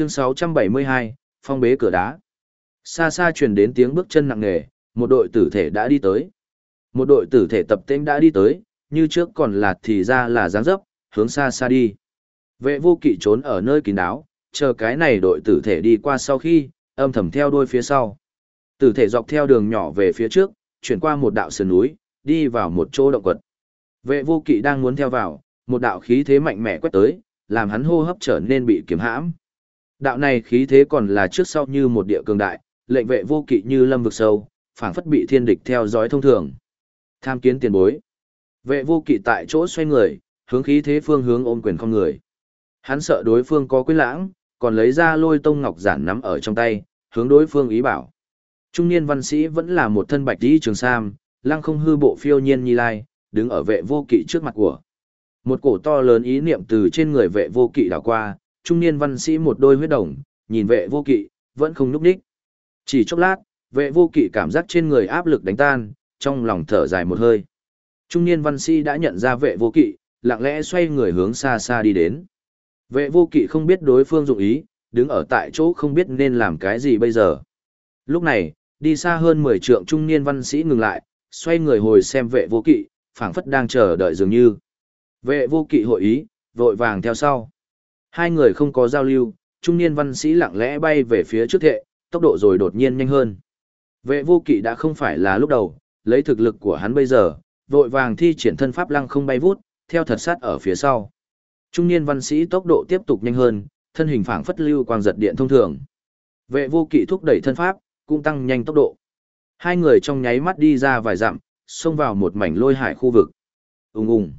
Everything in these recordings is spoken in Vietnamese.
Chương 672, phong bế cửa đá. Xa xa truyền đến tiếng bước chân nặng nề, một đội tử thể đã đi tới. Một đội tử thể tập tên đã đi tới, như trước còn lạt thì ra là dáng dấp, hướng xa xa đi. Vệ vô kỵ trốn ở nơi kín đáo, chờ cái này đội tử thể đi qua sau khi, âm thầm theo đuôi phía sau. Tử thể dọc theo đường nhỏ về phía trước, chuyển qua một đạo sườn núi, đi vào một chỗ động quật. Vệ vô kỵ đang muốn theo vào, một đạo khí thế mạnh mẽ quét tới, làm hắn hô hấp trở nên bị kiếm hãm. Đạo này khí thế còn là trước sau như một địa cường đại, lệnh vệ vô kỵ như lâm vực sâu, phảng phất bị thiên địch theo dõi thông thường. Tham kiến tiền bối. Vệ vô kỵ tại chỗ xoay người, hướng khí thế phương hướng ôm quyền không người. Hắn sợ đối phương có quyết lãng, còn lấy ra lôi tông ngọc giản nắm ở trong tay, hướng đối phương ý bảo. Trung niên văn sĩ vẫn là một thân bạch đi trường sam, lăng không hư bộ phiêu nhiên nhi lai, đứng ở vệ vô kỵ trước mặt của. Một cổ to lớn ý niệm từ trên người vệ vô kỵ đảo qua, trung niên văn sĩ một đôi huyết đồng, nhìn vệ vô kỵ, vẫn không núp đích. Chỉ chốc lát, vệ vô kỵ cảm giác trên người áp lực đánh tan, trong lòng thở dài một hơi. Trung niên văn sĩ đã nhận ra vệ vô kỵ, lặng lẽ xoay người hướng xa xa đi đến. Vệ vô kỵ không biết đối phương dụng ý, đứng ở tại chỗ không biết nên làm cái gì bây giờ. Lúc này, đi xa hơn 10 trượng trung niên văn sĩ ngừng lại, xoay người hồi xem vệ vô kỵ, phảng phất đang chờ đợi dường như. Vệ vô kỵ hội ý, vội vàng theo sau. Hai người không có giao lưu, trung niên văn sĩ lặng lẽ bay về phía trước thệ, tốc độ rồi đột nhiên nhanh hơn. Vệ vô kỵ đã không phải là lúc đầu, lấy thực lực của hắn bây giờ, vội vàng thi triển thân pháp lăng không bay vút, theo thật sát ở phía sau. Trung niên văn sĩ tốc độ tiếp tục nhanh hơn, thân hình phảng phất lưu quang giật điện thông thường. Vệ vô kỵ thúc đẩy thân pháp, cũng tăng nhanh tốc độ. Hai người trong nháy mắt đi ra vài dặm, xông vào một mảnh lôi hải khu vực. Ùng ùng.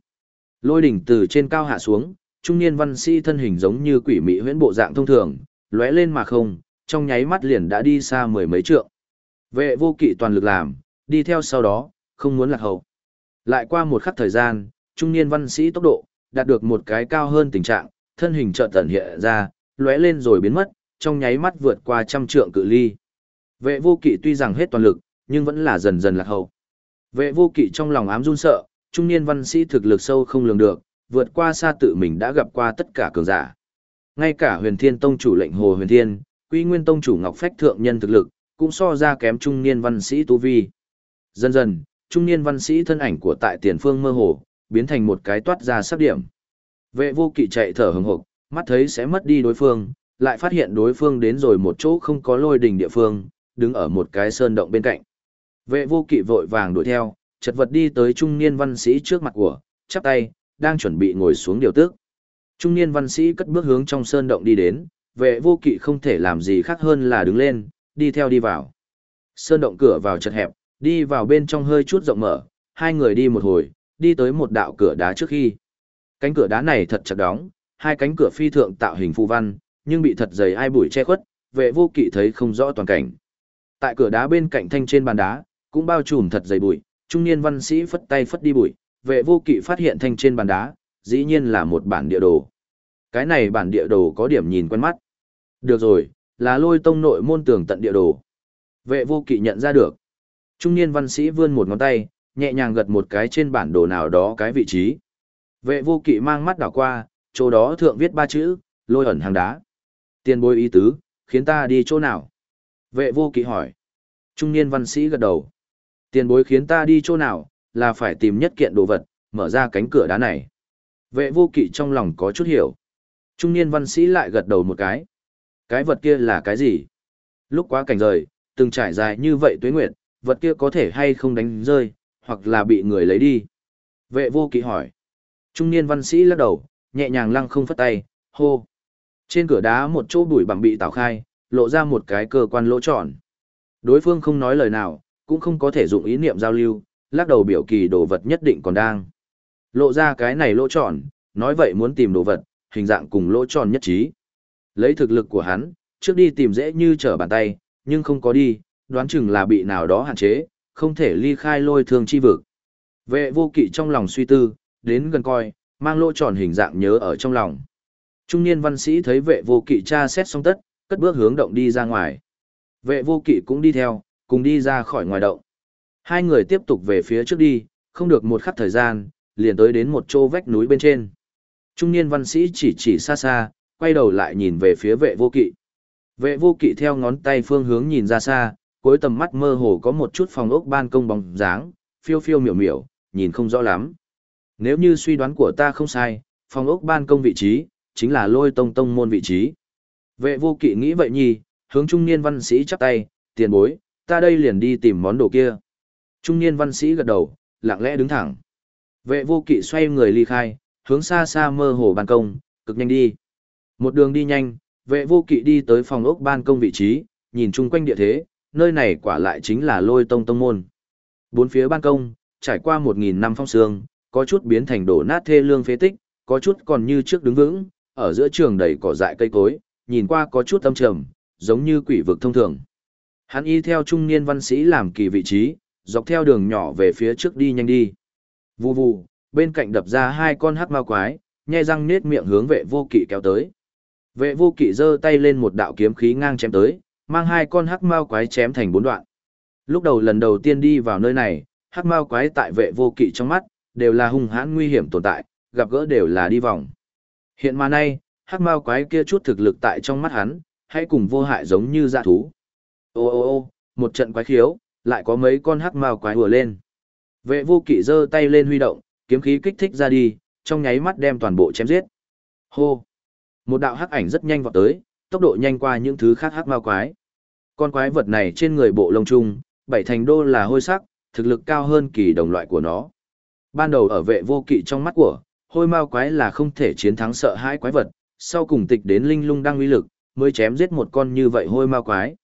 Lôi đỉnh từ trên cao hạ xuống, trung niên văn sĩ thân hình giống như quỷ mị huyễn bộ dạng thông thường, lóe lên mà không, trong nháy mắt liền đã đi xa mười mấy trượng. Vệ vô kỵ toàn lực làm, đi theo sau đó, không muốn lạc hậu. Lại qua một khắc thời gian, trung niên văn sĩ tốc độ, đạt được một cái cao hơn tình trạng, thân hình chợt tẩn hiện ra, lóe lên rồi biến mất, trong nháy mắt vượt qua trăm trượng cự ly. Vệ vô kỵ tuy rằng hết toàn lực, nhưng vẫn là dần dần lạc hậu. Vệ vô kỵ trong lòng ám run sợ, trung niên văn sĩ thực lực sâu không lường được, vượt qua xa tự mình đã gặp qua tất cả cường giả. Ngay cả huyền thiên tông chủ lệnh hồ huyền thiên, quy nguyên tông chủ ngọc phách thượng nhân thực lực, cũng so ra kém trung niên văn sĩ tu vi. Dần dần, trung niên văn sĩ thân ảnh của tại tiền phương mơ hồ, biến thành một cái toát ra sắp điểm. Vệ vô kỵ chạy thở hừng hực, mắt thấy sẽ mất đi đối phương, lại phát hiện đối phương đến rồi một chỗ không có lôi đỉnh địa phương, đứng ở một cái sơn động bên cạnh. Vệ vô kỵ vội vàng đuổi theo, chật vật đi tới trung niên văn sĩ trước mặt của, chắp tay, đang chuẩn bị ngồi xuống điều tước. Trung niên văn sĩ cất bước hướng trong sơn động đi đến, vệ vô kỵ không thể làm gì khác hơn là đứng lên, đi theo đi vào. Sơn động cửa vào chật hẹp, đi vào bên trong hơi chút rộng mở, hai người đi một hồi, đi tới một đạo cửa đá trước khi. Cánh cửa đá này thật chặt đóng, hai cánh cửa phi thượng tạo hình phù văn, nhưng bị thật dày ai bụi che khuất, vệ vô kỵ thấy không rõ toàn cảnh. Tại cửa đá bên cạnh thanh trên bàn đá, cũng bao trùm thật dày bụi, trung niên văn sĩ phất tay phất đi bụi, vệ vô kỵ phát hiện thanh trên bàn đá, dĩ nhiên là một bản địa đồ. Cái này bản địa đồ có điểm nhìn quen mắt. Được rồi, là lôi tông nội môn tường tận địa đồ. Vệ vô kỵ nhận ra được. Trung niên văn sĩ vươn một ngón tay, nhẹ nhàng gật một cái trên bản đồ nào đó cái vị trí. Vệ vô kỵ mang mắt đảo qua, chỗ đó thượng viết ba chữ, lôi ẩn hàng đá. Tiền bối ý tứ, khiến ta đi chỗ nào? Vệ vô kỵ hỏi. Trung niên văn sĩ gật đầu. Tiền bối khiến ta đi chỗ nào, là phải tìm nhất kiện đồ vật, mở ra cánh cửa đá này. Vệ vô kỵ trong lòng có chút hiểu. Trung niên văn sĩ lại gật đầu một cái. Cái vật kia là cái gì? Lúc quá cảnh rời, từng trải dài như vậy tuế nguyệt, vật kia có thể hay không đánh rơi, hoặc là bị người lấy đi. Vệ vô kỵ hỏi. Trung niên văn sĩ lắc đầu, nhẹ nhàng lăng không phất tay, hô. Trên cửa đá một chỗ bụi bằng bị tảo khai, lộ ra một cái cơ quan lỗ tròn. Đối phương không nói lời nào, cũng không có thể dụng ý niệm giao lưu, lắc đầu biểu kỳ đồ vật nhất định còn đang. Lộ ra cái này lỗ tròn, nói vậy muốn tìm đồ vật, hình dạng cùng lỗ tròn nhất trí. Lấy thực lực của hắn, trước đi tìm dễ như trở bàn tay, nhưng không có đi, đoán chừng là bị nào đó hạn chế, không thể ly khai lôi thương chi vực. Vệ vô kỵ trong lòng suy tư, đến gần coi, mang lỗ tròn hình dạng nhớ ở trong lòng. Trung niên văn sĩ thấy vệ vô kỵ tra xét xong tất, cất bước hướng động đi ra ngoài. Vệ vô kỵ cũng đi theo, cùng đi ra khỏi ngoài động. Hai người tiếp tục về phía trước đi, không được một khắc thời gian, liền tới đến một chỗ vách núi bên trên. Trung niên văn sĩ chỉ chỉ xa xa, quay đầu lại nhìn về phía vệ vô kỵ. Vệ vô kỵ theo ngón tay phương hướng nhìn ra xa, cuối tầm mắt mơ hồ có một chút phòng ốc ban công bóng dáng, phiêu phiêu miểu miểu, nhìn không rõ lắm. Nếu như suy đoán của ta không sai, phòng ốc ban công vị trí, chính là lôi tông tông môn vị trí. Vệ vô kỵ nghĩ vậy nhì, hướng trung niên văn sĩ chắp tay, tiền bối, ta đây liền đi tìm món đồ kia. Trung niên văn sĩ gật đầu, lặng lẽ đứng thẳng. Vệ vô kỵ xoay người ly khai, hướng xa xa mơ hồ ban công, cực nhanh đi. Một đường đi nhanh, vệ vô kỵ đi tới phòng ốc ban công vị trí, nhìn chung quanh địa thế, nơi này quả lại chính là lôi tông tông môn. Bốn phía ban công, trải qua một nghìn năm phong sương, có chút biến thành đổ nát thê lương phế tích, có chút còn như trước đứng vững, ở giữa trường đầy cỏ dại cây cối, nhìn qua có chút âm trầm, giống như quỷ vực thông thường. Hắn y theo trung niên văn sĩ làm kỳ vị trí, dọc theo đường nhỏ về phía trước đi nhanh đi. Vù vù, bên cạnh đập ra hai con hắc ma quái, nhe răng nết miệng hướng vệ vô kỵ kéo tới. Vệ vô kỵ giơ tay lên một đạo kiếm khí ngang chém tới, mang hai con hắc ma quái chém thành bốn đoạn. Lúc đầu lần đầu tiên đi vào nơi này, hắc ma quái tại vệ vô kỵ trong mắt, đều là hung hãn nguy hiểm tồn tại, gặp gỡ đều là đi vòng. Hiện mà nay, hắc ma quái kia chút thực lực tại trong mắt hắn, hay cùng vô hại giống như dạ thú. Ô ô ô, một trận quái khiếu, lại có mấy con hắc ma quái ùa lên. Vệ vô kỵ giơ tay lên huy động, kiếm khí kích thích ra đi, trong nháy mắt đem toàn bộ chém giết. Hô! Một đạo hắc ảnh rất nhanh vọt tới, tốc độ nhanh qua những thứ khác hắc ma quái. Con quái vật này trên người bộ lông trung, bảy thành đô là hôi sắc, thực lực cao hơn kỳ đồng loại của nó. Ban đầu ở vệ vô kỵ trong mắt của, hôi ma quái là không thể chiến thắng sợ hãi quái vật, sau cùng tịch đến linh lung đang uy lực, mới chém giết một con như vậy hôi ma quái.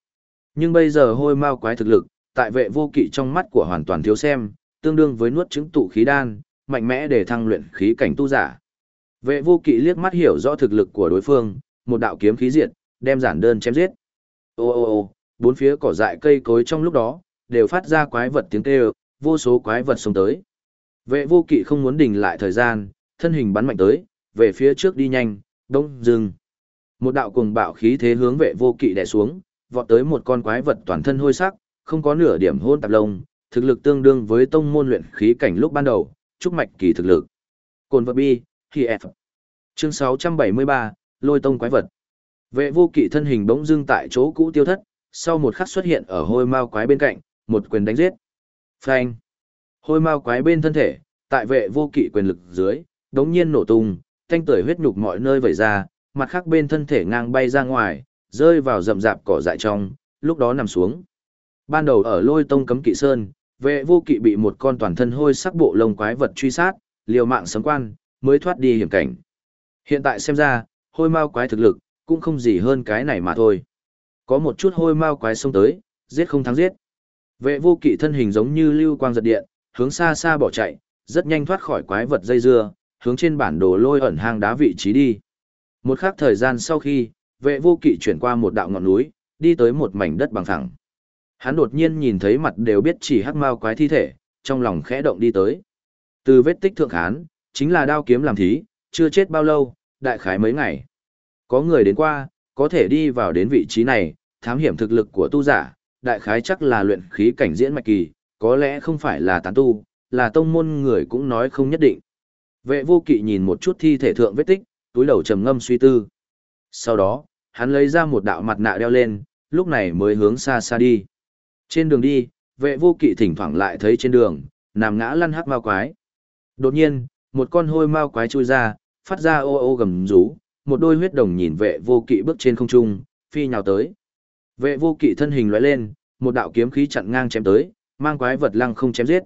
Nhưng bây giờ hôi ma quái thực lực, tại vệ vô kỵ trong mắt của hoàn toàn thiếu xem, tương đương với nuốt chứng tụ khí đan, mạnh mẽ để thăng luyện khí cảnh tu giả. Vệ vô kỵ liếc mắt hiểu rõ thực lực của đối phương, một đạo kiếm khí diệt, đem giản đơn chém giết. Ô ô ô, bốn phía cỏ dại cây cối trong lúc đó, đều phát ra quái vật tiếng kêu, vô số quái vật xông tới. Vệ vô kỵ không muốn đình lại thời gian, thân hình bắn mạnh tới, về phía trước đi nhanh, đông dừng. Một đạo cùng bạo khí thế hướng vệ vô kỵ đè xuống, vọt tới một con quái vật toàn thân hôi sắc, không có nửa điểm hôn tạp lông, thực lực tương đương với tông môn luyện khí cảnh lúc ban đầu, trúc mạch kỳ thực lực. Cồn vật bi, khi F. Chương 673, lôi tông quái vật. Vệ vô kỵ thân hình bỗng dưng tại chỗ cũ tiêu thất, sau một khắc xuất hiện ở hôi mao quái bên cạnh, một quyền đánh giết. Phanh. Hôi mao quái bên thân thể, tại vệ vô kỵ quyền lực dưới, đống nhiên nổ tung, thanh tưởi huyết nhục mọi nơi vẩy ra, mặt khác bên thân thể ngang bay ra ngoài, rơi vào rậm rạp cỏ dại trong, lúc đó nằm xuống. Ban đầu ở lôi tông cấm kỵ sơn, vệ vô kỵ bị một con toàn thân hôi sắc bộ lông quái vật truy sát, liều mạng sấm quan, mới thoát đi hiểm cảnh. Hiện tại xem ra, hôi mao quái thực lực, cũng không gì hơn cái này mà thôi. Có một chút hôi mao quái xông tới, giết không thắng giết. Vệ vô kỵ thân hình giống như lưu quang giật điện, hướng xa xa bỏ chạy, rất nhanh thoát khỏi quái vật dây dưa, hướng trên bản đồ lôi ẩn hang đá vị trí đi. Một khắc thời gian sau khi, vệ vô kỵ chuyển qua một đạo ngọn núi, đi tới một mảnh đất bằng phẳng. Hắn đột nhiên nhìn thấy mặt đều biết chỉ hắc mao quái thi thể, trong lòng khẽ động đi tới. Từ vết tích thượng hán, chính là đao kiếm làm thí, chưa chết bao lâu, đại khái mấy ngày. Có người đến qua, có thể đi vào đến vị trí này, thám hiểm thực lực của tu giả, đại khái chắc là luyện khí cảnh diễn mạch kỳ, có lẽ không phải là tán tu, là tông môn người cũng nói không nhất định. Vệ vô kỵ nhìn một chút thi thể thượng vết tích, túi đầu trầm ngâm suy tư. Sau đó, hắn lấy ra một đạo mặt nạ đeo lên, lúc này mới hướng xa xa đi. Trên đường đi, vệ vô kỵ thỉnh thoảng lại thấy trên đường, nằm ngã lăn hắc mao quái. Đột nhiên, một con hôi mao quái chui ra, phát ra ô ô gầm rú, một đôi huyết đồng nhìn vệ vô kỵ bước trên không trung, phi nhào tới. Vệ vô kỵ thân hình lóe lên, một đạo kiếm khí chặn ngang chém tới, mang quái vật lăng không chém giết.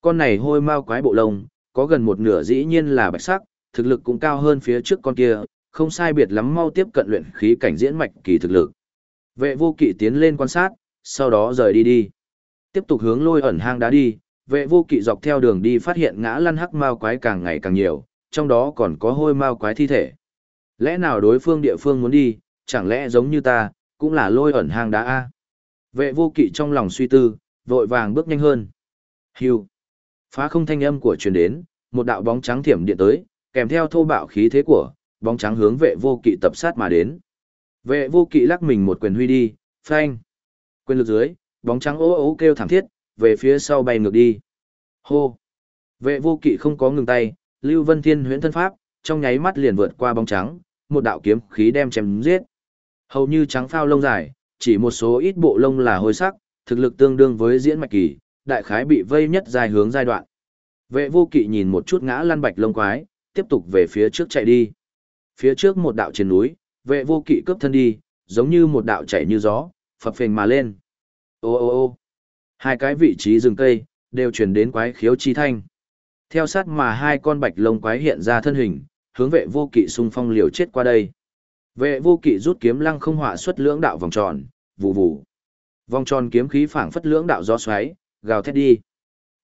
Con này hôi mao quái bộ lông, có gần một nửa dĩ nhiên là bạch sắc, thực lực cũng cao hơn phía trước con kia, không sai biệt lắm mau tiếp cận luyện khí cảnh diễn mạch kỳ thực lực. Vệ vô kỵ tiến lên quan sát, sau đó rời đi đi. Tiếp tục hướng lôi ẩn hang đá đi, vệ vô kỵ dọc theo đường đi phát hiện ngã lăn hắc mao quái càng ngày càng nhiều, trong đó còn có hôi mao quái thi thể. Lẽ nào đối phương địa phương muốn đi, chẳng lẽ giống như ta, cũng là lôi ẩn hang đá A. Vệ vô kỵ trong lòng suy tư, vội vàng bước nhanh hơn. Hưu. Phá không thanh âm của truyền đến, một đạo bóng trắng thiểm điện tới, kèm theo thô bạo khí thế của, bóng trắng hướng vệ vô kỵ tập sát mà đến. Vệ vô kỵ lắc mình một quyền huy đi, phanh. Quyền lực dưới, bóng trắng ố ố kêu thảm thiết, về phía sau bay ngược đi. Hô. Vệ vô kỵ không có ngừng tay, Lưu Vân Thiên huyễn thân pháp, trong nháy mắt liền vượt qua bóng trắng, một đạo kiếm khí đem chém giết. Hầu như trắng phao lông dài, chỉ một số ít bộ lông là hôi sắc, thực lực tương đương với diễn mạch kỳ, đại khái bị vây nhất dài hướng giai đoạn. Vệ vô kỵ nhìn một chút ngã lăn bạch lông quái, tiếp tục về phía trước chạy đi. Phía trước một đạo trên núi, vệ vô kỵ cướp thân đi, giống như một đạo chạy như gió, phập phình mà lên. Ô ô ô hai cái vị trí rừng cây, đều chuyển đến quái khiếu chi thanh. Theo sát mà hai con bạch lông quái hiện ra thân hình, hướng vệ vô kỵ xung phong liều chết qua đây. Vệ vô kỵ rút kiếm lăng không họa xuất lưỡng đạo vòng tròn, vụ vụ. Vòng tròn kiếm khí phảng phất lưỡng đạo gió xoáy, gào thét đi.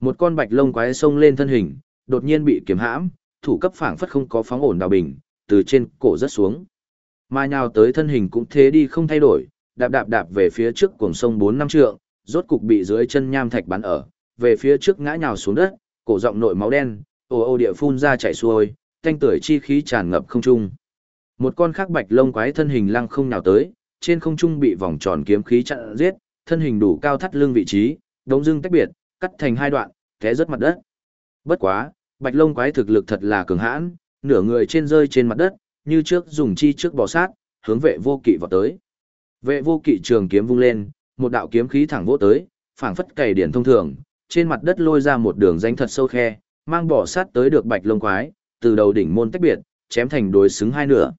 Một con bạch lông quái xông lên thân hình, đột nhiên bị kiếm hãm, thủ cấp phảng phất không có phóng ổn đào bình, từ trên cổ rất xuống. Mà nhào tới thân hình cũng thế đi không thay đổi, đạp đạp đạp về phía trước cuồng sông 4 năm trượng, rốt cục bị dưới chân nham thạch bắn ở, về phía trước ngã nhào xuống đất, cổ giọng nội máu đen, ồ ồ địa phun ra chảy xuôi, thanh tưởi chi khí tràn ngập không trung. Một con khác bạch lông quái thân hình lăng không nhào tới, trên không trung bị vòng tròn kiếm khí chặn giết, thân hình đủ cao thắt lưng vị trí, đống dưng tách biệt, cắt thành hai đoạn, té rớt mặt đất. Bất quá, bạch lông quái thực lực thật là cường hãn, nửa người trên rơi trên mặt đất, như trước dùng chi trước bò sát, hướng vệ vô kỵ vào tới. Vệ vô kỵ trường kiếm vung lên, một đạo kiếm khí thẳng vỗ tới, phảng phất cày điển thông thường, trên mặt đất lôi ra một đường danh thật sâu khe, mang bỏ sát tới được bạch lông quái, từ đầu đỉnh môn tách biệt, chém thành đối xứng hai nửa.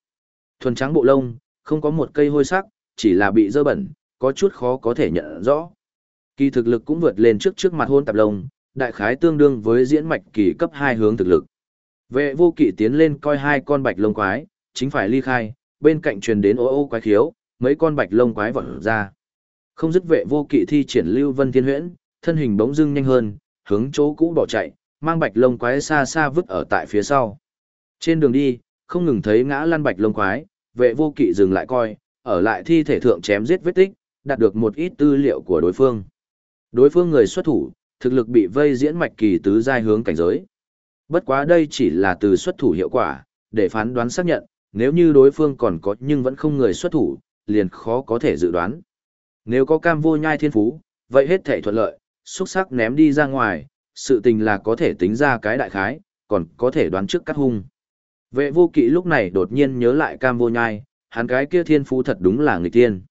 Thuần trắng bộ lông, không có một cây hôi sắc, chỉ là bị dơ bẩn, có chút khó có thể nhận rõ. Kỳ thực lực cũng vượt lên trước trước mặt hôn tạp lông, đại khái tương đương với diễn mạch kỳ cấp hai hướng thực lực. Vệ vô kỵ tiến lên coi hai con bạch lông quái, chính phải ly khai, bên cạnh truyền đến ô ô quái khiếu, mấy con bạch lông quái vọt ra. Không dứt vệ vô kỵ thi triển lưu vân thiên huyễn, thân hình bỗng dưng nhanh hơn, hướng chỗ cũ bỏ chạy, mang bạch lông quái xa xa vứt ở tại phía sau. Trên đường đi, không ngừng thấy ngã lăn bạch lông quái, vệ vô kỵ dừng lại coi, ở lại thi thể thượng chém giết vết tích, đạt được một ít tư liệu của đối phương. Đối phương người xuất thủ, thực lực bị vây diễn mạch kỳ tứ giai hướng cảnh giới. Bất quá đây chỉ là từ xuất thủ hiệu quả, để phán đoán xác nhận, nếu như đối phương còn có nhưng vẫn không người xuất thủ, liền khó có thể dự đoán. Nếu có cam vô nhai thiên phú, vậy hết thể thuận lợi, xuất sắc ném đi ra ngoài, sự tình là có thể tính ra cái đại khái, còn có thể đoán trước cắt hung. Vệ vô kỵ lúc này đột nhiên nhớ lại cam vô nhai, hắn cái kia thiên phú thật đúng là người tiên.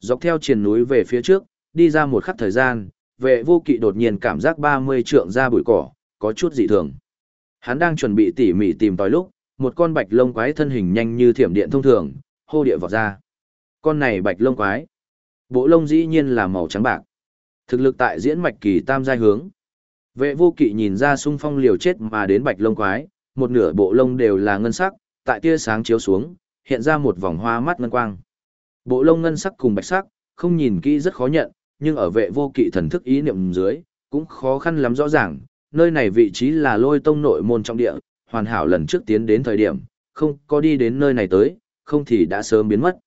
Dọc theo triền núi về phía trước, đi ra một khắc thời gian, vệ vô kỵ đột nhiên cảm giác 30 trượng ra bụi cỏ, có chút dị thường. Hắn đang chuẩn bị tỉ mỉ tìm tòi lúc, một con bạch lông quái thân hình nhanh như thiểm điện thông thường, hô địa vọt ra. Con này bạch lông quái, bộ lông dĩ nhiên là màu trắng bạc. Thực lực tại diễn mạch kỳ tam giai hướng. Vệ vô kỵ nhìn ra sung phong liều chết mà đến bạch lông quái, một nửa bộ lông đều là ngân sắc, tại tia sáng chiếu xuống, hiện ra một vòng hoa mắt ngân quang. Bộ lông ngân sắc cùng bạch sắc, không nhìn kỹ rất khó nhận, nhưng ở vệ vô kỵ thần thức ý niệm dưới, cũng khó khăn lắm rõ ràng, nơi này vị trí là lôi tông nội môn trong địa, hoàn hảo lần trước tiến đến thời điểm, không có đi đến nơi này tới, không thì đã sớm biến mất.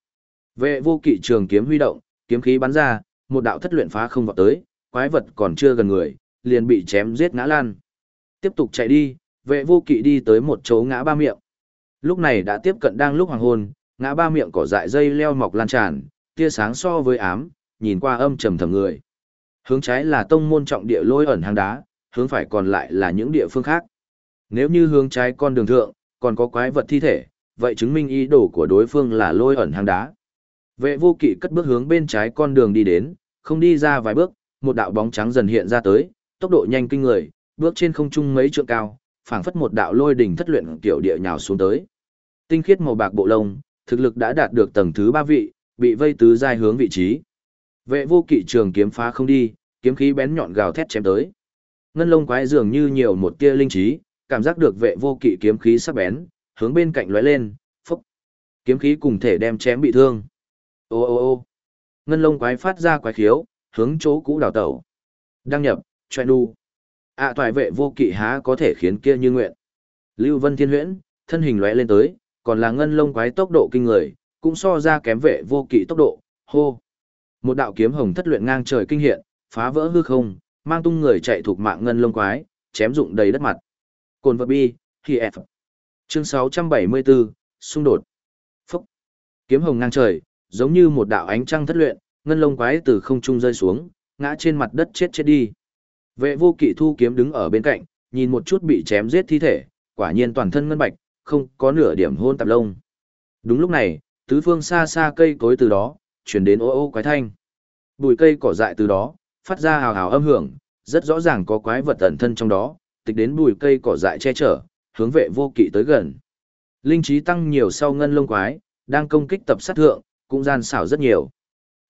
Vệ vô kỵ trường kiếm huy động, kiếm khí bắn ra, một đạo thất luyện phá không vào tới, quái vật còn chưa gần người, liền bị chém giết ngã lan. Tiếp tục chạy đi, vệ vô kỵ đi tới một chỗ ngã ba miệng. Lúc này đã tiếp cận đang lúc hoàng hôn, ngã ba miệng cỏ dại dây leo mọc lan tràn, tia sáng so với ám, nhìn qua âm trầm thầm người. Hướng trái là tông môn trọng địa lôi ẩn hang đá, hướng phải còn lại là những địa phương khác. Nếu như hướng trái con đường thượng, còn có quái vật thi thể, vậy chứng minh ý đồ của đối phương là lôi ẩn hang đá. Vệ vô kỵ cất bước hướng bên trái con đường đi đến, không đi ra vài bước, một đạo bóng trắng dần hiện ra tới, tốc độ nhanh kinh người, bước trên không trung mấy trượng cao, phảng phất một đạo lôi đỉnh thất luyện tiểu địa nhào xuống tới. Tinh khiết màu bạc bộ lông, thực lực đã đạt được tầng thứ ba vị, bị vây tứ giai hướng vị trí. Vệ vô kỵ trường kiếm phá không đi, kiếm khí bén nhọn gào thét chém tới. Ngân lông quái dường như nhiều một tia linh trí, cảm giác được vệ vô kỵ kiếm khí sắc bén, hướng bên cạnh lóe lên, phúc. Kiếm khí cùng thể đem chém bị thương. Ô ô ô. Ngân lông quái phát ra quái khiếu, hướng chỗ cũ đào tẩu. Đăng nhập, choe nu. ạ à, toại vệ vô kỵ há có thể khiến kia như nguyện. Lưu Vân Thiên Huyễn, thân hình lóe lên tới, còn là ngân lông quái tốc độ kinh người, cũng so ra kém vệ vô kỵ tốc độ, hô. Một đạo kiếm hồng thất luyện ngang trời kinh hiện, phá vỡ hư không, mang tung người chạy thuộc mạng ngân lông quái, chém dụng đầy đất mặt. Cồn vật bi, khi F. Chương 674, xung đột. Phúc. Kiếm hồng ngang trời, giống như một đạo ánh trăng thất luyện, ngân lông quái từ không trung rơi xuống, ngã trên mặt đất chết chết đi. Vệ vô kỵ thu kiếm đứng ở bên cạnh, nhìn một chút bị chém giết thi thể, quả nhiên toàn thân ngân bạch, không có nửa điểm hôn tạp lông. Đúng lúc này, tứ phương xa xa cây cối từ đó, chuyển đến ô ô quái thanh. Bụi cây cỏ dại từ đó, phát ra hào hào âm hưởng, rất rõ ràng có quái vật ẩn thân trong đó, tịch đến bụi cây cỏ dại che chở, hướng vệ vô kỵ tới gần. Linh trí tăng nhiều sau ngân lông quái, đang công kích tập sát thượng, cũng gian xảo rất nhiều.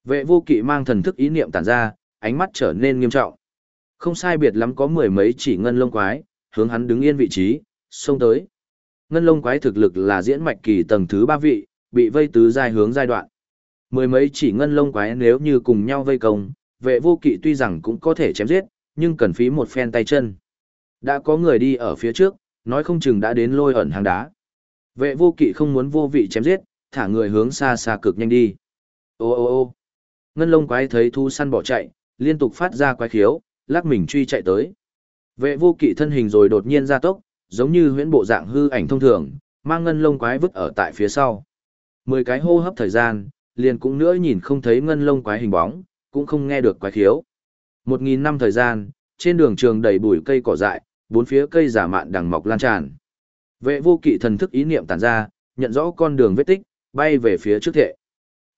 Vệ vô kỵ mang thần thức ý niệm tản ra, ánh mắt trở nên nghiêm trọng. Không sai biệt lắm có mười mấy chỉ ngân lông quái, hướng hắn đứng yên vị trí, xông tới. Ngân lông quái thực lực là diễn mạch kỳ tầng thứ ba vị, bị vây tứ giai hướng giai đoạn. Mười mấy chỉ ngân lông quái nếu như cùng nhau vây công, vệ vô kỵ tuy rằng cũng có thể chém giết, nhưng cần phí một phen tay chân. Đã có người đi ở phía trước, nói không chừng đã đến lôi ẩn hàng đá. Vệ vô kỵ không muốn vô vị chém giết, thả người hướng xa xa cực nhanh đi. Ô ô ô ngân lông quái thấy thu săn bỏ chạy, liên tục phát ra quái khiếu, lắc mình truy chạy tới. Vệ vô kỵ thân hình rồi đột nhiên ra tốc, giống như huyễn bộ dạng hư ảnh thông thường, mang ngân lông quái vứt ở tại phía sau. Mười cái hô hấp thời gian, liền cũng nữa nhìn không thấy ngân lông quái hình bóng, cũng không nghe được quái khiếu. Một nghìn năm thời gian, trên đường trường đầy bụi cây cỏ dại, bốn phía cây giả mạn đằng mọc lan tràn. Vệ vô kỵ thần thức ý niệm tản ra, nhận rõ con đường vết tích, bay về phía trước thệ.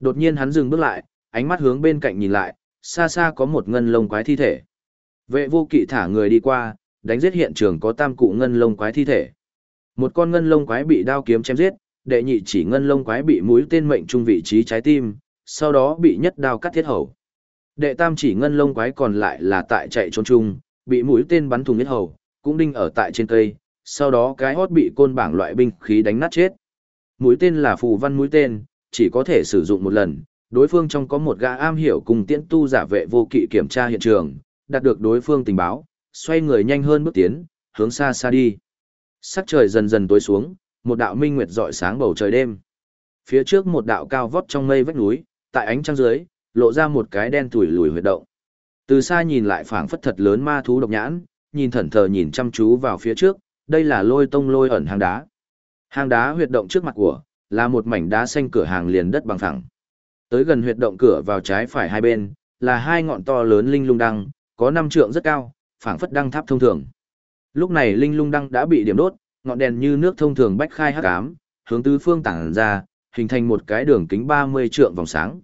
Đột nhiên hắn dừng bước lại, ánh mắt hướng bên cạnh nhìn lại, xa xa có một ngân lông quái thi thể. Vệ vô kỵ thả người đi qua, đánh giết hiện trường có tam cụ ngân lông quái thi thể. Một con ngân lông quái bị đao kiếm chém giết, đệ nhị chỉ ngân lông quái bị mũi tên mệnh trung vị trí trái tim, sau đó bị nhất đao cắt thiết hầu. Đệ tam chỉ ngân lông quái còn lại là tại chạy trốn chung, bị mũi tên bắn thùng nhất hầu, cũng đinh ở tại trên cây, sau đó cái hót bị côn bảng loại binh khí đánh nát chết. Mũi tên là phù văn mũi tên, chỉ có thể sử dụng một lần, đối phương trong có một gã am hiểu cùng tiễn tu giả vệ vô kỵ kiểm tra hiện trường, đạt được đối phương tình báo, xoay người nhanh hơn bước tiến, hướng xa xa đi. Sắc trời dần dần tối xuống, một đạo minh nguyệt rọi sáng bầu trời đêm. Phía trước một đạo cao vót trong mây vách núi, tại ánh trăng dưới, lộ ra một cái đen tủi lùi huyệt động. Từ xa nhìn lại phảng phất thật lớn ma thú độc nhãn, nhìn thẩn thờ nhìn chăm chú vào phía trước, đây là lôi tông lôi ẩn hang đá. Hang đá huyệt động trước mặt của, là một mảnh đá xanh cửa hàng liền đất bằng phẳng. Tới gần huyệt động cửa vào trái phải hai bên, là hai ngọn to lớn linh lung đăng, có năm trượng rất cao, phảng phất đăng tháp thông thường. Lúc này linh lung đăng đã bị điểm đốt, ngọn đèn như nước thông thường bách khai hắc ám, hướng tứ phương tản ra, hình thành một cái đường kính 30 trượng vòng sáng.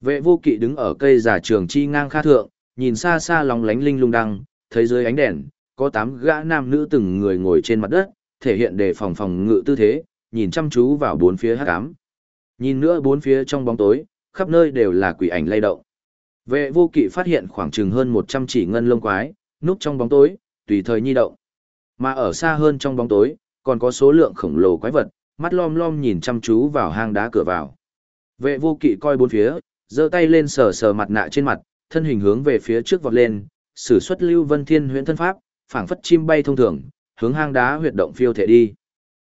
Vệ vô kỵ đứng ở cây giả trường chi ngang kha thượng, nhìn xa xa lóng lánh linh lung đăng, thấy dưới ánh đèn, có tám gã nam nữ từng người ngồi trên mặt đất, thể hiện đề phòng phòng ngự tư thế, nhìn chăm chú vào bốn phía hắc ám. Nhìn nữa bốn phía trong bóng tối, khắp nơi đều là quỷ ảnh lay động. Vệ vô kỵ phát hiện khoảng chừng hơn 100 chỉ ngân lông quái, núp trong bóng tối, tùy thời nhi động. Mà ở xa hơn trong bóng tối, còn có số lượng khổng lồ quái vật, mắt lom lom nhìn chăm chú vào hang đá cửa vào. Vệ vô kỵ coi bốn phía, giơ tay lên sờ sờ mặt nạ trên mặt, thân hình hướng về phía trước vọt lên, sử xuất lưu vân thiên huyễn thân pháp, phảng phất chim bay thông thường, hướng hang đá huyệt động phiêu thể đi.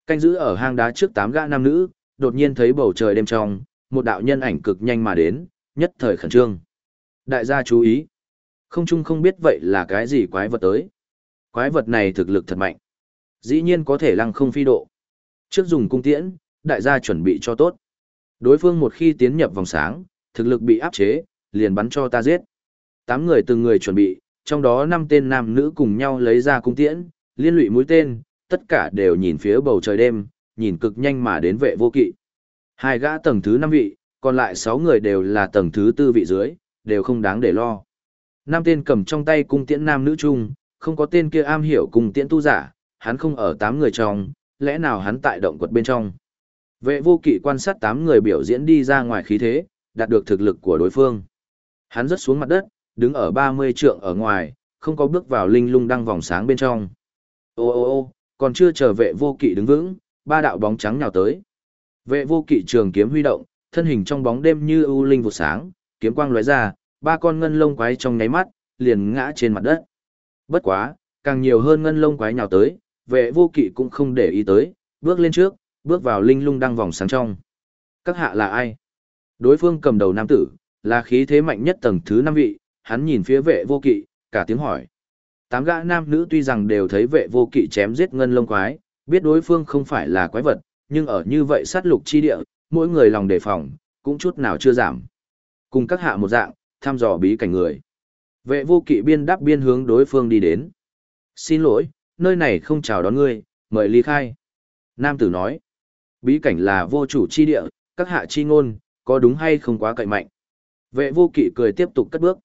Canh giữ ở hang đá trước tám gã nam nữ, đột nhiên thấy bầu trời đêm trong, một đạo nhân ảnh cực nhanh mà đến, nhất thời khẩn trương. Đại gia chú ý. Không chung không biết vậy là cái gì quái vật tới. Quái vật này thực lực thật mạnh. Dĩ nhiên có thể lăng không phi độ. Trước dùng cung tiễn, đại gia chuẩn bị cho tốt. Đối phương một khi tiến nhập vòng sáng, thực lực bị áp chế, liền bắn cho ta giết. Tám người từng người chuẩn bị, trong đó năm tên nam nữ cùng nhau lấy ra cung tiễn, liên lụy mũi tên, tất cả đều nhìn phía bầu trời đêm, nhìn cực nhanh mà đến vệ vô kỵ. Hai gã tầng thứ năm vị, còn lại sáu người đều là tầng thứ tư vị dưới, đều không đáng để lo. Năm tên cầm trong tay cung tiễn nam nữ chung, không có tên kia am hiểu cung tiễn tu giả, hắn không ở tám người trong, lẽ nào hắn tại động quật bên trong. Vệ vô kỵ quan sát tám người biểu diễn đi ra ngoài khí thế, đạt được thực lực của đối phương. Hắn rớt xuống mặt đất, đứng ở 30 trượng ở ngoài, không có bước vào linh lung đăng vòng sáng bên trong. Ô ô ô, còn chưa chờ vệ vô kỵ đứng vững, ba đạo bóng trắng nhào tới. Vệ vô kỵ trường kiếm huy động, thân hình trong bóng đêm như ưu linh vụt sáng, kiếm quang lóe ra, ba con ngân lông quái trong nháy mắt, liền ngã trên mặt đất. Bất quá, càng nhiều hơn ngân lông quái nhào tới, vệ vô kỵ cũng không để ý tới, bước lên trước, bước vào linh lung đang vòng sáng trong. Các hạ là ai? Đối phương cầm đầu nam tử, là khí thế mạnh nhất tầng thứ năm vị, hắn nhìn phía vệ vô kỵ, cả tiếng hỏi. Tám gã nam nữ tuy rằng đều thấy vệ vô kỵ chém giết ngân lông quái, biết đối phương không phải là quái vật, nhưng ở như vậy sát lục chi địa, mỗi người lòng đề phòng, cũng chút nào chưa giảm. Cùng các hạ một dạng, thăm dò bí cảnh người. Vệ vô kỵ biên đáp biên hướng đối phương đi đến. Xin lỗi, nơi này không chào đón ngươi, mời ly khai. Nam tử nói. Bí cảnh là vô chủ chi địa, các hạ chi ngôn, có đúng hay không quá cậy mạnh. Vệ vô kỵ cười tiếp tục cất bước.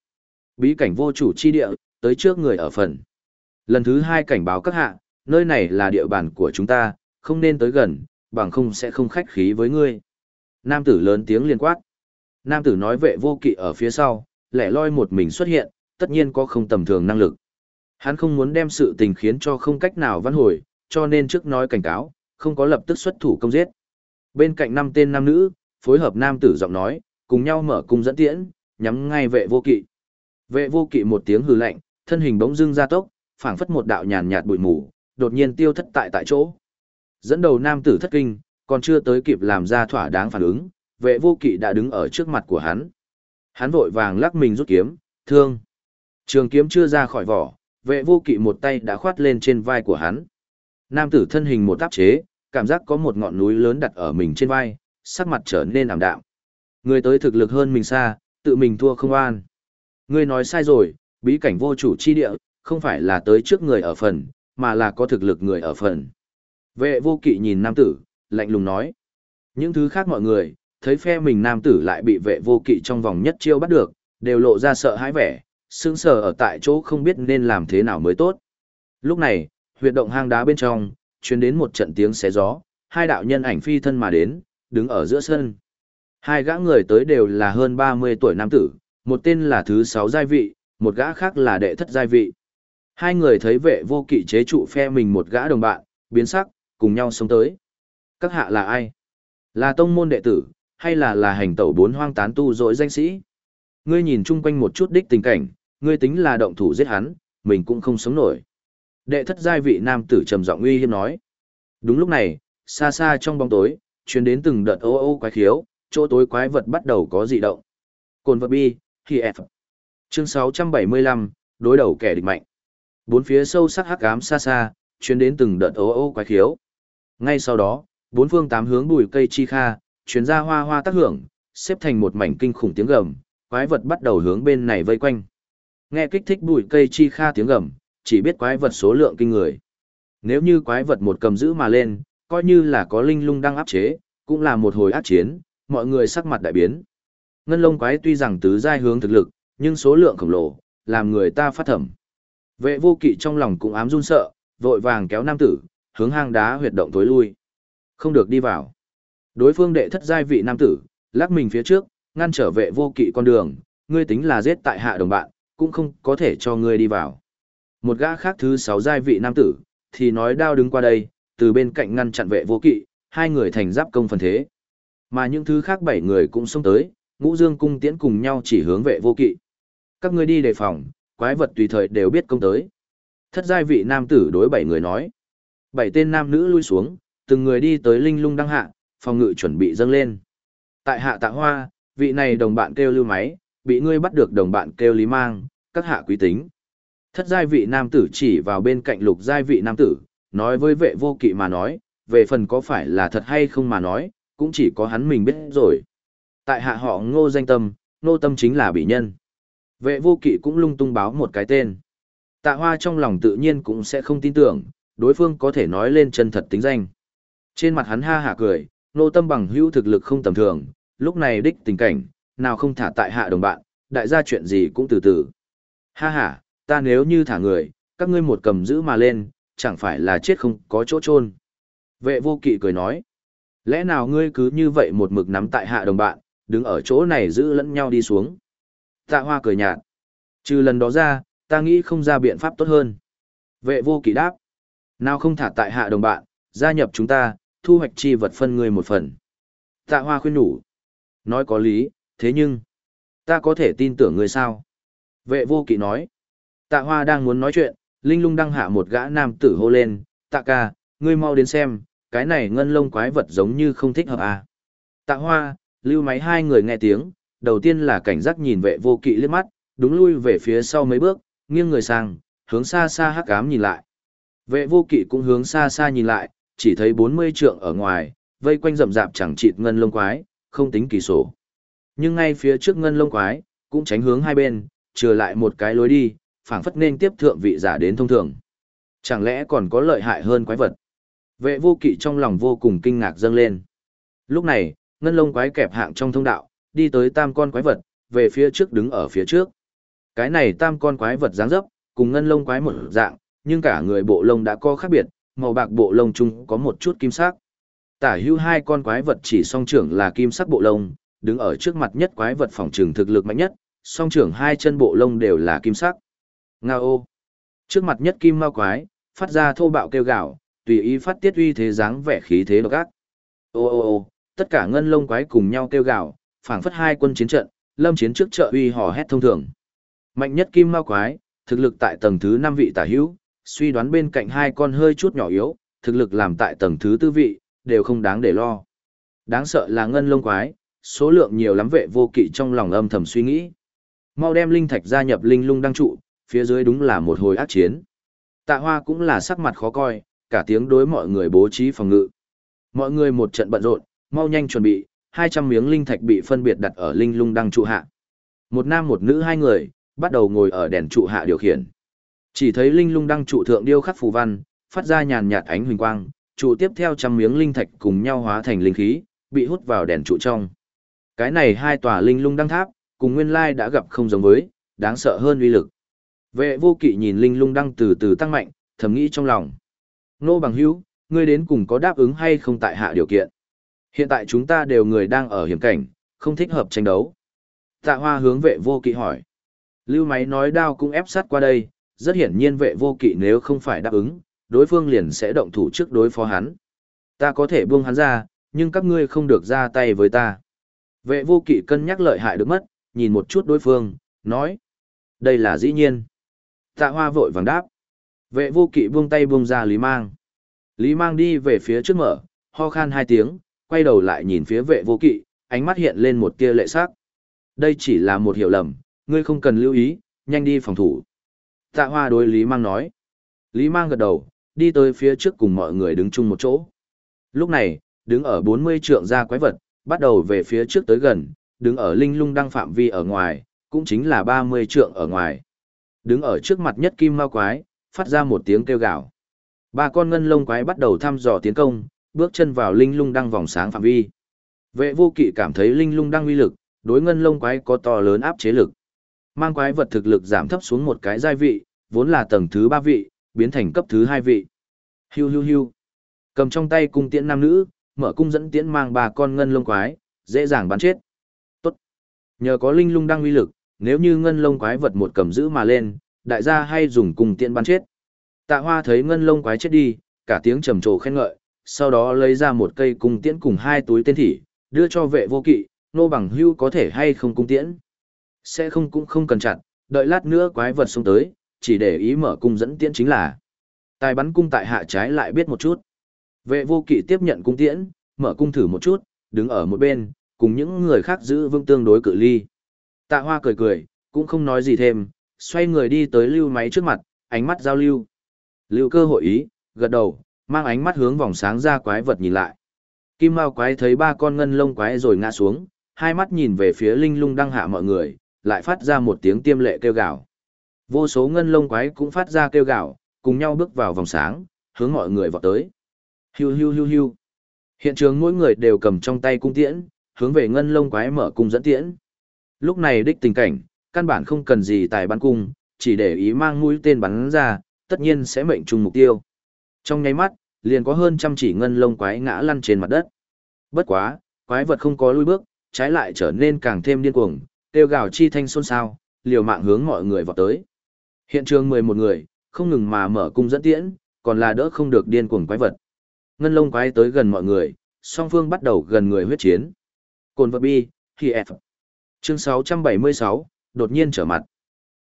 Bí cảnh vô chủ chi địa, tới trước người ở phần. Lần thứ hai cảnh báo các hạ, nơi này là địa bàn của chúng ta, không nên tới gần, bằng không sẽ không khách khí với ngươi. Nam tử lớn tiếng liên quát. Nam tử nói vệ vô kỵ ở phía sau, lẻ loi một mình xuất hiện, tất nhiên có không tầm thường năng lực. Hắn không muốn đem sự tình khiến cho không cách nào văn hồi, cho nên trước nói cảnh cáo, không có lập tức xuất thủ công giết. Bên cạnh năm tên nam nữ, phối hợp nam tử giọng nói, cùng nhau mở cung dẫn tiễn, nhắm ngay vệ vô kỵ. Vệ vô kỵ một tiếng hừ lạnh, thân hình bỗng dưng ra tốc, phảng phất một đạo nhàn nhạt bụi mù, đột nhiên tiêu thất tại tại chỗ. Dẫn đầu nam tử thất kinh, còn chưa tới kịp làm ra thỏa đáng phản ứng, vệ vô kỵ đã đứng ở trước mặt của hắn. Hắn vội vàng lắc mình rút kiếm, thương. Trường kiếm chưa ra khỏi vỏ, vệ vô kỵ một tay đã khoát lên trên vai của hắn. Nam tử thân hình một áp chế, cảm giác có một ngọn núi lớn đặt ở mình trên vai, sắc mặt trở nên ảm đạm. Người tới thực lực hơn mình xa, tự mình thua không an. Ngươi nói sai rồi, bí cảnh vô chủ chi địa, không phải là tới trước người ở phần, mà là có thực lực người ở phần. Vệ vô kỵ nhìn nam tử, lạnh lùng nói. Những thứ khác mọi người, thấy phe mình nam tử lại bị vệ vô kỵ trong vòng nhất chiêu bắt được, đều lộ ra sợ hãi vẻ, sững sờ ở tại chỗ không biết nên làm thế nào mới tốt. Lúc này, huyệt động hang đá bên trong, truyền đến một trận tiếng xé gió, hai đạo nhân ảnh phi thân mà đến, đứng ở giữa sân. Hai gã người tới đều là hơn 30 tuổi nam tử, một tên là thứ sáu giai vị, một gã khác là đệ thất giai vị. Hai người thấy vệ vô kỵ chế trụ phe mình một gã đồng bạn, biến sắc, cùng nhau sống tới. Các hạ là ai? Là tông môn đệ tử, hay là là hành tẩu bốn hoang tán tu dội danh sĩ? Ngươi nhìn chung quanh một chút đích tình cảnh, ngươi tính là động thủ giết hắn, mình cũng không sống nổi. Đệ thất giai vị nam tử trầm giọng uy hiếp nói. Đúng lúc này, xa xa trong bóng tối, truyền đến từng đợt ô ô quái khiếu, chỗ tối quái vật bắt đầu có dị động. Cồn vật bi, khi F. Chương 675, đối đầu kẻ địch mạnh. Bốn phía sâu sắc hắc ám xa xa, chuyến đến từng đợt ố ô quái khiếu. Ngay sau đó, bốn phương tám hướng bùi cây chi kha, chuyến ra hoa hoa tác hưởng, xếp thành một mảnh kinh khủng tiếng gầm, quái vật bắt đầu hướng bên này vây quanh. Nghe kích thích bùi cây chi kha tiếng gầm, chỉ biết quái vật số lượng kinh người. Nếu như quái vật một cầm giữ mà lên, coi như là có linh lung đang áp chế, cũng là một hồi át chiến, mọi người sắc mặt đại biến. Ngân lông quái tuy rằng tứ giai hướng thực lực, nhưng số lượng khổng lồ, làm người ta phát thẩm. Vệ vô kỵ trong lòng cũng ám run sợ, vội vàng kéo nam tử, hướng hang đá huyệt động tối lui. Không được đi vào. Đối phương đệ thất giai vị nam tử, lắc mình phía trước, ngăn trở vệ vô kỵ con đường, ngươi tính là giết tại hạ đồng bạn, cũng không có thể cho ngươi đi vào. Một gã khác thứ sáu giai vị nam tử, thì nói đao đứng qua đây, từ bên cạnh ngăn chặn vệ vô kỵ, hai người thành giáp công phần thế. Mà những thứ khác bảy người cũng xông tới, ngũ dương cung tiễn cùng nhau chỉ hướng vệ vô kỵ. Các ngươi đi đề phòng, quái vật tùy thời đều biết công tới. Thất giai vị nam tử đối bảy người nói. Bảy tên nam nữ lui xuống, từng người đi tới linh lung đăng hạ, phòng ngự chuẩn bị dâng lên. Tại hạ tạ hoa, vị này đồng bạn kêu lưu máy, bị ngươi bắt được đồng bạn kêu lý mang, các hạ quý tính. Thất giai vị nam tử chỉ vào bên cạnh lục giai vị nam tử, nói với vệ vô kỵ mà nói, về phần có phải là thật hay không mà nói, cũng chỉ có hắn mình biết rồi. Tại hạ họ ngô danh tâm, ngô tâm chính là bị nhân. Vệ vô kỵ cũng lung tung báo một cái tên. Tạ hoa trong lòng tự nhiên cũng sẽ không tin tưởng, đối phương có thể nói lên chân thật tính danh. Trên mặt hắn ha hả cười, nô tâm bằng hữu thực lực không tầm thường, lúc này đích tình cảnh, nào không thả tại hạ đồng bạn, đại gia chuyện gì cũng từ từ. Ha ha, ta nếu như thả người, các ngươi một cầm giữ mà lên, chẳng phải là chết không có chỗ chôn. Vệ vô kỵ cười nói, lẽ nào ngươi cứ như vậy một mực nắm tại hạ đồng bạn, đứng ở chỗ này giữ lẫn nhau đi xuống. Tạ hoa cười nhạt, trừ lần đó ra, ta nghĩ không ra biện pháp tốt hơn. Vệ vô kỵ đáp, nào không thả tại hạ đồng bạn, gia nhập chúng ta, thu hoạch chi vật phân người một phần. Tạ hoa khuyên nhủ, nói có lý, thế nhưng, ta có thể tin tưởng người sao? Vệ vô kỵ nói, tạ hoa đang muốn nói chuyện, linh lung đăng hạ một gã nam tử hô lên, tạ ca, ngươi mau đến xem, cái này ngân lông quái vật giống như không thích hợp à. Tạ hoa, lưu máy hai người nghe tiếng, đầu tiên là cảnh giác nhìn vệ vô kỵ liếc mắt, đúng lui về phía sau mấy bước, nghiêng người sang, hướng xa xa hắc ám nhìn lại. Vệ vô kỵ cũng hướng xa xa nhìn lại, chỉ thấy 40 trượng ở ngoài, vây quanh rậm rạp chẳng chịt ngân lông quái, không tính kỳ sổ. Nhưng ngay phía trước ngân lông quái, cũng tránh hướng hai bên, trừ lại một cái lối đi, phảng phất nên tiếp thượng vị giả đến thông thường. Chẳng lẽ còn có lợi hại hơn quái vật? Vệ vô kỵ trong lòng vô cùng kinh ngạc dâng lên. Lúc này, ngân lông quái kẹp hạng trong thông đạo, đi tới tam con quái vật, về phía trước đứng ở phía trước. Cái này tam con quái vật dáng dấp, cùng ngân lông quái một dạng, nhưng cả người bộ lông đã có khác biệt, màu bạc bộ lông chung có một chút kim sắc. Tả hữu hai con quái vật chỉ song trưởng là kim sắc bộ lông, đứng ở trước mặt nhất quái vật phòng trường thực lực mạnh nhất, song trưởng hai chân bộ lông đều là kim sắc. Nga ô! Trước mặt nhất kim ma quái, phát ra thô bạo kêu gạo, tùy ý phát tiết uy thế dáng vẻ khí thế độc ác. Ô ô ô, tất cả ngân lông quái cùng nhau kêu gạo, phảng phất hai quân chiến trận, lâm chiến trước trợ uy hò hét thông thường. Mạnh nhất kim ma quái, thực lực tại tầng thứ 5 vị tả hữu, suy đoán bên cạnh hai con hơi chút nhỏ yếu, thực lực làm tại tầng thứ tư vị, đều không đáng để lo. Đáng sợ là ngân lông quái, số lượng nhiều lắm vệ vô kỵ trong lòng âm thầm suy nghĩ. Mau đem linh thạch gia nhập linh lung đăng trụ, phía dưới đúng là một hồi ác chiến. Tạ hoa cũng là sắc mặt khó coi, cả tiếng đối mọi người bố trí phòng ngự. Mọi người một trận bận rộn, mau nhanh chuẩn bị, 200 miếng linh thạch bị phân biệt đặt ở linh lung đăng trụ hạ. Một nam một nữ hai người, bắt đầu ngồi ở đèn trụ hạ điều khiển. Chỉ thấy linh lung đăng trụ thượng điêu khắc phù văn, phát ra nhàn nhạt ánh huỳnh quang, trụ tiếp theo trăm miếng linh thạch cùng nhau hóa thành linh khí, bị hút vào đèn trụ trong. Cái này hai tòa linh lung đăng tháp, cùng nguyên lai đã gặp không giống với, đáng sợ hơn uy lực. Vệ vô kỵ nhìn linh lung đăng từ từ tăng mạnh, thầm nghĩ trong lòng. Nô bằng hữu, ngươi đến cùng có đáp ứng hay không tại hạ điều kiện. Hiện tại chúng ta đều người đang ở hiểm cảnh, không thích hợp tranh đấu. Tạ hoa hướng vệ vô kỵ hỏi. Lưu máy nói đao cũng ép sát qua đây, rất hiển nhiên vệ vô kỵ nếu không phải đáp ứng, đối phương liền sẽ động thủ trước đối phó hắn. Ta có thể buông hắn ra, nhưng các ngươi không được ra tay với ta. Vệ vô kỵ cân nhắc lợi hại được mất, nhìn một chút đối phương, nói. Đây là dĩ nhiên. Tạ hoa vội vàng đáp. Vệ vô kỵ buông tay buông ra Lý Mang. Lý Mang đi về phía trước mở, ho khan hai tiếng, quay đầu lại nhìn phía vệ vô kỵ, ánh mắt hiện lên một tia lệ sắc. Đây chỉ là một hiểu lầm, ngươi không cần lưu ý, nhanh đi phòng thủ. Tạ hoa đối Lý Mang nói. Lý Mang gật đầu, đi tới phía trước cùng mọi người đứng chung một chỗ. Lúc này, đứng ở 40 trượng ra quái vật, bắt đầu về phía trước tới gần, đứng ở linh lung đăng phạm vi ở ngoài, cũng chính là 30 trượng ở ngoài. Đứng ở trước mặt nhất kim ma quái, phát ra một tiếng kêu gào. Ba con ngân lông quái bắt đầu thăm dò tiến công, bước chân vào linh lung đăng vòng sáng phạm vi. Vệ vô kỵ cảm thấy linh lung đăng uy lực, đối ngân lông quái có to lớn áp chế lực. Mang quái vật thực lực giảm thấp xuống một cái giai vị, vốn là tầng thứ ba vị, biến thành cấp thứ hai vị. Hiu hiu hiu. Cầm trong tay cung tiễn nam nữ, mở cung dẫn tiễn mang ba con ngân lông quái, dễ dàng bắn chết. Tốt. Nhờ có linh lung đăng uy lực, nếu như ngân lông quái vật một cầm giữ mà lên, đại gia hay dùng cung tiễn bắn chết. Tạ Hoa thấy ngân lông quái chết đi, cả tiếng trầm trồ khen ngợi, sau đó lấy ra một cây cung tiễn cùng hai túi tên thỉ, đưa cho vệ vô kỵ, nô bằng hưu có thể hay không cung tiễn. Sẽ không cũng không cần chặn, đợi lát nữa quái vật xuống tới, chỉ để ý mở cung dẫn tiễn chính là. Tài bắn cung tại hạ trái lại biết một chút. Vệ vô kỵ tiếp nhận cung tiễn, mở cung thử một chút, đứng ở một bên, cùng những người khác giữ vững tương đối cự ly. Tạ hoa cười cười, cũng không nói gì thêm, xoay người đi tới lưu máy trước mặt, ánh mắt giao lưu. Lưu cơ hội ý, gật đầu, mang ánh mắt hướng vòng sáng ra quái vật nhìn lại. Kim Mao quái thấy ba con ngân lông quái rồi ngã xuống, hai mắt nhìn về phía linh lung đang hạ mọi người, lại phát ra một tiếng tiêm lệ kêu gào. Vô số ngân lông quái cũng phát ra kêu gào, cùng nhau bước vào vòng sáng, hướng mọi người vọt tới. Hiu hiu hiu hiu. Hiện trường mỗi người đều cầm trong tay cung tiễn, hướng về ngân lông quái mở cung dẫn tiễn. Lúc này đích tình cảnh, căn bản không cần gì tài bắn cung, chỉ để ý mang mũi tên bắn ra, tất nhiên sẽ mệnh trùng mục tiêu. Trong nháy mắt, liền có hơn trăm chỉ ngân lông quái ngã lăn trên mặt đất. Bất quá, quái vật không có lui bước, trái lại trở nên càng thêm điên cuồng, kêu gào chi thanh xôn xao, liều mạng hướng mọi người vọt tới. Hiện trường 11 người, không ngừng mà mở cung dẫn tiễn, còn là đỡ không được điên cuồng quái vật. Ngân lông quái tới gần mọi người, song phương bắt đầu gần người huyết chiến. Cồn vật bi, thì F. Chương 676, đột nhiên trở mặt.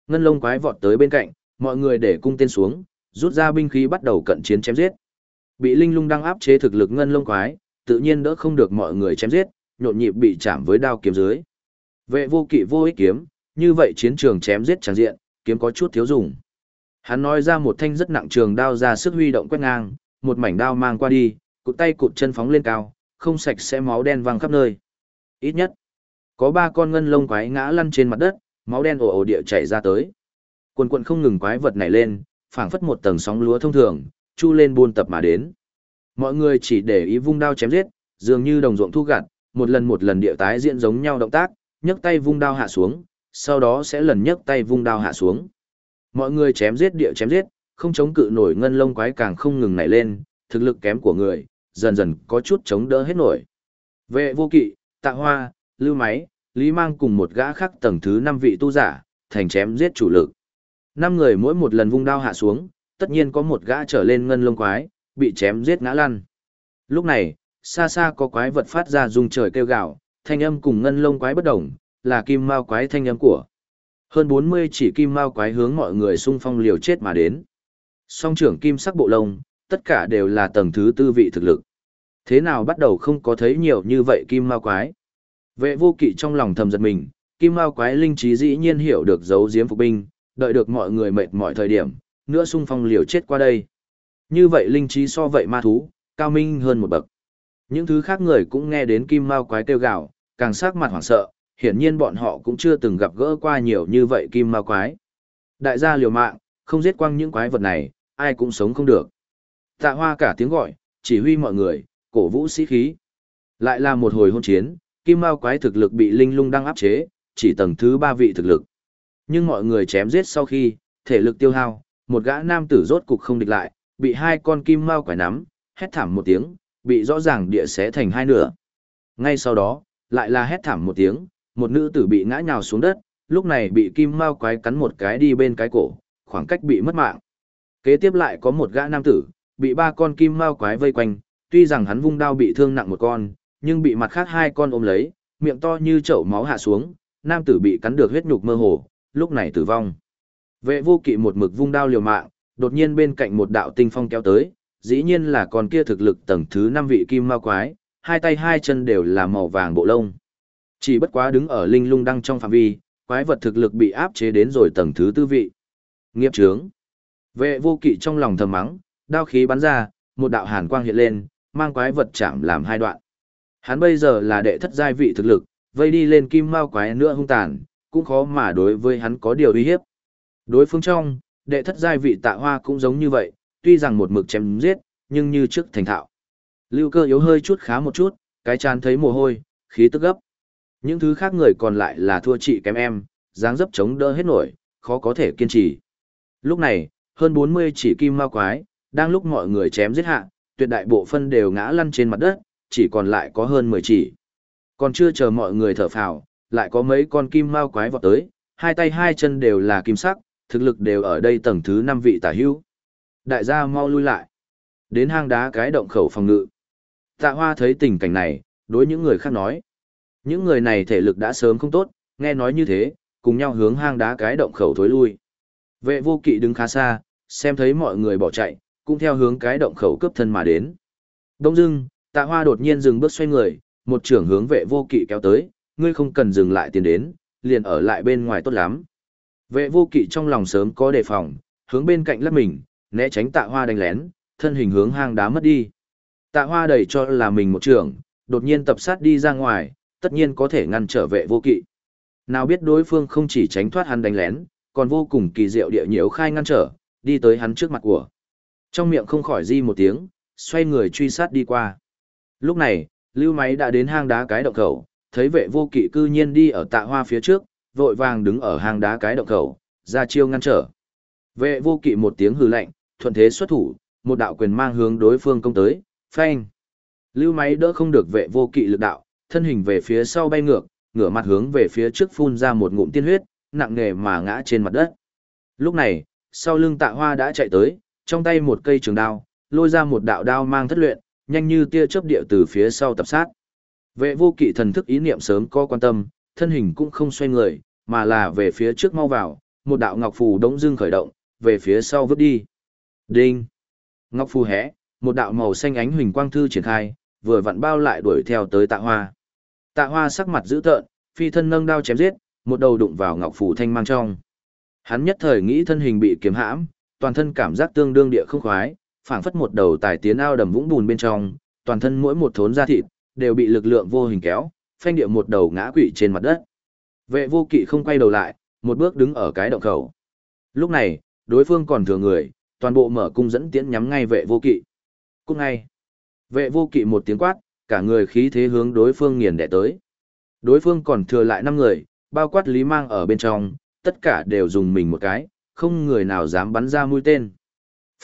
Ngân lông quái vọt tới bên cạnh, mọi người để cung tên xuống, rút ra binh khí bắt đầu cận chiến chém giết. Bị linh lung đang áp chế thực lực ngân lông quái, tự nhiên đỡ không được mọi người chém giết, nhộn nhịp bị chạm với đao kiếm dưới. Vệ vô kỵ vô ích kiếm, như vậy chiến trường chém giết chẳng diện, kiếm có chút thiếu dùng. Hắn nói ra một thanh rất nặng trường đao ra sức huy động quét ngang, một mảnh đao mang qua đi, cụt tay cụt chân phóng lên cao, không sạch sẽ máu đen văng khắp nơi. Ít nhất, có ba con ngân lông quái ngã lăn trên mặt đất, máu đen ồ ồ địa chảy ra tới. Quần quần không ngừng quái vật này lên, phảng phất một tầng sóng lúa thông thường, chu lên buôn tập mà đến. Mọi người chỉ để ý vung đao chém giết, dường như đồng ruộng thu gặt, một lần một lần địa tái diễn giống nhau động tác, nhấc tay vung đao hạ xuống, sau đó sẽ lần nhấc tay vung đao hạ xuống. Mọi người chém giết địa chém giết, không chống cự nổi ngân lông quái càng không ngừng nảy lên, thực lực kém của người, dần dần có chút chống đỡ hết nổi. Vệ vô kỵ, tạ hoa, lưu máy, lý mang cùng một gã khác tầng thứ năm vị tu giả, thành chém giết chủ lực. Năm người mỗi một lần vung đao hạ xuống, tất nhiên có một gã trở lên ngân lông quái, bị chém giết ngã lăn. Lúc này, xa xa có quái vật phát ra rung trời kêu gào, thanh âm cùng ngân lông quái bất đồng, là kim mao quái thanh âm của. Hơn 40 chỉ kim mao quái hướng mọi người xung phong liều chết mà đến. Song trưởng kim sắc bộ lông, tất cả đều là tầng thứ tư vị thực lực. Thế nào bắt đầu không có thấy nhiều như vậy kim mao quái? Vệ vô kỵ trong lòng thầm giật mình, kim mao quái linh trí dĩ nhiên hiểu được giấu giếm phục binh, đợi được mọi người mệt mọi thời điểm, nữa xung phong liều chết qua đây. Như vậy linh trí so vậy ma thú, cao minh hơn một bậc. Những thứ khác người cũng nghe đến kim mao quái kêu gào, càng sắc mặt hoảng sợ, hiển nhiên bọn họ cũng chưa từng gặp gỡ qua nhiều như vậy kim mao quái. Đại gia liều mạng, không giết quăng những quái vật này, ai cũng sống không được. Tạ hoa cả tiếng gọi, chỉ huy mọi người, cổ vũ sĩ khí. Lại là một hồi hôn chiến, kim mao quái thực lực bị linh lung đang áp chế, chỉ tầng thứ ba vị thực lực. Nhưng mọi người chém giết sau khi, thể lực tiêu hao, một gã nam tử rốt cục không địch lại, bị hai con kim mao quái nắm, hét thảm một tiếng, bị rõ ràng địa xé thành hai nửa. Ngay sau đó, lại là hét thảm một tiếng, một nữ tử bị ngã nhào xuống đất, lúc này bị kim mao quái cắn một cái đi bên cái cổ, khoảng cách bị mất mạng. Kế tiếp lại có một gã nam tử, bị ba con kim mao quái vây quanh, tuy rằng hắn vung đao bị thương nặng một con, nhưng bị mặt khác hai con ôm lấy, miệng to như chậu máu hạ xuống, nam tử bị cắn được huyết nhục mơ hồ, lúc này tử vong. Vệ vô kỵ một mực vung đao liều mạng, đột nhiên bên cạnh một đạo tinh phong kéo tới, dĩ nhiên là con kia thực lực tầng thứ năm vị kim ma quái, hai tay hai chân đều là màu vàng bộ lông. Chỉ bất quá đứng ở linh lung đăng trong phạm vi, quái vật thực lực bị áp chế đến rồi tầng thứ tư vị. Nghiệp trướng. Vệ vô kỵ trong lòng thầm mắng, đao khí bắn ra, một đạo hàn quang hiện lên, mang quái vật chạm làm hai đoạn. Hắn bây giờ là đệ thất giai vị thực lực, vây đi lên kim mao quái nữa hung tàn, cũng khó mà đối với hắn có điều uy hiếp. Đối phương trong, đệ thất giai vị tạ hoa cũng giống như vậy, tuy rằng một mực chém giết, nhưng như trước thành thạo. Lưu cơ yếu hơi chút khá một chút, cái chán thấy mồ hôi, khí tức gấp. Những thứ khác người còn lại là thua chị kém em, dáng dấp chống đỡ hết nổi, khó có thể kiên trì. Lúc này, hơn 40 chỉ kim ma quái, đang lúc mọi người chém giết hạ, tuyệt đại bộ phân đều ngã lăn trên mặt đất, chỉ còn lại có hơn 10 chỉ. Còn chưa chờ mọi người thở phào, lại có mấy con kim ma quái vọt tới, hai tay hai chân đều là kim sắc, thực lực đều ở đây tầng thứ 5 vị tả hữu. Đại gia mau lui lại. Đến hang đá cái động khẩu phòng ngự. Tạ Hoa thấy tình cảnh này, đối những người khác nói. Những người này thể lực đã sớm không tốt, nghe nói như thế, cùng nhau hướng hang đá cái động khẩu thối lui. Vệ vô kỵ đứng khá xa, xem thấy mọi người bỏ chạy, cũng theo hướng cái động khẩu cướp thân mà đến. Đông dưng, tạ hoa đột nhiên dừng bước xoay người, một trưởng hướng vệ vô kỵ kéo tới, ngươi không cần dừng lại tiền đến, liền ở lại bên ngoài tốt lắm. Vệ vô kỵ trong lòng sớm có đề phòng, hướng bên cạnh lấp mình, né tránh tạ hoa đánh lén, thân hình hướng hang đá mất đi. Tạ hoa đẩy cho là mình một trường, đột nhiên tập sát đi ra ngoài, tất nhiên có thể ngăn trở vệ vô kỵ. Nào biết đối phương không chỉ tránh thoát hắn đánh lén, còn vô cùng kỳ diệu địa nhiễu khai ngăn trở, đi tới hắn trước mặt của. Trong miệng không khỏi di một tiếng, xoay người truy sát đi qua. Lúc này, lưu máy đã đến hang đá cái động khẩu, thấy vệ vô kỵ cư nhiên đi ở tạ hoa phía trước, vội vàng đứng ở hang đá cái động khẩu, ra chiêu ngăn trở. Vệ vô kỵ một tiếng hừ lạnh, thuận thế xuất thủ, một đạo quyền mang hướng đối phương công tới, phanh. Lưu máy đỡ không được vệ vô kỵ lực đạo, thân hình về phía sau bay ngược, ngửa mặt hướng về phía trước phun ra một ngụm tiên huyết, nặng nề mà ngã trên mặt đất. Lúc này, sau lưng tạ hoa đã chạy tới, trong tay một cây trường đao, lôi ra một đạo đao mang thất luyện, nhanh như tia chớp địa từ phía sau tập sát. Vệ vô kỵ thần thức ý niệm sớm có quan tâm, thân hình cũng không xoay người, mà là về phía trước mau vào, một đạo ngọc phù đống dưng khởi động, về phía sau vứt đi. Đinh! Ngọc phù hé, một đạo màu xanh ánh huỳnh quang thư triển khai, vừa vặn bao lại đuổi theo tới tạ hoa. Tạ hoa sắc mặt dữ tợn, phi thân nâng đao chém giết, một đầu đụng vào ngọc phù thanh mang trong. Hắn nhất thời nghĩ thân hình bị kiếm hãm, toàn thân cảm giác tương đương địa không khoái, phảng phất một đầu tài tiến ao đầm vũng bùn bên trong, toàn thân mỗi một thốn da thịt đều bị lực lượng vô hình kéo, phanh địa một đầu ngã quỵ trên mặt đất. Vệ vô kỵ không quay đầu lại, một bước đứng ở cái động khẩu. Lúc này, đối phương còn thừa người, toàn bộ mở cung dẫn tiễn nhắm ngay vệ vô kỵ. Cung ngay. Vệ vô kỵ một tiếng quát, cả người khí thế hướng đối phương nghiền đẻ tới. Đối phương còn thừa lại 5 người, bao quát lý mang ở bên trong, tất cả đều dùng mình một cái, không người nào dám bắn ra mũi tên.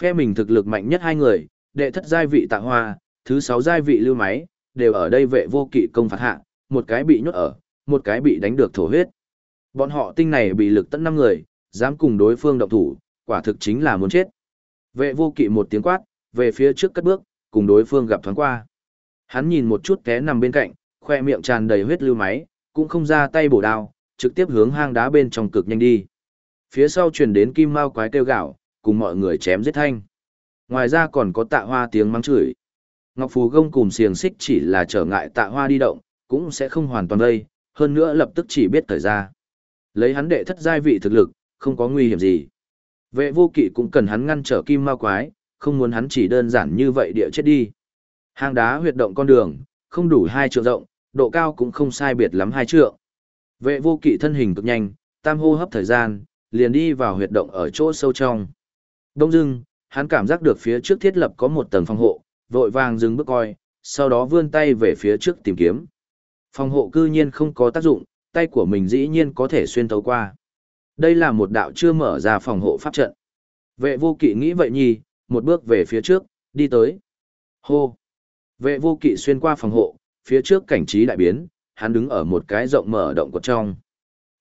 Phe mình thực lực mạnh nhất hai người, đệ thất giai vị tạ hoa, thứ sáu giai vị lưu máy, đều ở đây vệ vô kỵ công phạt hạ, một cái bị nhốt ở, một cái bị đánh được thổ huyết. Bọn họ tinh này bị lực tận năm người, dám cùng đối phương động thủ, quả thực chính là muốn chết. Vệ vô kỵ một tiếng quát, về phía trước cất bước, cùng đối phương gặp thoáng qua. Hắn nhìn một chút té nằm bên cạnh, khoe miệng tràn đầy huyết lưu máy, cũng không ra tay bổ đao, trực tiếp hướng hang đá bên trong cực nhanh đi. Phía sau truyền đến kim mao quái kêu gạo, cùng mọi người chém giết thanh. Ngoài ra còn có tạ hoa tiếng mắng chửi. Ngọc Phù Gông cùng xiềng xích chỉ là trở ngại tạ hoa đi động, cũng sẽ không hoàn toàn đây, hơn nữa lập tức chỉ biết thời ra. Lấy hắn đệ thất giai vị thực lực, không có nguy hiểm gì. Vệ vô kỵ cũng cần hắn ngăn trở kim ma quái, không muốn hắn chỉ đơn giản như vậy địa chết đi. Hang đá huyệt động con đường, không đủ hai trượng rộng, độ cao cũng không sai biệt lắm hai trượng. Vệ vô kỵ thân hình cực nhanh, tam hô hấp thời gian, liền đi vào huyệt động ở chỗ sâu trong. Đông dưng, hắn cảm giác được phía trước thiết lập có một tầng phòng hộ, vội vàng dừng bước coi, sau đó vươn tay về phía trước tìm kiếm. Phòng hộ cư nhiên không có tác dụng, tay của mình dĩ nhiên có thể xuyên thấu qua. Đây là một đạo chưa mở ra phòng hộ pháp trận. Vệ vô kỵ nghĩ vậy nhì, một bước về phía trước, đi tới. Hô! Vệ vô kỵ xuyên qua phòng hộ, phía trước cảnh trí đại biến, hắn đứng ở một cái rộng mở động quật trong.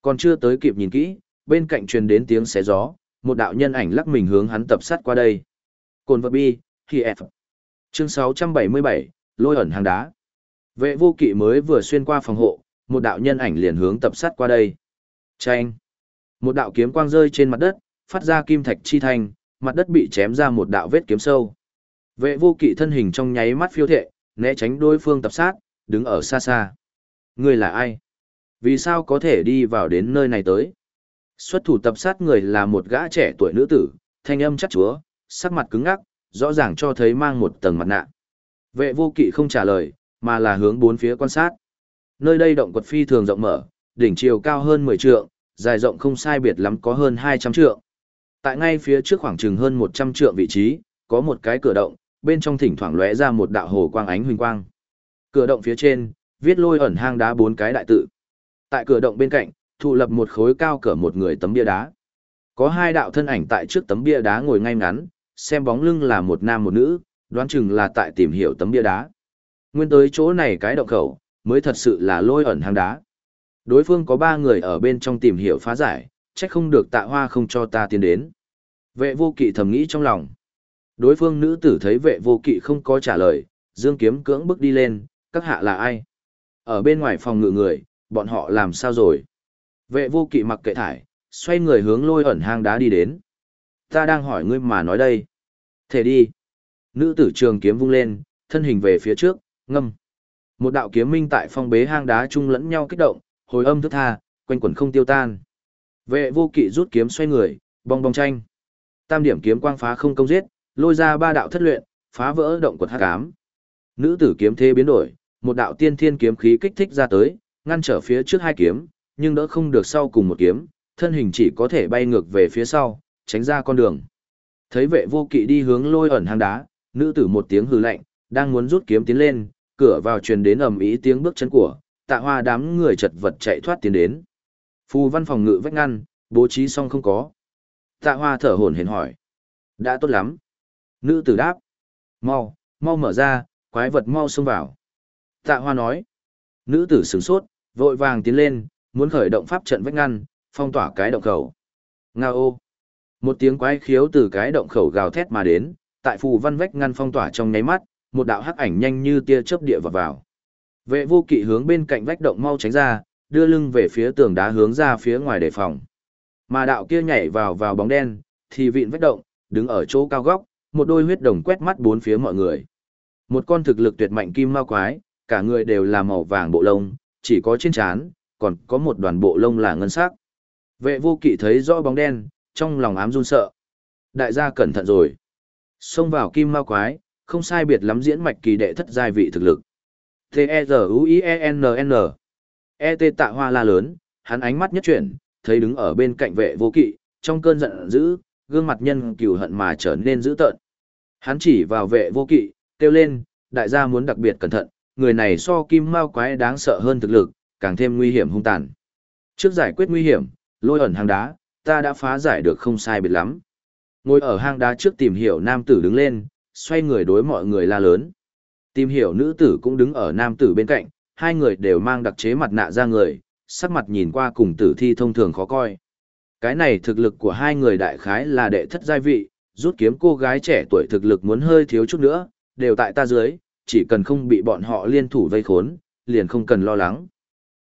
Còn chưa tới kịp nhìn kỹ, bên cạnh truyền đến tiếng xé gió, một đạo nhân ảnh lắc mình hướng hắn tập sát qua đây. Cồn vật bi, khi F. Chương 677, lôi ẩn hàng đá. Vệ vô kỵ mới vừa xuyên qua phòng hộ, một đạo nhân ảnh liền hướng tập sát qua đây. Chanh. Một đạo kiếm quang rơi trên mặt đất, phát ra kim thạch chi thành, mặt đất bị chém ra một đạo vết kiếm sâu. Vệ vô kỵ thân hình trong nháy mắt phiêu thệ, né tránh đối phương tập sát, đứng ở xa xa. Người là ai? Vì sao có thể đi vào đến nơi này tới? Xuất thủ tập sát người là một gã trẻ tuổi nữ tử, thanh âm chắc chúa, sắc mặt cứng ngắc, rõ ràng cho thấy mang một tầng mặt nạ. Vệ vô kỵ không trả lời, mà là hướng bốn phía quan sát. Nơi đây động quật phi thường rộng mở, đỉnh chiều cao hơn 10 trượng, dài rộng không sai biệt lắm có hơn 200 trượng. Tại ngay phía trước khoảng chừng hơn 100 trượng vị trí, có một cái cửa động, bên trong thỉnh thoảng lóe ra một đạo hồ quang ánh huỳnh quang. Cửa động phía trên, viết lôi ẩn hang đá bốn cái đại tự. Tại cửa động bên cạnh, thụ lập một khối cao cỡ một người tấm bia đá. Có hai đạo thân ảnh tại trước tấm bia đá ngồi ngay ngắn, xem bóng lưng là một nam một nữ, đoán chừng là tại tìm hiểu tấm bia đá. Nguyên tới chỗ này cái động khẩu, mới thật sự là lôi ẩn hang đá. Đối phương có ba người ở bên trong tìm hiểu phá giải, trách không được tạ hoa không cho ta tiến đến. Vệ vô kỵ thầm nghĩ trong lòng. Đối phương nữ tử thấy vệ vô kỵ không có trả lời, dương kiếm cưỡng bước đi lên, các hạ là ai? Ở bên ngoài phòng ngự người, bọn họ làm sao rồi? Vệ vô kỵ mặc kệ thải, xoay người hướng lôi ẩn hang đá đi đến. Ta đang hỏi ngươi mà nói đây. Thể đi. Nữ tử trường kiếm vung lên, thân hình về phía trước, ngâm. Một đạo kiếm minh tại phong bế hang đá chung lẫn nhau kích động, hồi âm thức tha, quanh quẩn không tiêu tan. Vệ vô kỵ rút kiếm xoay người, bong bong tranh. Tam điểm kiếm quang phá không công giết, lôi ra ba đạo thất luyện, phá vỡ động quật hắc ám. Nữ tử kiếm thế biến đổi, một đạo tiên thiên kiếm khí kích thích ra tới, ngăn trở phía trước hai kiếm, nhưng đỡ không được sau cùng một kiếm, thân hình chỉ có thể bay ngược về phía sau, tránh ra con đường. Thấy vệ vô kỵ đi hướng lôi ẩn hang đá, nữ tử một tiếng hừ lạnh, đang muốn rút kiếm tiến lên, cửa vào truyền đến ầm ý tiếng bước chân của, tạ hoa đám người chật vật chạy thoát tiến đến. Phù văn phòng ngự vách ngăn, bố trí xong không có. Tạ hoa thở hổn hển hỏi. Đã tốt lắm. Nữ tử đáp. Mau, mau mở ra, quái vật mau xông vào. Tạ hoa nói. Nữ tử sửng sốt, vội vàng tiến lên, muốn khởi động pháp trận vách ngăn, phong tỏa cái động khẩu. Nga ô. Một tiếng quái khiếu từ cái động khẩu gào thét mà đến, tại phù văn vách ngăn phong tỏa trong nháy mắt, một đạo hắc ảnh nhanh như tia chớp địa vào vào. Vệ vô kỵ hướng bên cạnh vách động mau tránh ra, đưa lưng về phía tường đá hướng ra phía ngoài đề phòng. Mà đạo kia nhảy vào vào bóng đen, thì vịn vách động, đứng ở chỗ cao góc, một đôi huyết đồng quét mắt bốn phía mọi người. Một con thực lực tuyệt mạnh kim ma quái, cả người đều là màu vàng bộ lông, chỉ có trên trán, còn có một đoàn bộ lông là ngân sắc. Vệ vô kỵ thấy rõ bóng đen, trong lòng ám run sợ. Đại gia cẩn thận rồi. Xông vào kim ma quái, không sai biệt lắm diễn mạch kỳ đệ thất giai vị thực lực. T-E-Z-U-I-E-N-N E.T. tạ hoa la lớn, hắn ánh mắt nhất chuyển, thấy đứng ở bên cạnh vệ vô kỵ, trong cơn giận dữ, gương mặt nhân cừu hận mà trở nên dữ tợn. Hắn chỉ vào vệ vô kỵ, kêu lên, đại gia muốn đặc biệt cẩn thận, người này so kim mao quái đáng sợ hơn thực lực, càng thêm nguy hiểm hung tàn. Trước giải quyết nguy hiểm, lôi ẩn hàng đá, ta đã phá giải được không sai biệt lắm. Ngồi ở hang đá trước tìm hiểu nam tử đứng lên, xoay người đối mọi người la lớn. Tìm hiểu nữ tử cũng đứng ở nam tử bên cạnh, hai người đều mang đặc chế mặt nạ ra người, sắc mặt nhìn qua cùng tử thi thông thường khó coi. Cái này thực lực của hai người đại khái là đệ thất giai vị, rút kiếm cô gái trẻ tuổi thực lực muốn hơi thiếu chút nữa, đều tại ta dưới, chỉ cần không bị bọn họ liên thủ vây khốn, liền không cần lo lắng.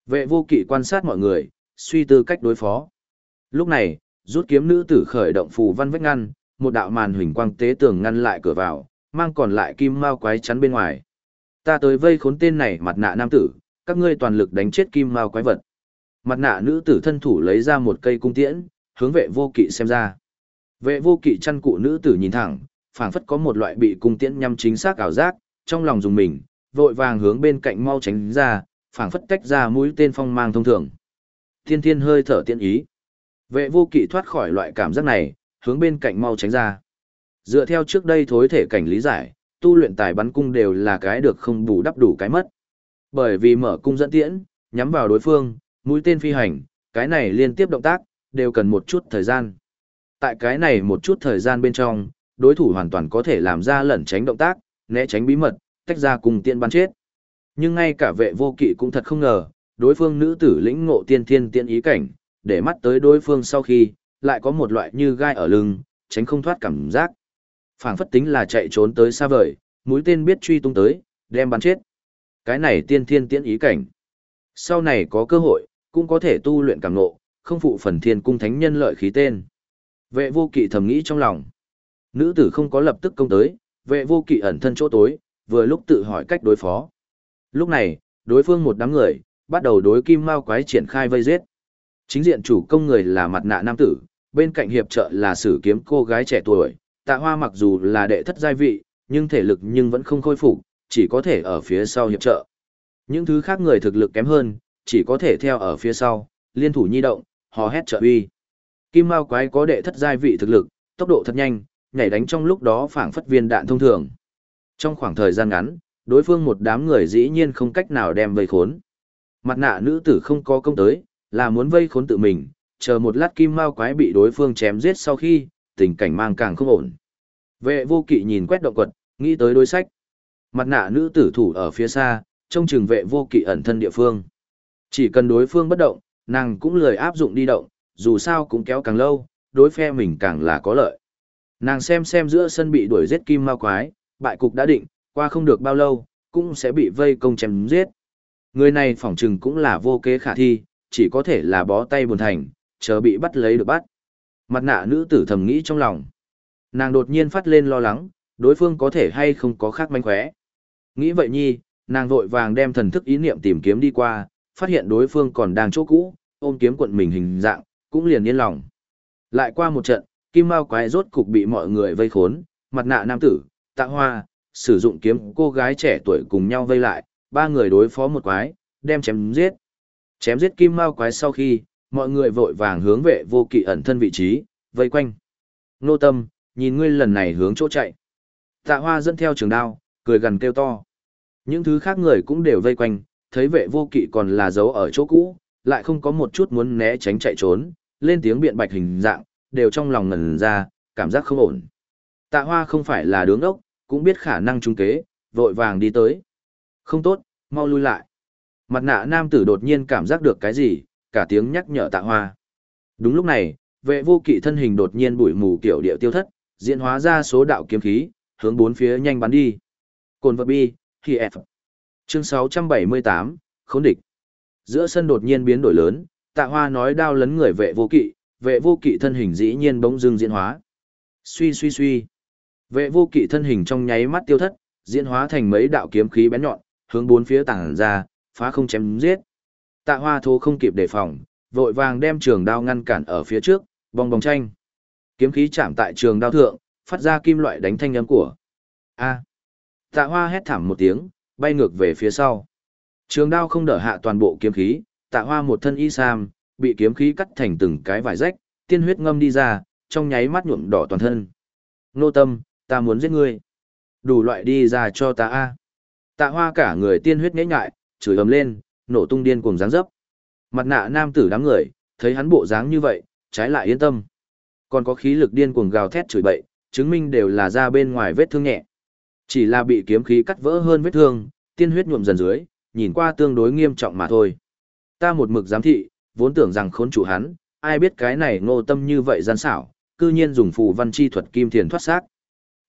Vệ vô kỵ quan sát mọi người, suy tư cách đối phó. Lúc này, rút kiếm nữ tử khởi động phù văn vách ngăn, một đạo màn huỳnh quang tế tường ngăn lại cửa vào, mang còn lại kim mao quái chắn bên ngoài. Ta tới vây khốn tên này mặt nạ nam tử, các ngươi toàn lực đánh chết kim mao quái vật. Mặt nạ nữ tử thân thủ lấy ra một cây cung tiễn, hướng vệ vô kỵ xem ra. Vệ vô kỵ chăn cụ nữ tử nhìn thẳng, phảng phất có một loại bị cung tiễn nhắm chính xác ảo giác, trong lòng dùng mình, vội vàng hướng bên cạnh mau tránh ra, phảng phất tách ra mũi tên phong mang thông thường. Thiên thiên hơi thở tiện ý. Vệ vô kỵ thoát khỏi loại cảm giác này, hướng bên cạnh mau tránh ra. Dựa theo trước đây thối thể cảnh lý giải, tu luyện tài bắn cung đều là cái được không bù đắp đủ cái mất. Bởi vì mở cung dẫn tiễn, nhắm vào đối phương, mũi tên phi hành, cái này liên tiếp động tác, đều cần một chút thời gian. Tại cái này một chút thời gian bên trong, đối thủ hoàn toàn có thể làm ra lẩn tránh động tác, né tránh bí mật, tách ra cùng tiện bắn chết. Nhưng ngay cả vệ vô kỵ cũng thật không ngờ, đối phương nữ tử lĩnh ngộ tiên thiên tiên ý cảnh, để mắt tới đối phương sau khi, lại có một loại như gai ở lưng, tránh không thoát cảm giác. phảng phất tính là chạy trốn tới xa vời, mũi tên biết truy tung tới, đem bắn chết. Cái này tiên thiên tiễn ý cảnh. Sau này có cơ hội, cũng có thể tu luyện cảm ngộ, không phụ phần thiên cung thánh nhân lợi khí tên. Vệ vô kỵ thầm nghĩ trong lòng. Nữ tử không có lập tức công tới, vệ vô kỵ ẩn thân chỗ tối, vừa lúc tự hỏi cách đối phó. Lúc này, đối phương một đám người, bắt đầu đối kim mao quái triển khai vây giết. Chính diện chủ công người là mặt nạ nam tử, bên cạnh hiệp trợ là sử kiếm cô gái trẻ tuổi, tạ hoa mặc dù là đệ thất giai vị, nhưng thể lực nhưng vẫn không khôi phục, chỉ có thể ở phía sau hiệp trợ. Những thứ khác người thực lực kém hơn, chỉ có thể theo ở phía sau, liên thủ nhi động, hò hét trợ uy. Kim Mao quái có đệ thất giai vị thực lực, tốc độ thật nhanh, nhảy đánh trong lúc đó phảng phất viên đạn thông thường. Trong khoảng thời gian ngắn, đối phương một đám người dĩ nhiên không cách nào đem vây khốn. Mặt nạ nữ tử không có công tới, là muốn vây khốn tự mình, chờ một lát kim mao quái bị đối phương chém giết sau khi, tình cảnh mang càng không ổn. Vệ vô kỵ nhìn quét động quật, nghĩ tới đối sách. Mặt nạ nữ tử thủ ở phía xa, trông chừng vệ vô kỵ ẩn thân địa phương. Chỉ cần đối phương bất động, nàng cũng lười áp dụng đi động, dù sao cũng kéo càng lâu, đối phe mình càng là có lợi. Nàng xem xem giữa sân bị đuổi giết kim mao quái, bại cục đã định, qua không được bao lâu, cũng sẽ bị vây công chém giết. Người này phỏng chừng cũng là vô kế khả thi, chỉ có thể là bó tay buồn thành, chờ bị bắt lấy được bắt. Mặt nạ nữ tử thầm nghĩ trong lòng. Nàng đột nhiên phát lên lo lắng, đối phương có thể hay không có khác manh khóe. Nghĩ vậy nhi, nàng vội vàng đem thần thức ý niệm tìm kiếm đi qua, phát hiện đối phương còn đang chỗ cũ, ôm kiếm quận mình hình dạng, cũng liền yên lòng. Lại qua một trận, kim mao quái rốt cục bị mọi người vây khốn, mặt nạ nam tử, tạ hoa, sử dụng kiếm cô gái trẻ tuổi cùng nhau vây lại, ba người đối phó một quái, đem chém giết. Chém giết kim mao quái sau khi, mọi người vội vàng hướng vệ vô kỵ ẩn thân vị trí, vây quanh. Nô tâm, nhìn ngươi lần này hướng chỗ chạy. Tạ hoa dẫn theo trường đao, cười gần kêu to. Những thứ khác người cũng đều vây quanh, thấy vệ vô kỵ còn là giấu ở chỗ cũ, lại không có một chút muốn né tránh chạy trốn, lên tiếng biện bạch hình dạng, đều trong lòng ngần ra, cảm giác không ổn. Tạ hoa không phải là đứng ốc, cũng biết khả năng trung kế, vội vàng đi tới. Không tốt, mau lui lại. Mặt nạ nam tử đột nhiên cảm giác được cái gì, cả tiếng nhắc nhở tạ hoa. Đúng lúc này, vệ vô kỵ thân hình đột nhiên bụi mù kiểu điệu tiêu thất, diễn hóa ra số đạo kiếm khí, hướng bốn phía nhanh bắn đi. Cồn vật bi, khi F. Chương 678, khốn địch. Giữa sân đột nhiên biến đổi lớn, tạ hoa nói đao lấn người vệ vô kỵ, vệ vô kỵ thân hình dĩ nhiên bỗng dưng diễn hóa. Suy suy suy. Vệ vô kỵ thân hình trong nháy mắt tiêu thất, diễn hóa thành mấy đạo kiếm khí bén nhọn, hướng bốn phía tảng ra, phá không chém giết. Tạ hoa thô không kịp đề phòng, vội vàng đem trường đao ngăn cản ở phía trước, bong bóng tranh. Kiếm khí chạm tại trường đao thượng, phát ra kim loại đánh thanh âm của. A. Tạ hoa hét thảm một tiếng, bay ngược về phía sau. Trường đao không đỡ hạ toàn bộ kiếm khí, tạ hoa một thân y sam, bị kiếm khí cắt thành từng cái vải rách, tiên huyết ngâm đi ra, trong nháy mắt nhuộm đỏ toàn thân. Nô tâm, ta muốn giết ngươi. Đủ loại đi ra cho ta a. Tạ hoa cả người tiên huyết nhễ nhại, chửi ấm lên, nổ tung điên cuồng dáng dấp. Mặt nạ nam tử đám người, thấy hắn bộ dáng như vậy, trái lại yên tâm. Còn có khí lực điên cuồng gào thét chửi bậy, chứng minh đều là ra bên ngoài vết thương nhẹ. Chỉ là bị kiếm khí cắt vỡ hơn vết thương, tiên huyết nhuộm dần dưới, nhìn qua tương đối nghiêm trọng mà thôi. Ta một mực giám thị, vốn tưởng rằng khốn chủ hắn, ai biết cái này ngô tâm như vậy gian xảo, cư nhiên dùng phù văn chi thuật kim thiền thoát xác.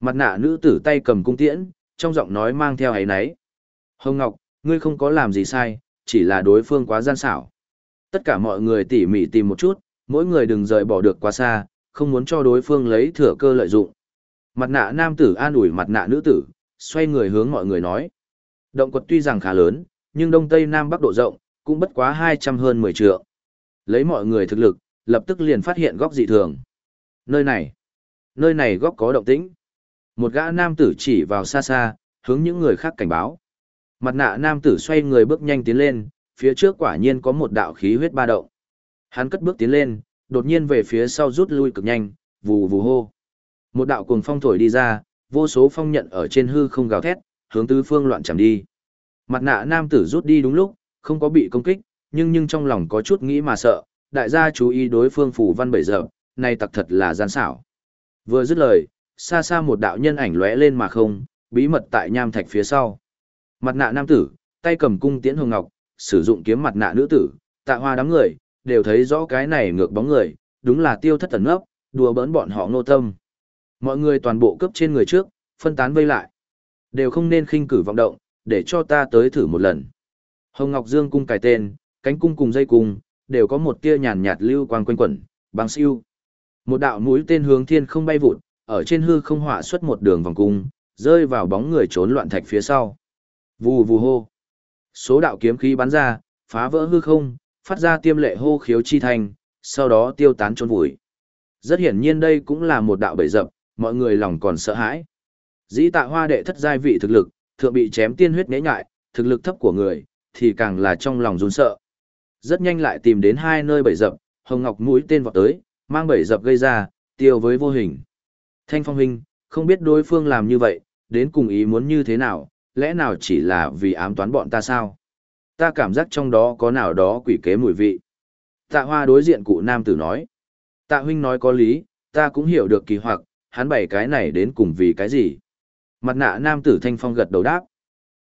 Mặt nạ nữ tử tay cầm cung tiễn, trong giọng nói mang theo ấy náy. Hồng Ngọc, ngươi không có làm gì sai, chỉ là đối phương quá gian xảo. Tất cả mọi người tỉ mỉ tìm một chút, mỗi người đừng rời bỏ được quá xa, không muốn cho đối phương lấy thừa cơ lợi dụng. Mặt nạ nam tử an ủi mặt nạ nữ tử, xoay người hướng mọi người nói. Động quật tuy rằng khá lớn, nhưng đông tây nam bắc độ rộng, cũng bất quá 200 hơn 10 trượng. Lấy mọi người thực lực, lập tức liền phát hiện góc dị thường. Nơi này, nơi này góc có động tĩnh. Một gã nam tử chỉ vào xa xa, hướng những người khác cảnh báo. Mặt nạ nam tử xoay người bước nhanh tiến lên, phía trước quả nhiên có một đạo khí huyết ba động. Hắn cất bước tiến lên, đột nhiên về phía sau rút lui cực nhanh, vù vù hô. Một đạo cuồng phong thổi đi ra, vô số phong nhận ở trên hư không gào thét, hướng tứ phương loạn chạm đi. Mặt nạ nam tử rút đi đúng lúc, không có bị công kích, nhưng nhưng trong lòng có chút nghĩ mà sợ, đại gia chú ý đối phương phủ văn bảy giờ, này tặc thật là gian xảo. Vừa dứt lời, xa xa một đạo nhân ảnh lóe lên mà không, bí mật tại nham thạch phía sau. Mặt nạ nam tử, tay cầm cung tiễn hồng ngọc, sử dụng kiếm mặt nạ nữ tử, tạ hoa đám người, đều thấy rõ cái này ngược bóng người, đúng là tiêu thất tẩn ngốc, đùa bỡn bọn họ ngô tâm. Mọi người toàn bộ cấp trên người trước, phân tán vây lại. Đều không nên khinh cử vọng động, để cho ta tới thử một lần. Hồng Ngọc Dương cung cài tên, cánh cung cùng dây cung, đều có một tia nhàn nhạt lưu quang quanh quẩn, bằng siêu. Một đạo mũi tên hướng thiên không bay vụt, ở trên hư không họa xuất một đường vòng cung, rơi vào bóng người trốn loạn thạch phía sau. Vù vù hô. Số đạo kiếm khí bắn ra, phá vỡ hư không, phát ra tiêm lệ hô khiếu chi thành, sau đó tiêu tán trốn vùi. Rất hiển nhiên đây cũng là một đạo bẫy dập, mọi người lòng còn sợ hãi. Dĩ tạ hoa đệ thất giai vị thực lực, thượng bị chém tiên huyết nế nhại, thực lực thấp của người, thì càng là trong lòng run sợ. Rất nhanh lại tìm đến hai nơi bẫy dập, hồng ngọc mũi tên vọt tới, mang bẫy dập gây ra, tiêu với vô hình. Thanh phong huynh, không biết đối phương làm như vậy, đến cùng ý muốn như thế nào, lẽ nào chỉ là vì ám toán bọn ta sao? Ta cảm giác trong đó có nào đó quỷ kế mùi vị. Tạ hoa đối diện cụ nam tử nói. Tạ huynh nói có lý, ta cũng hiểu được kỳ hoặc, hắn bày cái này đến cùng vì cái gì. Mặt nạ nam tử thanh phong gật đầu đáp.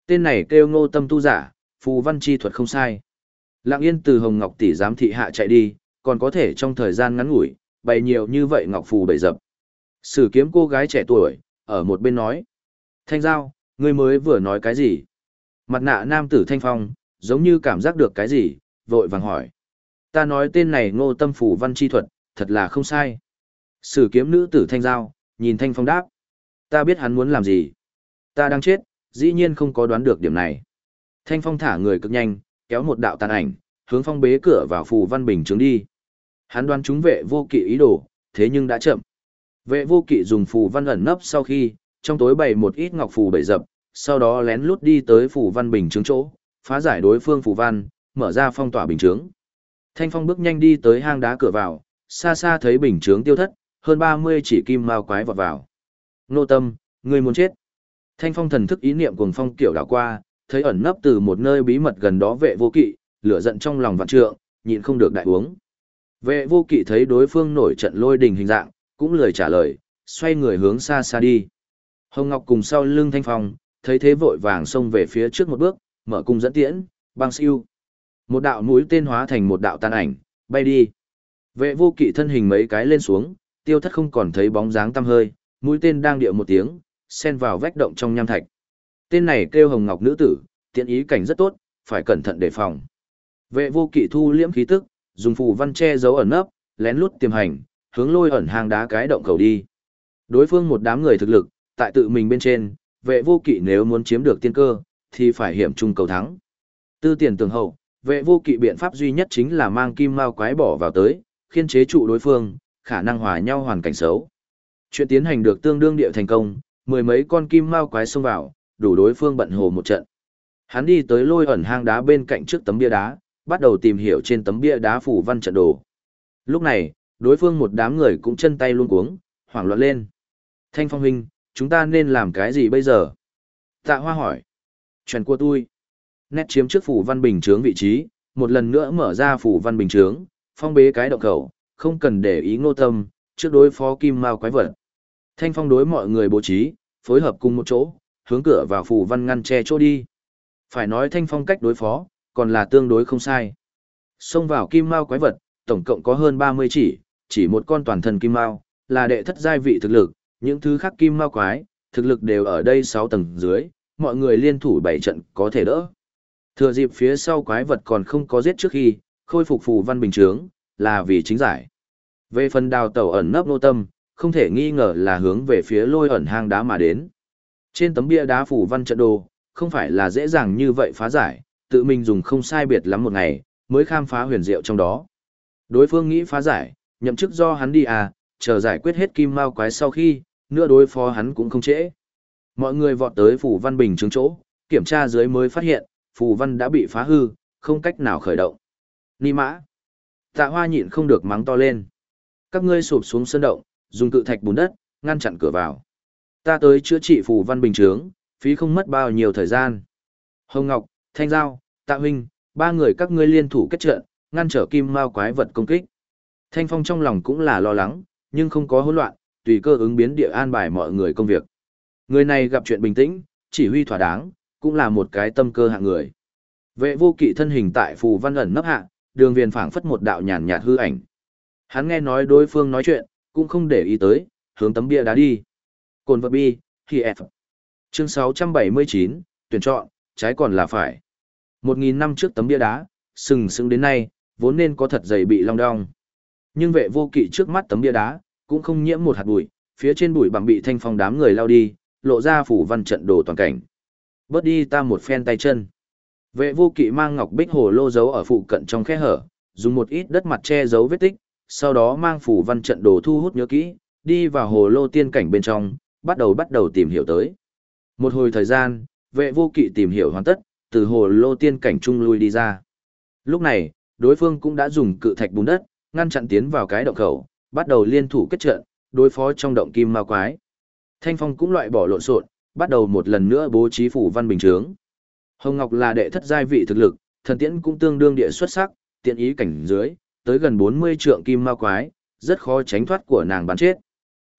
Tên này kêu ngô tâm tu giả, phù văn chi thuật không sai. Lặng yên từ hồng ngọc tỷ giám thị hạ chạy đi, còn có thể trong thời gian ngắn ngủi, bày nhiều như vậy ngọc phù bày dập. Sử kiếm cô gái trẻ tuổi, ở một bên nói. Thanh giao, ngươi mới vừa nói cái gì? Mặt nạ nam tử thanh phong, giống như cảm giác được cái gì, vội vàng hỏi. Ta nói tên này ngô tâm phủ văn chi thuật, thật là không sai. Sử kiếm nữ tử thanh giao, nhìn thanh phong đáp. Ta biết hắn muốn làm gì. Ta đang chết, dĩ nhiên không có đoán được điểm này. Thanh phong thả người cực nhanh, kéo một đạo tàn ảnh, hướng phong bế cửa vào phù văn bình trướng đi. Hắn đoán chúng vệ vô kỵ ý đồ, thế nhưng đã chậm. Vệ vô kỵ dùng phù văn ẩn nấp sau khi, trong tối bày một ít ngọc phù bày dập, sau đó lén lút đi tới phủ văn bình trướng chỗ, phá giải đối phương phủ văn, mở ra phong tỏa bình trướng. Thanh phong bước nhanh đi tới hang đá cửa vào, xa xa thấy bình trướng tiêu thất, hơn 30 chỉ kim mao quái vọt vào. Nô tâm, ngươi muốn chết. Thanh phong thần thức ý niệm cuồng phong kiểu đảo qua, thấy ẩn nấp từ một nơi bí mật gần đó vệ vô kỵ, lửa giận trong lòng vạn trượng, nhịn không được đại uống. Vệ vô kỵ thấy đối phương nổi trận lôi đình hình dạng, cũng lời trả lời, xoay người hướng xa xa đi. Hồng Ngọc cùng sau lưng Thanh Phong, thấy thế vội vàng xông về phía trước một bước, mở cung dẫn tiễn, băng siêu. Một đạo mũi tên hóa thành một đạo tàn ảnh, bay đi. Vệ vô kỵ thân hình mấy cái lên xuống, tiêu thất không còn thấy bóng dáng tăm hơi, mũi tên đang điệu một tiếng, xen vào vách động trong nham thạch. Tên này kêu Hồng Ngọc nữ tử, tiện ý cảnh rất tốt, phải cẩn thận đề phòng. Vệ vô kỵ thu liễm khí tức, dùng phù văn che giấu ẩn nấp, lén lút tiềm hành, hướng lôi ẩn hang đá cái động cầu đi. Đối phương một đám người thực lực, tại tự mình bên trên, vệ vô kỵ nếu muốn chiếm được tiên cơ, thì phải hiểm trung cầu thắng. Tư tiền tường hậu, vệ vô kỵ biện pháp duy nhất chính là mang kim mao quái bỏ vào tới, khiên chế trụ đối phương, khả năng hòa nhau hoàn cảnh xấu. Chuyện tiến hành được tương đương địa thành công, mười mấy con kim mao quái xông vào, đủ đối phương bận hồ một trận. Hắn đi tới lôi ẩn hang đá bên cạnh trước tấm bia đá, bắt đầu tìm hiểu trên tấm bia đá phủ văn trận đồ. Lúc này, đối phương một đám người cũng chân tay luôn cuống, hoảng loạn lên. Thanh Phong huynh, chúng ta nên làm cái gì bây giờ? Tạ Hoa hỏi. Chuyện của tôi. Nét chiếm trước phủ văn bình trướng vị trí, một lần nữa mở ra phủ văn bình trướng, phong bế cái động khẩu, không cần để ý ngô tâm, trước đối phó kim mao quái vật. Thanh phong đối mọi người bố trí, phối hợp cùng một chỗ, hướng cửa vào phủ văn ngăn che chỗ đi. Phải nói thanh phong cách đối phó, còn là tương đối không sai. Xông vào kim mao quái vật, tổng cộng có hơn 30 chỉ, chỉ một con toàn thân kim mao, là đệ thất giai vị thực lực, những thứ khác kim ma quái, thực lực đều ở đây 6 tầng dưới, mọi người liên thủ bảy trận có thể đỡ. Thừa dịp phía sau quái vật còn không có giết trước khi, khôi phục phù văn bình trướng, là vì chính giải. Về phần đào tẩu ẩn nấp nô tâm, không thể nghi ngờ là hướng về phía lôi ẩn hang đá mà đến. Trên tấm bia đá phủ văn trận đồ, không phải là dễ dàng như vậy phá giải, tự mình dùng không sai biệt lắm một ngày, mới khám phá huyền diệu trong đó. Đối phương nghĩ phá giải, nhậm chức do hắn đi à, chờ giải quyết hết kim mao quái sau khi, nữa đối phó hắn cũng không trễ. Mọi người vọt tới phủ văn bình chứng chỗ, kiểm tra dưới mới phát hiện, phù văn đã bị phá hư, không cách nào khởi động. Ni mã. Tạ hoa nhịn không được mắng to lên. Các ngươi sụp xuống sân động, dùng cự thạch bùn đất, ngăn chặn cửa vào. Ta tới chữa trị phù văn bình chứng, phí không mất bao nhiêu thời gian. Hồng Ngọc, Thanh Giao, Tạ Huynh, ba người các ngươi liên thủ kết trận, ngăn trở kim mao quái vật công kích. Thanh Phong trong lòng cũng là lo lắng, nhưng không có hỗn loạn, tùy cơ ứng biến địa an bài mọi người công việc. Người này gặp chuyện bình tĩnh, chỉ huy thỏa đáng, cũng là một cái tâm cơ hạng người. Vệ vô kỵ thân hình tại phù văn ẩn nấp hạ, đường viền phảng phất một đạo nhàn nhạt hư ảnh. Hắn nghe nói đối phương nói chuyện, cũng không để ý tới, hướng tấm bia đá đi. Cồn vật bi, khi F. Chương 679, tuyển chọn, trái còn là phải. Một nghìn năm trước tấm bia đá, sừng sững đến nay, vốn nên có thật dày bị long đong. Nhưng vệ vô kỵ trước mắt tấm bia đá, cũng không nhiễm một hạt bụi, phía trên bụi bằng bị thanh phong đám người lao đi, lộ ra phủ văn trận đồ toàn cảnh. Bớt đi ta một phen tay chân. Vệ vô kỵ mang ngọc bích hồ lô giấu ở phụ cận trong khe hở, dùng một ít đất mặt che giấu vết tích, sau đó mang phủ văn trận đồ thu hút nhớ kỹ, đi vào hồ lô tiên cảnh bên trong, bắt đầu bắt đầu tìm hiểu tới. Một hồi thời gian, vệ vô kỵ tìm hiểu hoàn tất, từ hồ lô tiên cảnh trung lui đi ra. Lúc này, đối phương cũng đã dùng cự thạch bùn đất, ngăn chặn tiến vào cái động khẩu, bắt đầu liên thủ kết trận, đối phó trong động kim ma quái. Thanh Phong cũng loại bỏ lộn xộn, bắt đầu một lần nữa bố trí phủ văn bình chướng. Hồng Ngọc là đệ thất giai vị thực lực, thần tiễn cũng tương đương địa xuất sắc, tiện ý cảnh dưới, tới gần 40 trượng kim ma quái, rất khó tránh thoát của nàng bắn chết.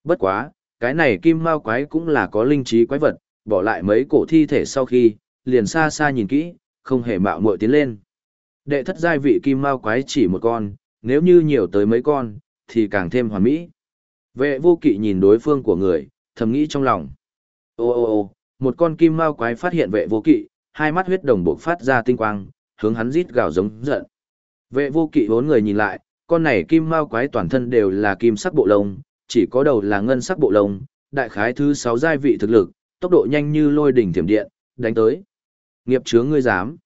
Bất quá, cái này kim ma quái cũng là có linh trí quái vật, bỏ lại mấy cổ thi thể sau khi, liền xa xa nhìn kỹ, không hề mạo muội tiến lên. Đệ thất giai vị kim ma quái chỉ một con, nếu như nhiều tới mấy con, thì càng thêm hoàn mỹ. Vệ vô kỵ nhìn đối phương của người, thầm nghĩ trong lòng. Ô ô ô, một con kim mao quái phát hiện vệ vô kỵ, hai mắt huyết đồng bộc phát ra tinh quang, hướng hắn rít gào giống giận. Vệ vô kỵ bốn người nhìn lại, con này kim mao quái toàn thân đều là kim sắc bộ lông, chỉ có đầu là ngân sắc bộ lông, đại khái thứ sáu giai vị thực lực, tốc độ nhanh như lôi đỉnh thiểm điện, đánh tới. Nghiệp chướng ngươi dám.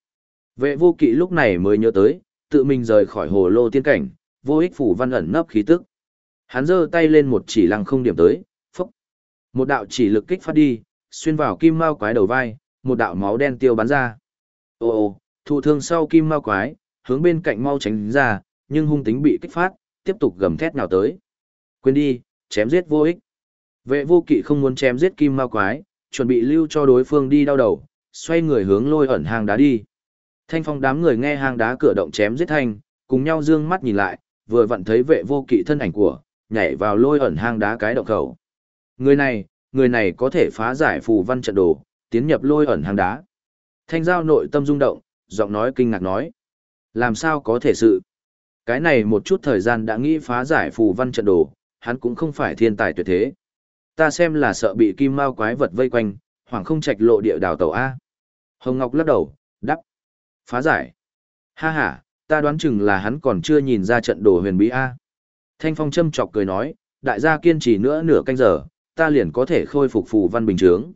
Vệ vô kỵ lúc này mới nhớ tới, tự mình rời khỏi hồ lô tiên cảnh, vô ích phủ văn ẩn nấp khí tức. Hắn giơ tay lên một chỉ lăng không điểm tới, phốc. Một đạo chỉ lực kích phát đi, xuyên vào kim mao quái đầu vai, một đạo máu đen tiêu bắn ra. Ô ô, thụ thương sau kim mao quái, hướng bên cạnh mau tránh ra, nhưng hung tính bị kích phát, tiếp tục gầm thét nào tới. Quên đi, chém giết vô ích. Vệ vô kỵ không muốn chém giết kim mao quái, chuẩn bị lưu cho đối phương đi đau đầu, xoay người hướng lôi ẩn hang đá đi. Thanh phong đám người nghe hang đá cửa động chém giết thanh, cùng nhau dương mắt nhìn lại, vừa vặn thấy vệ vô kỵ thân ảnh của, nhảy vào lôi ẩn hang đá cái động khẩu. Người này, người này có thể phá giải phù văn trận đồ, tiến nhập lôi ẩn hang đá. Thanh giao nội tâm rung động, giọng nói kinh ngạc nói. Làm sao có thể sự? Cái này một chút thời gian đã nghĩ phá giải phù văn trận đồ, hắn cũng không phải thiên tài tuyệt thế. Ta xem là sợ bị kim mao quái vật vây quanh, hoàng không trạch lộ địa đào tàu A. Hồng Ngọc lắc đầu, đắp. Phá giải. Ha ha, ta đoán chừng là hắn còn chưa nhìn ra trận đồ huyền bí A. Thanh Phong châm chọc cười nói, đại gia kiên trì nữa nửa canh giờ, ta liền có thể khôi phục phù văn bình chướng.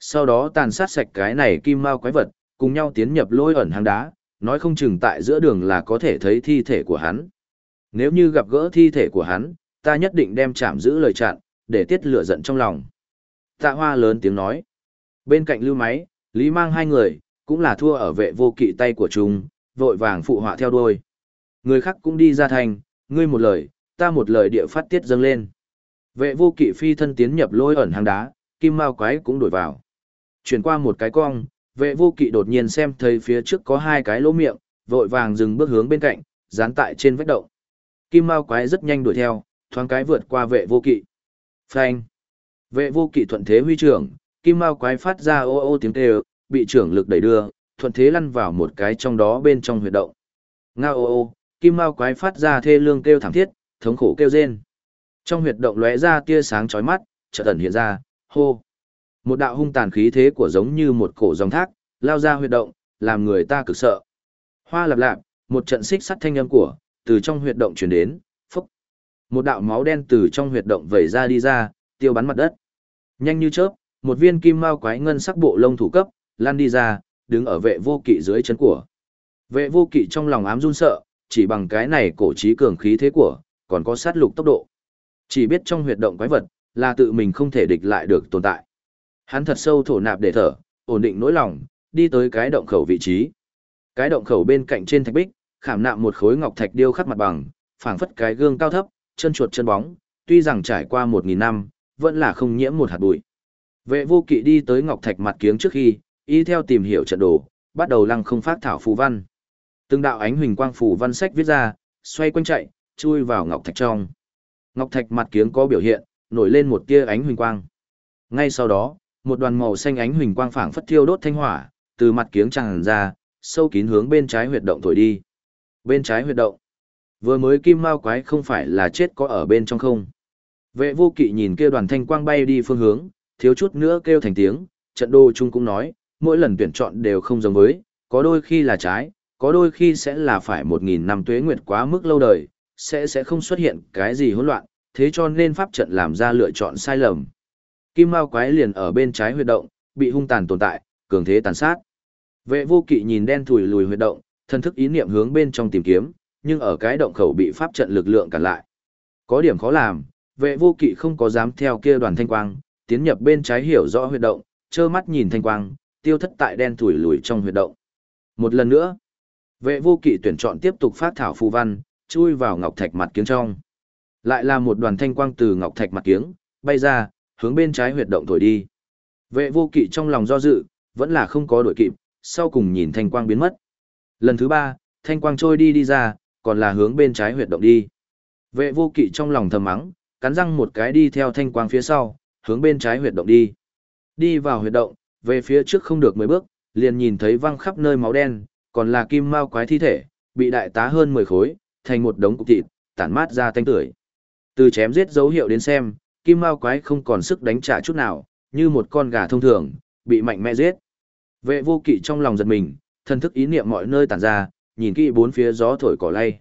Sau đó tàn sát sạch cái này kim mao quái vật, cùng nhau tiến nhập lôi ẩn hang đá, nói không chừng tại giữa đường là có thể thấy thi thể của hắn. Nếu như gặp gỡ thi thể của hắn, ta nhất định đem chạm giữ lời chặn, để tiết lửa giận trong lòng. Tạ hoa lớn tiếng nói. Bên cạnh lưu máy, Lý mang hai người, cũng là thua ở vệ vô kỵ tay của chúng, vội vàng phụ họa theo đuôi. Người khác cũng đi ra thành, ngươi một lời, ta một lời địa phát tiết dâng lên. Vệ vô kỵ phi thân tiến nhập lôi ẩn hang đá, kim mao quái cũng đổi vào. Chuyển qua một cái cong, Vệ vô kỵ đột nhiên xem thấy phía trước có hai cái lỗ miệng, vội vàng dừng bước hướng bên cạnh, dán tại trên vách động. Kim Mao quái rất nhanh đuổi theo, thoáng cái vượt qua vệ vô kỵ. Phanh. Vệ vô kỵ thuận thế huy trưởng, Kim Mao quái phát ra ô ô tiếng kêu, bị trưởng lực đẩy đưa, thuận thế lăn vào một cái trong đó bên trong huyệt động. Ngao ô ô, Kim Mao quái phát ra thê lương kêu thảm thiết, thống khổ kêu rên. Trong huyệt động lóe ra tia sáng chói mắt, chợt ẩn hiện ra, hô. Một đạo hung tàn khí thế của giống như một cổ dòng thác, lao ra huyệt động, làm người ta cực sợ. Hoa lạp lạp, một trận xích sắt thanh âm của, từ trong huyệt động truyền đến, phúc. Một đạo máu đen từ trong huyệt động vẩy ra đi ra, tiêu bắn mặt đất. Nhanh như chớp, một viên kim mao quái ngân sắc bộ lông thủ cấp, lan đi ra, đứng ở vệ vô kỵ dưới chân của. Vệ vô kỵ trong lòng ám run sợ, chỉ bằng cái này cổ trí cường khí thế của, còn có sát lục tốc độ. Chỉ biết trong huyệt động quái vật, là tự mình không thể địch lại được tồn tại. Hắn thật sâu thổ nạp để thở, ổn định nỗi lòng, đi tới cái động khẩu vị trí. Cái động khẩu bên cạnh trên thạch bích, khảm nạm một khối ngọc thạch điêu khắc mặt bằng, phảng phất cái gương cao thấp, chân chuột chân bóng, tuy rằng trải qua một nghìn năm, vẫn là không nhiễm một hạt bụi. Vệ vô kỵ đi tới ngọc thạch mặt kiếng trước khi, y theo tìm hiểu trận đồ, bắt đầu lăng không phát thảo phù văn. Từng đạo ánh huỳnh quang phù văn sách viết ra, xoay quanh chạy, chui vào ngọc thạch trong. Ngọc thạch mặt kiếng có biểu hiện, nổi lên một tia ánh huỳnh quang. Ngay sau đó, một đoàn màu xanh ánh huỳnh quang phảng phất thiêu đốt thanh hỏa, từ mặt kiếng tràn ra, sâu kín hướng bên trái huyệt động thổi đi. Bên trái huyệt động. Vừa mới kim mao quái không phải là chết có ở bên trong không. Vệ vô kỵ nhìn kia đoàn thanh quang bay đi phương hướng, thiếu chút nữa kêu thành tiếng, trận đô chung cũng nói, mỗi lần tuyển chọn đều không giống với, có đôi khi là trái, có đôi khi sẽ là phải một nghìn năm tuế nguyệt quá mức lâu đời, sẽ sẽ không xuất hiện cái gì hỗn loạn, thế cho nên pháp trận làm ra lựa chọn sai lầm. Kim Mao quái liền ở bên trái huyệt động, bị hung tàn tồn tại, cường thế tàn sát. Vệ vô kỵ nhìn đen thùi lùi huyệt động, thân thức ý niệm hướng bên trong tìm kiếm, nhưng ở cái động khẩu bị pháp trận lực lượng cản lại. Có điểm khó làm, vệ vô kỵ không có dám theo kia đoàn thanh quang, tiến nhập bên trái hiểu rõ huyệt động, trơ mắt nhìn thanh quang, tiêu thất tại đen thủi lùi trong huyệt động. Một lần nữa, vệ vô kỵ tuyển chọn tiếp tục phát thảo phù văn, chui vào ngọc thạch mặt kiếng trong. Lại là một đoàn thanh quang từ ngọc thạch mặt kiếng, bay ra, hướng bên trái huyệt động thổi đi. Vệ vô kỵ trong lòng do dự, vẫn là không có đổi kịp, sau cùng nhìn thanh quang biến mất. Lần thứ ba, thanh quang trôi đi đi ra, còn là hướng bên trái huyệt động đi. Vệ vô kỵ trong lòng thầm mắng, cắn răng một cái đi theo thanh quang phía sau, hướng bên trái huyệt động đi. Đi vào huyệt động, về phía trước không được mấy bước, liền nhìn thấy văng khắp nơi máu đen, còn là kim mao quái thi thể, bị đại tá hơn 10 khối, thành một đống cục thịt, tản mát ra tanh tưởi. Từ chém giết dấu hiệu đến xem, kim mao quái không còn sức đánh trả chút nào, như một con gà thông thường, bị mạnh mẽ giết. Vệ vô kỵ trong lòng giật mình, thân thức ý niệm mọi nơi tản ra, nhìn kỹ bốn phía gió thổi cỏ lay.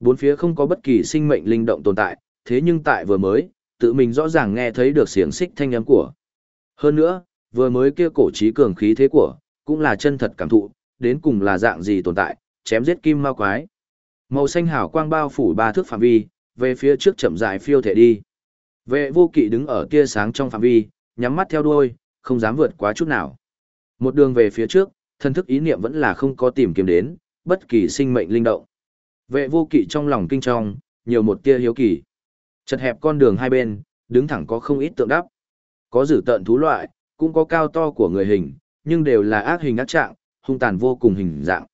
Bốn phía không có bất kỳ sinh mệnh linh động tồn tại, thế nhưng tại vừa mới, tự mình rõ ràng nghe thấy được xiềng xích thanh âm của. Hơn nữa, vừa mới kia cổ trí cường khí thế của, cũng là chân thật cảm thụ, đến cùng là dạng gì tồn tại, chém giết kim ma quái. Màu xanh hào quang bao phủ ba thước phạm vi, về phía trước chậm rãi phiêu thể đi. Vệ vô kỵ đứng ở tia sáng trong phạm vi, nhắm mắt theo đuôi, không dám vượt quá chút nào. Một đường về phía trước, thân thức ý niệm vẫn là không có tìm kiếm đến, bất kỳ sinh mệnh linh động. Vệ vô kỵ trong lòng kinh trong, nhiều một tia hiếu kỳ. Chật hẹp con đường hai bên, đứng thẳng có không ít tượng đắp. Có dữ tận thú loại, cũng có cao to của người hình, nhưng đều là ác hình ác trạng, hung tàn vô cùng hình dạng.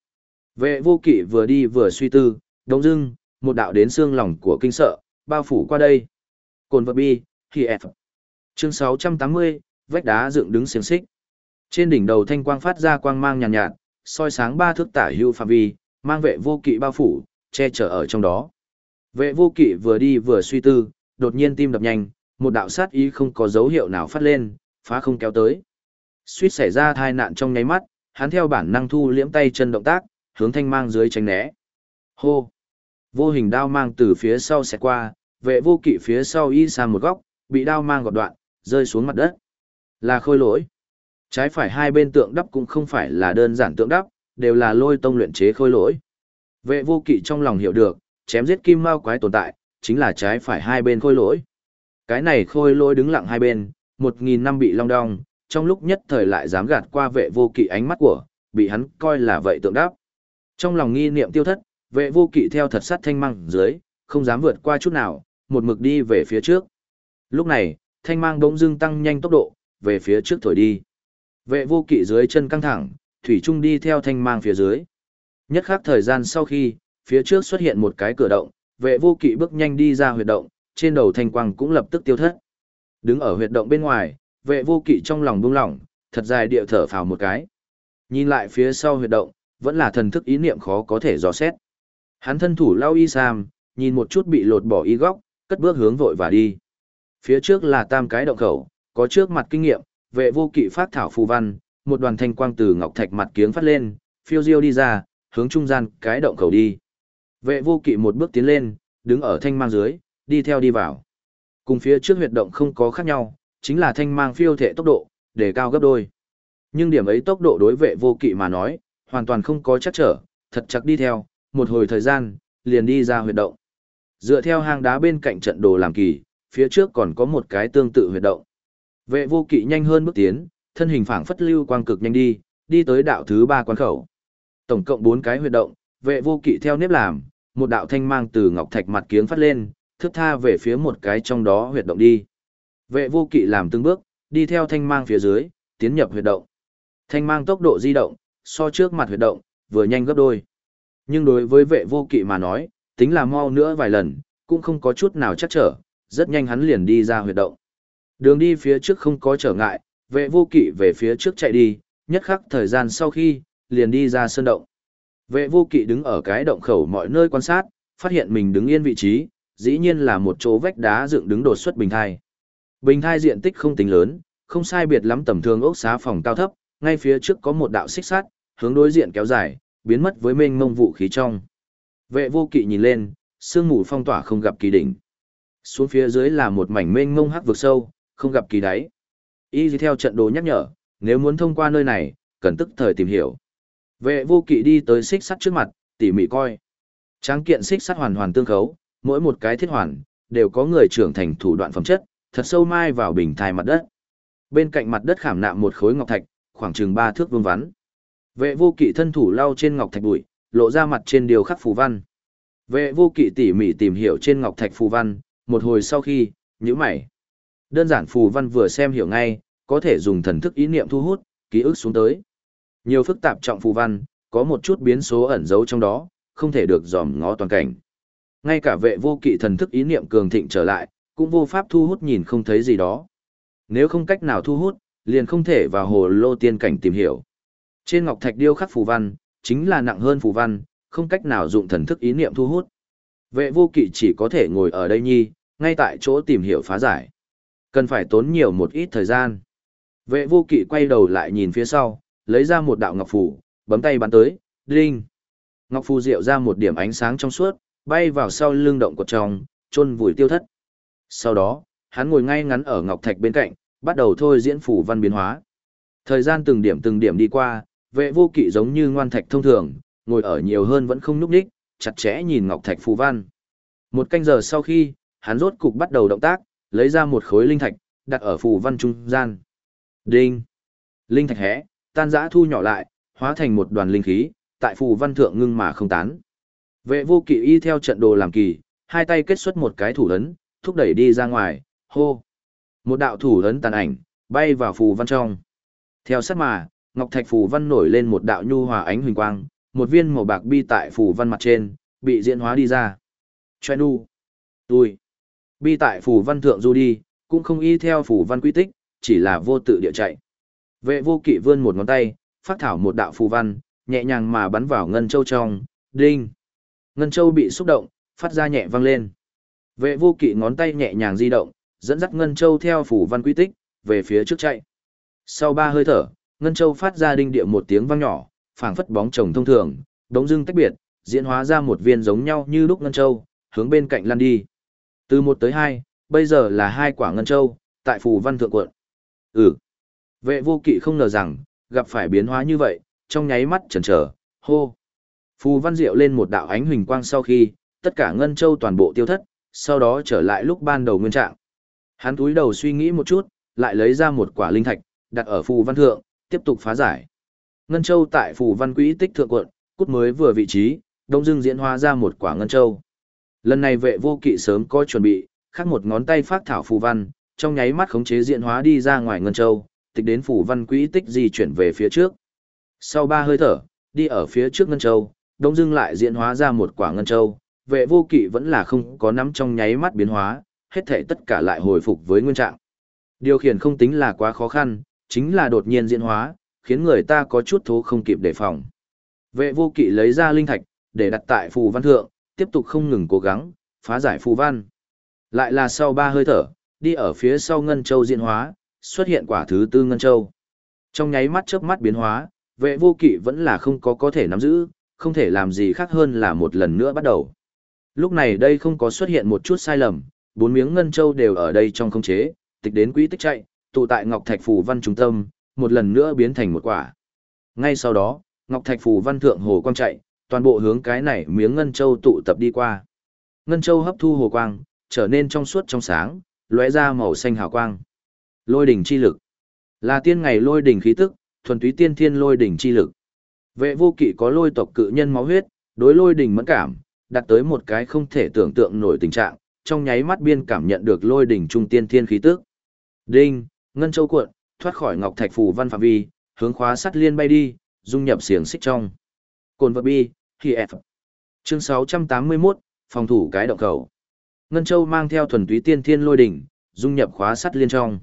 Vệ vô kỵ vừa đi vừa suy tư, đông dưng, một đạo đến xương lòng của kinh sợ, bao phủ qua đây. Cồn vật bi, thì F. Chương 680, vách đá dựng đứng xiềng xích. Trên đỉnh đầu thanh quang phát ra quang mang nhàn nhạt, nhạt, soi sáng ba thước tả hưu phạm vi, mang vệ vô kỵ bao phủ, che chở ở trong đó. Vệ vô kỵ vừa đi vừa suy tư, đột nhiên tim đập nhanh, một đạo sát ý không có dấu hiệu nào phát lên, phá không kéo tới. Suýt xảy ra thai nạn trong nháy mắt, hắn theo bản năng thu liễm tay chân động tác, hướng thanh mang dưới tránh né. Hô! Vô hình đao mang từ phía sau xẹt qua, vệ vô kỵ phía sau y sang một góc, bị đao mang gọt đoạn, rơi xuống mặt đất. Là khôi lỗi. Trái phải hai bên tượng đắp cũng không phải là đơn giản tượng đắp, đều là lôi tông luyện chế khôi lỗi. Vệ vô kỵ trong lòng hiểu được, chém giết kim mao quái tồn tại, chính là trái phải hai bên khôi lỗi. Cái này khôi lỗi đứng lặng hai bên, một nghìn năm bị long đong, trong lúc nhất thời lại dám gạt qua vệ vô kỵ ánh mắt của, bị hắn coi là vậy tượng đáp. Trong lòng nghi niệm tiêu thất, vệ vô kỵ theo thật sát thanh mang dưới, không dám vượt qua chút nào, một mực đi về phía trước. Lúc này, thanh mang bỗng dưng tăng nhanh tốc độ, về phía trước thổi đi. Vệ vô kỵ dưới chân căng thẳng, thủy trung đi theo thanh mang phía dưới. Nhất khắc thời gian sau khi, phía trước xuất hiện một cái cửa động, vệ vô kỵ bước nhanh đi ra huyệt động, trên đầu thanh quang cũng lập tức tiêu thất. Đứng ở huyệt động bên ngoài, vệ vô kỵ trong lòng buông lỏng, thật dài địa thở phào một cái. Nhìn lại phía sau huyệt động, vẫn là thần thức ý niệm khó có thể dò xét. Hắn thân thủ lau y sam, nhìn một chút bị lột bỏ y góc, cất bước hướng vội và đi. Phía trước là tam cái động khẩu, có trước mặt kinh nghiệm, vệ vô kỵ phát thảo phù văn, một đoàn thanh quang từ ngọc thạch mặt kiếng phát lên, phiêu diêu đi ra, hướng trung gian cái động khẩu đi. Vệ vô kỵ một bước tiến lên, đứng ở thanh mang dưới, đi theo đi vào. Cùng phía trước huyệt động không có khác nhau, chính là thanh mang phiêu thể tốc độ, để cao gấp đôi. Nhưng điểm ấy tốc độ đối vệ vô kỵ mà nói, hoàn toàn không có chắc trở, thật chắc đi theo, một hồi thời gian, liền đi ra huyệt động. Dựa theo hang đá bên cạnh trận đồ làm kỳ, phía trước còn có một cái tương tự huyệt động. Vệ vô kỵ nhanh hơn bước tiến, thân hình phảng phất lưu quang cực nhanh đi, đi tới đạo thứ ba quan khẩu. Tổng cộng bốn cái huyệt động, vệ vô kỵ theo nếp làm, một đạo thanh mang từ ngọc thạch mặt kiếng phát lên, thức tha về phía một cái trong đó huyệt động đi. Vệ vô kỵ làm từng bước, đi theo thanh mang phía dưới, tiến nhập huyệt động. Thanh mang tốc độ di động, so trước mặt huyệt động, vừa nhanh gấp đôi. Nhưng đối với vệ vô kỵ mà nói, tính là mau nữa vài lần, cũng không có chút nào chắc trở, rất nhanh hắn liền đi ra huyệt động. Đường đi phía trước không có trở ngại, vệ vô kỵ về phía trước chạy đi, nhất khắc thời gian sau khi, liền đi ra sơn động. Vệ vô kỵ đứng ở cái động khẩu mọi nơi quan sát, phát hiện mình đứng yên vị trí, dĩ nhiên là một chỗ vách đá dựng đứng đột xuất bình thai. Bình thai diện tích không tính lớn, không sai biệt lắm tầm thường ốc xá phòng cao thấp, ngay phía trước có một đạo xích sắt, hướng đối diện kéo dài, biến mất với mênh mông vũ khí trong. Vệ vô kỵ nhìn lên, sương mù phong tỏa không gặp kỳ đỉnh. Xuống phía dưới là một mảnh mênh mông hắc vực sâu, không gặp kỳ đáy. Y theo trận đồ nhắc nhở, nếu muốn thông qua nơi này, cần tức thời tìm hiểu. Vệ vô kỵ đi tới xích sắt trước mặt, tỉ mỉ coi. Tráng kiện xích sắt hoàn hoàn tương khấu, mỗi một cái thiết hoàn, đều có người trưởng thành thủ đoạn phẩm chất, thật sâu mai vào bình thai mặt đất. Bên cạnh mặt đất khảm nạm một khối ngọc thạch, khoảng chừng ba thước vuông vắn. Vệ vô kỵ thân thủ lau trên ngọc thạch bụi, lộ ra mặt trên điều khắc phù văn. Vệ vô kỵ tỉ mỉ tìm hiểu trên ngọc thạch phù văn, một hồi sau khi, nhíu mày. Đơn giản phù văn vừa xem hiểu ngay, có thể dùng thần thức ý niệm thu hút, ký ức xuống tới. Nhiều phức tạp trọng phù văn, có một chút biến số ẩn giấu trong đó, không thể được dòm ngó toàn cảnh. Ngay cả vệ vô kỵ thần thức ý niệm cường thịnh trở lại, cũng vô pháp thu hút nhìn không thấy gì đó. Nếu không cách nào thu hút, liền không thể vào hồ lô tiên cảnh tìm hiểu. Trên ngọc thạch điêu khắc phù văn, chính là nặng hơn phù văn, không cách nào dụng thần thức ý niệm thu hút. Vệ vô kỵ chỉ có thể ngồi ở đây nhi, ngay tại chỗ tìm hiểu phá giải. Cần phải tốn nhiều một ít thời gian. Vệ vô kỵ quay đầu lại nhìn phía sau, lấy ra một đạo ngọc phù, bấm tay bắn tới, đinh. Ngọc phù diệu ra một điểm ánh sáng trong suốt, bay vào sau lưng động cột trong, chôn vùi tiêu thất. Sau đó, hắn ngồi ngay ngắn ở ngọc thạch bên cạnh, bắt đầu thôi diễn phủ văn biến hóa. Thời gian từng điểm từng điểm đi qua, vệ vô kỵ giống như ngoan thạch thông thường, ngồi ở nhiều hơn vẫn không núp đích, chặt chẽ nhìn ngọc thạch phù văn. Một canh giờ sau khi, hắn rốt cục bắt đầu động tác, lấy ra một khối linh thạch, đặt ở phù văn trung gian. Đinh! Linh thạch hẽ, tan rã thu nhỏ lại, hóa thành một đoàn linh khí, tại phù văn thượng ngưng mà không tán. Vệ vô kỵ y theo trận đồ làm kỳ, hai tay kết xuất một cái thủ ấn, thúc đẩy đi ra ngoài, hô. Một đạo thủ ấn tàn ảnh, bay vào phù văn trong. Theo sát mà, ngọc thạch phù văn nổi lên một đạo nhu hòa ánh huỳnh quang, một viên màu bạc bi tại phù văn mặt trên, bị diễn hóa đi ra. Choe nu. Tui. Bi tại phù văn thượng du đi, cũng không y theo phù văn quy tích, chỉ là vô tự địa chạy. Vệ vô kỵ vươn một ngón tay, phát thảo một đạo phù văn, nhẹ nhàng mà bắn vào ngân châu trong, đinh. Ngân châu bị xúc động, phát ra nhẹ vang lên. Vệ vô kỵ ngón tay nhẹ nhàng di động, dẫn dắt ngân châu theo phủ văn quy tích, về phía trước chạy. Sau ba hơi thở, ngân châu phát ra đinh địa một tiếng vang nhỏ, phảng phất bóng chồng thông thường, đống dưng tách biệt, diễn hóa ra một viên giống nhau như lúc ngân châu, hướng bên cạnh lăn đi. Từ một tới hai, bây giờ là hai quả ngân châu, tại phủ văn thượng quận. Ừ. Vệ vô kỵ không ngờ rằng, gặp phải biến hóa như vậy, trong nháy mắt chần chờ, hô. Phù văn diệu lên một đạo ánh huỳnh quang sau khi, tất cả ngân châu toàn bộ tiêu thất, sau đó trở lại lúc ban đầu nguyên trạng. Hắn túi đầu suy nghĩ một chút, lại lấy ra một quả linh thạch, đặt ở phù văn thượng, tiếp tục phá giải. Ngân châu tại phù văn quỹ tích thượng quận, cút mới vừa vị trí, đông dưng diễn hóa ra một quả ngân châu. Lần này vệ vô kỵ sớm có chuẩn bị, khắc một ngón tay phát thảo phù văn, trong nháy mắt khống chế diễn hóa đi ra ngoài ngân châu, tịch đến phù văn quỹ tích di chuyển về phía trước. Sau ba hơi thở, đi ở phía trước Ngân Châu, đông dưng lại diễn hóa ra một quả Ngân Châu, vệ vô kỵ vẫn là không có nắm trong nháy mắt biến hóa, hết thể tất cả lại hồi phục với nguyên trạng. Điều khiển không tính là quá khó khăn, chính là đột nhiên diễn hóa, khiến người ta có chút thố không kịp đề phòng. Vệ vô kỵ lấy ra linh thạch, để đặt tại phù văn thượng, tiếp tục không ngừng cố gắng, phá giải phù văn. Lại là sau ba hơi thở, đi ở phía sau Ngân Châu diễn hóa, xuất hiện quả thứ tư Ngân Châu. Trong nháy mắt chớp mắt biến hóa, vệ vô kỵ vẫn là không có có thể nắm giữ, không thể làm gì khác hơn là một lần nữa bắt đầu. Lúc này đây không có xuất hiện một chút sai lầm, bốn miếng Ngân Châu đều ở đây trong không chế, tịch đến quỹ tích chạy, tụ tại Ngọc Thạch Phù Văn trung tâm, một lần nữa biến thành một quả. Ngay sau đó, Ngọc Thạch Phù Văn thượng hồ quang chạy, toàn bộ hướng cái này miếng Ngân Châu tụ tập đi qua. Ngân Châu hấp thu hồ quang, trở nên trong suốt trong sáng, lóe ra màu xanh hào quang. Lôi đỉnh chi lực. Là tiên ngày lôi đỉnh khí tức, thuần túy tiên thiên lôi đỉnh chi lực. Vệ vô kỵ có lôi tộc cự nhân máu huyết, đối lôi đỉnh mẫn cảm, đặt tới một cái không thể tưởng tượng nổi tình trạng, trong nháy mắt biên cảm nhận được lôi đỉnh trung tiên thiên khí tức. Đinh, ngân châu cuộn, thoát khỏi ngọc thạch phù văn phạm vi, hướng khóa sắt liên bay đi, dung nhập xiềng xích trong. Cồn vật bi, khi F. Chương 681, phòng thủ cái động khẩu. Ngân châu mang theo thuần túy tiên thiên lôi đỉnh, dung nhập khóa sắt liên trong.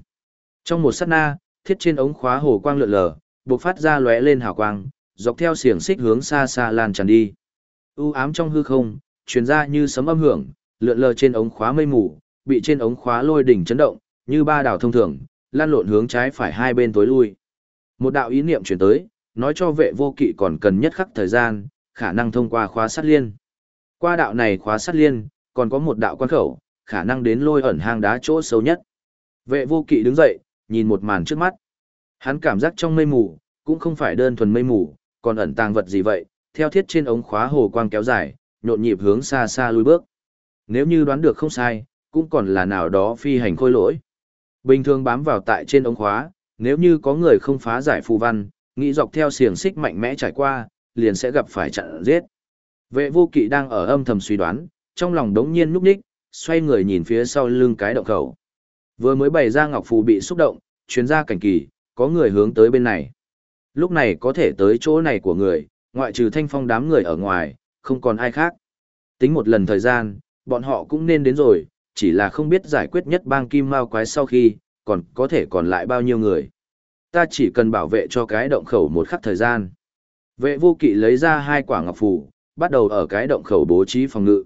Trong một sát na, thiết trên ống khóa hồ quang lượn lờ, bộc phát ra lóe lên hào quang, dọc theo xiềng xích hướng xa xa lan tràn đi. U ám trong hư không, truyền ra như sấm âm hưởng, lượn lờ trên ống khóa mây mù, bị trên ống khóa lôi đỉnh chấn động, như ba đảo thông thường, lan lộn hướng trái phải hai bên tối lui. Một đạo ý niệm truyền tới, nói cho vệ vô kỵ còn cần nhất khắc thời gian, khả năng thông qua khóa sát liên. Qua đạo này khóa sát liên, còn có một đạo quan khẩu, khả năng đến lôi ẩn hang đá chỗ sâu nhất. Vệ vô kỵ đứng dậy, nhìn một màn trước mắt. Hắn cảm giác trong mây mù, cũng không phải đơn thuần mây mù, còn ẩn tàng vật gì vậy, theo thiết trên ống khóa hồ quang kéo dài, nhộn nhịp hướng xa xa lui bước. Nếu như đoán được không sai, cũng còn là nào đó phi hành khôi lỗi. Bình thường bám vào tại trên ống khóa, nếu như có người không phá giải phù văn, nghĩ dọc theo xiềng xích mạnh mẽ trải qua, liền sẽ gặp phải chặn giết. Vệ vô kỵ đang ở âm thầm suy đoán, trong lòng đống nhiên núp ních, xoay người nhìn phía sau lưng cái động khẩu. Vừa mới bày ra ngọc phù bị xúc động, chuyến ra cảnh kỳ, có người hướng tới bên này. Lúc này có thể tới chỗ này của người, ngoại trừ thanh phong đám người ở ngoài, không còn ai khác. Tính một lần thời gian, bọn họ cũng nên đến rồi, chỉ là không biết giải quyết nhất bang kim mao quái sau khi, còn có thể còn lại bao nhiêu người. Ta chỉ cần bảo vệ cho cái động khẩu một khắc thời gian. Vệ vô kỵ lấy ra hai quả ngọc phù, bắt đầu ở cái động khẩu bố trí phòng ngự.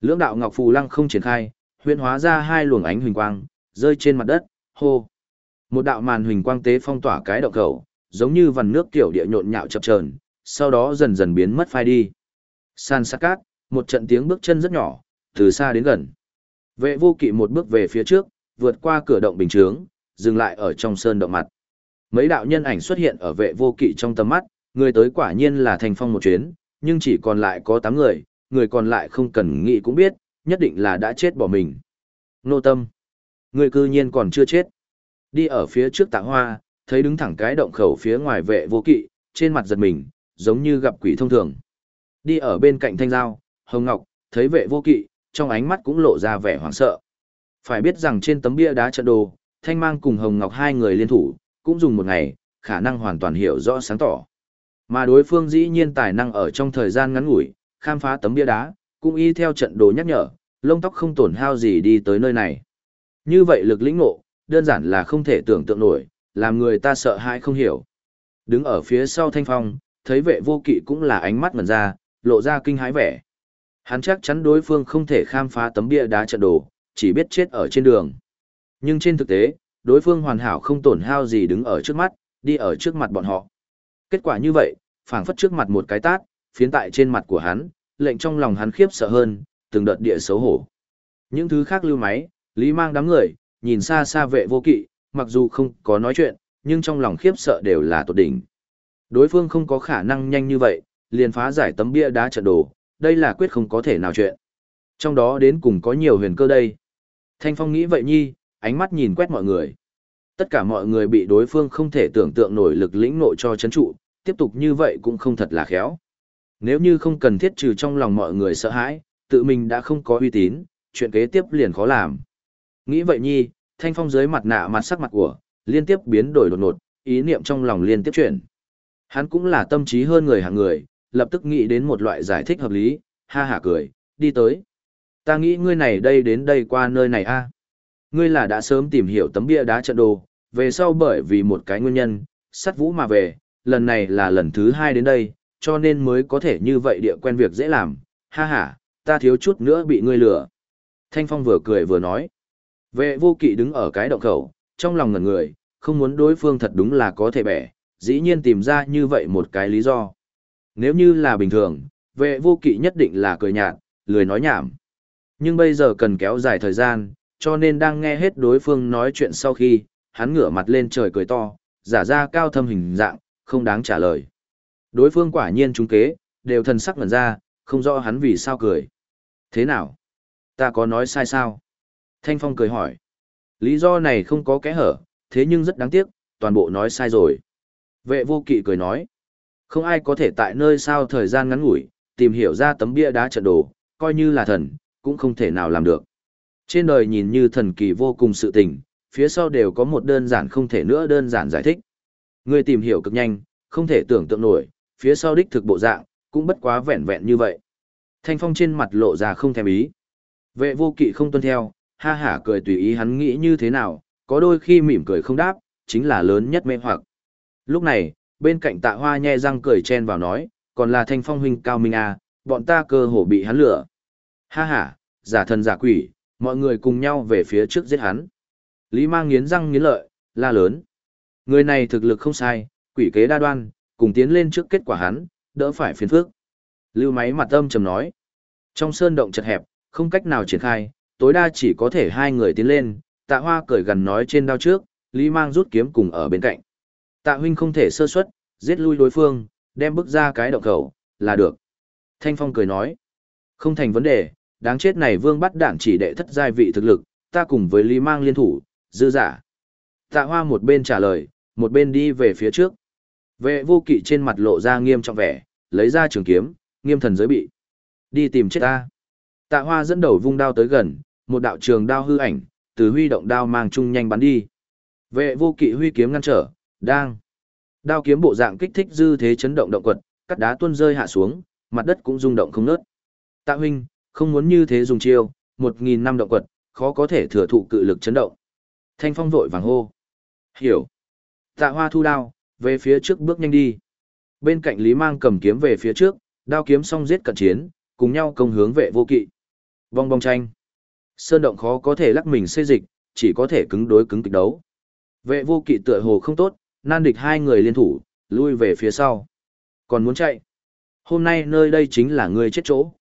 Lưỡng đạo ngọc phù lăng không triển khai, huyễn hóa ra hai luồng ánh huỳnh quang, rơi trên mặt đất, hô. Một đạo màn huỳnh quang tế phong tỏa cái động khẩu, giống như vằn nước tiểu địa nhộn nhạo chập chờn, sau đó dần dần biến mất phai đi. San sát cát, một trận tiếng bước chân rất nhỏ, từ xa đến gần. Vệ vô kỵ một bước về phía trước, vượt qua cửa động bình chướng, dừng lại ở trong sơn động mặt. Mấy đạo nhân ảnh xuất hiện ở vệ vô kỵ trong tầm mắt, người tới quả nhiên là thành phong một chuyến, nhưng chỉ còn lại có 8 người, người còn lại không cần nghĩ cũng biết, nhất định là đã chết bỏ mình. Nô tâm. Người cư nhiên còn chưa chết. Đi ở phía trước tạ hoa, thấy đứng thẳng cái động khẩu phía ngoài vệ vô kỵ, trên mặt giật mình, giống như gặp quỷ thông thường. Đi ở bên cạnh thanh giao, hồng ngọc, thấy vệ vô kỵ, trong ánh mắt cũng lộ ra vẻ hoảng sợ. Phải biết rằng trên tấm bia đá trận đồ, thanh mang cùng hồng ngọc hai người liên thủ, cũng dùng một ngày, khả năng hoàn toàn hiểu rõ sáng tỏ. Mà đối phương dĩ nhiên tài năng ở trong thời gian ngắn ngủi, khám phá tấm bia đá, cũng y theo trận đồ nhắc nhở, lông tóc không tổn hao gì đi tới nơi này. Như vậy lực lĩnh ngộ, đơn giản là không thể tưởng tượng nổi, làm người ta sợ hãi không hiểu. Đứng ở phía sau thanh phong, thấy vệ vô kỵ cũng là ánh mắt ngần ra, lộ ra kinh hãi vẻ. Hắn chắc chắn đối phương không thể khám phá tấm bia đá trận đồ, chỉ biết chết ở trên đường. Nhưng trên thực tế, đối phương hoàn hảo không tổn hao gì đứng ở trước mắt, đi ở trước mặt bọn họ. Kết quả như vậy, phảng phất trước mặt một cái tát, phiến tại trên mặt của hắn, lệnh trong lòng hắn khiếp sợ hơn, từng đợt địa xấu hổ. Những thứ khác lưu máy, Lý mang đám người, nhìn xa xa vệ vô kỵ, mặc dù không có nói chuyện, nhưng trong lòng khiếp sợ đều là tột đỉnh. Đối phương không có khả năng nhanh như vậy, liền phá giải tấm bia đá trận đồ, đây là quyết không có thể nào chuyện. Trong đó đến cùng có nhiều huyền cơ đây. Thanh Phong nghĩ vậy nhi, ánh mắt nhìn quét mọi người. Tất cả mọi người bị đối phương không thể tưởng tượng nổi lực lĩnh nội cho chấn trụ, tiếp tục như vậy cũng không thật là khéo. Nếu như không cần thiết trừ trong lòng mọi người sợ hãi, tự mình đã không có uy tín, chuyện kế tiếp liền khó làm. Nghĩ vậy nhi, Thanh Phong dưới mặt nạ mặt sắc mặt của, liên tiếp biến đổi đột ngột, ý niệm trong lòng liên tiếp chuyển. Hắn cũng là tâm trí hơn người hàng người, lập tức nghĩ đến một loại giải thích hợp lý, ha hả cười, đi tới. Ta nghĩ ngươi này đây đến đây qua nơi này a. Ngươi là đã sớm tìm hiểu tấm bia đá trận đồ, về sau bởi vì một cái nguyên nhân, sắt vũ mà về, lần này là lần thứ hai đến đây, cho nên mới có thể như vậy địa quen việc dễ làm, ha ha, ta thiếu chút nữa bị ngươi lừa. Thanh Phong vừa cười vừa nói. Vệ vô kỵ đứng ở cái động khẩu, trong lòng ngẩn người, không muốn đối phương thật đúng là có thể bẻ, dĩ nhiên tìm ra như vậy một cái lý do. Nếu như là bình thường, vệ vô kỵ nhất định là cười nhạt, lười nói nhảm. Nhưng bây giờ cần kéo dài thời gian, cho nên đang nghe hết đối phương nói chuyện sau khi, hắn ngửa mặt lên trời cười to, giả ra cao thâm hình dạng, không đáng trả lời. Đối phương quả nhiên trúng kế, đều thần sắc ngẩn ra, không rõ hắn vì sao cười. Thế nào? Ta có nói sai sao? Thanh Phong cười hỏi. Lý do này không có kẽ hở, thế nhưng rất đáng tiếc, toàn bộ nói sai rồi. Vệ vô kỵ cười nói. Không ai có thể tại nơi sao thời gian ngắn ngủi, tìm hiểu ra tấm bia đá trận đồ, coi như là thần, cũng không thể nào làm được. Trên đời nhìn như thần kỳ vô cùng sự tình, phía sau đều có một đơn giản không thể nữa đơn giản giải thích. Người tìm hiểu cực nhanh, không thể tưởng tượng nổi, phía sau đích thực bộ dạng, cũng bất quá vẹn vẹn như vậy. Thanh Phong trên mặt lộ ra không thèm ý. Vệ vô kỵ không tuân theo, ha hả cười tùy ý hắn nghĩ như thế nào, có đôi khi mỉm cười không đáp, chính là lớn nhất mê hoặc. Lúc này, bên cạnh tạ hoa nhe răng cười chen vào nói, còn là thanh phong huynh cao minh à, bọn ta cơ hồ bị hắn lửa. Ha ha, giả thần giả quỷ, mọi người cùng nhau về phía trước giết hắn. Lý mang nghiến răng nghiến lợi, la lớn. Người này thực lực không sai, quỷ kế đa đoan, cùng tiến lên trước kết quả hắn, đỡ phải phiền phức. Lưu máy mặt âm trầm nói. Trong sơn động chật hẹp, không cách nào triển khai, tối đa chỉ có thể hai người tiến lên, tạ hoa cởi gần nói trên đao trước, Lý mang rút kiếm cùng ở bên cạnh. Tạ huynh không thể sơ suất, giết lui đối phương, đem bước ra cái động khẩu, là được. Thanh Phong cười nói, không thành vấn đề, đáng chết này vương bắt đảng chỉ đệ thất giai vị thực lực, ta cùng với Lý mang liên thủ, dư giả. Tạ hoa một bên trả lời, một bên đi về phía trước. Vệ vô kỵ trên mặt lộ ra nghiêm trọng vẻ, lấy ra trường kiếm, nghiêm thần giới bị. Đi tìm chết ta. Tạ hoa dẫn đầu vung đao tới gần, một đạo trường đao hư ảnh, từ huy động đao mang chung nhanh bắn đi. Vệ vô kỵ huy kiếm ngăn trở, đang. Đao kiếm bộ dạng kích thích dư thế chấn động động quật, cắt đá tuôn rơi hạ xuống, mặt đất cũng rung động không nớt. Tạ huynh, không muốn như thế dùng chiêu, một nghìn năm động quật, khó có thể thừa thụ cự lực chấn động. Thanh phong vội vàng hô. Hiểu. Tạ hoa thu đao, về phía trước bước nhanh đi. Bên cạnh Lý Mang cầm kiếm về phía trước, đao kiếm song giết cận chiến, cùng nhau công hướng vệ vô kỵ. Vong bong tranh. Sơn động khó có thể lắc mình xây dịch, chỉ có thể cứng đối cứng kịch đấu. Vệ vô kỵ tựa hồ không tốt, nan địch hai người liên thủ, lui về phía sau. Còn muốn chạy. Hôm nay nơi đây chính là người chết chỗ.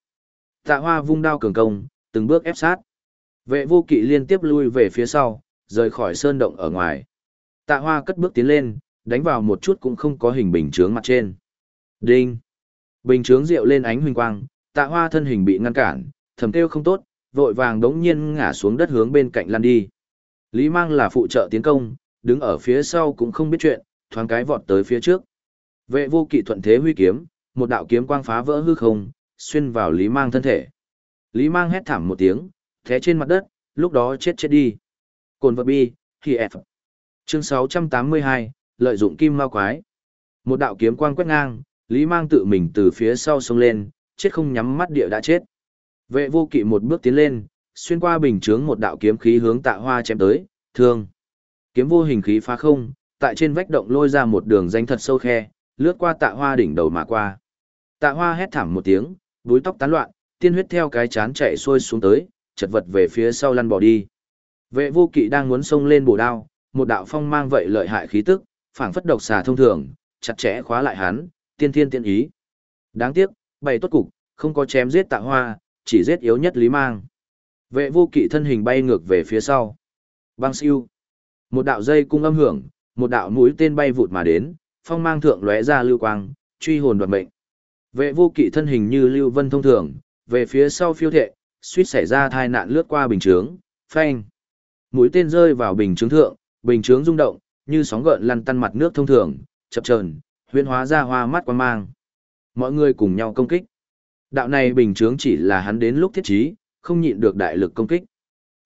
Tạ hoa vung đao cường công, từng bước ép sát. Vệ vô kỵ liên tiếp lui về phía sau, rời khỏi sơn động ở ngoài. Tạ hoa cất bước tiến lên, đánh vào một chút cũng không có hình bình chướng mặt trên. Đinh! Bình chướng rượu lên ánh huỳnh quang, tạ hoa thân hình bị ngăn cản, thầm kêu không tốt, vội vàng đống nhiên ngả xuống đất hướng bên cạnh lăn đi. Lý mang là phụ trợ tiến công, đứng ở phía sau cũng không biết chuyện, thoáng cái vọt tới phía trước. Vệ vô kỵ thuận thế huy kiếm, một đạo kiếm quang phá vỡ hư không, xuyên vào Lý mang thân thể. Lý mang hét thảm một tiếng, thế trên mặt đất, lúc đó chết chết đi. Cồn vật bi, thì F. Chương 682, lợi dụng kim ma quái. Một đạo kiếm quang quét ngang, Lý mang tự mình từ phía sau xông lên, chết không nhắm mắt địa đã chết. Vệ vô kỵ một bước tiến lên, xuyên qua bình chướng một đạo kiếm khí hướng tạ hoa chém tới, thương. Kiếm vô hình khí phá không, tại trên vách động lôi ra một đường danh thật sâu khe, lướt qua tạ hoa đỉnh đầu mà qua. Tạ hoa hét thảm một tiếng, búi tóc tán loạn, tiên huyết theo cái chán chạy xuôi xuống tới, chật vật về phía sau lăn bỏ đi. Vệ vô kỵ đang muốn xông lên bổ đao, một đạo phong mang vậy lợi hại khí tức, phảng phất độc xà thông thường, chặt chẽ khóa lại hắn, tiên thiên tiên ý. Đáng tiếc, bày tốt cục, không có chém giết tạ hoa, chỉ giết yếu nhất Lý Mang. Vệ vô kỵ thân hình bay ngược về phía sau. băng siêu. Một đạo dây cung âm hưởng, một đạo mũi tên bay vụt mà đến, phong mang thượng lóe ra lưu quang, truy hồn đoạt mệnh. Vệ vô kỵ thân hình như lưu vân thông thường, về phía sau phiêu thệ, suýt xảy ra tai nạn lướt qua bình chướng, phanh. Mũi tên rơi vào bình chướng thượng, bình chướng rung động, như sóng gợn lăn tăn mặt nước thông thường, chập chờn, huyễn hóa ra hoa mắt quang mang. Mọi người cùng nhau công kích. Đạo này bình chướng chỉ là hắn đến lúc thiết trí, không nhịn được đại lực công kích.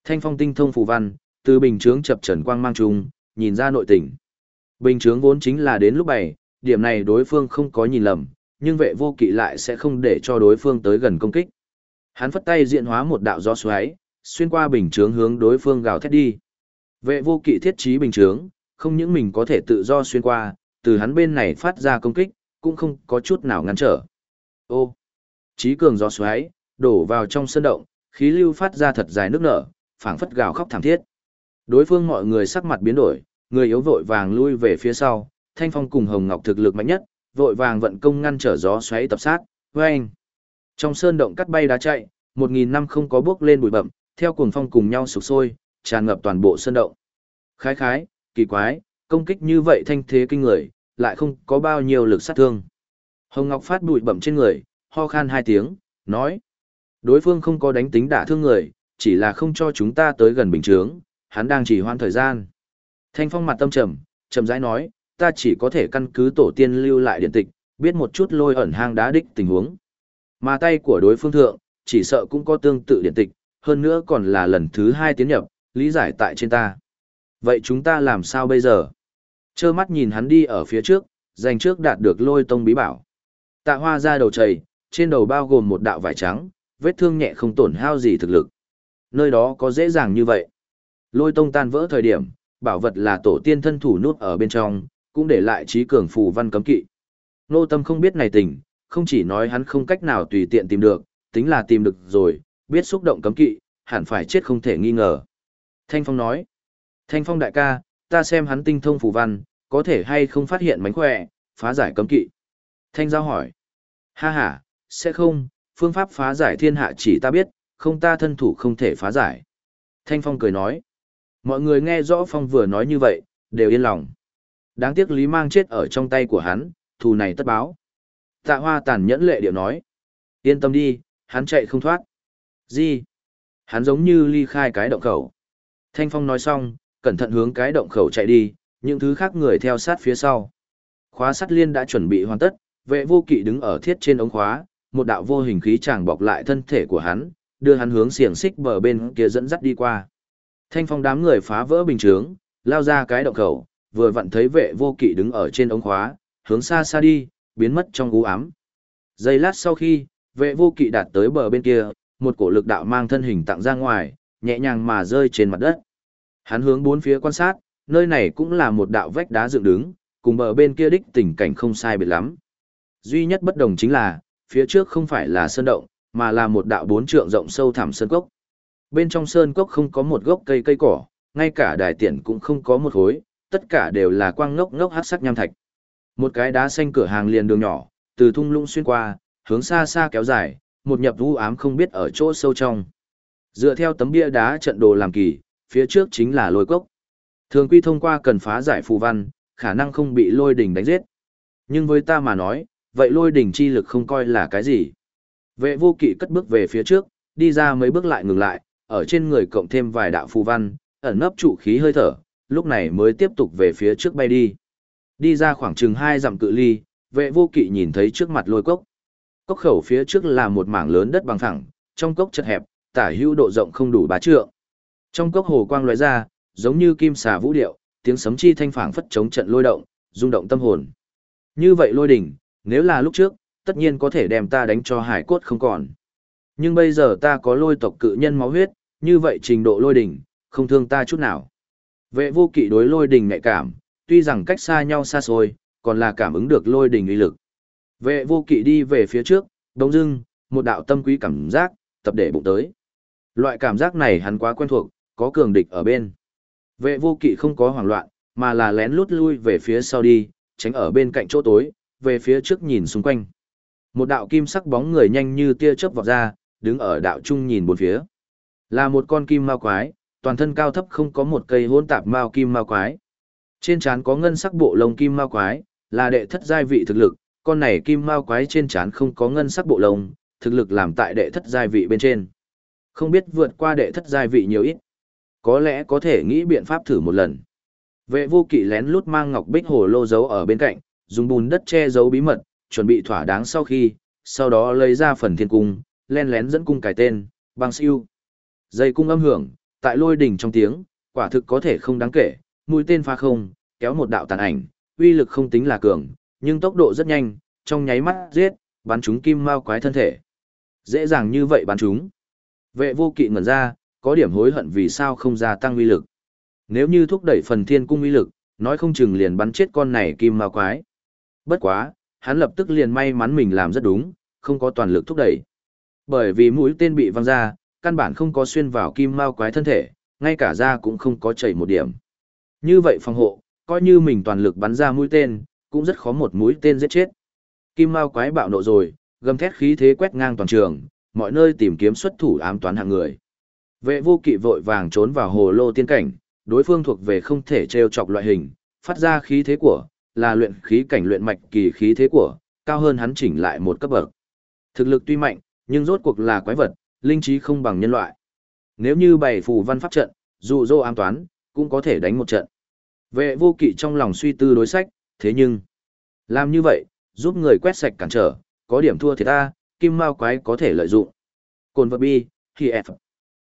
Thanh phong tinh thông phù văn, từ bình chướng chập trần quang mang trùng, nhìn ra nội tình. Bình chướng vốn chính là đến lúc bảy, điểm này đối phương không có nhìn lầm, nhưng vệ vô kỵ lại sẽ không để cho đối phương tới gần công kích. Hắn phất tay diện hóa một đạo gió xoáy, xuyên qua bình chướng hướng đối phương gào thét đi. Vệ vô kỵ thiết trí bình chướng, không những mình có thể tự do xuyên qua, từ hắn bên này phát ra công kích, cũng không có chút nào ngăn trở. Ô! Trí cường gió xoáy, đổ vào trong sân động, khí lưu phát ra thật dài nước nở, phảng phất gào khóc thảm thiết. Đối phương mọi người sắc mặt biến đổi, người yếu vội vàng lui về phía sau, Thanh Phong cùng Hồng Ngọc thực lực mạnh nhất, vội vàng vận công ngăn trở gió xoáy tập sát, anh Trong sơn động cắt bay đá chạy, một nghìn năm không có bước lên bụi bậm, theo cuồng phong cùng nhau sục sôi, tràn ngập toàn bộ sơn động. Khái khái, kỳ quái, công kích như vậy thanh thế kinh người, lại không có bao nhiêu lực sát thương. Hồng Ngọc phát bụi bậm trên người, ho khan hai tiếng, nói. Đối phương không có đánh tính đả thương người, chỉ là không cho chúng ta tới gần bình chướng, hắn đang chỉ hoan thời gian. Thanh Phong mặt tâm trầm, trầm rãi nói, ta chỉ có thể căn cứ tổ tiên lưu lại điện tịch, biết một chút lôi ẩn hang đá đích tình huống. Mà tay của đối phương thượng, chỉ sợ cũng có tương tự điện tịch, hơn nữa còn là lần thứ hai tiến nhập, lý giải tại trên ta. Vậy chúng ta làm sao bây giờ? Chơ mắt nhìn hắn đi ở phía trước, giành trước đạt được lôi tông bí bảo. Tạ hoa ra đầu chảy, trên đầu bao gồm một đạo vải trắng, vết thương nhẹ không tổn hao gì thực lực. Nơi đó có dễ dàng như vậy. Lôi tông tan vỡ thời điểm, bảo vật là tổ tiên thân thủ nút ở bên trong, cũng để lại trí cường phù văn cấm kỵ. Nô tâm không biết này tình, không chỉ nói hắn không cách nào tùy tiện tìm được, tính là tìm được rồi, biết xúc động cấm kỵ, hẳn phải chết không thể nghi ngờ. Thanh Phong nói, Thanh Phong đại ca, ta xem hắn tinh thông phù văn, có thể hay không phát hiện mánh khỏe, phá giải cấm kỵ. Thanh Giao hỏi, ha ha, sẽ không, phương pháp phá giải thiên hạ chỉ ta biết, không ta thân thủ không thể phá giải. Thanh Phong cười nói, mọi người nghe rõ Phong vừa nói như vậy, đều yên lòng. Đáng tiếc Lý Mang chết ở trong tay của hắn, thù này tất báo. Tạ Hoa tàn nhẫn lệ điệu nói, yên tâm đi, hắn chạy không thoát. Gì? Hắn giống như ly khai cái động khẩu. Thanh Phong nói xong, cẩn thận hướng cái động khẩu chạy đi, những thứ khác người theo sát phía sau. Khóa sắt liên đã chuẩn bị hoàn tất, vệ vô kỵ đứng ở thiết trên ống khóa, một đạo vô hình khí chàng bọc lại thân thể của hắn, đưa hắn hướng xiềng xích bờ bên kia dẫn dắt đi qua. Thanh phong đám người phá vỡ bình chướng, lao ra cái động khẩu, vừa vặn thấy vệ vô kỵ đứng ở trên ống khóa, hướng xa xa đi, biến mất trong u ám. Giây lát sau khi, vệ vô kỵ đạt tới bờ bên kia, một cổ lực đạo mang thân hình tặng ra ngoài, nhẹ nhàng mà rơi trên mặt đất. Hắn hướng bốn phía quan sát, nơi này cũng là một đạo vách đá dựng đứng, cùng bờ bên kia đích tình cảnh không sai biệt lắm. Duy nhất bất đồng chính là, phía trước không phải là sơn động, mà là một đạo bốn trượng rộng sâu thẳm sơn cốc. Bên trong sơn cốc không có một gốc cây cây cỏ, ngay cả đài tiền cũng không có một hối, tất cả đều là quang ngốc ngốc hát sắc nham thạch. Một cái đá xanh cửa hàng liền đường nhỏ, từ thung lũng xuyên qua, hướng xa xa kéo dài, một nhập u ám không biết ở chỗ sâu trong. Dựa theo tấm bia đá trận đồ làm kỳ, phía trước chính là lôi cốc. Thường quy thông qua cần phá giải phù văn, khả năng không bị lôi đỉnh đánh giết. Nhưng với ta mà nói, vậy lôi đỉnh chi lực không coi là cái gì. Vệ vô kỵ cất bước về phía trước, đi ra mấy bước lại ngừng lại, ở trên người cộng thêm vài đạo phù văn, ẩn nấp trụ khí hơi thở, lúc này mới tiếp tục về phía trước bay đi. Đi ra khoảng chừng hai dặm cự ly, vệ vô kỵ nhìn thấy trước mặt lôi cốc. Cốc khẩu phía trước là một mảng lớn đất bằng thẳng, trong cốc chật hẹp, tả hữu độ rộng không đủ bá trượng. Trong cốc hồ quang lóe ra, giống như kim xà vũ điệu, tiếng sấm chi thanh phảng phất chống trận lôi động, rung động tâm hồn. Như vậy lôi đỉnh, nếu là lúc trước, tất nhiên có thể đem ta đánh cho hải cốt không còn. Nhưng bây giờ ta có lôi tộc cự nhân máu huyết, như vậy trình độ lôi đỉnh, không thương ta chút nào. Vệ vô kỵ đối lôi đỉnh nhạy cảm, tuy rằng cách xa nhau xa xôi, còn là cảm ứng được lôi đỉnh uy lực. Vệ vô kỵ đi về phía trước, đông dưng, một đạo tâm quý cảm giác, tập để bụng tới. Loại cảm giác này hắn quá quen thuộc, có cường địch ở bên. Vệ vô kỵ không có hoảng loạn, mà là lén lút lui về phía sau đi, tránh ở bên cạnh chỗ tối, về phía trước nhìn xung quanh. Một đạo kim sắc bóng người nhanh như tia chớp vọt ra, đứng ở đạo trung nhìn bốn phía. Là một con kim ma quái, toàn thân cao thấp không có một cây hỗn tạp mao kim ma quái. Trên trán có ngân sắc bộ lông kim ma quái, là đệ thất giai vị thực lực, con này kim ma quái trên trán không có ngân sắc bộ lông, thực lực làm tại đệ thất giai vị bên trên. Không biết vượt qua đệ thất giai vị nhiều ít. Có lẽ có thể nghĩ biện pháp thử một lần. Vệ vô kỵ lén lút mang ngọc bích hồ lô giấu ở bên cạnh, dùng bùn đất che giấu bí mật, chuẩn bị thỏa đáng sau khi, sau đó lấy ra phần thiên cung, len lén dẫn cung cải tên, băng siêu. Dây cung âm hưởng, tại lôi đỉnh trong tiếng, quả thực có thể không đáng kể, mũi tên pha không, kéo một đạo tàn ảnh, uy lực không tính là cường, nhưng tốc độ rất nhanh, trong nháy mắt giết, bắn chúng kim mao quái thân thể. Dễ dàng như vậy bắn chúng, Vệ vô kỵ ngẩn ra, có điểm hối hận vì sao không gia tăng uy lực. Nếu như thúc đẩy phần thiên cung uy lực, nói không chừng liền bắn chết con này kim mao quái. Bất quá, hắn lập tức liền may mắn mình làm rất đúng, không có toàn lực thúc đẩy. Bởi vì mũi tên bị văng ra, căn bản không có xuyên vào kim mao quái thân thể, ngay cả da cũng không có chảy một điểm. Như vậy phòng hộ, coi như mình toàn lực bắn ra mũi tên, cũng rất khó một mũi tên giết chết. Kim mao quái bạo nộ rồi, gầm thét khí thế quét ngang toàn trường, mọi nơi tìm kiếm xuất thủ ám toán hạng người. Vệ vô kỵ vội vàng trốn vào hồ lô tiên cảnh, đối phương thuộc về không thể treo chọc loại hình, phát ra khí thế của, là luyện khí cảnh luyện mạch kỳ khí thế của, cao hơn hắn chỉnh lại một cấp bậc. Thực lực tuy mạnh, nhưng rốt cuộc là quái vật, linh trí không bằng nhân loại. Nếu như bày phù văn pháp trận, dụ dỗ ám toán, cũng có thể đánh một trận. Vệ vô kỵ trong lòng suy tư đối sách, thế nhưng, làm như vậy, giúp người quét sạch cản trở, có điểm thua thì ta, kim mao quái có thể lợi dụng. Cồn vật bi, thì F.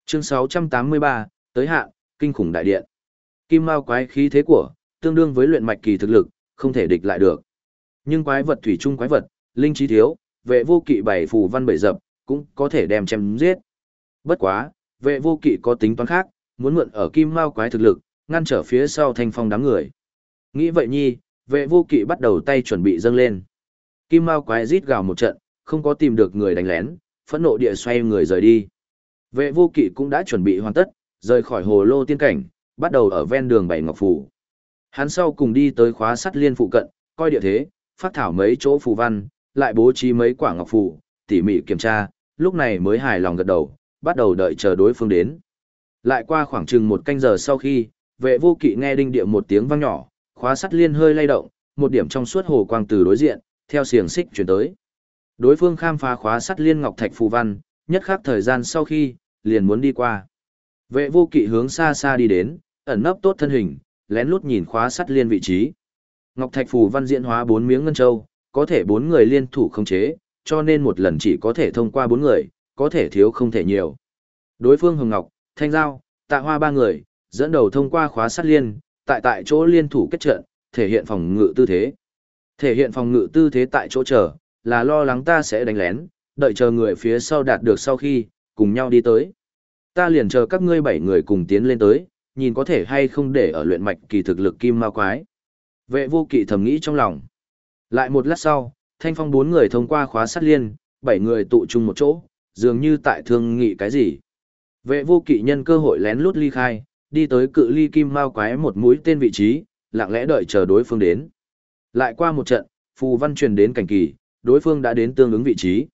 Chương 683, tới hạn, kinh khủng đại điện. Kim mao quái khí thế của, tương đương với luyện mạch kỳ thực lực, không thể địch lại được. Nhưng quái vật thủy chung quái vật, linh trí thiếu, vệ vô kỵ bảy phù văn bảy dập, cũng có thể đem chém giết. Bất quá, vệ vô kỵ có tính toán khác, muốn mượn ở kim mao quái thực lực, ngăn trở phía sau thanh phong đám người. Nghĩ vậy nhi, vệ vô kỵ bắt đầu tay chuẩn bị dâng lên. Kim mao quái rít gào một trận, không có tìm được người đánh lén, phẫn nộ địa xoay người rời đi. Vệ vô kỵ cũng đã chuẩn bị hoàn tất, rời khỏi hồ lô tiên cảnh, bắt đầu ở ven đường bảy ngọc phủ. Hắn sau cùng đi tới khóa sắt liên phụ cận, coi địa thế, phát thảo mấy chỗ phù văn, lại bố trí mấy quả ngọc phù, tỉ mỉ kiểm tra, lúc này mới hài lòng gật đầu, bắt đầu đợi chờ đối phương đến. Lại qua khoảng chừng một canh giờ sau khi, vệ vô kỵ nghe đinh địa một tiếng vang nhỏ, khóa sắt liên hơi lay động, một điểm trong suốt hồ quang từ đối diện, theo xiềng xích chuyển tới. Đối phương khám phá khóa sắt liên ngọc thạch phù văn, nhất khắc thời gian sau khi, liền muốn đi qua. Vệ vô kỵ hướng xa xa đi đến, ẩn nấp tốt thân hình, lén lút nhìn khóa sắt liên vị trí. Ngọc thạch phù văn diễn hóa bốn miếng ngân châu, có thể bốn người liên thủ khống chế, cho nên một lần chỉ có thể thông qua bốn người, có thể thiếu không thể nhiều. Đối phương Hồng Ngọc, Thanh Giao, Tạ Hoa ba người, dẫn đầu thông qua khóa sắt liên, tại tại chỗ liên thủ kết trận, thể hiện phòng ngự tư thế. Thể hiện phòng ngự tư thế tại chỗ chờ, là lo lắng ta sẽ đánh lén, đợi chờ người phía sau đạt được sau khi, cùng nhau đi tới. Ta liền chờ các ngươi bảy người cùng tiến lên tới, nhìn có thể hay không để ở luyện mạch kỳ thực lực kim ma quái. Vệ vô kỵ thầm nghĩ trong lòng. Lại một lát sau, thanh phong bốn người thông qua khóa sắt liên, bảy người tụ chung một chỗ, dường như tại thương nghị cái gì. Vệ vô kỵ nhân cơ hội lén lút ly khai, đi tới cự ly kim mao quái một mũi tên vị trí, lặng lẽ đợi chờ đối phương đến. Lại qua một trận, phù văn truyền đến cảnh kỳ, đối phương đã đến tương ứng vị trí.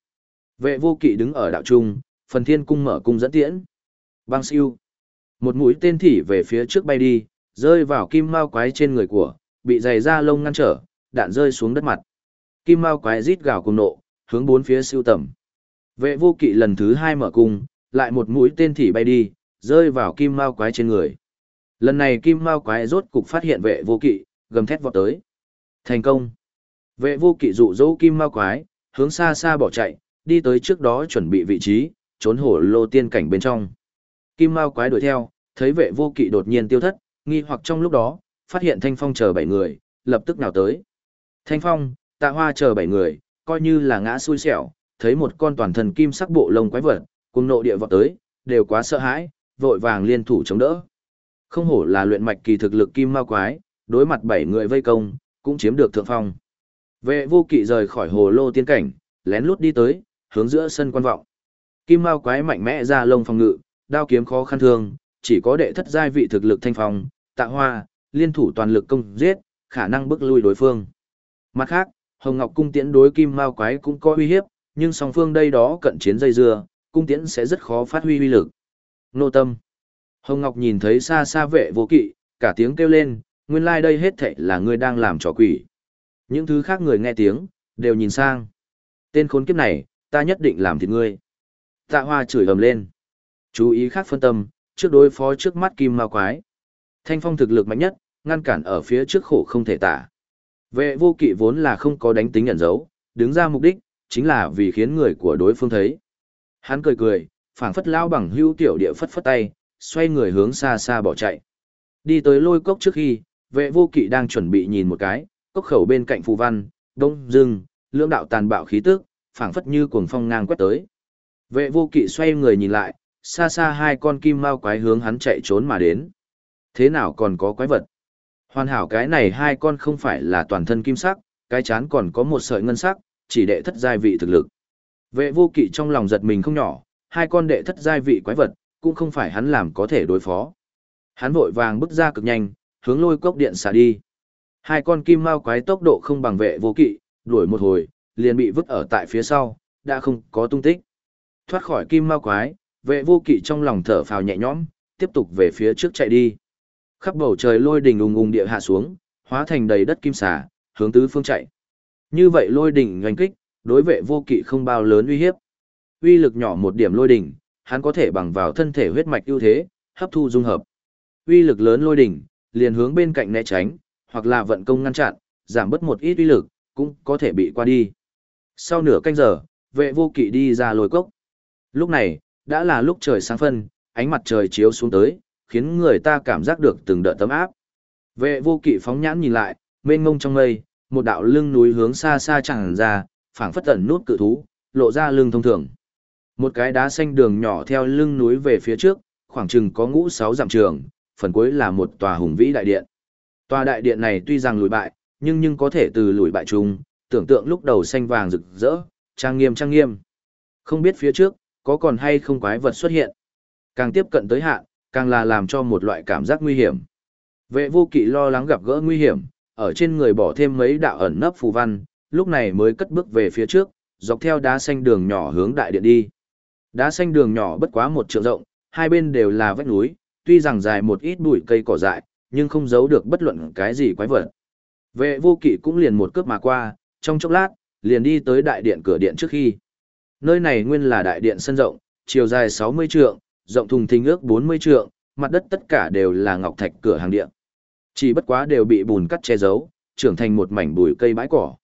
Vệ vô kỵ đứng ở đạo trung, phần thiên cung mở cung dẫn tiễn. Bang siêu. Một mũi tên thỉ về phía trước bay đi, rơi vào kim mao quái trên người của, bị giày da lông ngăn trở, đạn rơi xuống đất mặt. Kim mao quái rít gào cùng nộ, hướng bốn phía siêu tầm. Vệ vô kỵ lần thứ hai mở cung, lại một mũi tên thỉ bay đi, rơi vào kim mao quái trên người. Lần này kim mao quái rốt cục phát hiện vệ vô kỵ, gầm thét vọt tới. Thành công. Vệ vô kỵ dụ dỗ kim mao quái, hướng xa xa bỏ chạy, đi tới trước đó chuẩn bị vị trí, trốn hổ lô tiên cảnh bên trong. Kim mao quái đuổi theo, thấy vệ vô kỵ đột nhiên tiêu thất, nghi hoặc trong lúc đó, phát hiện Thanh Phong chờ bảy người, lập tức nào tới. Thanh Phong, Tạ Hoa chờ bảy người, coi như là ngã xui xẻo, thấy một con toàn thần kim sắc bộ lông quái vật, cùng nộ địa vọt tới, đều quá sợ hãi, vội vàng liên thủ chống đỡ. Không hổ là luyện mạch kỳ thực lực kim ma quái, đối mặt bảy người vây công, cũng chiếm được thượng phong. Vệ vô kỵ rời khỏi hồ lô tiên cảnh, lén lút đi tới, hướng giữa sân quan vọng. Kim mao quái mạnh mẽ ra lông phòng ngự, đao kiếm khó khăn thương, chỉ có đệ thất giai vị thực lực thanh phong, tạ hoa, liên thủ toàn lực công giết, khả năng bức lui đối phương. Mặt khác, Hồng Ngọc cung tiễn đối kim mao quái cũng có uy hiếp, nhưng song phương đây đó cận chiến dây dưa, cung tiễn sẽ rất khó phát huy uy lực. Nô tâm. Hồng Ngọc nhìn thấy xa xa vệ vô kỵ, cả tiếng kêu lên, nguyên lai like đây hết thảy là ngươi đang làm trò quỷ. Những thứ khác người nghe tiếng, đều nhìn sang. Tên khốn kiếp này, ta nhất định làm thịt ngươi. Tạ hoa chửi ầm lên. Chú ý khác phân tâm, trước đối phó trước mắt kim ma quái. Thanh phong thực lực mạnh nhất, ngăn cản ở phía trước khổ không thể tả. Vệ vô kỵ vốn là không có đánh tính nhận dấu, đứng ra mục đích, chính là vì khiến người của đối phương thấy. Hắn cười cười, phảng phất lao bằng hưu tiểu địa phất phất tay, xoay người hướng xa xa bỏ chạy. Đi tới lôi cốc trước khi, vệ vô kỵ đang chuẩn bị nhìn một cái, cốc khẩu bên cạnh phù văn, đông rừng, lưỡng đạo tàn bạo khí tức, phảng phất như cuồng phong ngang quét tới. Vệ vô kỵ xoay người nhìn lại, xa xa hai con kim mao quái hướng hắn chạy trốn mà đến. Thế nào còn có quái vật? Hoàn hảo cái này hai con không phải là toàn thân kim sắc, cái chán còn có một sợi ngân sắc, chỉ đệ thất giai vị thực lực. Vệ vô kỵ trong lòng giật mình không nhỏ, hai con đệ thất giai vị quái vật, cũng không phải hắn làm có thể đối phó. Hắn vội vàng bước ra cực nhanh, hướng lôi cốc điện xả đi. Hai con kim mao quái tốc độ không bằng vệ vô kỵ, đuổi một hồi, liền bị vứt ở tại phía sau, đã không có tung tích. Thoát khỏi kim mao quái, vệ vô kỵ trong lòng thở phào nhẹ nhõm, tiếp tục về phía trước chạy đi. Khắp bầu trời lôi đỉnh ùng ùng địa hạ xuống, hóa thành đầy đất kim xà, hướng tứ phương chạy. Như vậy lôi đỉnh ngành kích, đối vệ vô kỵ không bao lớn uy hiếp. Uy lực nhỏ một điểm lôi đỉnh, hắn có thể bằng vào thân thể huyết mạch ưu thế, hấp thu dung hợp. Uy lực lớn lôi đỉnh, liền hướng bên cạnh né tránh, hoặc là vận công ngăn chặn, giảm bớt một ít uy lực, cũng có thể bị qua đi. Sau nửa canh giờ, vệ vô kỵ đi ra lôi cốc. Lúc này, đã là lúc trời sáng phân, ánh mặt trời chiếu xuống tới, khiến người ta cảm giác được từng đợt tấm áp. Vệ vô kỵ phóng nhãn nhìn lại, mênh ngông trong mây, một đạo lưng núi hướng xa xa chẳng ra, phảng phất tẩn nút cự thú, lộ ra lưng thông thường. Một cái đá xanh đường nhỏ theo lưng núi về phía trước, khoảng chừng có ngũ sáu dặm trường, phần cuối là một tòa hùng vĩ đại điện. Tòa đại điện này tuy rằng lùi bại, nhưng nhưng có thể từ lùi bại chung, tưởng tượng lúc đầu xanh vàng rực rỡ, trang nghiêm trang nghiêm. Không biết phía trước, có còn hay không quái vật xuất hiện. Càng tiếp cận tới hạn, càng là làm cho một loại cảm giác nguy hiểm. Vệ vô kỵ lo lắng gặp gỡ nguy hiểm, ở trên người bỏ thêm mấy đạo ẩn nấp phù văn, lúc này mới cất bước về phía trước, dọc theo đá xanh đường nhỏ hướng đại điện đi. Đá xanh đường nhỏ bất quá một trượng rộng, hai bên đều là vách núi, tuy rằng dài một ít bụi cây cỏ dại, nhưng không giấu được bất luận cái gì quái vật. Vệ vô kỵ cũng liền một cướp mà qua, trong chốc lát, liền đi tới đại điện cửa điện trước khi. Nơi này nguyên là đại điện sân rộng, chiều dài 60 trượng, rộng thùng thình ước 40 trượng, mặt đất tất cả đều là ngọc thạch cửa hàng điện. Chỉ bất quá đều bị bùn cắt che giấu, trưởng thành một mảnh bụi cây bãi cỏ.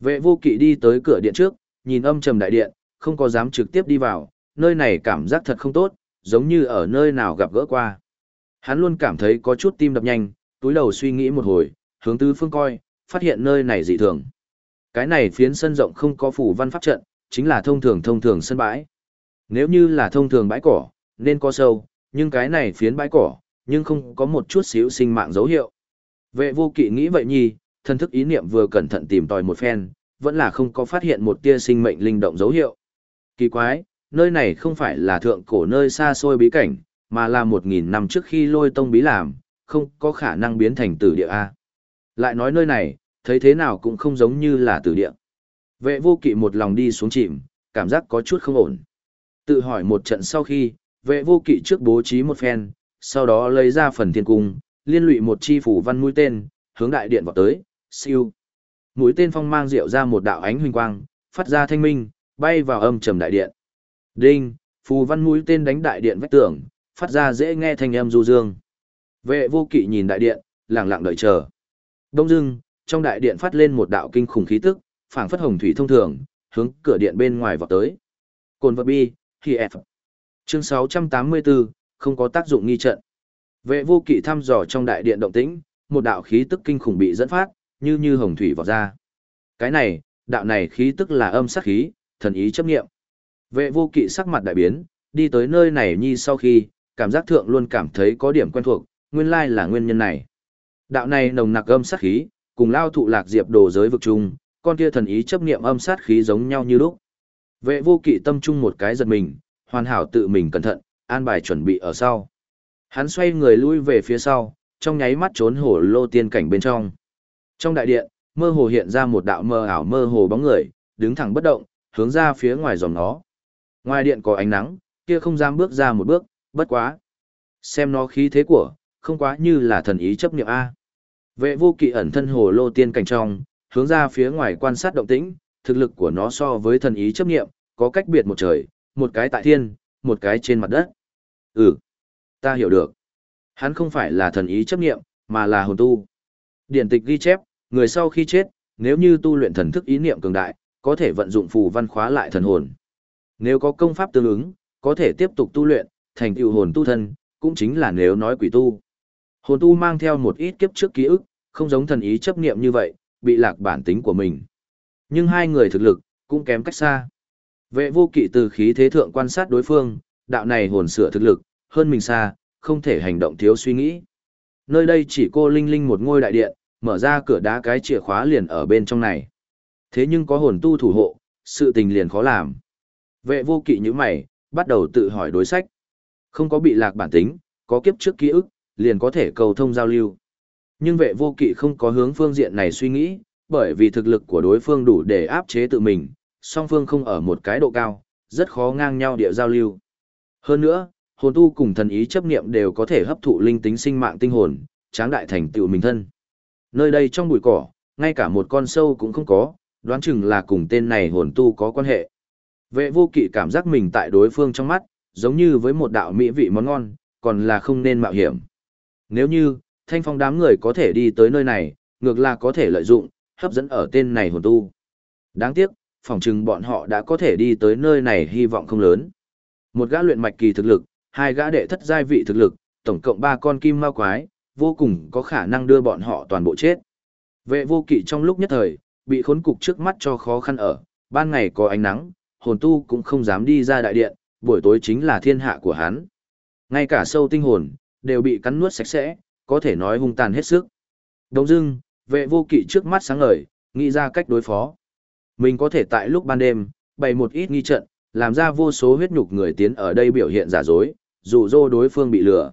Vệ vô kỵ đi tới cửa điện trước, nhìn âm trầm đại điện, không có dám trực tiếp đi vào, nơi này cảm giác thật không tốt, giống như ở nơi nào gặp gỡ qua. Hắn luôn cảm thấy có chút tim đập nhanh, túi đầu suy nghĩ một hồi, hướng tứ phương coi, phát hiện nơi này dị thường. Cái này phiến sân rộng không có phủ văn pháp trận, chính là thông thường thông thường sân bãi. Nếu như là thông thường bãi cỏ, nên có sâu, nhưng cái này phiến bãi cỏ, nhưng không có một chút xíu sinh mạng dấu hiệu. Vệ vô kỵ nghĩ vậy nhi, thân thức ý niệm vừa cẩn thận tìm tòi một phen, vẫn là không có phát hiện một tia sinh mệnh linh động dấu hiệu. Kỳ quái, nơi này không phải là thượng cổ nơi xa xôi bí cảnh, mà là một nghìn năm trước khi lôi tông bí làm, không có khả năng biến thành tử địa A. Lại nói nơi này, thấy thế nào cũng không giống như là tử địa. Vệ vô kỵ một lòng đi xuống chìm, cảm giác có chút không ổn. Tự hỏi một trận sau khi, vệ vô kỵ trước bố trí một phen, sau đó lấy ra phần thiên cung, liên lụy một chi phủ văn mũi tên, hướng đại điện vào tới, siêu. Mũi tên phong mang rượu ra một đạo ánh huỳnh quang, phát ra thanh minh, bay vào âm trầm đại điện. Đinh, phù văn mũi tên đánh đại điện vách tường, phát ra dễ nghe thanh âm du dương. Vệ vô kỵ nhìn đại điện, lặng lặng đợi chờ. Đông dưng, trong đại điện phát lên một đạo kinh khủng khí tức, phảng phất hồng thủy thông thường, hướng cửa điện bên ngoài vọt tới. Cồn vật bi, khi F. Chương 684, không có tác dụng nghi trận. Vệ vô kỵ thăm dò trong đại điện động tĩnh, một đạo khí tức kinh khủng bị dẫn phát, như như hồng thủy vọt ra. Cái này, đạo này khí tức là âm sát khí, thần ý chấp nghiệm. Vệ vô kỵ sắc mặt đại biến, đi tới nơi này nhi sau khi, cảm giác thượng luôn cảm thấy có điểm quen thuộc, nguyên lai là nguyên nhân này. Đạo này nồng nặc âm sát khí, cùng lao thụ lạc diệp đồ giới vực chung, con kia thần ý chấp niệm âm sát khí giống nhau như lúc. Vệ vô kỵ tâm trung một cái giật mình, hoàn hảo tự mình cẩn thận, an bài chuẩn bị ở sau. Hắn xoay người lui về phía sau, trong nháy mắt trốn hổ lô tiên cảnh bên trong. Trong đại điện, mơ hồ hiện ra một đạo mơ ảo mơ hồ bóng người, đứng thẳng bất động, hướng ra phía ngoài dòng nó. Ngoài điện có ánh nắng, kia không dám bước ra một bước, bất quá. Xem nó khí thế của, không quá như là thần ý chấp niệm A. Vệ vô kỵ ẩn thân hồ lô tiên cảnh trong, hướng ra phía ngoài quan sát động tĩnh, thực lực của nó so với thần ý chấp niệm, có cách biệt một trời, một cái tại thiên, một cái trên mặt đất. Ừ, ta hiểu được. Hắn không phải là thần ý chấp niệm, mà là hồn tu. Điển tịch ghi chép, người sau khi chết, nếu như tu luyện thần thức ý niệm cường đại, có thể vận dụng phù văn khóa lại thần hồn. Nếu có công pháp tương ứng, có thể tiếp tục tu luyện, thành tựu hồn tu thân, cũng chính là nếu nói quỷ tu. Hồn tu mang theo một ít kiếp trước ký ức, không giống thần ý chấp niệm như vậy, bị lạc bản tính của mình. Nhưng hai người thực lực, cũng kém cách xa. Vệ vô kỵ từ khí thế thượng quan sát đối phương, đạo này hồn sửa thực lực, hơn mình xa, không thể hành động thiếu suy nghĩ. Nơi đây chỉ cô Linh Linh một ngôi đại điện, mở ra cửa đá cái chìa khóa liền ở bên trong này. Thế nhưng có hồn tu thủ hộ, sự tình liền khó làm. Vệ vô kỵ như mày, bắt đầu tự hỏi đối sách. Không có bị lạc bản tính, có kiếp trước ký ức, liền có thể cầu thông giao lưu. Nhưng vệ vô kỵ không có hướng phương diện này suy nghĩ, bởi vì thực lực của đối phương đủ để áp chế tự mình, song phương không ở một cái độ cao, rất khó ngang nhau địa giao lưu. Hơn nữa, hồn tu cùng thần ý chấp niệm đều có thể hấp thụ linh tính sinh mạng tinh hồn, tráng đại thành tựu mình thân. Nơi đây trong bụi cỏ, ngay cả một con sâu cũng không có, đoán chừng là cùng tên này hồn tu có quan hệ. Vệ vô kỵ cảm giác mình tại đối phương trong mắt, giống như với một đạo mỹ vị món ngon, còn là không nên mạo hiểm. Nếu như, thanh phong đám người có thể đi tới nơi này, ngược là có thể lợi dụng, hấp dẫn ở tên này hồn tu. Đáng tiếc, phòng chừng bọn họ đã có thể đi tới nơi này hy vọng không lớn. Một gã luyện mạch kỳ thực lực, hai gã đệ thất giai vị thực lực, tổng cộng ba con kim ma quái, vô cùng có khả năng đưa bọn họ toàn bộ chết. Vệ vô kỵ trong lúc nhất thời, bị khốn cục trước mắt cho khó khăn ở, ban ngày có ánh nắng, hồn tu cũng không dám đi ra đại điện, buổi tối chính là thiên hạ của hắn. Ngay cả sâu tinh hồn, đều bị cắn nuốt sạch sẽ, có thể nói hung tàn hết sức. Đồng dưng, vệ vô kỵ trước mắt sáng ngời, nghĩ ra cách đối phó. Mình có thể tại lúc ban đêm, bày một ít nghi trận, làm ra vô số huyết nhục người tiến ở đây biểu hiện giả dối, dụ dỗ đối phương bị lừa.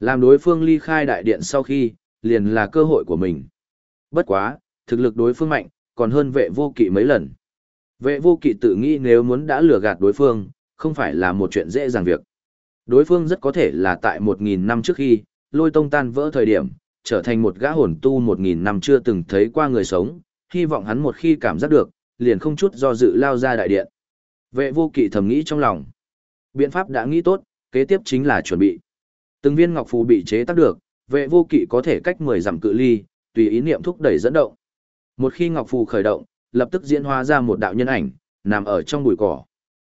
Làm đối phương ly khai đại điện sau khi, liền là cơ hội của mình. Bất quá, thực lực đối phương mạnh, còn hơn vệ vô kỵ mấy lần. Vệ vô kỵ tự nghĩ nếu muốn đã lừa gạt đối phương, không phải là một chuyện dễ dàng việc. Đối phương rất có thể là tại 1.000 năm trước khi, lôi tông tan vỡ thời điểm, trở thành một gã hồn tu 1.000 năm chưa từng thấy qua người sống, hy vọng hắn một khi cảm giác được, liền không chút do dự lao ra đại điện. Vệ vô kỵ thầm nghĩ trong lòng. Biện pháp đã nghĩ tốt, kế tiếp chính là chuẩn bị. Từng viên ngọc phù bị chế tác được, vệ vô kỵ có thể cách 10 dặm cự ly, tùy ý niệm thúc đẩy dẫn động. Một khi ngọc phù khởi động, lập tức diễn hóa ra một đạo nhân ảnh, nằm ở trong bụi cỏ.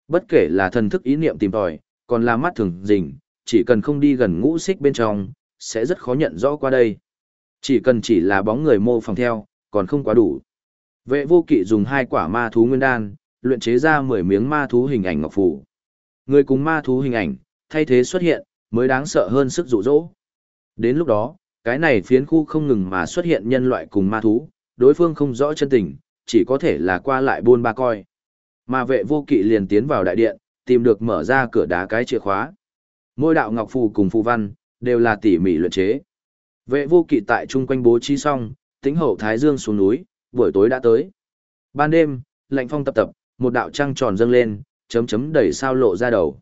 Bất kể là thần thức ý niệm tìm tòi, còn là mắt thường rình, chỉ cần không đi gần ngũ xích bên trong, sẽ rất khó nhận rõ qua đây. Chỉ cần chỉ là bóng người mô phỏng theo, còn không quá đủ. Vệ vô kỵ dùng hai quả ma thú nguyên đan, luyện chế ra 10 miếng ma thú hình ảnh ngọc phù. Người cùng ma thú hình ảnh, thay thế xuất hiện, mới đáng sợ hơn sức dụ dỗ. Đến lúc đó, cái này phiến khu không ngừng mà xuất hiện nhân loại cùng ma thú, đối phương không rõ chân tình, chỉ có thể là qua lại buôn ba coi. Mà vệ vô kỵ liền tiến vào đại điện, tìm được mở ra cửa đá cái chìa khóa. Ngôi đạo ngọc phù cùng phù văn, đều là tỉ mỉ luyện chế. Vệ vô kỵ tại chung quanh bố trí xong, tính hậu Thái Dương xuống núi, buổi tối đã tới. Ban đêm, lạnh phong tập tập, một đạo trăng tròn dâng lên, chấm chấm đẩy sao lộ ra đầu.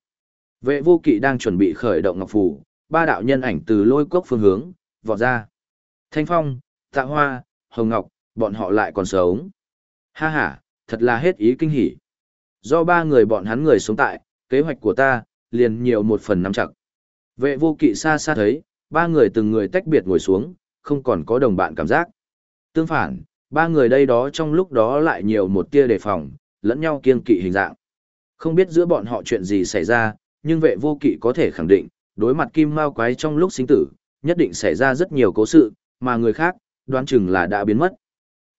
Vệ vô kỵ đang chuẩn bị khởi động ngọc phù, ba đạo nhân ảnh từ lôi cốc phương hướng, vọt ra. Thanh phong, tạ hoa, hồng ngọc, bọn họ lại còn sống. Ha ha, thật là hết ý kinh hỉ. Do ba người bọn hắn người sống tại, kế hoạch của ta, liền nhiều một phần năm chặt. Vệ vô kỵ xa xa thấy, ba người từng người tách biệt ngồi xuống, không còn có đồng bạn cảm giác. Tương phản, ba người đây đó trong lúc đó lại nhiều một tia đề phòng, lẫn nhau kiêng kỵ hình dạng. Không biết giữa bọn họ chuyện gì xảy ra, nhưng vệ vô kỵ có thể khẳng định, đối mặt kim mao quái trong lúc sinh tử, nhất định xảy ra rất nhiều cố sự, mà người khác, đoán chừng là đã biến mất.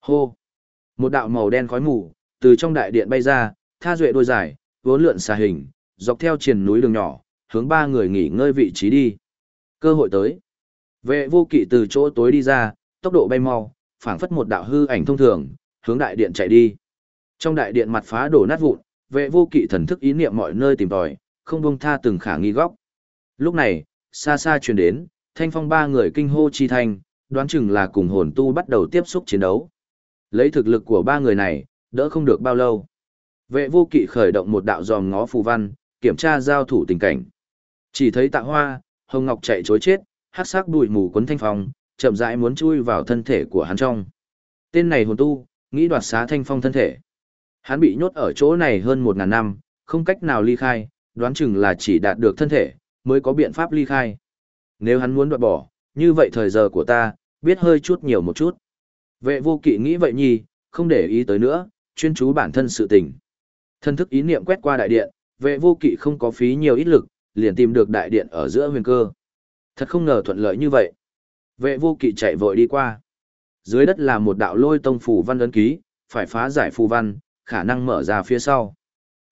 Hô! Một đạo màu đen khói mù, từ trong đại điện bay ra, tha duệ đôi dài, vốn lượn xà hình, dọc theo triền núi đường nhỏ, hướng ba người nghỉ ngơi vị trí đi. Cơ hội tới. Vệ vô kỵ từ chỗ tối đi ra, tốc độ bay mau, phảng phất một đạo hư ảnh thông thường, hướng đại điện chạy đi. Trong đại điện mặt phá đổ nát vụn, vệ vô kỵ thần thức ý niệm mọi nơi tìm tòi, không buông tha từng khả nghi góc. Lúc này, xa xa truyền đến, thanh phong ba người kinh hô chi thanh, đoán chừng là cùng hồn tu bắt đầu tiếp xúc chiến đấu. Lấy thực lực của ba người này, đỡ không được bao lâu. Vệ vô kỵ khởi động một đạo dòm ngó phù văn, kiểm tra giao thủ tình cảnh. Chỉ thấy tạ hoa, hồng ngọc chạy chối chết, hát sắc bụi mù quấn thanh phong, chậm rãi muốn chui vào thân thể của hắn trong. Tên này hồn tu, nghĩ đoạt xá thanh phong thân thể. Hắn bị nhốt ở chỗ này hơn một ngàn năm, không cách nào ly khai, đoán chừng là chỉ đạt được thân thể, mới có biện pháp ly khai. Nếu hắn muốn đoạt bỏ, như vậy thời giờ của ta, biết hơi chút nhiều một chút. Vệ vô kỵ nghĩ vậy nhi, không để ý tới nữa, chuyên chú bản thân sự tình. Thân thức ý niệm quét qua đại điện, vệ vô kỵ không có phí nhiều ít lực, liền tìm được đại điện ở giữa huyền cơ. Thật không ngờ thuận lợi như vậy. Vệ vô kỵ chạy vội đi qua. Dưới đất là một đạo lôi tông phù văn ấn ký, phải phá giải phù văn, khả năng mở ra phía sau.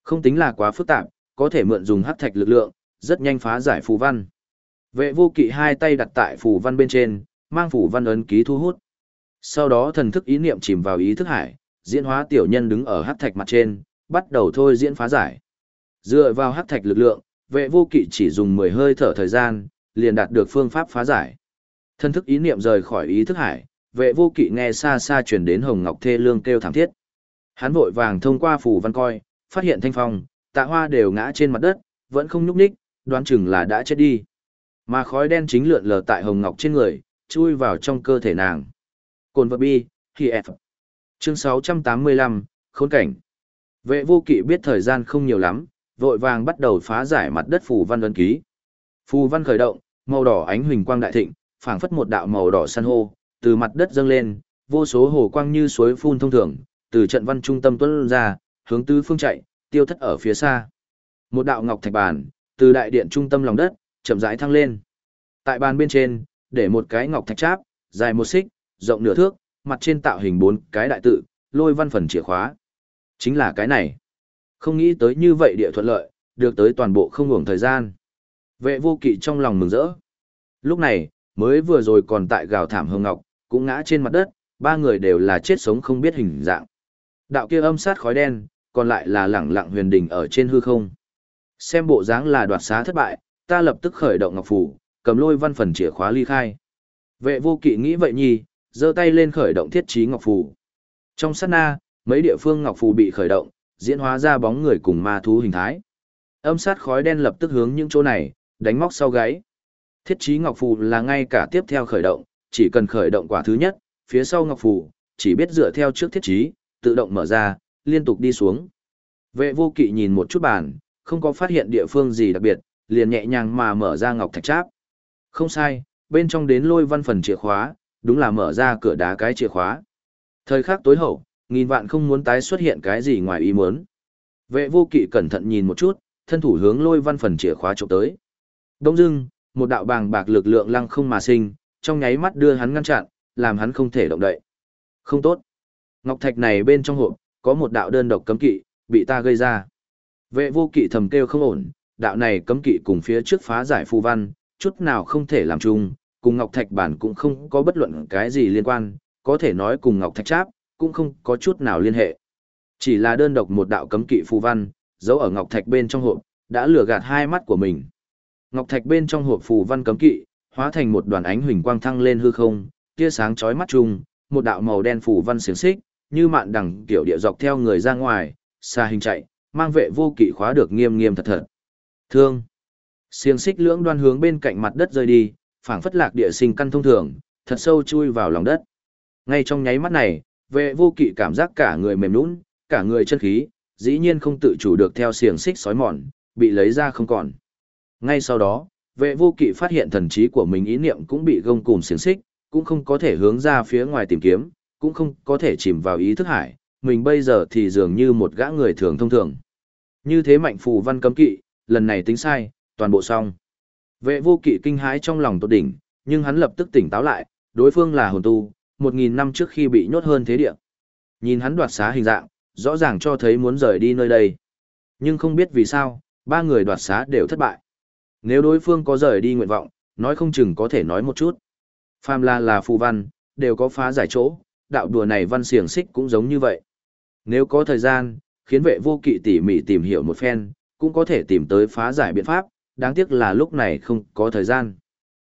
Không tính là quá phức tạp, có thể mượn dùng hắc thạch lực lượng, rất nhanh phá giải phù văn. Vệ vô kỵ hai tay đặt tại phù văn bên trên, mang phù văn ấn ký thu hút. Sau đó thần thức ý niệm chìm vào ý thức hải, diễn hóa tiểu nhân đứng ở hắc thạch mặt trên, bắt đầu thôi diễn phá giải. Dựa vào hắc thạch lực lượng, vệ vô kỵ chỉ dùng 10 hơi thở thời gian, liền đạt được phương pháp phá giải. Thân thức ý niệm rời khỏi ý thức hải, vệ vô kỵ nghe xa xa truyền đến Hồng Ngọc Thê Lương kêu thảm thiết. Hắn vội vàng thông qua phủ văn coi, phát hiện thanh phong, tạ hoa đều ngã trên mặt đất, vẫn không nhúc nhích, đoán chừng là đã chết đi. Mà khói đen chính lượn lờ tại Hồng Ngọc trên người, chui vào trong cơ thể nàng. Cồn vật bi, thì F. Chương 685, khốn cảnh. Vệ vô kỵ biết thời gian không nhiều lắm, vội vàng bắt đầu phá giải mặt đất phù văn ấn ký. Phù văn khởi động, màu đỏ ánh huỳnh quang đại thịnh, phảng phất một đạo màu đỏ san hô, từ mặt đất dâng lên, vô số hồ quang như suối phun thông thường, từ trận văn trung tâm tuấn ra, hướng tứ phương chạy, tiêu thất ở phía xa. Một đạo ngọc thạch bàn, từ đại điện trung tâm lòng đất, chậm rãi thăng lên. Tại bàn bên trên, để một cái ngọc thạch cháp, dài một xích, rộng nửa thước, mặt trên tạo hình bốn cái đại tự, lôi văn phần chìa khóa. Chính là cái này. Không nghĩ tới như vậy địa thuận lợi, được tới toàn bộ không ngủng thời gian. Vệ vô kỵ trong lòng mừng rỡ. Lúc này, mới vừa rồi còn tại gào thảm hương ngọc, cũng ngã trên mặt đất, ba người đều là chết sống không biết hình dạng. Đạo kia âm sát khói đen, còn lại là lẳng lặng huyền đình ở trên hư không. Xem bộ dáng là đoạt xá thất bại, ta lập tức khởi động ngọc phủ, cầm lôi văn phần chìa khóa ly khai. Vệ vô kỵ nghĩ vậy nhi, giơ tay lên khởi động thiết trí ngọc phủ. Trong sát na, mấy địa phương ngọc phù bị khởi động, diễn hóa ra bóng người cùng ma thú hình thái. Âm sát khói đen lập tức hướng những chỗ này, đánh móc sau gáy. Thiết trí ngọc phù là ngay cả tiếp theo khởi động, chỉ cần khởi động quả thứ nhất, phía sau ngọc phù, chỉ biết dựa theo trước thiết trí, tự động mở ra, liên tục đi xuống. Vệ vô kỵ nhìn một chút bàn, không có phát hiện địa phương gì đặc biệt, liền nhẹ nhàng mà mở ra ngọc thạch tráp. Không sai, bên trong đến lôi văn phần chìa khóa, đúng là mở ra cửa đá cái chìa khóa. Thời khắc tối hậu, nghìn vạn không muốn tái xuất hiện cái gì ngoài ý muốn. Vệ vô kỵ cẩn thận nhìn một chút, thân thủ hướng lôi văn phần chìa khóa chụp tới. Đông dưng, một đạo bàng bạc lực lượng lăng không mà sinh, trong nháy mắt đưa hắn ngăn chặn, làm hắn không thể động đậy. Không tốt. Ngọc thạch này bên trong hộp, có một đạo đơn độc cấm kỵ, bị ta gây ra. Vệ vô kỵ thầm kêu không ổn, đạo này cấm kỵ cùng phía trước phá giải phù văn, chút nào không thể làm chung, cùng Ngọc Thạch bản cũng không có bất luận cái gì liên quan, có thể nói cùng Ngọc Thạch Tráp, cũng không có chút nào liên hệ. Chỉ là đơn độc một đạo cấm kỵ phù văn, giấu ở Ngọc Thạch bên trong hộp, đã lừa gạt hai mắt của mình. Ngọc Thạch bên trong hộp phù văn cấm kỵ, hóa thành một đoàn ánh huỳnh quang thăng lên hư không, tia sáng chói mắt chung, một đạo màu đen phù văn xiển xích, như mạn đằng kiểu địa dọc theo người ra ngoài, xa hình chạy, mang vệ vô kỵ khóa được nghiêm nghiêm thật thật. Thương. Xiềng xích lưỡng đoan hướng bên cạnh mặt đất rơi đi, phảng phất lạc địa sinh căn thông thường, thật sâu chui vào lòng đất. Ngay trong nháy mắt này, vệ vô kỵ cảm giác cả người mềm nhũn, cả người chân khí, dĩ nhiên không tự chủ được theo xiềng xích sói mòn, bị lấy ra không còn. Ngay sau đó, vệ vô kỵ phát hiện thần trí của mình ý niệm cũng bị gông cùm xiềng xích, cũng không có thể hướng ra phía ngoài tìm kiếm, cũng không có thể chìm vào ý thức hải, mình bây giờ thì dường như một gã người thường thông thường. Như thế mạnh phù văn cấm kỵ, lần này tính sai, toàn bộ xong. Vệ vô kỵ kinh hãi trong lòng tột đỉnh, nhưng hắn lập tức tỉnh táo lại, đối phương là hồn tu, một nghìn năm trước khi bị nhốt hơn thế địa. Nhìn hắn đoạt xá hình dạng, rõ ràng cho thấy muốn rời đi nơi đây. Nhưng không biết vì sao, ba người đoạt xá đều thất bại. Nếu đối phương có rời đi nguyện vọng, nói không chừng có thể nói một chút. Phàm là là phù văn, đều có phá giải chỗ, đạo đùa này văn xiềng xích cũng giống như vậy. Nếu có thời gian, khiến vệ vô kỵ tỉ mỉ tìm hiểu một phen, cũng có thể tìm tới phá giải biện pháp, đáng tiếc là lúc này không có thời gian.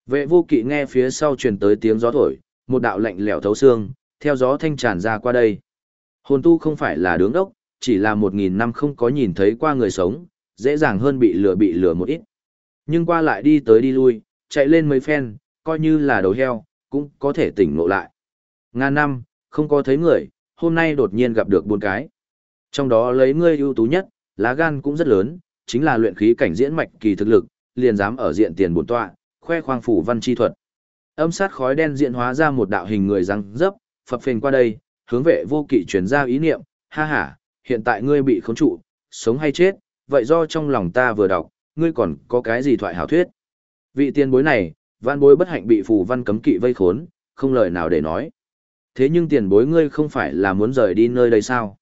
Vệ vô kỵ nghe phía sau truyền tới tiếng gió thổi, một đạo lạnh lẽo thấu xương, theo gió thanh tràn ra qua đây. Hồn tu không phải là đứng đốc, chỉ là một nghìn năm không có nhìn thấy qua người sống, dễ dàng hơn bị lừa bị lừa một ít. Nhưng qua lại đi tới đi lui, chạy lên mấy phen, coi như là đầu heo, cũng có thể tỉnh ngộ lại. Ngàn năm, không có thấy người, hôm nay đột nhiên gặp được bốn cái. Trong đó lấy ngươi ưu tú nhất, lá gan cũng rất lớn, chính là luyện khí cảnh diễn mạch kỳ thực lực, liền dám ở diện tiền bổn tọa, khoe khoang phủ văn chi thuật. Âm sát khói đen diện hóa ra một đạo hình người răng dấp, phập phình qua đây, hướng vệ vô kỵ truyền ra ý niệm, ha ha, hiện tại ngươi bị khống trụ, sống hay chết, vậy do trong lòng ta vừa đọc, ngươi còn có cái gì thoại hảo thuyết. Vị tiền bối này, văn bối bất hạnh bị phù văn cấm kỵ vây khốn, không lời nào để nói. Thế nhưng tiền bối ngươi không phải là muốn rời đi nơi đây sao?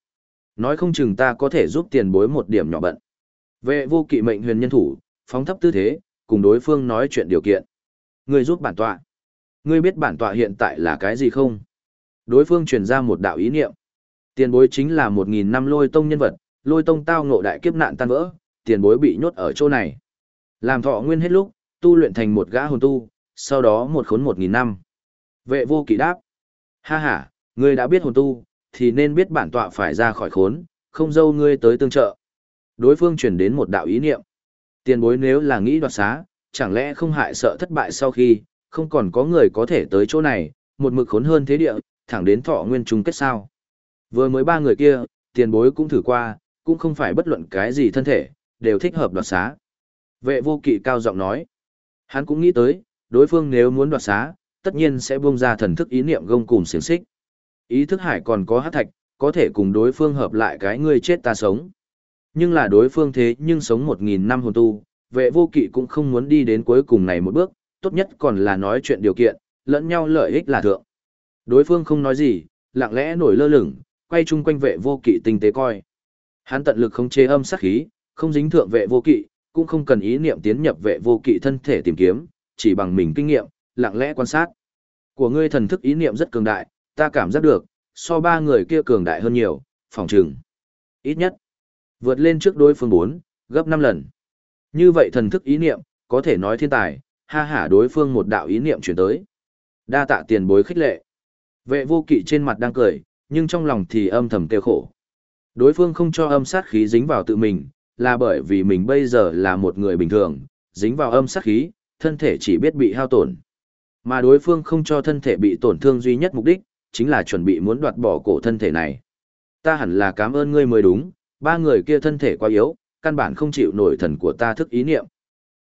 Nói không chừng ta có thể giúp tiền bối một điểm nhỏ bận. Vệ vô kỵ mệnh huyền nhân thủ, phóng thấp tư thế, cùng đối phương nói chuyện điều kiện. Ngươi giúp bản tọa. Ngươi biết bản tọa hiện tại là cái gì không? Đối phương truyền ra một đạo ý niệm. Tiền bối chính là một nghìn năm lôi tông nhân vật, lôi tông tao ngộ đại kiếp nạn tan vỡ, tiền bối bị nhốt ở chỗ này. Làm thọ nguyên hết lúc, tu luyện thành một gã hồn tu, sau đó một khốn một nghìn năm. Vệ vô kỵ đáp. Ha ha, ngươi đã biết hồn tu, thì nên biết bản tọa phải ra khỏi khốn, không dâu ngươi tới tương trợ. Đối phương truyền đến một đạo ý niệm. Tiền bối nếu là nghĩ đoạt xá, chẳng lẽ không hại sợ thất bại sau khi, không còn có người có thể tới chỗ này, một mực khốn hơn thế địa, thẳng đến thọ nguyên chung kết sao. Vừa mới ba người kia, tiền bối cũng thử qua, cũng không phải bất luận cái gì thân thể, đều thích hợp đoạt xá. Vệ vô kỵ cao giọng nói. Hắn cũng nghĩ tới, đối phương nếu muốn đoạt xá, tất nhiên sẽ buông ra thần thức ý niệm gông cùng xiềng xích. Ý thức hải còn có hát thạch, có thể cùng đối phương hợp lại cái ngươi chết ta sống. Nhưng là đối phương thế nhưng sống một nghìn năm hồn tu, vệ vô kỵ cũng không muốn đi đến cuối cùng này một bước, tốt nhất còn là nói chuyện điều kiện, lẫn nhau lợi ích là thượng. Đối phương không nói gì, lặng lẽ nổi lơ lửng, quay chung quanh vệ vô kỵ tinh tế coi. Hắn tận lực không chế âm sát khí, không dính thượng vệ vô kỵ, cũng không cần ý niệm tiến nhập vệ vô kỵ thân thể tìm kiếm, chỉ bằng mình kinh nghiệm, lặng lẽ quan sát. Của ngươi thần thức ý niệm rất cường đại, ta cảm giác được, so ba người kia cường đại hơn nhiều, phòng trừng. Ít nhất, vượt lên trước đối phương 4, gấp 5 lần. Như vậy thần thức ý niệm, có thể nói thiên tài, ha hả đối phương một đạo ý niệm chuyển tới. Đa tạ tiền bối khích lệ. Vệ vô kỵ trên mặt đang cười, nhưng trong lòng thì âm thầm kêu khổ. Đối phương không cho âm sát khí dính vào tự mình, là bởi vì mình bây giờ là một người bình thường, dính vào âm sát khí, thân thể chỉ biết bị hao tổn. Mà đối phương không cho thân thể bị tổn thương duy nhất mục đích, chính là chuẩn bị muốn đoạt bỏ cổ thân thể này. Ta hẳn là cảm ơn ngươi mới đúng, ba người kia thân thể quá yếu, căn bản không chịu nổi thần của ta thức ý niệm.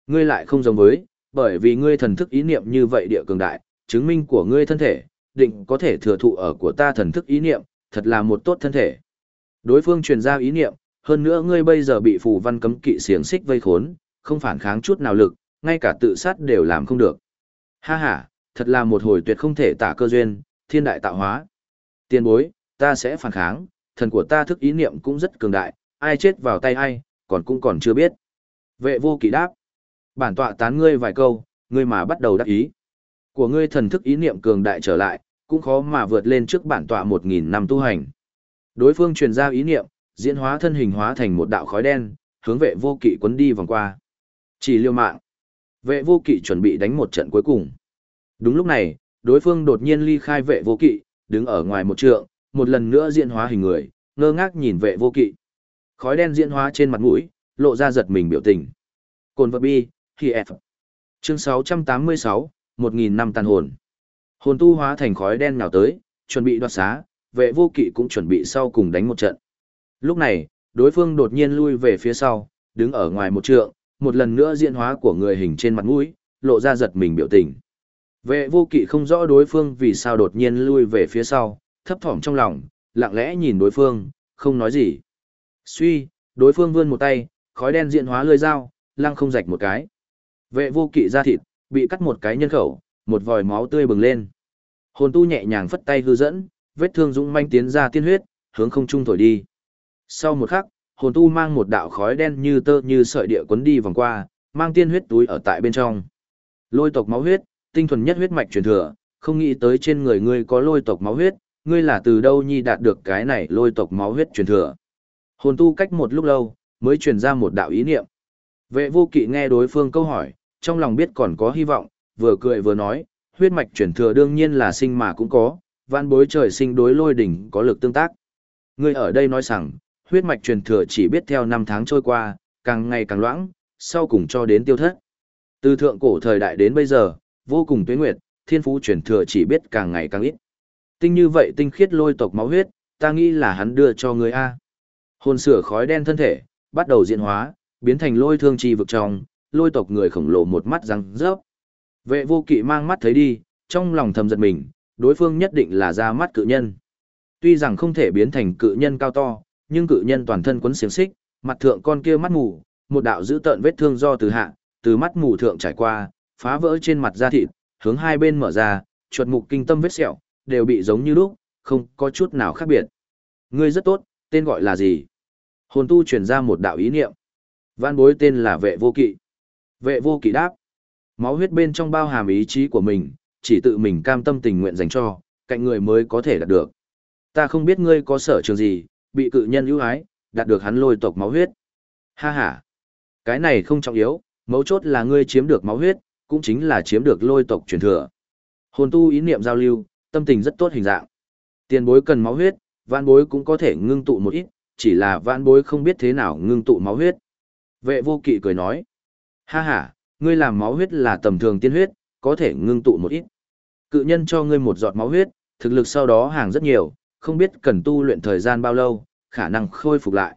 Ngươi lại không giống với, bởi vì ngươi thần thức ý niệm như vậy địa cường đại, chứng minh của ngươi thân thể, định có thể thừa thụ ở của ta thần thức ý niệm, thật là một tốt thân thể. Đối phương truyền ra ý niệm, hơn nữa ngươi bây giờ bị phù văn cấm kỵ xiềng xích vây khốn, không phản kháng chút nào lực, ngay cả tự sát đều làm không được. Ha ha, thật là một hồi tuyệt không thể tả cơ duyên, thiên đại tạo hóa. Tiên bối, ta sẽ phản kháng, thần của ta thức ý niệm cũng rất cường đại, ai chết vào tay ai, còn cũng còn chưa biết. Vệ vô kỵ đáp. Bản tọa tán ngươi vài câu, ngươi mà bắt đầu đắc ý. Của ngươi thần thức ý niệm cường đại trở lại, cũng khó mà vượt lên trước bản tọa một nghìn năm tu hành. Đối phương truyền ra ý niệm, diễn hóa thân hình hóa thành một đạo khói đen, hướng vệ vô kỵ quấn đi vòng qua. Chỉ liêu mạng. Vệ vô kỵ chuẩn bị đánh một trận cuối cùng. Đúng lúc này, đối phương đột nhiên ly khai vệ vô kỵ, đứng ở ngoài một trượng, một lần nữa diễn hóa hình người, ngơ ngác nhìn vệ vô kỵ. Khói đen diễn hóa trên mặt mũi, lộ ra giật mình biểu tình. Cồn vật bi, khi Chương 686, 1.000 năm tàn hồn. Hồn tu hóa thành khói đen nhào tới, chuẩn bị đoạt xá, vệ vô kỵ cũng chuẩn bị sau cùng đánh một trận. Lúc này, đối phương đột nhiên lui về phía sau, đứng ở ngoài một trượng, một lần nữa diễn hóa của người hình trên mặt mũi, lộ ra giật mình biểu tình. Vệ vô kỵ không rõ đối phương vì sao đột nhiên lui về phía sau, thấp thỏm trong lòng, lặng lẽ nhìn đối phương, không nói gì. Suy, đối phương vươn một tay, khói đen diện hóa lưỡi dao, lăng không rạch một cái. Vệ vô kỵ ra thịt, bị cắt một cái nhân khẩu, một vòi máu tươi bừng lên. Hồn tu nhẹ nhàng phất tay hư dẫn, vết thương dũng manh tiến ra tiên huyết, hướng không trung thổi đi. Sau một khắc, hồn tu mang một đạo khói đen như tơ như sợi địa cuốn đi vòng qua, mang tiên huyết túi ở tại bên trong. Lôi tộc máu huyết, tinh thuần nhất huyết mạch truyền thừa, không nghĩ tới trên người ngươi có lôi tộc máu huyết, ngươi là từ đâu nhi đạt được cái này lôi tộc máu huyết truyền thừa. Hồn tu cách một lúc lâu, mới truyền ra một đạo ý niệm. Vệ vô kỵ nghe đối phương câu hỏi, trong lòng biết còn có hy vọng, vừa cười vừa nói, huyết mạch truyền thừa đương nhiên là sinh mà cũng có, văn bối trời sinh đối lôi đỉnh có lực tương tác. Ngươi ở đây nói rằng, huyết mạch truyền thừa chỉ biết theo năm tháng trôi qua, càng ngày càng loãng, sau cùng cho đến tiêu thất. Từ thượng cổ thời đại đến bây giờ, vô cùng tuyến nguyệt, thiên phú truyền thừa chỉ biết càng ngày càng ít. Tinh như vậy tinh khiết lôi tộc máu huyết, ta nghĩ là hắn đưa cho người A. Hồn sửa khói đen thân thể, bắt đầu diễn hóa, biến thành lôi thương chi vực trong, lôi tộc người khổng lồ một mắt răng rớp. Vệ vô kỵ mang mắt thấy đi, trong lòng thầm giật mình, đối phương nhất định là ra mắt cự nhân. Tuy rằng không thể biến thành cự nhân cao to, nhưng cự nhân toàn thân quấn xiềng xích, mặt thượng con kia mắt mù, một đạo dữ tợn vết thương do từ hạ, từ mắt mù thượng trải qua, phá vỡ trên mặt da thịt, hướng hai bên mở ra, chuột mục kinh tâm vết sẹo, đều bị giống như lúc, không có chút nào khác biệt. Ngươi rất tốt, tên gọi là gì? Hồn tu truyền ra một đạo ý niệm. Văn bối tên là vệ vô kỵ. Vệ vô kỵ đáp. Máu huyết bên trong bao hàm ý chí của mình, chỉ tự mình cam tâm tình nguyện dành cho, cạnh người mới có thể đạt được. Ta không biết ngươi có sở trường gì, bị cự nhân ưu ái, đạt được hắn lôi tộc máu huyết. Ha ha. Cái này không trọng yếu, mấu chốt là ngươi chiếm được máu huyết, cũng chính là chiếm được lôi tộc truyền thừa. Hồn tu ý niệm giao lưu, tâm tình rất tốt hình dạng. Tiền bối cần máu huyết, vạn bối cũng có thể ngưng tụ một ít, chỉ là vạn bối không biết thế nào ngưng tụ máu huyết. Vệ vô kỵ cười nói. Ha ha, ngươi làm máu huyết là tầm thường tiên huyết, có thể ngưng tụ một ít. Cự nhân cho ngươi một giọt máu huyết, thực lực sau đó hàng rất nhiều, không biết cần tu luyện thời gian bao lâu, khả năng khôi phục lại.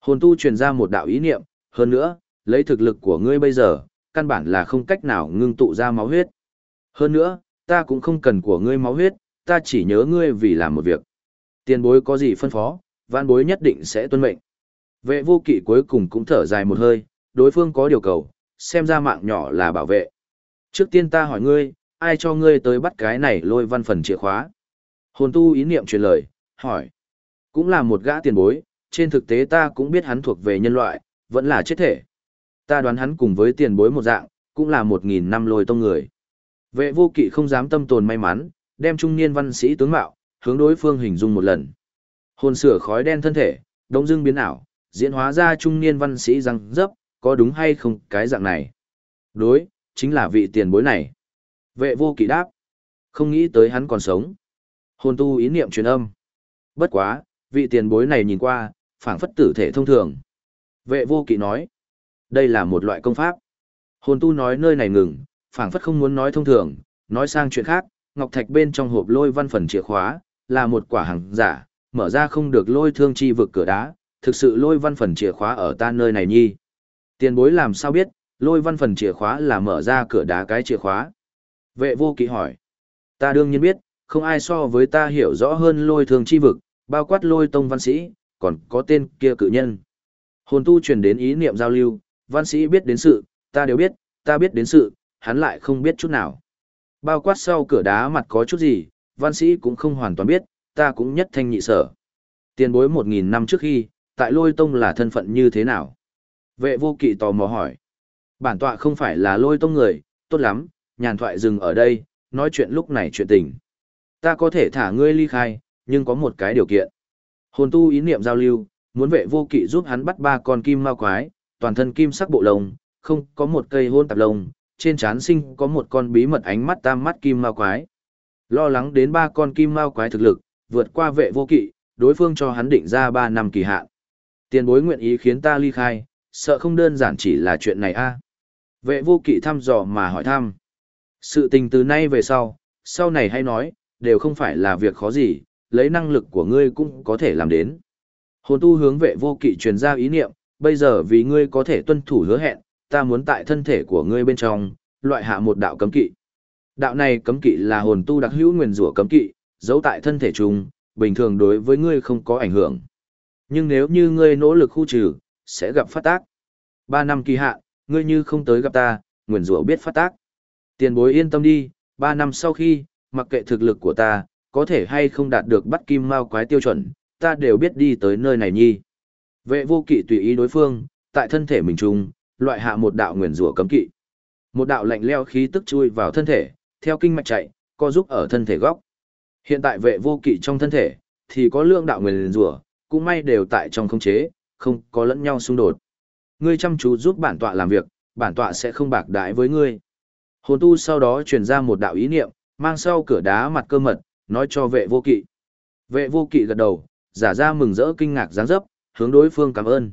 Hồn tu truyền ra một đạo ý niệm, hơn nữa, lấy thực lực của ngươi bây giờ, căn bản là không cách nào ngưng tụ ra máu huyết. Hơn nữa, ta cũng không cần của ngươi máu huyết, ta chỉ nhớ ngươi vì làm một việc. Tiền bối có gì phân phó, văn bối nhất định sẽ tuân mệnh. Vệ vô kỵ cuối cùng cũng thở dài một hơi, đối phương có điều cầu, xem ra mạng nhỏ là bảo vệ. Trước tiên ta hỏi ngươi, ai cho ngươi tới bắt cái này lôi văn phần chìa khóa? Hồn tu ý niệm truyền lời, hỏi. Cũng là một gã tiền bối, trên thực tế ta cũng biết hắn thuộc về nhân loại, vẫn là chết thể. Ta đoán hắn cùng với tiền bối một dạng, cũng là một nghìn năm lôi tông người. Vệ vô kỵ không dám tâm tồn may mắn, đem trung niên văn sĩ tướng mạo, hướng đối phương hình dung một lần. Hồn sửa khói đen thân thể, đông dưng biến ảo, diễn hóa ra trung niên văn sĩ răng dấp, có đúng hay không cái dạng này? Đối, chính là vị tiền bối này. Vệ vô kỵ đáp. Không nghĩ tới hắn còn sống. Hồn tu ý niệm truyền âm. Bất quá, vị tiền bối này nhìn qua, phảng phất tử thể thông thường. Vệ vô kỵ nói. Đây là một loại công pháp. Hồn tu nói nơi này ngừng, phảng phất không muốn nói thông thường, nói sang chuyện khác, ngọc thạch bên trong hộp lôi văn phần chìa khóa, là một quả hàng giả, mở ra không được lôi thương chi vực cửa đá, thực sự lôi văn phần chìa khóa ở ta nơi này nhi. Tiền bối làm sao biết, lôi văn phần chìa khóa là mở ra cửa đá cái chìa khóa. Vệ vô kỵ hỏi. Ta đương nhiên biết, không ai so với ta hiểu rõ hơn lôi thường chi vực, bao quát lôi tông văn sĩ, còn có tên kia cự nhân. Hồn tu truyền đến ý niệm giao lưu, văn sĩ biết đến sự, ta đều biết, ta biết đến sự, hắn lại không biết chút nào. Bao quát sau cửa đá mặt có chút gì, văn sĩ cũng không hoàn toàn biết, ta cũng nhất thanh nhị sở. Tiền bối một nghìn năm trước khi, tại lôi tông là thân phận như thế nào? Vệ vô kỵ tò mò hỏi. Bản tọa không phải là lôi tông người, tốt lắm, nhàn thoại dừng ở đây, nói chuyện lúc này chuyện tình. Ta có thể thả ngươi ly khai, nhưng có một cái điều kiện. Hồn tu ý niệm giao lưu, muốn vệ vô kỵ giúp hắn bắt ba con kim ma quái, toàn thân kim sắc bộ lông, không có một cây hôn tạp lông, trên trán sinh có một con bí mật ánh mắt tam mắt kim ma quái. Lo lắng đến ba con kim ma quái thực lực, vượt qua vệ vô kỵ, đối phương cho hắn định ra ba năm kỳ hạn. Tiền bối nguyện ý khiến ta ly khai, sợ không đơn giản chỉ là chuyện này a. Vệ vô kỵ thăm dò mà hỏi thăm. Sự tình từ nay về sau, sau này hay nói, đều không phải là việc khó gì, lấy năng lực của ngươi cũng có thể làm đến. Hồn tu hướng vệ vô kỵ truyền ra ý niệm, bây giờ vì ngươi có thể tuân thủ hứa hẹn, ta muốn tại thân thể của ngươi bên trong, loại hạ một đạo cấm kỵ. Đạo này cấm kỵ là hồn tu đặc hữu nguyên rủa cấm kỵ, giấu tại thân thể chung, bình thường đối với ngươi không có ảnh hưởng. Nhưng nếu như ngươi nỗ lực khu trừ, sẽ gặp phát tác. Ba năm kỳ hạn, ngươi như không tới gặp ta, nguyền rủa biết phát tác. Tiền bối yên tâm đi, ba năm sau khi, mặc kệ thực lực của ta, có thể hay không đạt được bắt kim mao quái tiêu chuẩn, ta đều biết đi tới nơi này nhi. Vệ vô kỵ tùy ý đối phương, tại thân thể mình trung, loại hạ một đạo nguyền rủa cấm kỵ. Một đạo lạnh leo khí tức chui vào thân thể, theo kinh mạch chạy, co giúp ở thân thể góc. Hiện tại vệ vô kỵ trong thân thể, thì có lượng đạo nguyền rủa, cũng may đều tại trong không chế, không có lẫn nhau xung đột. Ngươi chăm chú giúp bản tọa làm việc, bản tọa sẽ không bạc đãi với ngươi. Hồn tu sau đó truyền ra một đạo ý niệm, mang sau cửa đá mặt cơ mật, nói cho vệ vô kỵ. Vệ vô kỵ gật đầu, giả ra mừng rỡ kinh ngạc dáng dấp, hướng đối phương cảm ơn.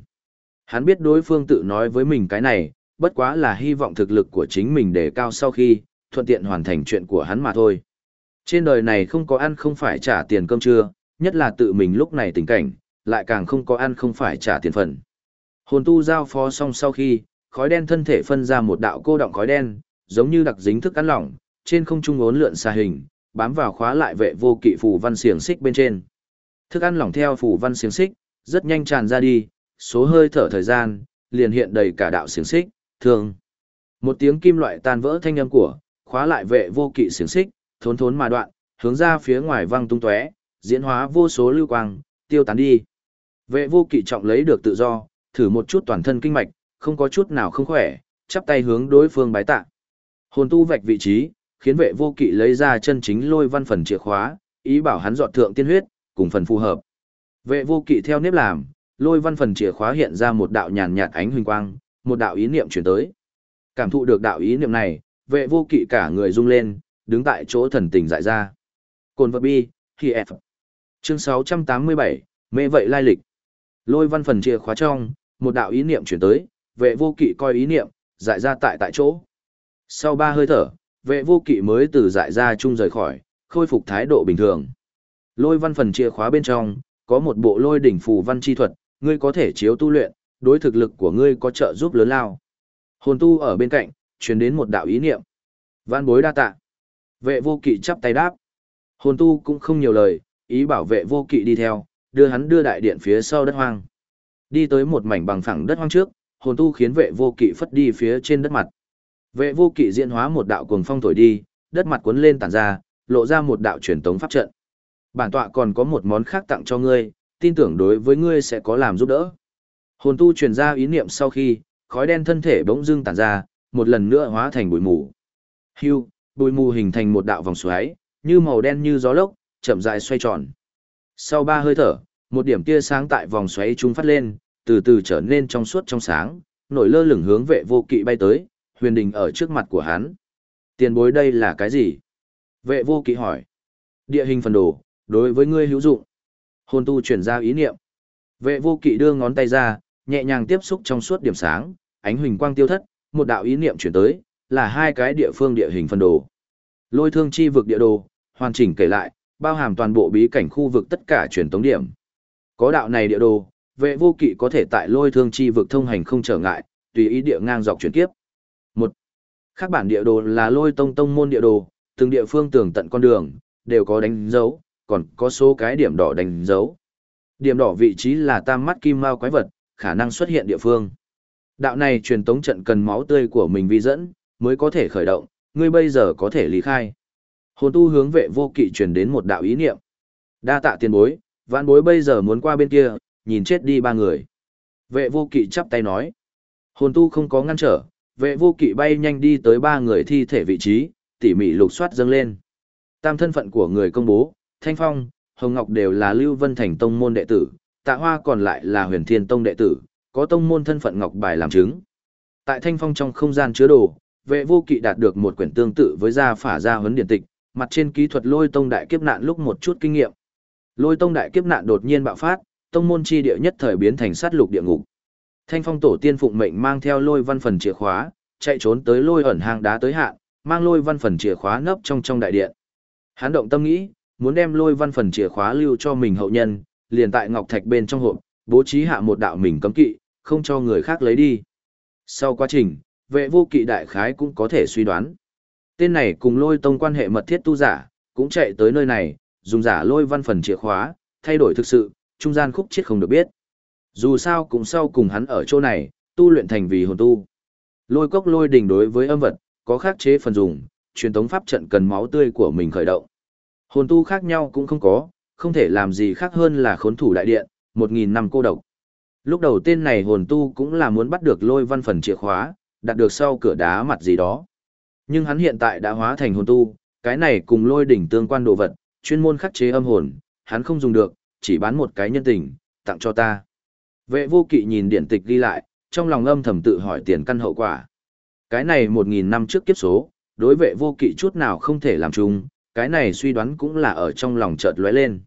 Hắn biết đối phương tự nói với mình cái này, bất quá là hy vọng thực lực của chính mình để cao sau khi, thuận tiện hoàn thành chuyện của hắn mà thôi. Trên đời này không có ăn không phải trả tiền cơm trưa, nhất là tự mình lúc này tình cảnh, lại càng không có ăn không phải trả tiền phần. Hồn tu giao phó xong sau khi, khói đen thân thể phân ra một đạo cô động khói đen, giống như đặc dính thức ăn lỏng, trên không trung ốn lượn xa hình, bám vào khóa lại vệ vô kỵ phù văn xiềng xích bên trên. Thức ăn lỏng theo phù văn xiềng xích, rất nhanh tràn ra đi, số hơi thở thời gian, liền hiện đầy cả đạo xiềng xích, thường. Một tiếng kim loại tan vỡ thanh âm của, khóa lại vệ vô kỵ xiềng xích, thốn thốn mà đoạn, hướng ra phía ngoài văng tung tóe, diễn hóa vô số lưu quang, tiêu tán đi. Vệ vô kỵ trọng lấy được tự do, thử một chút toàn thân kinh mạch, không có chút nào không khỏe, chắp tay hướng đối phương bái tạ. Hồn tu vạch vị trí, khiến vệ vô kỵ lấy ra chân chính lôi văn phần chìa khóa, ý bảo hắn dọn thượng tiên huyết, cùng phần phù hợp. Vệ vô kỵ theo nếp làm, lôi văn phần chìa khóa hiện ra một đạo nhàn nhạt ánh huỳnh quang, một đạo ý niệm chuyển tới. Cảm thụ được đạo ý niệm này, vệ vô kỵ cả người rung lên, đứng tại chỗ thần tình dại ra. Cồn vật bi, khi F. Chương 687, mê vậy lai lịch. Lôi văn phần chìa khóa trong, một đạo ý niệm chuyển tới, vệ vô kỵ coi ý niệm, dại ra tại tại chỗ. Sau ba hơi thở, vệ vô kỵ mới từ dại ra chung rời khỏi, khôi phục thái độ bình thường. Lôi văn phần chìa khóa bên trong, có một bộ lôi đỉnh phù văn chi thuật, ngươi có thể chiếu tu luyện, đối thực lực của ngươi có trợ giúp lớn lao. Hồn tu ở bên cạnh, truyền đến một đạo ý niệm. Văn bối đa tạ. Vệ vô kỵ chắp tay đáp. Hồn tu cũng không nhiều lời, ý bảo vệ vô kỵ đi theo, đưa hắn đưa đại điện phía sau đất hoang. Đi tới một mảnh bằng phẳng đất hoang trước, hồn tu khiến vệ vô kỵ phất đi phía trên đất mặt. Vệ vô kỵ diễn hóa một đạo cuồng phong thổi đi, đất mặt cuốn lên tản ra, lộ ra một đạo truyền tống pháp trận. Bản tọa còn có một món khác tặng cho ngươi, tin tưởng đối với ngươi sẽ có làm giúp đỡ. Hồn tu truyền ra ý niệm sau khi, khói đen thân thể bỗng dưng tản ra, một lần nữa hóa thành bụi mù. Hưu, bụi mù hình thành một đạo vòng xoáy, như màu đen như gió lốc, chậm rãi xoay tròn. Sau ba hơi thở, một điểm tia sáng tại vòng xoáy trung phát lên, từ từ trở nên trong suốt trong sáng, nổi lơ lửng hướng vệ vô kỵ bay tới, huyền đình ở trước mặt của hắn. Tiền bối đây là cái gì? Vệ vô kỵ hỏi. Địa hình phần đồ, đối với ngươi hữu dụng. Hồn tu chuyển ra ý niệm. Vệ vô kỵ đưa ngón tay ra, nhẹ nhàng tiếp xúc trong suốt điểm sáng, ánh huỳnh quang tiêu thất, một đạo ý niệm chuyển tới, là hai cái địa phương địa hình phân đồ. Lôi thương chi vực địa đồ, hoàn chỉnh kể lại, bao hàm toàn bộ bí cảnh khu vực tất cả truyền tống điểm. Có đạo này địa đồ, vệ vô kỵ có thể tại lôi thương chi vực thông hành không trở ngại, tùy ý địa ngang dọc chuyển kiếp. Một, Khác bản địa đồ là lôi tông tông môn địa đồ, từng địa phương tường tận con đường, đều có đánh dấu, còn có số cái điểm đỏ đánh dấu. Điểm đỏ vị trí là tam mắt kim mao quái vật, khả năng xuất hiện địa phương. Đạo này truyền tống trận cần máu tươi của mình vi dẫn, mới có thể khởi động, ngươi bây giờ có thể lý khai. Hồn tu hướng vệ vô kỵ truyền đến một đạo ý niệm. Đa tạ tiền bối, vạn bối bây giờ muốn qua bên kia, nhìn chết đi ba người. Vệ vô kỵ chắp tay nói. Hồn tu không có ngăn trở, vệ vô kỵ bay nhanh đi tới ba người thi thể vị trí, tỉ mỉ lục soát dâng lên. Tam thân phận của người công bố, Thanh Phong, Hồng Ngọc đều là Lưu Vân Thành tông môn đệ tử, Tạ Hoa còn lại là Huyền Thiên Tông đệ tử, có tông môn thân phận ngọc bài làm chứng. Tại Thanh Phong trong không gian chứa đồ, vệ vô kỵ đạt được một quyển tương tự với gia phả gia huấn điển tịch, mặt trên kỹ thuật lôi tông đại kiếp nạn lúc một chút kinh nghiệm. Lôi tông đại kiếp nạn đột nhiên bạo phát, tông môn chi địa nhất thời biến thành sát lục địa ngục. Thanh Phong tổ tiên phụng mệnh mang theo lôi văn phần chìa khóa, chạy trốn tới lôi ẩn hang đá tới hạn, mang lôi văn phần chìa khóa nấp trong trong đại điện. Hắn động tâm nghĩ, muốn đem lôi văn phần chìa khóa lưu cho mình hậu nhân, liền tại ngọc thạch bên trong hộp, bố trí hạ một đạo mình cấm kỵ, không cho người khác lấy đi. Sau quá trình, vệ vô kỵ đại khái cũng có thể suy đoán. Tên này cùng lôi tông quan hệ mật thiết tu giả, cũng chạy tới nơi này, dùng giả lôi văn phần chìa khóa, thay đổi thực sự, trung gian khúc chết không được biết. Dù sao cũng sau cùng hắn ở chỗ này, tu luyện thành vì hồn tu. Lôi cốc lôi đỉnh đối với âm vật, có khắc chế phần dùng, truyền tống pháp trận cần máu tươi của mình khởi động. Hồn tu khác nhau cũng không có, không thể làm gì khác hơn là khốn thủ đại điện, một nghìn năm cô độc. Lúc đầu tên này hồn tu cũng là muốn bắt được lôi văn phần chìa khóa, đặt được sau cửa đá mặt gì đó. Nhưng hắn hiện tại đã hóa thành hồn tu, cái này cùng lôi đỉnh tương quan đồ vật, chuyên môn khắc chế âm hồn, hắn không dùng được, chỉ bán một cái nhân tình, tặng cho ta. Vệ vô kỵ nhìn điện tịch ghi lại, trong lòng âm thầm tự hỏi tiền căn hậu quả. Cái này một nghìn năm trước kiếp số, đối vệ vô kỵ chút nào không thể làm chung, cái này suy đoán cũng là ở trong lòng chợt lóe lên.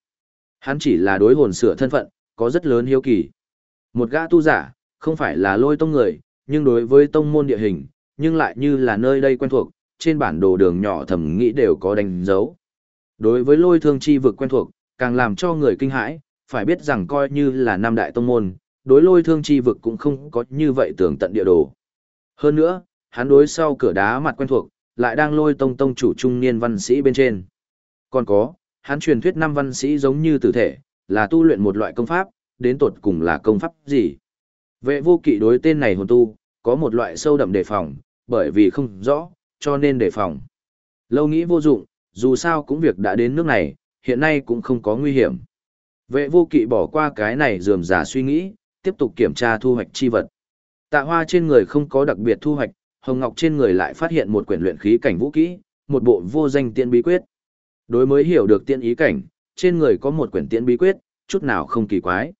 Hắn chỉ là đối hồn sửa thân phận, có rất lớn hiếu kỳ. Một gã tu giả, không phải là lôi tông người, nhưng đối với tông môn địa hình, nhưng lại như là nơi đây quen thuộc, trên bản đồ đường nhỏ thẩm nghĩ đều có đánh dấu. Đối với lôi thương chi vực quen thuộc, càng làm cho người kinh hãi, phải biết rằng coi như là năm đại tông môn, đối lôi thương chi vực cũng không có như vậy tưởng tận địa đồ. Hơn nữa, hắn đối sau cửa đá mặt quen thuộc, lại đang lôi tông tông chủ trung niên văn sĩ bên trên. Còn có, hắn truyền thuyết năm văn sĩ giống như tử thể, là tu luyện một loại công pháp, đến tột cùng là công pháp gì. Vệ vô kỵ đối tên này hồn tu, có một loại sâu đậm đề phòng, bởi vì không rõ, cho nên đề phòng. Lâu nghĩ vô dụng, dù sao cũng việc đã đến nước này, hiện nay cũng không có nguy hiểm. Vệ vô kỵ bỏ qua cái này dườm giả suy nghĩ, tiếp tục kiểm tra thu hoạch chi vật. Tạ hoa trên người không có đặc biệt thu hoạch, hồng ngọc trên người lại phát hiện một quyển luyện khí cảnh vũ kỹ, một bộ vô danh tiên bí quyết. Đối mới hiểu được tiên ý cảnh, trên người có một quyển tiên bí quyết, chút nào không kỳ quái.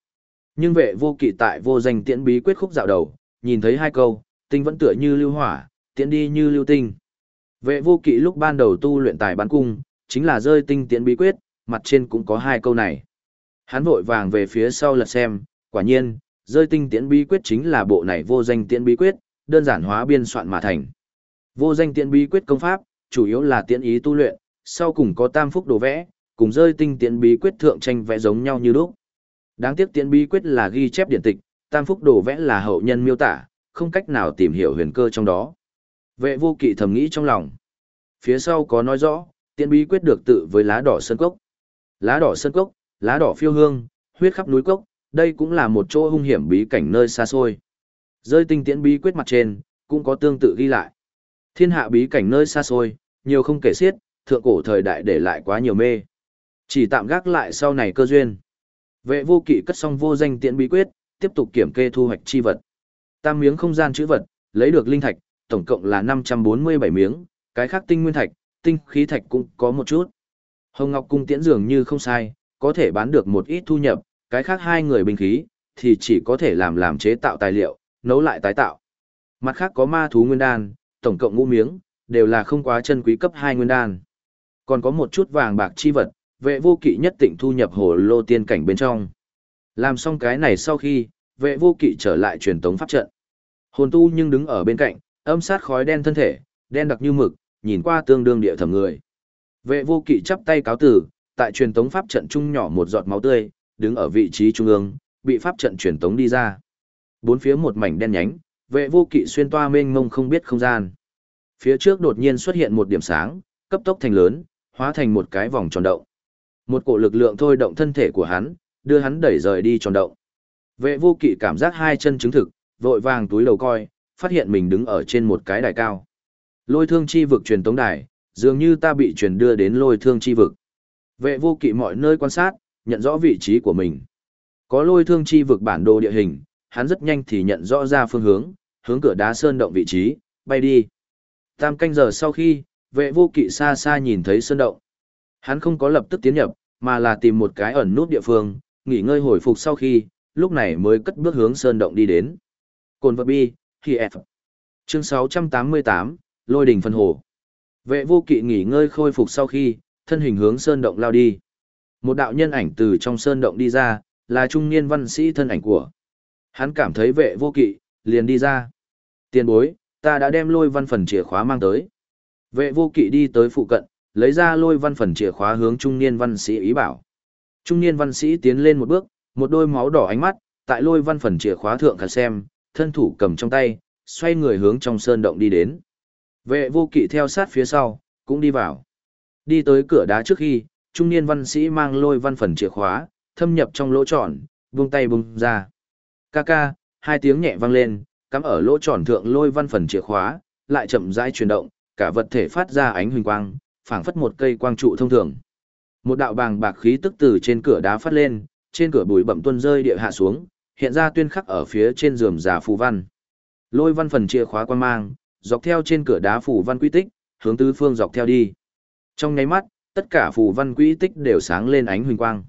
Nhưng vệ vô kỵ tại vô danh tiễn bí quyết khúc dạo đầu, nhìn thấy hai câu, tinh vẫn tựa như lưu hỏa, tiễn đi như lưu tinh. Vệ vô kỵ lúc ban đầu tu luyện tài bắn cung, chính là rơi tinh tiễn bí quyết, mặt trên cũng có hai câu này. Hắn vội vàng về phía sau lật xem, quả nhiên, rơi tinh tiễn bí quyết chính là bộ này vô danh tiễn bí quyết, đơn giản hóa biên soạn mà thành. Vô danh tiễn bí quyết công pháp, chủ yếu là tiễn ý tu luyện, sau cùng có tam phúc đồ vẽ, cùng rơi tinh tiễn bí quyết thượng tranh vẽ giống nhau như lúc. Đáng tiếc tiễn bí quyết là ghi chép điển tịch, tam phúc đồ vẽ là hậu nhân miêu tả, không cách nào tìm hiểu huyền cơ trong đó. Vệ vô kỵ thầm nghĩ trong lòng. Phía sau có nói rõ, tiễn bí quyết được tự với lá đỏ sơn cốc. Lá đỏ sơn cốc, lá đỏ phiêu hương, huyết khắp núi cốc, đây cũng là một chỗ hung hiểm bí cảnh nơi xa xôi. Rơi tinh tiễn bí quyết mặt trên, cũng có tương tự ghi lại. Thiên hạ bí cảnh nơi xa xôi, nhiều không kể xiết, thượng cổ thời đại để lại quá nhiều mê. Chỉ tạm gác lại sau này cơ duyên. Vệ vô kỵ cất xong vô danh tiễn bí quyết, tiếp tục kiểm kê thu hoạch chi vật. Tam miếng không gian chữ vật, lấy được linh thạch, tổng cộng là 547 miếng, cái khác tinh nguyên thạch, tinh khí thạch cũng có một chút. Hồng Ngọc cung tiễn dường như không sai, có thể bán được một ít thu nhập, cái khác hai người binh khí, thì chỉ có thể làm làm chế tạo tài liệu, nấu lại tái tạo. Mặt khác có ma thú nguyên đan, tổng cộng ngũ miếng, đều là không quá chân quý cấp 2 nguyên đan. Còn có một chút vàng bạc chi vật, vệ vô kỵ nhất định thu nhập hồ lô tiên cảnh bên trong. Làm xong cái này sau khi, vệ vô kỵ trở lại truyền tống pháp trận. Hồn tu nhưng đứng ở bên cạnh, âm sát khói đen thân thể, đen đặc như mực, nhìn qua tương đương địa thẩm người. Vệ vô kỵ chắp tay cáo tử, tại truyền tống pháp trận trung nhỏ một giọt máu tươi, đứng ở vị trí trung ương, bị pháp trận truyền tống đi ra. Bốn phía một mảnh đen nhánh, vệ vô kỵ xuyên toa mênh mông không biết không gian. Phía trước đột nhiên xuất hiện một điểm sáng, cấp tốc thành lớn, hóa thành một cái vòng tròn động. Một cổ lực lượng thôi động thân thể của hắn, đưa hắn đẩy rời đi tròn động. Vệ vô kỵ cảm giác hai chân chứng thực, vội vàng túi đầu coi, phát hiện mình đứng ở trên một cái đài cao. Lôi thương chi vực truyền tống đài, dường như ta bị truyền đưa đến lôi thương chi vực. Vệ vô kỵ mọi nơi quan sát, nhận rõ vị trí của mình. Có lôi thương chi vực bản đồ địa hình, hắn rất nhanh thì nhận rõ ra phương hướng, hướng cửa đá sơn động vị trí, bay đi. Tam canh giờ sau khi, vệ vô kỵ xa xa nhìn thấy sơn động. Hắn không có lập tức tiến nhập, mà là tìm một cái ẩn nút địa phương, nghỉ ngơi hồi phục sau khi, lúc này mới cất bước hướng sơn động đi đến. Cồn vật bi, khi F. Chương 688, Lôi đỉnh phân hồ. Vệ vô kỵ nghỉ ngơi khôi phục sau khi, thân hình hướng sơn động lao đi. Một đạo nhân ảnh từ trong sơn động đi ra, là trung niên văn sĩ thân ảnh của. Hắn cảm thấy vệ vô kỵ, liền đi ra. Tiền bối, ta đã đem lôi văn phần chìa khóa mang tới. Vệ vô kỵ đi tới phụ cận, lấy ra lôi văn phần chìa khóa hướng trung niên văn sĩ ý bảo. Trung niên văn sĩ tiến lên một bước, một đôi máu đỏ ánh mắt, tại lôi văn phần chìa khóa thượng khẩn xem, thân thủ cầm trong tay, xoay người hướng trong sơn động đi đến. Vệ vô kỵ theo sát phía sau, cũng đi vào. Đi tới cửa đá trước khi, trung niên văn sĩ mang lôi văn phần chìa khóa, thâm nhập trong lỗ tròn, buông tay buông ra. Ca ca, hai tiếng nhẹ vang lên, cắm ở lỗ tròn thượng lôi văn phần chìa khóa, lại chậm rãi chuyển động, cả vật thể phát ra ánh huỳnh quang, phảng phất một cây quang trụ thông thường. Một đạo bàng bạc khí tức từ trên cửa đá phát lên, trên cửa bụi bậm tuôn rơi địa hạ xuống, hiện ra tuyên khắc ở phía trên giường giả phù văn. Lôi văn phần chìa khóa quan mang, dọc theo trên cửa đá phù văn quy tích, hướng tứ phương dọc theo đi. Trong nháy mắt, tất cả phù văn quy tích đều sáng lên ánh huỳnh quang.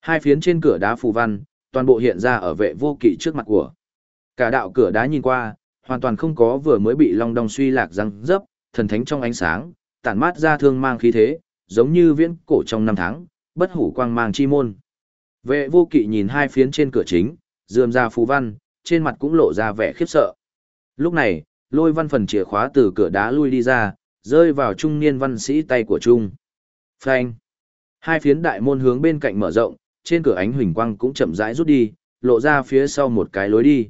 Hai phiến trên cửa đá phù văn, toàn bộ hiện ra ở vệ vô kỵ trước mặt của. Cả đạo cửa đá nhìn qua, hoàn toàn không có vừa mới bị long đong suy lạc răng dấp, thần thánh trong ánh sáng, tản mát ra thương mang khí thế, giống như viễn cổ trong năm tháng, bất hủ quang mang chi môn. Vệ vô kỵ nhìn hai phiến trên cửa chính, dườm ra phù văn, trên mặt cũng lộ ra vẻ khiếp sợ. Lúc này, lôi văn phần chìa khóa từ cửa đá lui đi ra, rơi vào trung niên văn sĩ tay của trung. Phanh. Hai phiến đại môn hướng bên cạnh mở rộng, trên cửa ánh huỳnh quang cũng chậm rãi rút đi, lộ ra phía sau một cái lối đi.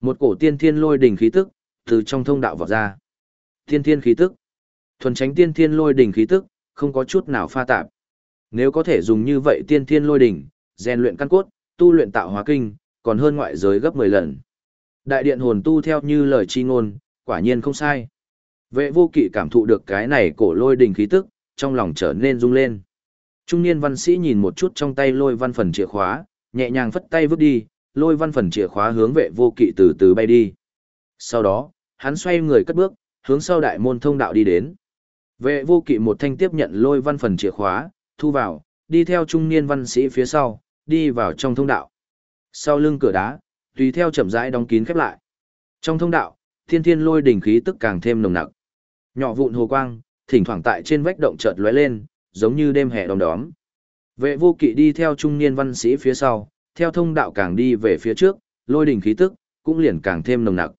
Một cổ tiên thiên lôi đỉnh khí tức, từ trong thông đạo vọt ra. Tiên thiên khí tức. Thuần tránh tiên thiên lôi đỉnh khí tức, không có chút nào pha tạp. Nếu có thể dùng như vậy tiên thiên lôi đỉnh, rèn luyện căn cốt, tu luyện tạo hóa kinh, còn hơn ngoại giới gấp 10 lần. Đại điện hồn tu theo như lời chi ngôn, quả nhiên không sai. Vệ vô kỵ cảm thụ được cái này cổ lôi đình khí tức, trong lòng trở nên rung lên. Trung niên văn sĩ nhìn một chút trong tay lôi văn phần chìa khóa, nhẹ nhàng vứt tay vứt đi, lôi văn phần chìa khóa hướng vệ vô kỵ từ từ bay đi. Sau đó, hắn xoay người cất bước, hướng sau đại môn thông đạo đi đến. Vệ vô kỵ một thanh tiếp nhận lôi văn phần chìa khóa, thu vào, đi theo trung niên văn sĩ phía sau, đi vào trong thông đạo. Sau lưng cửa đá, tùy theo chậm rãi đóng kín khép lại. Trong thông đạo, thiên thiên lôi đỉnh khí tức càng thêm nồng nặc. Nhỏ vụn hồ quang, thỉnh thoảng tại trên vách động chợt lóe lên, giống như đêm hè đom đóm. Vệ vô kỵ đi theo trung niên văn sĩ phía sau, theo thông đạo càng đi về phía trước, lôi đỉnh khí tức, cũng liền càng thêm nồng nặc.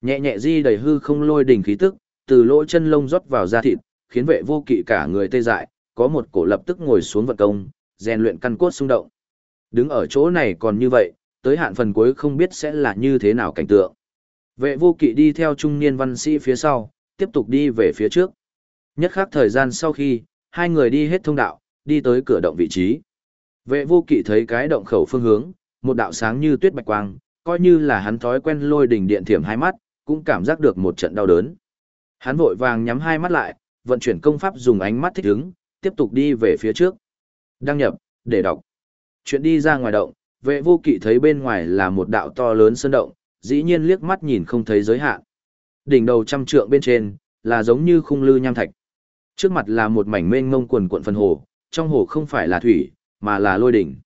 Nhẹ nhẹ di đầy hư không lôi đỉnh khí tức, từ lỗ chân lông rót vào da thịt, khiến vệ vô kỵ cả người tê dại, có một cổ lập tức ngồi xuống vật công, rèn luyện căn cốt xung động. Đứng ở chỗ này còn như vậy, tới hạn phần cuối không biết sẽ là như thế nào cảnh tượng. Vệ vô kỵ đi theo trung niên văn sĩ phía sau, tiếp tục đi về phía trước. Nhất khắc thời gian sau khi, hai người đi hết thông đạo, đi tới cửa động vị trí. Vệ vô kỵ thấy cái động khẩu phương hướng, một đạo sáng như tuyết bạch quang, coi như là hắn thói quen lôi đỉnh điện thiểm hai mắt, cũng cảm giác được một trận đau đớn. Hắn vội vàng nhắm hai mắt lại, vận chuyển công pháp dùng ánh mắt thích ứng, tiếp tục đi về phía trước. Đăng nhập, để đọc. Chuyện đi ra ngoài động, vệ vô kỵ thấy bên ngoài là một đạo to lớn sơn động, dĩ nhiên liếc mắt nhìn không thấy giới hạn. Đỉnh đầu trăm trượng bên trên, là giống như khung lư nham thạch. Trước mặt là một mảnh mênh mông quần cuộn phần hồ, trong hồ không phải là thủy, mà là lôi đỉnh.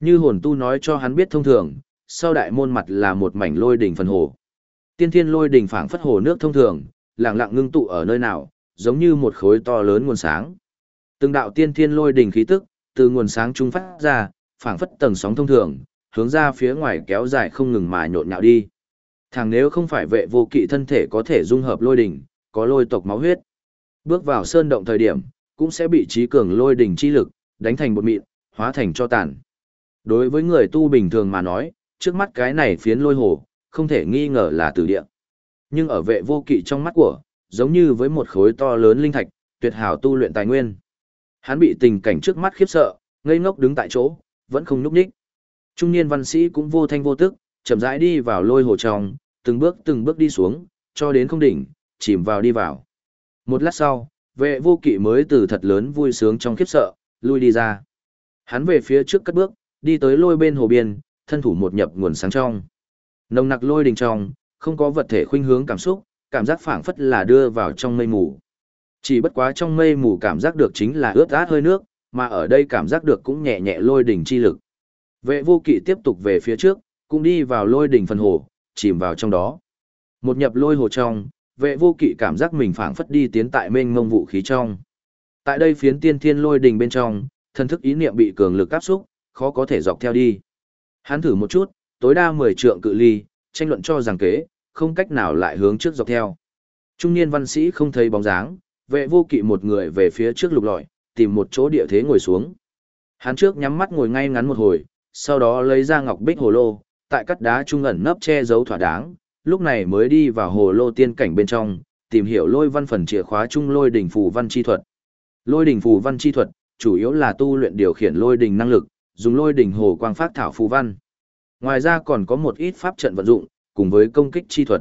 Như hồn tu nói cho hắn biết thông thường, sau đại môn mặt là một mảnh lôi đỉnh phần hồ. Tiên thiên lôi đỉnh phảng phất hồ nước thông thường, lặng lặng ngưng tụ ở nơi nào, giống như một khối to lớn nguồn sáng. Từng đạo tiên thiên lôi đỉnh khí tức, từ nguồn sáng trung phát ra, phảng phất tầng sóng thông thường, hướng ra phía ngoài kéo dài không ngừng mà nhộn nhạo đi. Thằng nếu không phải vệ vô kỵ thân thể có thể dung hợp lôi đỉnh, có lôi tộc máu huyết. Bước vào sơn động thời điểm, cũng sẽ bị trí cường lôi đỉnh chi lực, đánh thành bột mịn, hóa thành cho tàn. Đối với người tu bình thường mà nói, trước mắt cái này phiến lôi hồ, không thể nghi ngờ là tử địa. Nhưng ở vệ vô kỵ trong mắt của, giống như với một khối to lớn linh thạch, tuyệt hảo tu luyện tài nguyên. Hắn bị tình cảnh trước mắt khiếp sợ, ngây ngốc đứng tại chỗ, vẫn không núp ních. Trung niên văn sĩ cũng vô thanh vô tức, chậm rãi đi vào lôi hồ trong, từng bước từng bước đi xuống, cho đến không đỉnh, chìm vào đi vào. Một lát sau, vệ vô kỵ mới từ thật lớn vui sướng trong khiếp sợ, lui đi ra. Hắn về phía trước cất bước, đi tới lôi bên hồ biên, thân thủ một nhập nguồn sáng trong. Nồng nặc lôi đình trong, không có vật thể khuynh hướng cảm xúc, cảm giác phảng phất là đưa vào trong mây mù. Chỉ bất quá trong mây mù cảm giác được chính là ướt át hơi nước, mà ở đây cảm giác được cũng nhẹ nhẹ lôi đỉnh chi lực. Vệ vô kỵ tiếp tục về phía trước, cũng đi vào lôi đỉnh phần hồ, chìm vào trong đó. Một nhập lôi hồ trong, vệ vô kỵ cảm giác mình phảng phất đi tiến tại mênh mông vũ khí trong. Tại đây phiến tiên thiên lôi đỉnh bên trong, thân thức ý niệm bị cường lực áp xúc, khó có thể dọc theo đi. Hắn thử một chút, tối đa 10 trượng cự ly, tranh luận cho rằng kế, không cách nào lại hướng trước dọc theo. Trung niên văn sĩ không thấy bóng dáng, vệ vô kỵ một người về phía trước lục lọi, tìm một chỗ địa thế ngồi xuống. Hắn trước nhắm mắt ngồi ngay ngắn một hồi, sau đó lấy ra ngọc bích hồ lô, tại cắt đá trung ẩn nấp che giấu thỏa đáng, lúc này mới đi vào hồ lô tiên cảnh bên trong, tìm hiểu lôi văn phần chìa khóa trung lôi đỉnh phù văn chi thuật. Lôi đỉnh phù văn chi thuật, chủ yếu là tu luyện điều khiển lôi đỉnh năng lực, dùng lôi đỉnh hồ quang phát thảo phù văn. Ngoài ra còn có một ít pháp trận vận dụng, cùng với công kích chi thuật.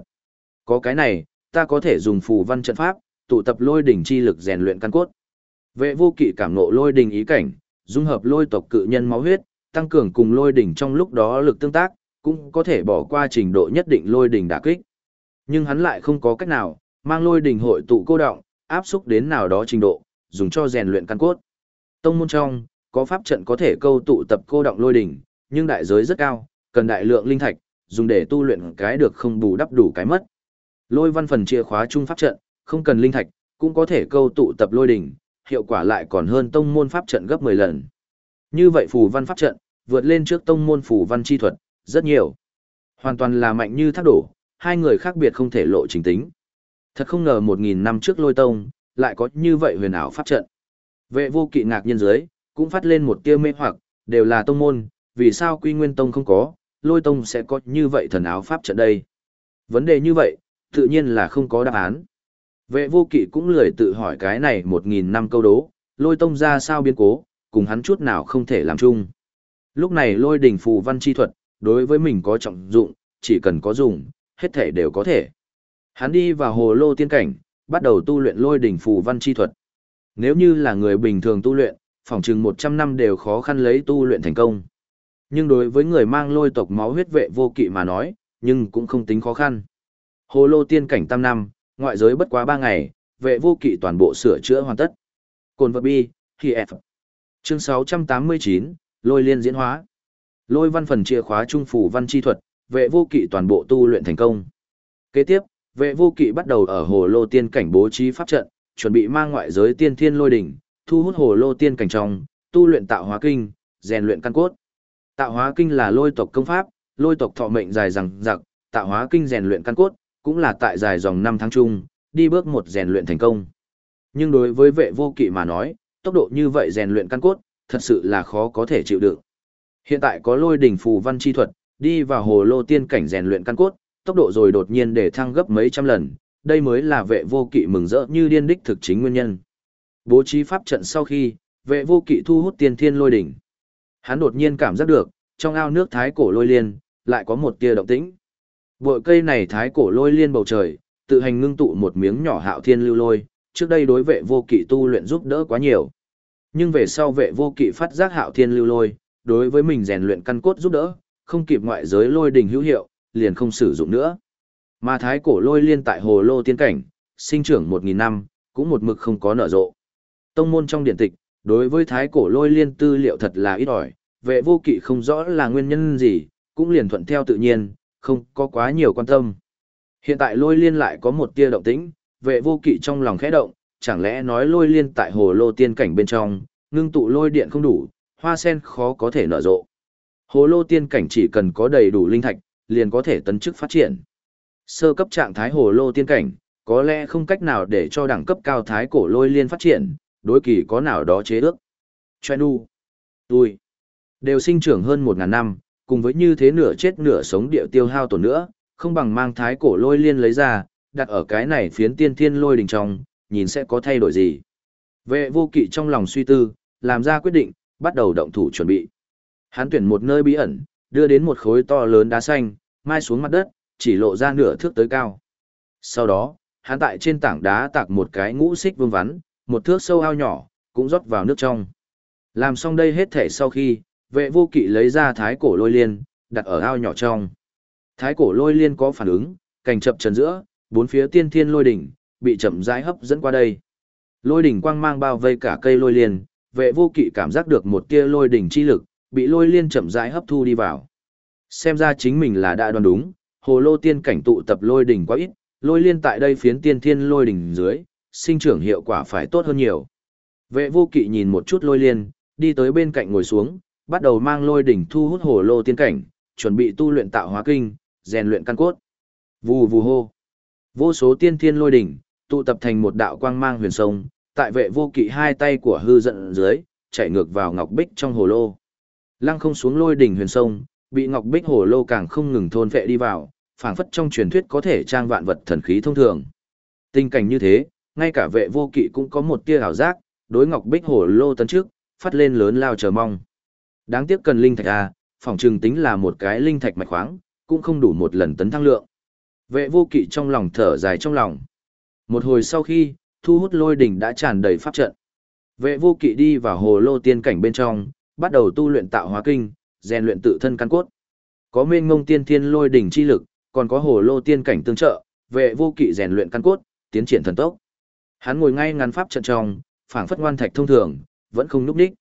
Có cái này, ta có thể dùng phù văn trận pháp, tụ tập lôi đỉnh chi lực rèn luyện căn cốt. Vệ vô kỵ cảm ngộ lôi đình ý cảnh, dung hợp lôi tộc cự nhân máu huyết, tăng cường cùng lôi đỉnh trong lúc đó lực tương tác, cũng có thể bỏ qua trình độ nhất định lôi đỉnh đả kích. Nhưng hắn lại không có cách nào, mang lôi đỉnh hội tụ cô động, áp xúc đến nào đó trình độ, dùng cho rèn luyện căn cốt. Tông môn trong, có pháp trận có thể câu tụ tập cô động lôi đỉnh, nhưng đại giới rất cao, cần đại lượng linh thạch, dùng để tu luyện cái được không bù đắp đủ cái mất. Lôi văn phần chìa khóa chung pháp trận, không cần linh thạch, cũng có thể câu tụ tập lôi đỉnh, hiệu quả lại còn hơn tông môn pháp trận gấp 10 lần. Như vậy phù văn pháp trận, vượt lên trước tông môn phù văn chi thuật, rất nhiều. Hoàn toàn là mạnh như thác đổ, hai người khác biệt không thể lộ trình tính. Thật không ngờ 1.000 năm trước lôi tông, lại có như vậy huyền ảo pháp trận. Vệ vô kỵ ngạc nhiên dưới, cũng phát lên một tia mê hoặc, đều là tông môn, vì sao quy nguyên tông không có, lôi tông sẽ có như vậy thần áo pháp trận đây. Vấn đề như vậy, tự nhiên là không có đáp án. Vệ vô kỵ cũng lười tự hỏi cái này 1.000 năm câu đố, lôi tông ra sao biến cố, cùng hắn chút nào không thể làm chung. Lúc này lôi đỉnh phù văn chi thuật, đối với mình có trọng dụng, chỉ cần có dùng, hết thể đều có thể. Hắn đi vào hồ lô tiên cảnh, bắt đầu tu luyện lôi đỉnh phù văn chi thuật. Nếu như là người bình thường tu luyện, phòng chừng 100 năm đều khó khăn lấy tu luyện thành công. Nhưng đối với người mang lôi tộc máu huyết vệ vô kỵ mà nói, nhưng cũng không tính khó khăn. Hồ lô tiên cảnh tam năm, ngoại giới bất quá 3 ngày, vệ vô kỵ toàn bộ sửa chữa hoàn tất. Cồn vật bi, khi F. Chương 689, lôi liên diễn hóa. Lôi văn phần chìa khóa trung phủ văn chi thuật, vệ vô kỵ toàn bộ tu luyện thành công. Kế tiếp, vệ vô kỵ bắt đầu ở hồ lô tiên cảnh bố trí pháp trận, chuẩn bị mang ngoại giới tiên thiên lôi đỉnh, thu hút hồ lô tiên cảnh trong, tu luyện tạo hóa kinh, rèn luyện căn cốt. Tạo hóa kinh là lôi tộc công pháp, lôi tộc thọ mệnh dài rằng giặc, tạo hóa kinh rèn luyện căn cốt, cũng là tại dài dòng năm tháng chung, đi bước một rèn luyện thành công. Nhưng đối với vệ vô kỵ mà nói, tốc độ như vậy rèn luyện căn cốt, thật sự là khó có thể chịu đựng. Hiện tại có lôi đỉnh phù văn chi thuật, đi vào hồ lô tiên cảnh rèn luyện căn cốt, tốc độ rồi đột nhiên để thăng gấp mấy trăm lần, đây mới là vệ vô kỵ mừng rỡ như điên đích thực chính nguyên nhân. Bố trí pháp trận sau khi, vệ vô kỵ thu hút tiên thiên lôi đỉnh. Hắn đột nhiên cảm giác được, trong ao nước thái cổ lôi liên, lại có một tia động tĩnh. Bội cây này thái cổ lôi liên bầu trời, tự hành ngưng tụ một miếng nhỏ hạo thiên lưu lôi, trước đây đối vệ vô kỵ tu luyện giúp đỡ quá nhiều. Nhưng về sau vệ vô kỵ phát giác hạo thiên lưu lôi, đối với mình rèn luyện căn cốt giúp đỡ, không kịp ngoại giới lôi đỉnh hữu hiệu, liền không sử dụng nữa. Mà thái cổ lôi liên tại hồ lô tiên cảnh, sinh trưởng một nghìn năm, cũng một mực không có nở rộ. Tông môn trong điện tịch, đối với thái cổ lôi liên tư liệu thật là ít ỏi, vệ vô kỵ không rõ là nguyên nhân gì, cũng liền thuận theo tự nhiên, không có quá nhiều quan tâm. Hiện tại lôi liên lại có một tia động tĩnh, vệ vô kỵ trong lòng khẽ động, chẳng lẽ nói lôi liên tại hồ lô tiên cảnh bên trong, ngưng tụ lôi điện không đủ, hoa sen khó có thể nở rộ. Hồ lô tiên cảnh chỉ cần có đầy đủ linh thạch, liền có thể tấn chức phát triển. Sơ cấp trạng thái hồ lô tiên cảnh, có lẽ không cách nào để cho đẳng cấp cao thái cổ lôi liên phát triển, đối kỳ có nào đó chế ước. Choe nu, tôi, đều sinh trưởng hơn một ngàn năm, cùng với như thế nửa chết nửa sống địa tiêu hao tổn nữa, không bằng mang thái cổ lôi liên lấy ra, đặt ở cái này phiến tiên thiên lôi đình trong, nhìn sẽ có thay đổi gì. Vệ vô kỵ trong lòng suy tư, làm ra quyết định, bắt đầu động thủ chuẩn bị. Hắn tuyển một nơi bí ẩn, đưa đến một khối to lớn đá xanh, mai xuống mặt đất, chỉ lộ ra nửa thước tới cao. Sau đó, hắn tại trên tảng đá tạc một cái ngũ xích vương vắn, một thước sâu ao nhỏ, cũng rót vào nước trong. Làm xong đây hết thể sau khi, vệ vô kỵ lấy ra thái cổ lôi liên, đặt ở ao nhỏ trong. Thái cổ lôi liên có phản ứng, cành chập trần giữa, bốn phía tiên thiên lôi đỉnh, bị chậm rãi hấp dẫn qua đây. Lôi đỉnh quang mang bao vây cả cây lôi liên, vệ vô kỵ cảm giác được một tia lôi đỉnh chi lực, bị lôi liên chậm rãi hấp thu đi vào. Xem ra chính mình là đã đoán đúng, hồ lô tiên cảnh tụ tập lôi đỉnh quá ít, lôi liên tại đây phiến tiên thiên lôi đỉnh dưới, sinh trưởng hiệu quả phải tốt hơn nhiều. Vệ vô kỵ nhìn một chút lôi liên, đi tới bên cạnh ngồi xuống, bắt đầu mang lôi đỉnh thu hút hồ lô tiên cảnh, chuẩn bị tu luyện tạo hóa kinh, rèn luyện căn cốt. Vù vù hô. Vô số tiên thiên lôi đỉnh, tụ tập thành một đạo quang mang huyền sông, tại vệ vô kỵ hai tay của hư giận dưới, chạy ngược vào ngọc bích trong hồ lô. Lăng không xuống lôi đỉnh huyền sông, bị ngọc bích hồ lô càng không ngừng thôn vệ đi vào, phảng phất trong truyền thuyết có thể trang vạn vật thần khí thông thường. Tình cảnh như thế, ngay cả vệ vô kỵ cũng có một tia ảo giác, đối ngọc bích hồ lô tấn trước, phát lên lớn lao chờ mong. Đáng tiếc cần linh thạch a phòng trường tính là một cái linh thạch mạch khoáng, cũng không đủ một lần tấn thăng lượng. Vệ vô kỵ trong lòng thở dài trong lòng. Một hồi sau khi, thu hút lôi đỉnh đã tràn đầy pháp trận. Vệ vô kỵ đi vào hồ lô tiên cảnh bên trong, bắt đầu tu luyện tạo hóa kinh, rèn luyện tự thân căn cốt. Có mênh ngông tiên thiên lôi đỉnh chi lực, còn có hồ lô tiên cảnh tương trợ, vệ vô kỵ rèn luyện căn cốt, tiến triển thần tốc. Hắn ngồi ngay ngắn pháp trận trong, phảng phất ngoan thạch thông thường, vẫn không núp đích.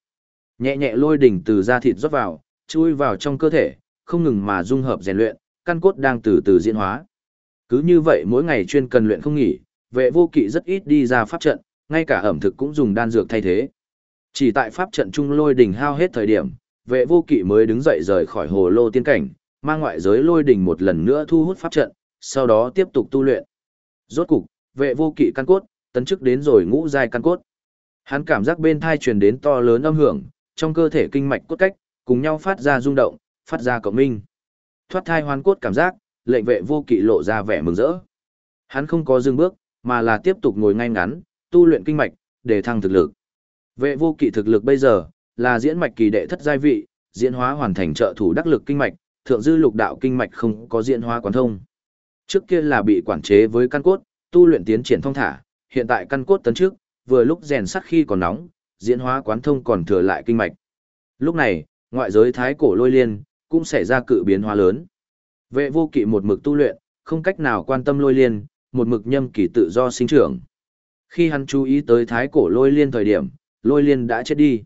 Nhẹ nhẹ lôi đỉnh từ da thịt rót vào, chui vào trong cơ thể, không ngừng mà dung hợp rèn luyện, căn cốt đang từ từ diễn hóa. Cứ như vậy mỗi ngày chuyên cần luyện không nghỉ, vệ vô kỵ rất ít đi ra pháp trận, ngay cả ẩm thực cũng dùng đan dược thay thế. Chỉ tại pháp trận trung lôi đỉnh hao hết thời điểm, vệ vô kỵ mới đứng dậy rời khỏi hồ lô tiên cảnh, mang ngoại giới lôi đỉnh một lần nữa thu hút pháp trận, sau đó tiếp tục tu luyện. Rốt cục, vệ vô kỵ căn cốt, tấn chức đến rồi ngũ giai căn cốt. Hắn cảm giác bên thai truyền đến to lớn âm hưởng, trong cơ thể kinh mạch cốt cách, cùng nhau phát ra rung động, phát ra cộng minh. Thoát thai hoàn cốt cảm giác, lệnh vệ vô kỵ lộ ra vẻ mừng rỡ. Hắn không có dừng bước, mà là tiếp tục ngồi ngay ngắn, tu luyện kinh mạch, để thăng thực lực. Vệ vô kỵ thực lực bây giờ, là diễn mạch kỳ đệ thất giai vị, diễn hóa hoàn thành trợ thủ đắc lực kinh mạch, thượng dư lục đạo kinh mạch không có diễn hóa quán thông. Trước kia là bị quản chế với căn cốt, tu luyện tiến triển thông thả, hiện tại căn cốt tấn trước, vừa lúc rèn sắt khi còn nóng, diễn hóa quán thông còn thừa lại kinh mạch. Lúc này, ngoại giới thái cổ lôi liên, cũng xảy ra cự biến hóa lớn. Vệ vô kỵ một mực tu luyện, không cách nào quan tâm lôi liên, một mực nhâm kỳ tự do sinh trưởng. Khi hắn chú ý tới thái cổ lôi liên thời điểm, lôi liên đã chết đi.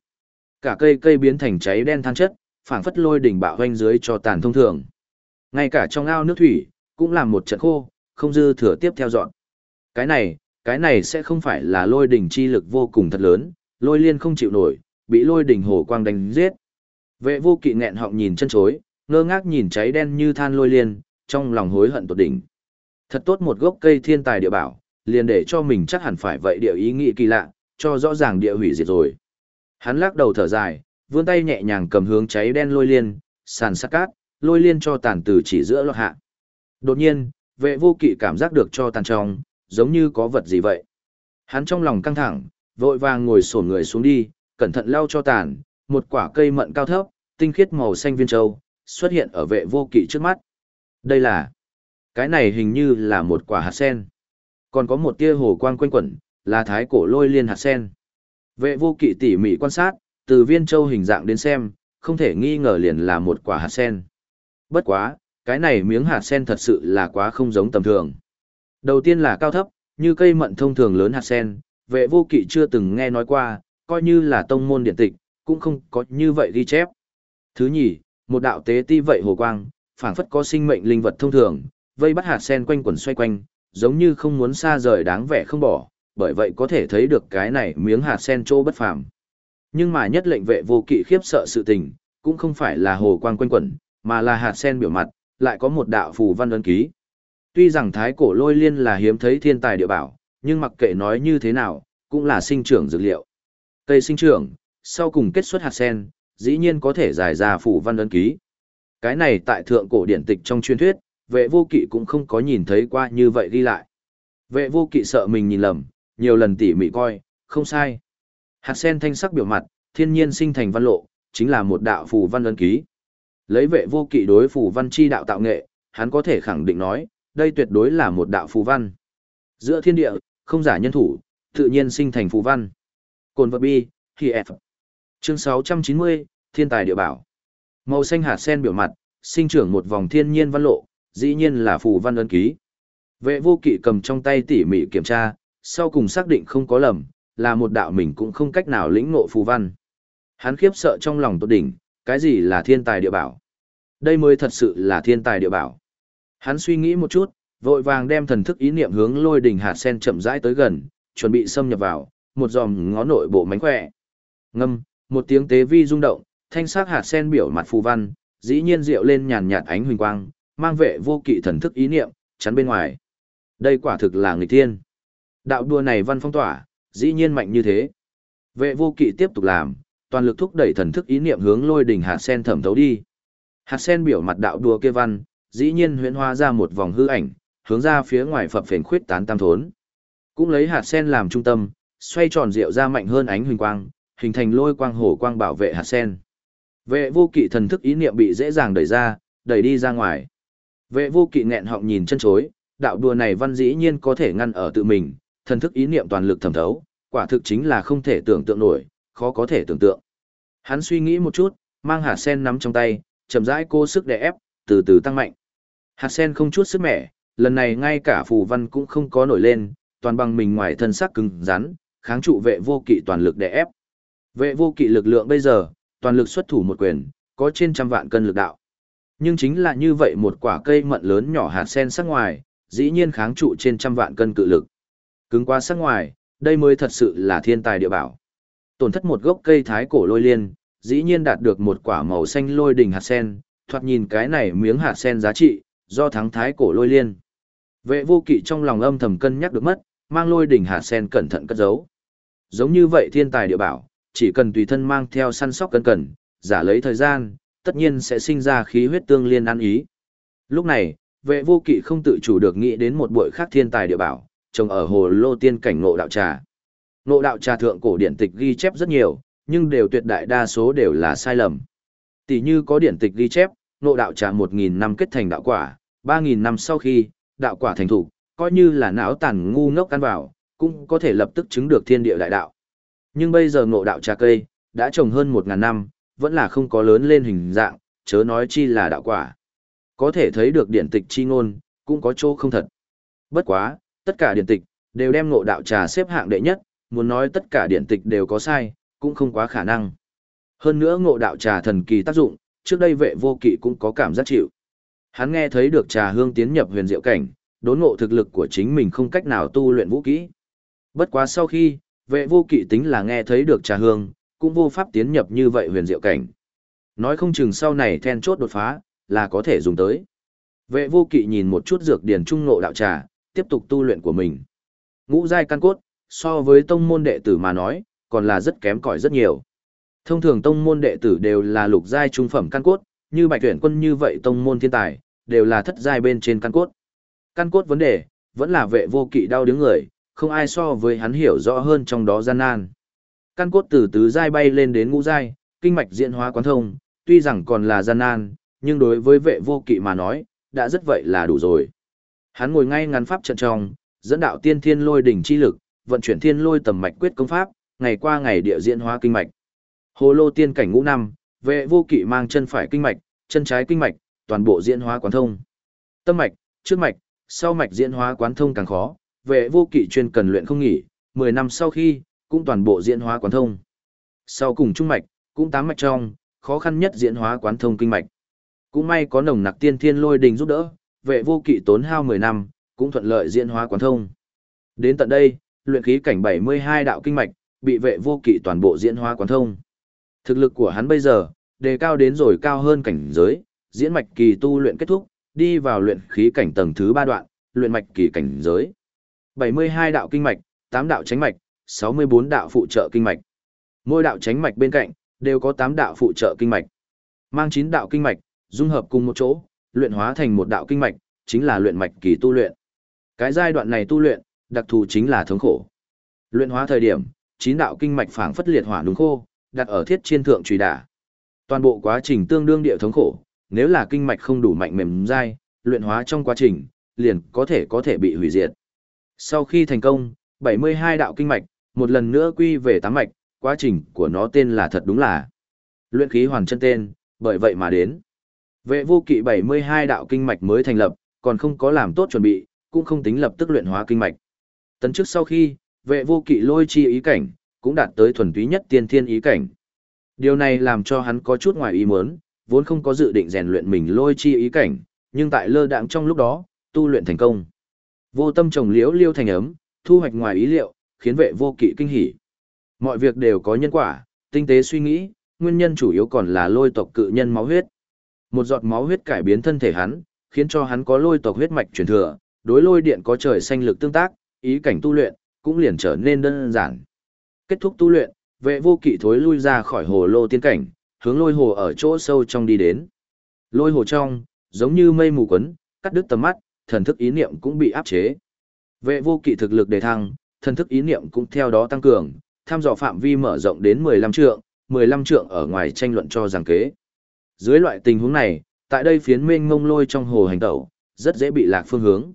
Cả cây cây biến thành cháy đen than chất, phảng phất lôi đỉnh bạo hoanh dưới cho tàn thông thường. Ngay cả trong ao nước thủy, cũng làm một trận khô, không dư thừa tiếp theo dọn. Cái này, cái này sẽ không phải là lôi đỉnh chi lực vô cùng thật lớn, lôi liên không chịu nổi, bị lôi đỉnh hổ quang đánh giết. Vệ vô kỵ nghẹn họng nhìn chân chối, ngơ ngác nhìn cháy đen như than lôi liên, trong lòng hối hận tột đỉnh. Thật tốt một gốc cây thiên tài địa bảo, liền để cho mình chắc hẳn phải vậy địa ý nghĩ kỳ lạ, cho rõ ràng địa hủy diệt rồi. Hắn lắc đầu thở dài, vươn tay nhẹ nhàng cầm hướng cháy đen lôi liên, sàn sát cát, lôi liên cho tàn từ chỉ giữa lọt hạ. Đột nhiên, vệ vô kỵ cảm giác được cho tàn trong, giống như có vật gì vậy. Hắn trong lòng căng thẳng, vội vàng ngồi sổ người xuống đi, cẩn thận lau cho tàn, một quả cây mận cao thấp, tinh khiết màu xanh viên châu, xuất hiện ở vệ vô kỵ trước mắt. Đây là, cái này hình như là một quả hạt sen. Còn có một tia hồ quang quanh quẩn, là thái cổ lôi liên hạt sen. Vệ vô kỵ tỉ mỉ quan sát, từ viên châu hình dạng đến xem, không thể nghi ngờ liền là một quả hạt sen. Bất quá, cái này miếng hạt sen thật sự là quá không giống tầm thường. Đầu tiên là cao thấp, như cây mận thông thường lớn hạt sen, vệ vô kỵ chưa từng nghe nói qua, coi như là tông môn điện tịch, cũng không có như vậy ghi chép. Thứ nhì, một đạo tế ti vậy hồ quang, phảng phất có sinh mệnh linh vật thông thường, vây bắt hạt sen quanh quẩn xoay quanh, giống như không muốn xa rời đáng vẻ không bỏ, bởi vậy có thể thấy được cái này miếng hạt sen trô bất phàm. Nhưng mà nhất lệnh vệ vô kỵ khiếp sợ sự tình, cũng không phải là hồ quang quanh quẩn, mà là hạt sen biểu mặt, lại có một đạo phù văn ấn ký. Tuy rằng thái cổ lôi liên là hiếm thấy thiên tài địa bảo, nhưng mặc kệ nói như thế nào, cũng là sinh trưởng dược liệu. Cây sinh trưởng, sau cùng kết xuất hạt sen, dĩ nhiên có thể giải ra phủ văn ấn ký. Cái này tại thượng cổ điển tịch trong truyền thuyết, vệ vô kỵ cũng không có nhìn thấy qua như vậy đi lại. Vệ vô kỵ sợ mình nhìn lầm, nhiều lần tỉ mỉ coi, không sai. Hạt sen thanh sắc biểu mặt, thiên nhiên sinh thành văn lộ, chính là một đạo phù văn ấn ký. Lấy vệ vô kỵ đối phù văn chi đạo tạo nghệ, hắn có thể khẳng định nói, đây tuyệt đối là một đạo phù văn. Giữa thiên địa, không giả nhân thủ, tự nhiên sinh thành phù văn. Cồn vật bi, khi F. Chương 690, Thiên tài địa bảo. Màu xanh hạt sen biểu mặt, sinh trưởng một vòng thiên nhiên văn lộ, dĩ nhiên là phù văn ấn ký. Vệ vô kỵ cầm trong tay tỉ mỉ kiểm tra, sau cùng xác định không có lầm, là một đạo mình cũng không cách nào lĩnh ngộ phù văn. Hắn khiếp sợ trong lòng tốt đỉnh, cái gì là thiên tài địa bảo? Đây mới thật sự là thiên tài địa bảo. Hắn suy nghĩ một chút, vội vàng đem thần thức ý niệm hướng lôi đỉnh hạt sen chậm rãi tới gần, chuẩn bị xâm nhập vào, một dòm ngó nội bộ mánh khỏe. Ngâm, một tiếng tế vi rung động, thanh sắc hạt sen biểu mặt phù văn, dĩ nhiên rượu lên nhàn nhạt ánh huỳnh quang, mang vệ vô kỵ thần thức ý niệm, chắn bên ngoài. Đây quả thực là người tiên. Đạo đua này văn phong tỏa, dĩ nhiên mạnh như thế. Vệ vô kỵ tiếp tục làm, toàn lực thúc đẩy thần thức ý niệm hướng lôi đỉnh hạt sen thẩm thấu đi. Hạt sen biểu mặt đạo đua kia văn, dĩ nhiên huyễn hóa ra một vòng hư ảnh, hướng ra phía ngoài phập phền khuyết tán tam thốn. Cũng lấy hạt sen làm trung tâm, xoay tròn rượu ra mạnh hơn ánh huỳnh quang, hình thành lôi quang hổ quang bảo vệ hạt sen. Vệ vô kỵ thần thức ý niệm bị dễ dàng đẩy ra, đẩy đi ra ngoài. Vệ vô kỵ nghẹn họng nhìn chân chối, đạo đùa này văn dĩ nhiên có thể ngăn ở tự mình, thần thức ý niệm toàn lực thẩm thấu, quả thực chính là không thể tưởng tượng nổi, khó có thể tưởng tượng. Hắn suy nghĩ một chút, mang hạt sen nắm trong tay, chậm rãi cố sức đè ép, từ từ tăng mạnh. Hạt sen không chút sức mẻ, lần này ngay cả phù văn cũng không có nổi lên, toàn bằng mình ngoài thân sắc cứng rắn, kháng trụ vệ vô kỵ toàn lực đè ép. Vệ vô kỵ lực lượng bây giờ, toàn lực xuất thủ một quyền, có trên trăm vạn cân lực đạo. Nhưng chính là như vậy một quả cây mận lớn nhỏ hạt sen sắc ngoài, dĩ nhiên kháng trụ trên trăm vạn cân cự lực. Cứng quá sắc ngoài, đây mới thật sự là thiên tài địa bảo. Tổn thất một gốc cây thái cổ lôi liên, dĩ nhiên đạt được một quả màu xanh lôi đỉnh hạt sen, thoạt nhìn cái này miếng hạt sen giá trị, do thắng thái cổ lôi liên. Vệ vô kỵ trong lòng âm thầm cân nhắc được mất, mang lôi đỉnh hạt sen cẩn thận cất giấu. Giống như vậy thiên tài địa bảo, chỉ cần tùy thân mang theo săn sóc cẩn cẩn, giả lấy thời gian, tất nhiên sẽ sinh ra khí huyết tương liên ăn ý. Lúc này, vệ vô kỵ không tự chủ được nghĩ đến một bội khác thiên tài địa bảo, trồng ở hồ lô tiên cảnh ngộ đạo trà. Ngộ đạo trà thượng cổ điển tịch ghi chép rất nhiều, nhưng đều tuyệt đại đa số đều là sai lầm. Tỷ như có điển tịch ghi chép, ngộ đạo trà 1.000 năm kết thành đạo quả, 3.000 năm sau khi, đạo quả thành thủ, coi như là não tàn ngu ngốc ăn vào, cũng có thể lập tức chứng được thiên địa đại đạo. Nhưng bây giờ ngộ đạo trà cây, đã trồng hơn một ngàn năm, vẫn là không có lớn lên hình dạng, chớ nói chi là đạo quả. Có thể thấy được điển tịch chi ngôn, cũng có chỗ không thật. Bất quá, tất cả điển tịch, đều đem ngộ đạo trà xếp hạng đệ nhất, muốn nói tất cả điển tịch đều có sai, cũng không quá khả năng. Hơn nữa ngộ đạo trà thần kỳ tác dụng, trước đây vệ vô kỵ cũng có cảm giác chịu. Hắn nghe thấy được trà hương tiến nhập huyền diệu cảnh, đốn ngộ thực lực của chính mình không cách nào tu luyện vũ kỹ. Bất quá sau khi, vệ vô kỵ tính là nghe thấy được trà hương, cũng vô pháp tiến nhập như vậy huyền diệu cảnh. Nói không chừng sau này then chốt đột phá, là có thể dùng tới. Vệ vô kỵ nhìn một chút dược điển trung ngộ đạo trà, tiếp tục tu luyện của mình. Ngũ giai căn cốt, so với tông môn đệ tử mà nói, còn là rất kém cỏi rất nhiều. Thông thường tông môn đệ tử đều là lục giai trung phẩm căn cốt, như Bạch Tuyển Quân như vậy tông môn thiên tài, đều là thất giai bên trên căn cốt. Căn cốt vấn đề, vẫn là vệ vô kỵ đau đứng người, không ai so với hắn hiểu rõ hơn trong đó gian nan. Căn cốt từ tứ giai bay lên đến ngũ giai, kinh mạch diễn hóa quán thông, tuy rằng còn là gian nan, nhưng đối với vệ vô kỵ mà nói, đã rất vậy là đủ rồi. Hắn ngồi ngay ngắn pháp trận trong, dẫn đạo tiên thiên lôi đỉnh chi lực, vận chuyển thiên lôi tầm mạch quyết công pháp, ngày qua ngày địa diễn hóa kinh mạch. Hồ lô tiên cảnh ngũ năm, vệ vô kỵ mang chân phải kinh mạch, chân trái kinh mạch, toàn bộ diễn hóa quán thông. Tâm mạch, trước mạch, sau mạch diễn hóa quán thông càng khó, vệ vô kỵ chuyên cần luyện không nghỉ, 10 năm sau khi, cũng toàn bộ diễn hóa quán thông. Sau cùng trung mạch, cũng tám mạch trong, khó khăn nhất diễn hóa quán thông kinh mạch. Cũng may có nồng nặc tiên thiên lôi đình giúp đỡ, vệ vô kỵ tốn hao 10 năm, cũng thuận lợi diễn hóa quán thông. Đến tận đây, luyện khí cảnh 72 đạo kinh mạch, bị vệ vô kỵ toàn bộ diễn hóa quán thông. Thực lực của hắn bây giờ, đề cao đến rồi cao hơn cảnh giới, diễn mạch kỳ tu luyện kết thúc, đi vào luyện khí cảnh tầng thứ 3 đoạn, luyện mạch kỳ cảnh giới. 72 đạo kinh mạch, 8 đạo chánh mạch, 64 đạo phụ trợ kinh mạch. Mỗi đạo chánh mạch bên cạnh đều có 8 đạo phụ trợ kinh mạch. Mang 9 đạo kinh mạch, dung hợp cùng một chỗ, luyện hóa thành một đạo kinh mạch, chính là luyện mạch kỳ tu luyện. Cái giai đoạn này tu luyện, đặc thù chính là thống khổ. Luyện hóa thời điểm, chín đạo kinh mạch phảng phất liệt hỏa đúng khô, đặt ở thiết chiên thượng truy đả. Toàn bộ quá trình tương đương địa thống khổ, nếu là kinh mạch không đủ mạnh mềm dai, luyện hóa trong quá trình, liền có thể có thể bị hủy diệt. Sau khi thành công, 72 đạo kinh mạch, một lần nữa quy về tám mạch, quá trình của nó tên là thật đúng là luyện khí hoàn chân tên, bởi vậy mà đến. Vệ vô kỵ 72 đạo kinh mạch mới thành lập, còn không có làm tốt chuẩn bị, cũng không tính lập tức luyện hóa kinh mạch. Tấn trước sau khi, vệ vô kỵ lôi chi ý cảnh, cũng đạt tới thuần túy nhất tiên thiên ý cảnh. Điều này làm cho hắn có chút ngoài ý muốn, vốn không có dự định rèn luyện mình lôi chi ý cảnh, nhưng tại lơ đãng trong lúc đó, tu luyện thành công. Vô tâm trồng liễu liêu thành ấm, thu hoạch ngoài ý liệu, khiến vệ vô kỵ kinh hỉ. Mọi việc đều có nhân quả, tinh tế suy nghĩ, nguyên nhân chủ yếu còn là lôi tộc cự nhân máu huyết. Một giọt máu huyết cải biến thân thể hắn, khiến cho hắn có lôi tộc huyết mạch truyền thừa, đối lôi điện có trời xanh lực tương tác, ý cảnh tu luyện cũng liền trở nên đơn giản. Kết thúc tu luyện, vệ vô kỵ thối lui ra khỏi hồ lô tiên cảnh, hướng lôi hồ ở chỗ sâu trong đi đến. Lôi hồ trong, giống như mây mù quấn, cắt đứt tầm mắt, thần thức ý niệm cũng bị áp chế. Vệ vô kỵ thực lực đề thăng, thần thức ý niệm cũng theo đó tăng cường, tham dò phạm vi mở rộng đến 15 trượng, 15 trượng ở ngoài tranh luận cho rằng kế. Dưới loại tình huống này, tại đây phiến mênh ngông lôi trong hồ hành tẩu, rất dễ bị lạc phương hướng.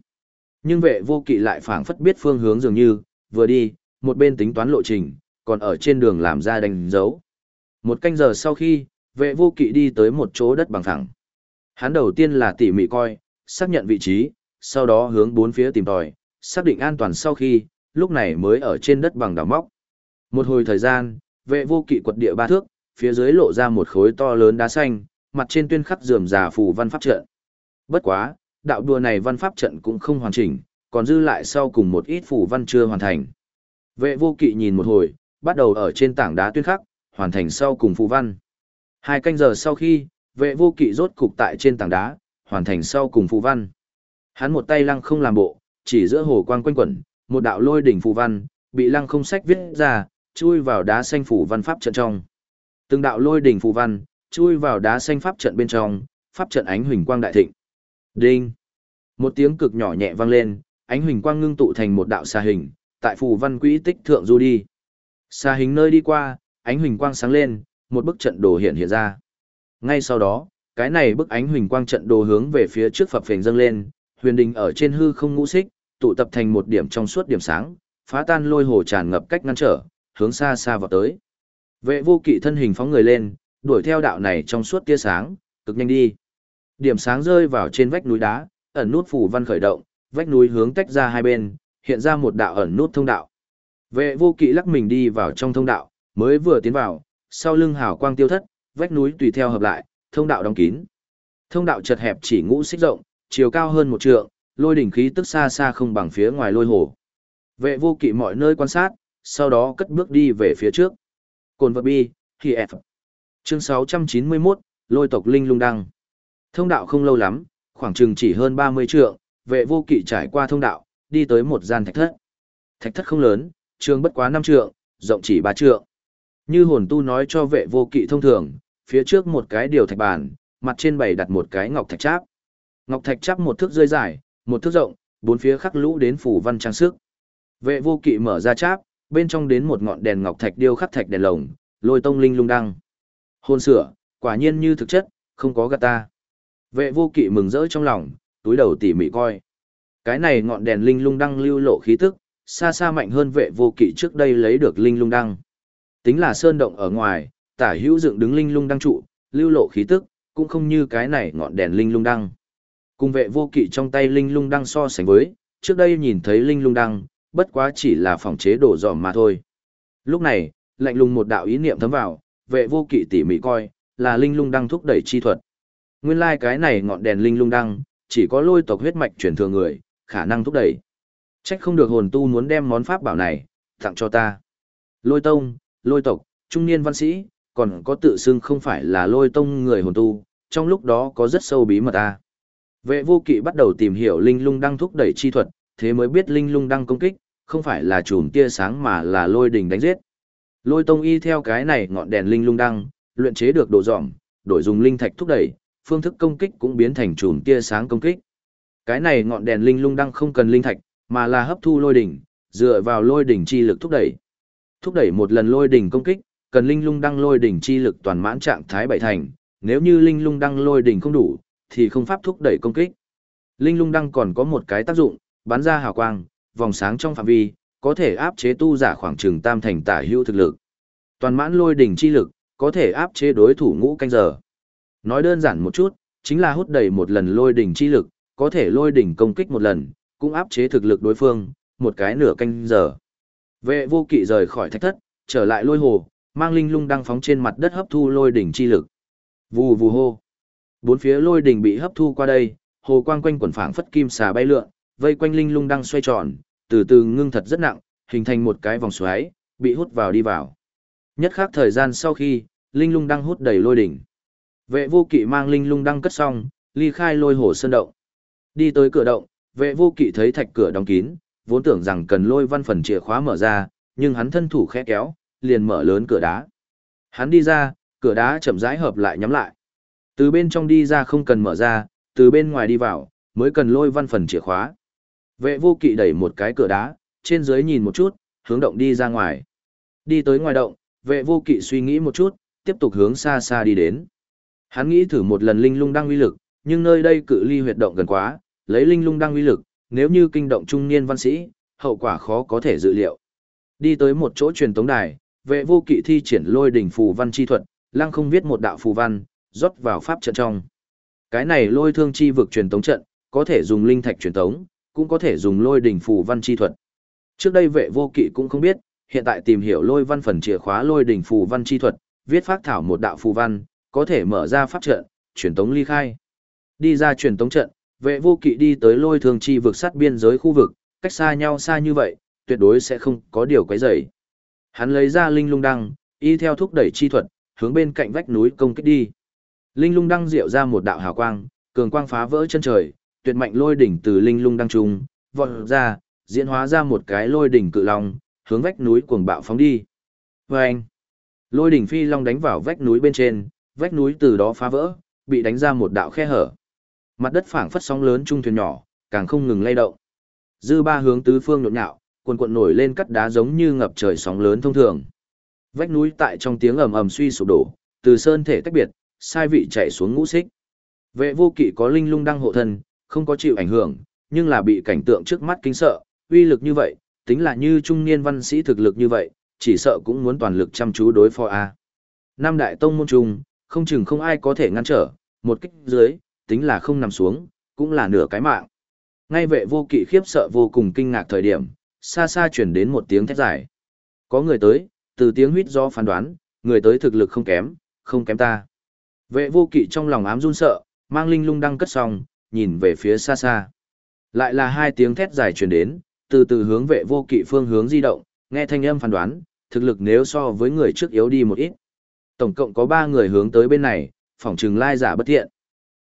Nhưng vệ vô kỵ lại phảng phất biết phương hướng dường như, vừa đi, một bên tính toán lộ trình, còn ở trên đường làm ra đánh dấu. Một canh giờ sau khi, vệ vô kỵ đi tới một chỗ đất bằng thẳng Hắn đầu tiên là tỉ mỉ coi, xác nhận vị trí, sau đó hướng bốn phía tìm tòi, xác định an toàn sau khi, lúc này mới ở trên đất bằng đào móc. Một hồi thời gian, vệ vô kỵ quật địa ba thước, phía dưới lộ ra một khối to lớn đá xanh, mặt trên tuyên khắc rườm rà phù văn pháp trận. Bất quá, đạo đùa này văn pháp trận cũng không hoàn chỉnh, còn dư lại sau cùng một ít phù văn chưa hoàn thành. Vệ vô kỵ nhìn một hồi, bắt đầu ở trên tảng đá tuyên khắc, hoàn thành sau cùng phù văn. Hai canh giờ sau khi, vệ vô kỵ rốt cục tại trên tảng đá, hoàn thành sau cùng phù văn. Hắn một tay lăng không làm bộ, chỉ giữa hồ quang quanh quẩn, một đạo lôi đỉnh phù văn, bị lăng không sách viết ra, chui vào đá xanh phù văn pháp trận trong. Từng đạo lôi đỉnh phù văn, chui vào đá xanh pháp trận bên trong, pháp trận ánh huỳnh quang đại thịnh. Đinh! Một tiếng cực nhỏ nhẹ vang lên, ánh huỳnh quang ngưng tụ thành một đạo xa hình, tại phù văn quỹ tích thượng du đi. Xa hình nơi đi qua, ánh huỳnh quang sáng lên, một bức trận đồ hiện hiện ra. Ngay sau đó, cái này bức ánh huỳnh quang trận đồ hướng về phía trước phập phình dâng lên, huyền đình ở trên hư không ngũ xích, tụ tập thành một điểm trong suốt điểm sáng, phá tan lôi hồ tràn ngập cách ngăn trở, hướng xa xa vào tới. Vệ vô kỵ thân hình phóng người lên, đuổi theo đạo này trong suốt tia sáng, cực nhanh đi. Điểm sáng rơi vào trên vách núi đá, ẩn nút phủ văn khởi động, vách núi hướng tách ra hai bên, hiện ra một đạo ẩn nút thông đạo. Vệ vô kỵ lắc mình đi vào trong thông đạo, mới vừa tiến vào, sau lưng hào quang tiêu thất, vách núi tùy theo hợp lại, thông đạo đóng kín. Thông đạo chật hẹp chỉ ngũ xích rộng, chiều cao hơn một trượng, lôi đỉnh khí tức xa xa không bằng phía ngoài lôi hồ. Vệ vô kỵ mọi nơi quan sát, sau đó cất bước đi về phía trước. Cồn vật bi, khi F. Chương 691, lôi tộc linh lung đăng. Thông đạo không lâu lắm, khoảng chừng chỉ hơn 30 trượng, vệ vô kỵ trải qua thông đạo, đi tới một gian thạch thất. Thạch thất không lớn, trường bất quá 5 trượng, rộng chỉ 3 trượng. Như hồn tu nói cho vệ vô kỵ thông thường, phía trước một cái điều thạch bàn, mặt trên bày đặt một cái ngọc thạch cháp. Ngọc thạch cháp một thước rơi dài, một thước rộng, bốn phía khắc lũ đến phủ văn trang sức. Vệ vô kỵ mở ra cháp, bên trong đến một ngọn đèn ngọc thạch điêu khắc thạch đèn lồng, lôi tông linh lung đăng. Hôn sửa, quả nhiên như thực chất, không có gạt ta. Vệ vô kỵ mừng rỡ trong lòng, túi đầu tỉ mỉ coi. Cái này ngọn đèn linh lung đăng lưu lộ khí tức, xa xa mạnh hơn vệ vô kỵ trước đây lấy được linh lung đăng. Tính là sơn động ở ngoài, tả hữu dựng đứng linh lung đăng trụ, lưu lộ khí tức, cũng không như cái này ngọn đèn linh lung đăng. Cùng vệ vô kỵ trong tay linh lung đăng so sánh với, trước đây nhìn thấy linh lung đăng, bất quá chỉ là phòng chế đổ dòm mà thôi. Lúc này, lạnh lùng một đạo ý niệm thấm vào, vệ vô kỵ tỉ mỉ coi, là linh lung đăng thúc đẩy chi thuật. Nguyên lai like cái này ngọn đèn linh lung đăng, chỉ có lôi tộc huyết mạch truyền thừa người, khả năng thúc đẩy. Trách không được hồn tu muốn đem món pháp bảo này, tặng cho ta. Lôi tông, lôi tộc, trung niên văn sĩ, còn có tự xưng không phải là lôi tông người hồn tu, trong lúc đó có rất sâu bí mật ta. Vệ vô kỵ bắt đầu tìm hiểu linh lung đăng thúc đẩy chi thuật, thế mới biết linh lung đăng công kích, không phải là chùm tia sáng mà là lôi đỉnh đánh giết. Lôi tông y theo cái này ngọn đèn linh lung đăng, luyện chế được độ dỏm, đổi dùng linh thạch thúc đẩy, phương thức công kích cũng biến thành chùm tia sáng công kích. Cái này ngọn đèn linh lung đăng không cần linh thạch, mà là hấp thu lôi đỉnh, dựa vào lôi đỉnh chi lực thúc đẩy. Thúc đẩy một lần lôi đỉnh công kích, cần linh lung đăng lôi đỉnh chi lực toàn mãn trạng thái bảy thành, nếu như linh lung đăng lôi đỉnh không đủ, thì không pháp thúc đẩy công kích. Linh lung đăng còn có một cái tác dụng, bắn ra hào quang, vòng sáng trong phạm vi, có thể áp chế tu giả khoảng chừng tam thành tả hữu thực lực. Toàn mãn lôi đỉnh chi lực, có thể áp chế đối thủ ngũ canh giờ. Nói đơn giản một chút, chính là hút đầy một lần lôi đỉnh chi lực, có thể lôi đỉnh công kích một lần, cũng áp chế thực lực đối phương, một cái nửa canh giờ. Vệ vô kỵ rời khỏi thạch thất, trở lại lôi hồ, mang linh lung đang phóng trên mặt đất hấp thu lôi đỉnh chi lực. Vù vù hô. Bốn phía lôi đỉnh bị hấp thu qua đây, hồ quang quanh quần phảng phất kim xà bay lượn, vây quanh linh lung đang xoay tròn, từ từ ngưng thật rất nặng, hình thành một cái vòng xoáy, bị hút vào đi vào. Nhất khác thời gian sau khi, linh lung đang hút đầy lôi đỉnh. Vệ vô kỵ mang linh lung đang cất xong, ly khai lôi hồ sơn động. Đi tới cửa động, vệ vô kỵ thấy thạch cửa đóng kín, vốn tưởng rằng cần lôi văn phần chìa khóa mở ra, nhưng hắn thân thủ khẽ kéo, liền mở lớn cửa đá. Hắn đi ra, cửa đá chậm rãi hợp lại nhắm lại. Từ bên trong đi ra không cần mở ra, từ bên ngoài đi vào, mới cần lôi văn phần chìa khóa. Vệ vô kỵ đẩy một cái cửa đá, trên dưới nhìn một chút, hướng động đi ra ngoài. Đi tới ngoài động, vệ vô kỵ suy nghĩ một chút, tiếp tục hướng xa xa đi đến. Hắn nghĩ thử một lần linh lung đang uy lực, nhưng nơi đây cự ly huyệt động gần quá, lấy linh lung đang uy lực, nếu như kinh động trung niên văn sĩ, hậu quả khó có thể dự liệu. Đi tới một chỗ truyền tống đài, vệ vô kỵ thi triển lôi đỉnh phù văn chi thuật, lăng không viết một đạo phù văn, rót vào pháp trận trong. Cái này lôi thương chi vực truyền tống trận, có thể dùng linh thạch truyền tống, cũng có thể dùng lôi đỉnh phù văn chi thuật. Trước đây vệ vô kỵ cũng không biết, hiện tại tìm hiểu lôi văn phần chìa khóa lôi đỉnh phù văn chi thuật, viết phát thảo một đạo phù văn, có thể mở ra pháp trận, truyền tống ly khai. Đi ra truyền tống trận, vệ vô kỵ đi tới lôi thường chi vực sát biên giới khu vực, cách xa nhau xa như vậy, tuyệt đối sẽ không có điều quấy rầy. Hắn lấy ra linh lung đăng, y theo thúc đẩy chi thuật, hướng bên cạnh vách núi công kích đi. Linh lung đăng diệu ra một đạo hào quang, cường quang phá vỡ chân trời, tuyệt mạnh lôi đỉnh từ linh lung đăng trung, vọt ra, diễn hóa ra một cái lôi đỉnh cự long, hướng vách núi cuồng bạo phóng đi. Vâng! Lôi đỉnh phi long đánh vào vách núi bên trên, vách núi từ đó phá vỡ, bị đánh ra một đạo khe hở. Mặt đất phảng phất sóng lớn trung thuyền nhỏ, càng không ngừng lay động. Dư ba hướng tứ phương nhộn nhạo, cuồn cuộn nổi lên cắt đá giống như ngập trời sóng lớn thông thường. Vách núi tại trong tiếng ầm ầm suy sụp đổ, từ sơn thể tách biệt, sai vị chạy xuống ngũ xích. Vệ vô kỵ có linh lung đăng hộ thân, không có chịu ảnh hưởng, nhưng là bị cảnh tượng trước mắt kinh sợ, uy lực như vậy, tính là như trung niên văn sĩ thực lực như vậy, chỉ sợ cũng muốn toàn lực chăm chú đối phó A. Năm đại tông môn trung, không chừng không ai có thể ngăn trở, một kích dưới, tính là không nằm xuống, cũng là nửa cái mạng. Ngay vệ vô kỵ khiếp sợ vô cùng kinh ngạc thời điểm, xa xa chuyển đến một tiếng thét dài. Có người tới, từ tiếng huyết do phán đoán, người tới thực lực không kém, không kém ta. Vệ vô kỵ trong lòng ám run sợ, mang linh lung đăng cất xong, nhìn về phía xa xa. Lại là hai tiếng thét dài truyền đến, từ từ hướng vệ vô kỵ phương hướng di động, nghe thanh âm phán đoán, thực lực nếu so với người trước yếu đi một ít. Tổng cộng có ba người hướng tới bên này, phỏng trừng lai giả bất thiện.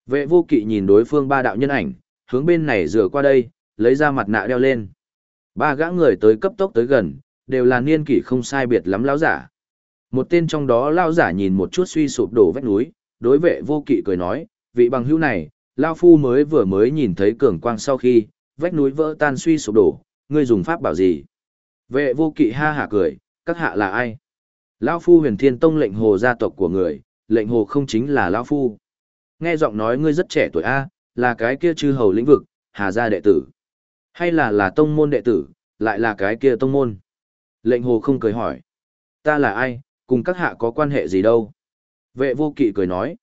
Vệ vô kỵ nhìn đối phương ba đạo nhân ảnh, hướng bên này rửa qua đây, lấy ra mặt nạ đeo lên. Ba gã người tới cấp tốc tới gần, đều là niên kỷ không sai biệt lắm lão giả. Một tên trong đó lão giả nhìn một chút suy sụp đổ vách núi, đối vệ vô kỵ cười nói, vị bằng hữu này, lão phu mới vừa mới nhìn thấy cường quang sau khi, vách núi vỡ tan suy sụp đổ, ngươi dùng pháp bảo gì? Vệ vô kỵ ha hả cười, các hạ là ai? Lão phu huyền thiên tông lệnh hồ gia tộc của người, lệnh hồ không chính là lão phu. Nghe giọng nói ngươi rất trẻ tuổi a, là cái kia chư hầu lĩnh vực, hà gia đệ tử. Hay là là tông môn đệ tử, lại là cái kia tông môn. Lệnh hồ không cười hỏi. Ta là ai, cùng các hạ có quan hệ gì đâu? Vệ vô kỵ cười nói.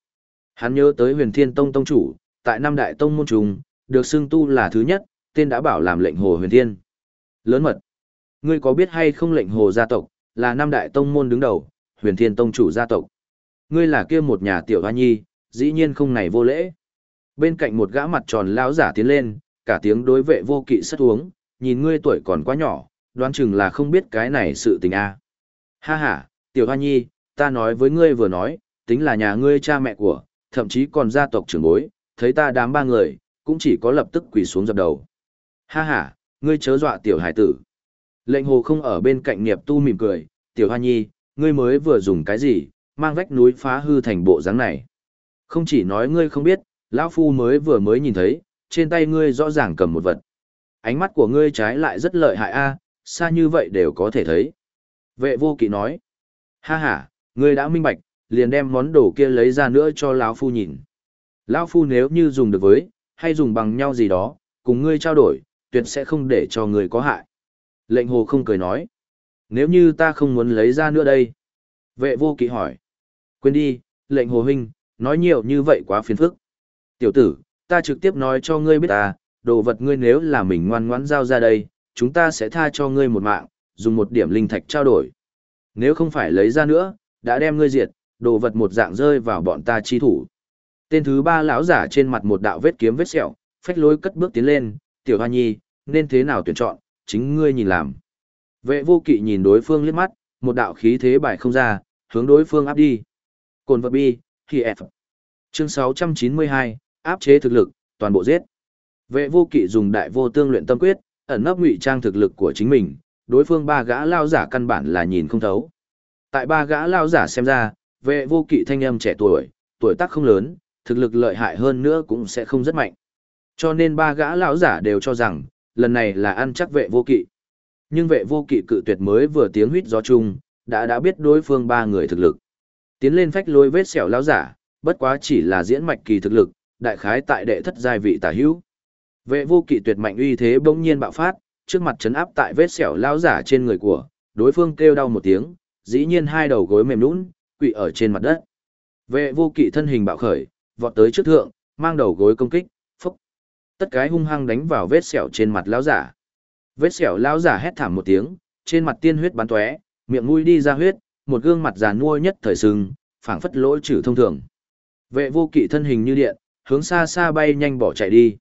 Hắn nhớ tới huyền thiên tông tông chủ, tại năm đại tông môn trùng, được xưng tu là thứ nhất, tên đã bảo làm lệnh hồ huyền thiên. Lớn mật. Ngươi có biết hay không lệnh hồ gia tộc, là năm đại tông môn đứng đầu, huyền thiên tông chủ gia tộc. Ngươi là kia một nhà tiểu hoa nhi, dĩ nhiên không này vô lễ. Bên cạnh một gã mặt tròn lão giả tiến lên, cả tiếng đối vệ vô kỵ sất uống, nhìn ngươi tuổi còn quá nhỏ, đoán chừng là không biết cái này sự tình a. Ha ha, tiểu hoa nhi, ta nói với ngươi vừa nói, tính là nhà ngươi cha mẹ của, thậm chí còn gia tộc trưởng bối, thấy ta đám ba người, cũng chỉ có lập tức quỳ xuống dập đầu. Ha ha, ngươi chớ dọa tiểu hải tử. Lệnh hồ không ở bên cạnh niệm tu mỉm cười, tiểu hoa nhi, ngươi mới vừa dùng cái gì, mang vách núi phá hư thành bộ dáng này. Không chỉ nói ngươi không biết, lão phu mới vừa mới nhìn thấy, trên tay ngươi rõ ràng cầm một vật. Ánh mắt của ngươi trái lại rất lợi hại a, à, xa như vậy đều có thể thấy. Vệ vô kỵ nói, ha ha, ngươi đã minh bạch, liền đem món đồ kia lấy ra nữa cho lão phu nhìn. Lão phu nếu như dùng được với, hay dùng bằng nhau gì đó, cùng ngươi trao đổi, tuyệt sẽ không để cho ngươi có hại. Lệnh hồ không cười nói, nếu như ta không muốn lấy ra nữa đây. Vệ vô kỵ hỏi, quên đi, lệnh hồ huynh, nói nhiều như vậy quá phiền phức. Tiểu tử, ta trực tiếp nói cho ngươi biết ta, đồ vật ngươi nếu là mình ngoan ngoãn giao ra đây, chúng ta sẽ tha cho ngươi một mạng, dùng một điểm linh thạch trao đổi. Nếu không phải lấy ra nữa, đã đem ngươi diệt, đồ vật một dạng rơi vào bọn ta chi thủ. Tên thứ ba lão giả trên mặt một đạo vết kiếm vết sẹo, phách lối cất bước tiến lên, tiểu hoa nhi, nên thế nào tuyển chọn, chính ngươi nhìn làm. Vệ vô kỵ nhìn đối phương liếc mắt, một đạo khí thế bài không ra, hướng đối phương áp đi. Cồn vật bi, khi Chương 692, áp chế thực lực, toàn bộ giết. Vệ vô kỵ dùng đại vô tương luyện tâm quyết, ẩn nấp ngụy trang thực lực của chính mình, đối phương ba gã lao giả căn bản là nhìn không thấu. Tại ba gã lao giả xem ra, vệ vô kỵ thanh âm trẻ tuổi, tuổi tác không lớn, thực lực lợi hại hơn nữa cũng sẽ không rất mạnh. Cho nên ba gã lão giả đều cho rằng, lần này là ăn chắc vệ vô kỵ. Nhưng vệ vô kỵ cự tuyệt mới vừa tiếng huýt gió chung, đã đã biết đối phương ba người thực lực. Tiến lên phách lôi vết sẹo lão giả, bất quá chỉ là diễn mạch kỳ thực lực, đại khái tại đệ thất giai vị tả hữu. Vệ vô kỵ tuyệt mạnh uy thế bỗng nhiên bạo phát, trước mặt chấn áp tại vết sẹo lão giả trên người của, đối phương kêu đau một tiếng, dĩ nhiên hai đầu gối mềm nhũn, quỵ ở trên mặt đất. Vệ vô kỵ thân hình bạo khởi, vọt tới trước thượng, mang đầu gối công kích, phúc. Tất cái hung hăng đánh vào vết sẹo trên mặt lão giả. Vết sẹo lão giả hét thảm một tiếng, trên mặt tiên huyết bắn tóe, miệng mũi đi ra huyết, một gương mặt già nua nhất thời sưng, phảng phất lỗ trừ thông thường. Vệ vô kỵ thân hình như điện, hướng xa xa bay nhanh bỏ chạy đi.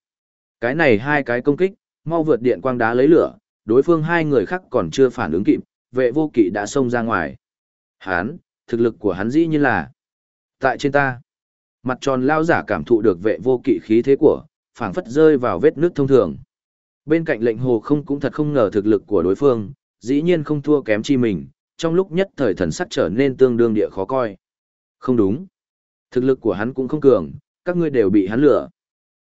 Cái này hai cái công kích, mau vượt điện quang đá lấy lửa, đối phương hai người khác còn chưa phản ứng kịp, vệ vô kỵ đã xông ra ngoài. Hán, thực lực của hắn dĩ như là tại trên ta. Mặt tròn lao giả cảm thụ được vệ vô kỵ khí thế của, phảng phất rơi vào vết nước thông thường. Bên cạnh lệnh hồ không cũng thật không ngờ thực lực của đối phương, dĩ nhiên không thua kém chi mình, trong lúc nhất thời thần sắc trở nên tương đương địa khó coi. Không đúng. Thực lực của hắn cũng không cường, các ngươi đều bị hắn lừa.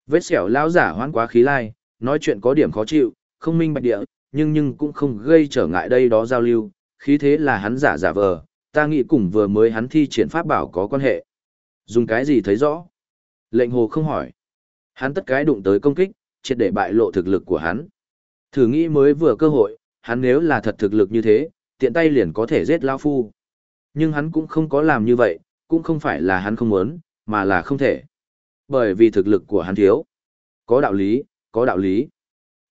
Vết xẻo lão giả hoán quá khí lai, nói chuyện có điểm khó chịu, không minh bạch địa, nhưng nhưng cũng không gây trở ngại đây đó giao lưu, khí thế là hắn giả giả vờ, ta nghĩ cùng vừa mới hắn thi triển pháp bảo có quan hệ. Dùng cái gì thấy rõ? Lệnh hồ không hỏi. Hắn tất cái đụng tới công kích, triệt để bại lộ thực lực của hắn. Thử nghĩ mới vừa cơ hội, hắn nếu là thật thực lực như thế, tiện tay liền có thể giết lão phu. Nhưng hắn cũng không có làm như vậy, cũng không phải là hắn không muốn, mà là không thể. Bởi vì thực lực của hắn thiếu. Có đạo lý, có đạo lý.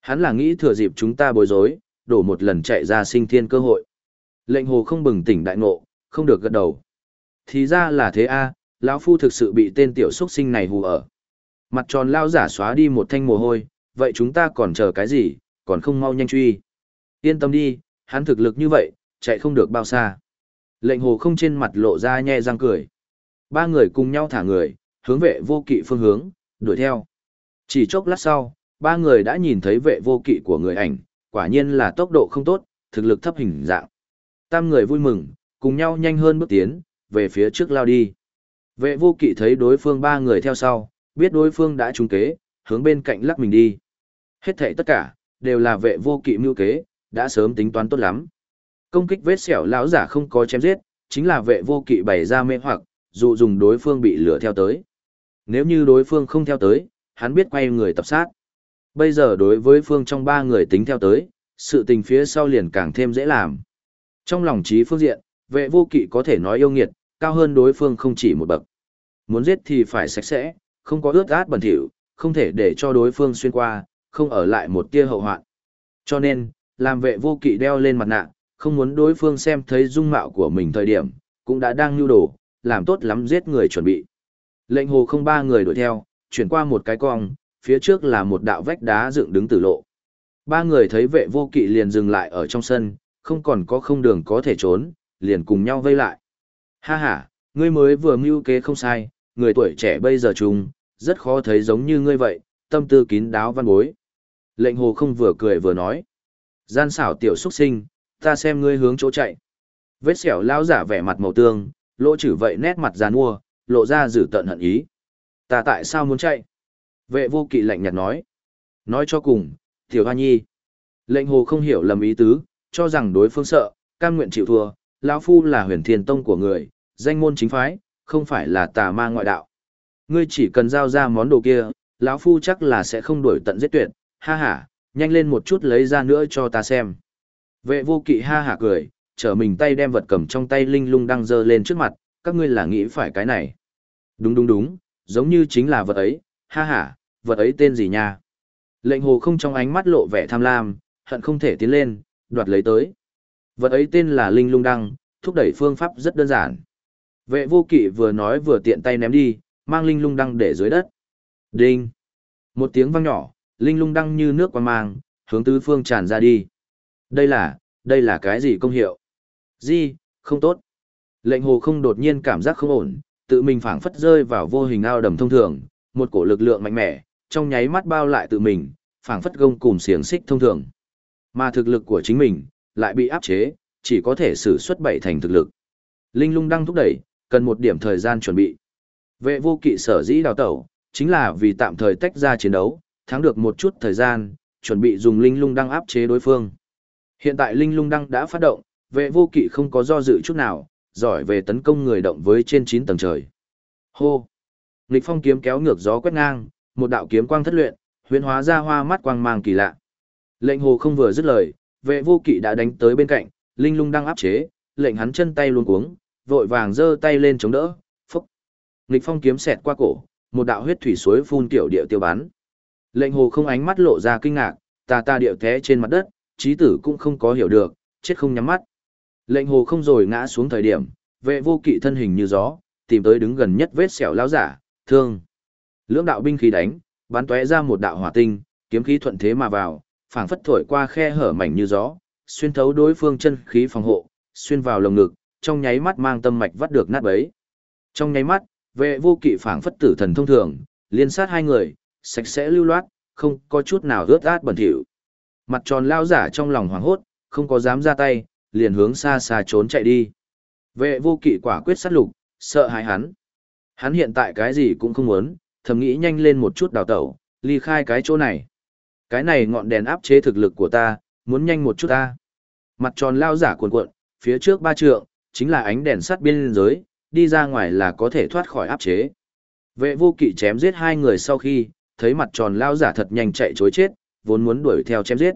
Hắn là nghĩ thừa dịp chúng ta bối rối, đổ một lần chạy ra sinh thiên cơ hội. Lệnh hồ không bừng tỉnh đại ngộ, không được gật đầu. Thì ra là thế a, lão phu thực sự bị tên tiểu xuất sinh này hù ở. Mặt tròn lao giả xóa đi một thanh mồ hôi, vậy chúng ta còn chờ cái gì, còn không mau nhanh truy. Yên tâm đi, hắn thực lực như vậy, chạy không được bao xa. Lệnh hồ không trên mặt lộ ra nhe răng cười. Ba người cùng nhau thả người, hướng vệ vô kỵ phương hướng, đuổi theo. Chỉ chốc lát sau, ba người đã nhìn thấy vệ vô kỵ của người ảnh, quả nhiên là tốc độ không tốt, thực lực thấp hình dạng. Tam người vui mừng, cùng nhau nhanh hơn bước tiến, về phía trước lao đi. Vệ vô kỵ thấy đối phương ba người theo sau, biết đối phương đã trúng kế, hướng bên cạnh lắc mình đi. Hết thảy tất cả, đều là vệ vô kỵ mưu kế, đã sớm tính toán tốt lắm. Công kích vết sẹo lão giả không có chém giết, chính là vệ vô kỵ bày ra mê hoặc, dụ dùng đối phương bị lửa theo tới. Nếu như đối phương không theo tới, hắn biết quay người tập sát. Bây giờ đối với phương trong ba người tính theo tới, sự tình phía sau liền càng thêm dễ làm. Trong lòng trí phương diện, vệ vô kỵ có thể nói yêu nghiệt, cao hơn đối phương không chỉ một bậc. Muốn giết thì phải sạch sẽ, không có ướt át bẩn thỉu, không thể để cho đối phương xuyên qua, không ở lại một tia hậu hoạn. Cho nên, làm vệ vô kỵ đeo lên mặt nạ, không muốn đối phương xem thấy dung mạo của mình thời điểm, cũng đã đang nhu đồ, làm tốt lắm giết người chuẩn bị. Lệnh hồ không ba người đuổi theo, chuyển qua một cái cong, phía trước là một đạo vách đá dựng đứng tử lộ. Ba người thấy vệ vô kỵ liền dừng lại ở trong sân, không còn có không đường có thể trốn, liền cùng nhau vây lại. Ha ha, ngươi mới vừa mưu kế không sai, người tuổi trẻ bây giờ chung, rất khó thấy giống như ngươi vậy, tâm tư kín đáo văn bối. Lệnh hồ không vừa cười vừa nói. Gian xảo tiểu xuất sinh, ta xem ngươi hướng chỗ chạy. Vết xẻo lao giả vẻ mặt màu tương, lỗ chữ vậy nét mặt giàn mua, lộ ra dữ tận hận ý. Ta tại sao muốn chạy? Vệ vô kỵ lạnh nhạt nói. Nói cho cùng, tiểu hoa nhi. Lệnh hồ không hiểu lầm ý tứ, cho rằng đối phương sợ, cam nguyện chịu thua, lão phu là huyền thiên tông của người, danh môn chính phái, không phải là tà ma ngoại đạo. Ngươi chỉ cần giao ra món đồ kia, lão phu chắc là sẽ không đuổi tận giết tuyệt, ha ha, nhanh lên một chút lấy ra nữa cho ta xem. Vệ vô kỵ ha hả cười, trở mình tay đem vật cầm trong tay linh lung đang dơ lên trước mặt, các ngươi là nghĩ phải cái này. Đúng đúng đúng, giống như chính là vật ấy, ha hả, vật ấy tên gì nha. Lệnh hồ không trong ánh mắt lộ vẻ tham lam, hận không thể tiến lên, đoạt lấy tới. Vật ấy tên là linh lung đăng, thúc đẩy phương pháp rất đơn giản. Vệ vô kỵ vừa nói vừa tiện tay ném đi, mang linh lung đăng để dưới đất. Đinh! Một tiếng vang nhỏ, linh lung đăng như nước qua mang, hướng tứ phương tràn ra đi. Đây là, đây là cái gì công hiệu? Gì, không tốt. Lệnh hồ không đột nhiên cảm giác không ổn, tự mình phảng phất rơi vào vô hình ao đầm thông thường, một cổ lực lượng mạnh mẽ, trong nháy mắt bao lại tự mình, phảng phất gông cùm xiềng xích thông thường. Mà thực lực của chính mình, lại bị áp chế, chỉ có thể sử xuất bảy thành thực lực. Linh lung đang thúc đẩy, cần một điểm thời gian chuẩn bị. Vệ vô kỵ sở dĩ đào tẩu, chính là vì tạm thời tách ra chiến đấu, thắng được một chút thời gian, chuẩn bị dùng linh lung đăng áp chế đối phương. Hiện tại linh lung đăng đã phát động, vệ vô kỵ không có do dự chút nào, giỏi về tấn công người động với trên 9 tầng trời. Hô! Nghịch phong kiếm kéo ngược gió quét ngang, một đạo kiếm quang thất luyện, huyễn hóa ra hoa mắt quang mang kỳ lạ. Lệnh hồ không vừa dứt lời, vệ vô kỵ đã đánh tới bên cạnh, linh lung đang áp chế, lệnh hắn chân tay luôn cuống, vội vàng giơ tay lên chống đỡ, phúc. Nghịch phong kiếm xẹt qua cổ, một đạo huyết thủy suối phun tiểu địa tiêu bắn. Lệnh hồ không ánh mắt lộ ra kinh ngạc, ta ta điệu thế trên mặt đất, trí tử cũng không có hiểu được, chết không nhắm mắt. Lệnh hồ không rồi ngã xuống thời điểm, vệ vô kỵ thân hình như gió, tìm tới đứng gần nhất vết sẹo lão giả, thương. Lưỡng đạo binh khí đánh, bắn tóe ra một đạo hỏa tinh, kiếm khí thuận thế mà vào, phảng phất thổi qua khe hở mảnh như gió, xuyên thấu đối phương chân khí phòng hộ, xuyên vào lồng ngực, trong nháy mắt mang tâm mạch vắt được nát bấy. Trong nháy mắt, vệ vô kỵ phảng phất tử thần thông thường, liên sát hai người, sạch sẽ lưu loát, không có chút nào rớt át bẩn thỉu. Mặt tròn lao giả trong lòng hoảng hốt, không có dám ra tay, liền hướng xa xa trốn chạy đi. Vệ vô kỵ quả quyết sát lục, sợ hãi hắn. Hắn hiện tại cái gì cũng không muốn, thầm nghĩ nhanh lên một chút đào tẩu, ly khai cái chỗ này. Cái này ngọn đèn áp chế thực lực của ta, muốn nhanh một chút ta. Mặt tròn lao giả cuộn cuộn, phía trước ba trượng, chính là ánh đèn sắt biên giới, đi ra ngoài là có thể thoát khỏi áp chế. Vệ vô kỵ chém giết hai người sau khi, thấy mặt tròn lao giả thật nhanh chạy chối chết, vốn muốn đuổi theo chém giết.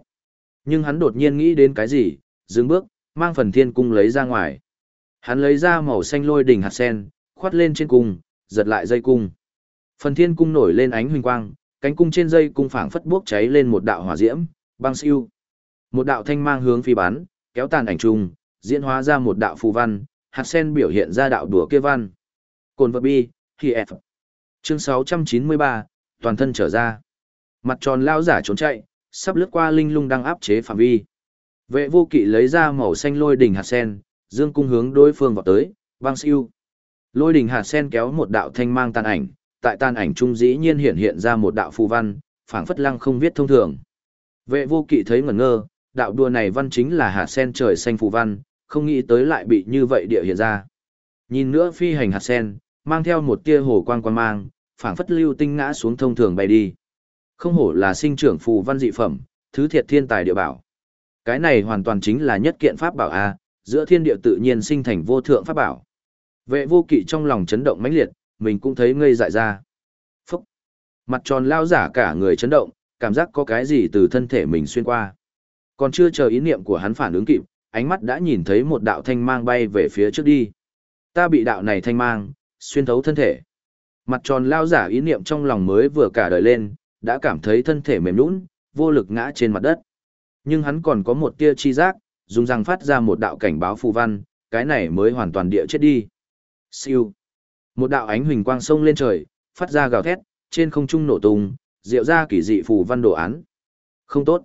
Nhưng hắn đột nhiên nghĩ đến cái gì, dừng bước, mang phần thiên cung lấy ra ngoài. Hắn lấy ra màu xanh lôi đỉnh hạt sen, khoát lên trên cung, giật lại dây cung. Phần thiên cung nổi lên ánh huỳnh quang, cánh cung trên dây cung phảng phất bốc cháy lên một đạo hỏa diễm, băng siêu. Một đạo thanh mang hướng phi bắn, kéo tàn ảnh trùng, diễn hóa ra một đạo phù văn, hạt sen biểu hiện ra đạo đùa kia văn. Cồn vật bi, khi F. Chương 693, toàn thân trở ra. Mặt tròn lao giả trốn chạy, sắp lướt qua linh lung đang áp chế phạm vi. Vệ vô kỵ lấy ra màu xanh lôi đỉnh hạt sen, dương cung hướng đối phương vào tới, băng siêu. Lôi đỉnh hạt sen kéo một đạo thanh mang tàn ảnh, tại tàn ảnh trung dĩ nhiên hiện hiện ra một đạo phù văn, phảng phất lăng không viết thông thường. Vệ vô kỵ thấy ngẩn ngơ, đạo đùa này văn chính là hạt sen trời xanh phù văn, không nghĩ tới lại bị như vậy địa hiện ra. Nhìn nữa phi hành hạt sen, mang theo một tia hồ quang quan mang, phảng phất lưu tinh ngã xuống thông thường bay đi. Không hổ là sinh trưởng phù văn dị phẩm, thứ thiệt thiên tài địa bảo. Cái này hoàn toàn chính là nhất kiện pháp bảo a, giữa thiên địa tự nhiên sinh thành vô thượng pháp bảo. Vệ vô kỵ trong lòng chấn động mãnh liệt, mình cũng thấy ngây dại ra. Phúc! Mặt tròn lao giả cả người chấn động, cảm giác có cái gì từ thân thể mình xuyên qua. Còn chưa chờ ý niệm của hắn phản ứng kịp, ánh mắt đã nhìn thấy một đạo thanh mang bay về phía trước đi. Ta bị đạo này thanh mang, xuyên thấu thân thể. Mặt tròn lao giả ý niệm trong lòng mới vừa cả đời lên, đã cảm thấy thân thể mềm nhũn, vô lực ngã trên mặt đất. Nhưng hắn còn có một tia chi giác, dùng răng phát ra một đạo cảnh báo phù văn, cái này mới hoàn toàn địa chết đi. Siêu. Một đạo ánh huỳnh quang sông lên trời, phát ra gào thét, trên không trung nổ tung, diệu ra kỳ dị phù văn đồ án. Không tốt.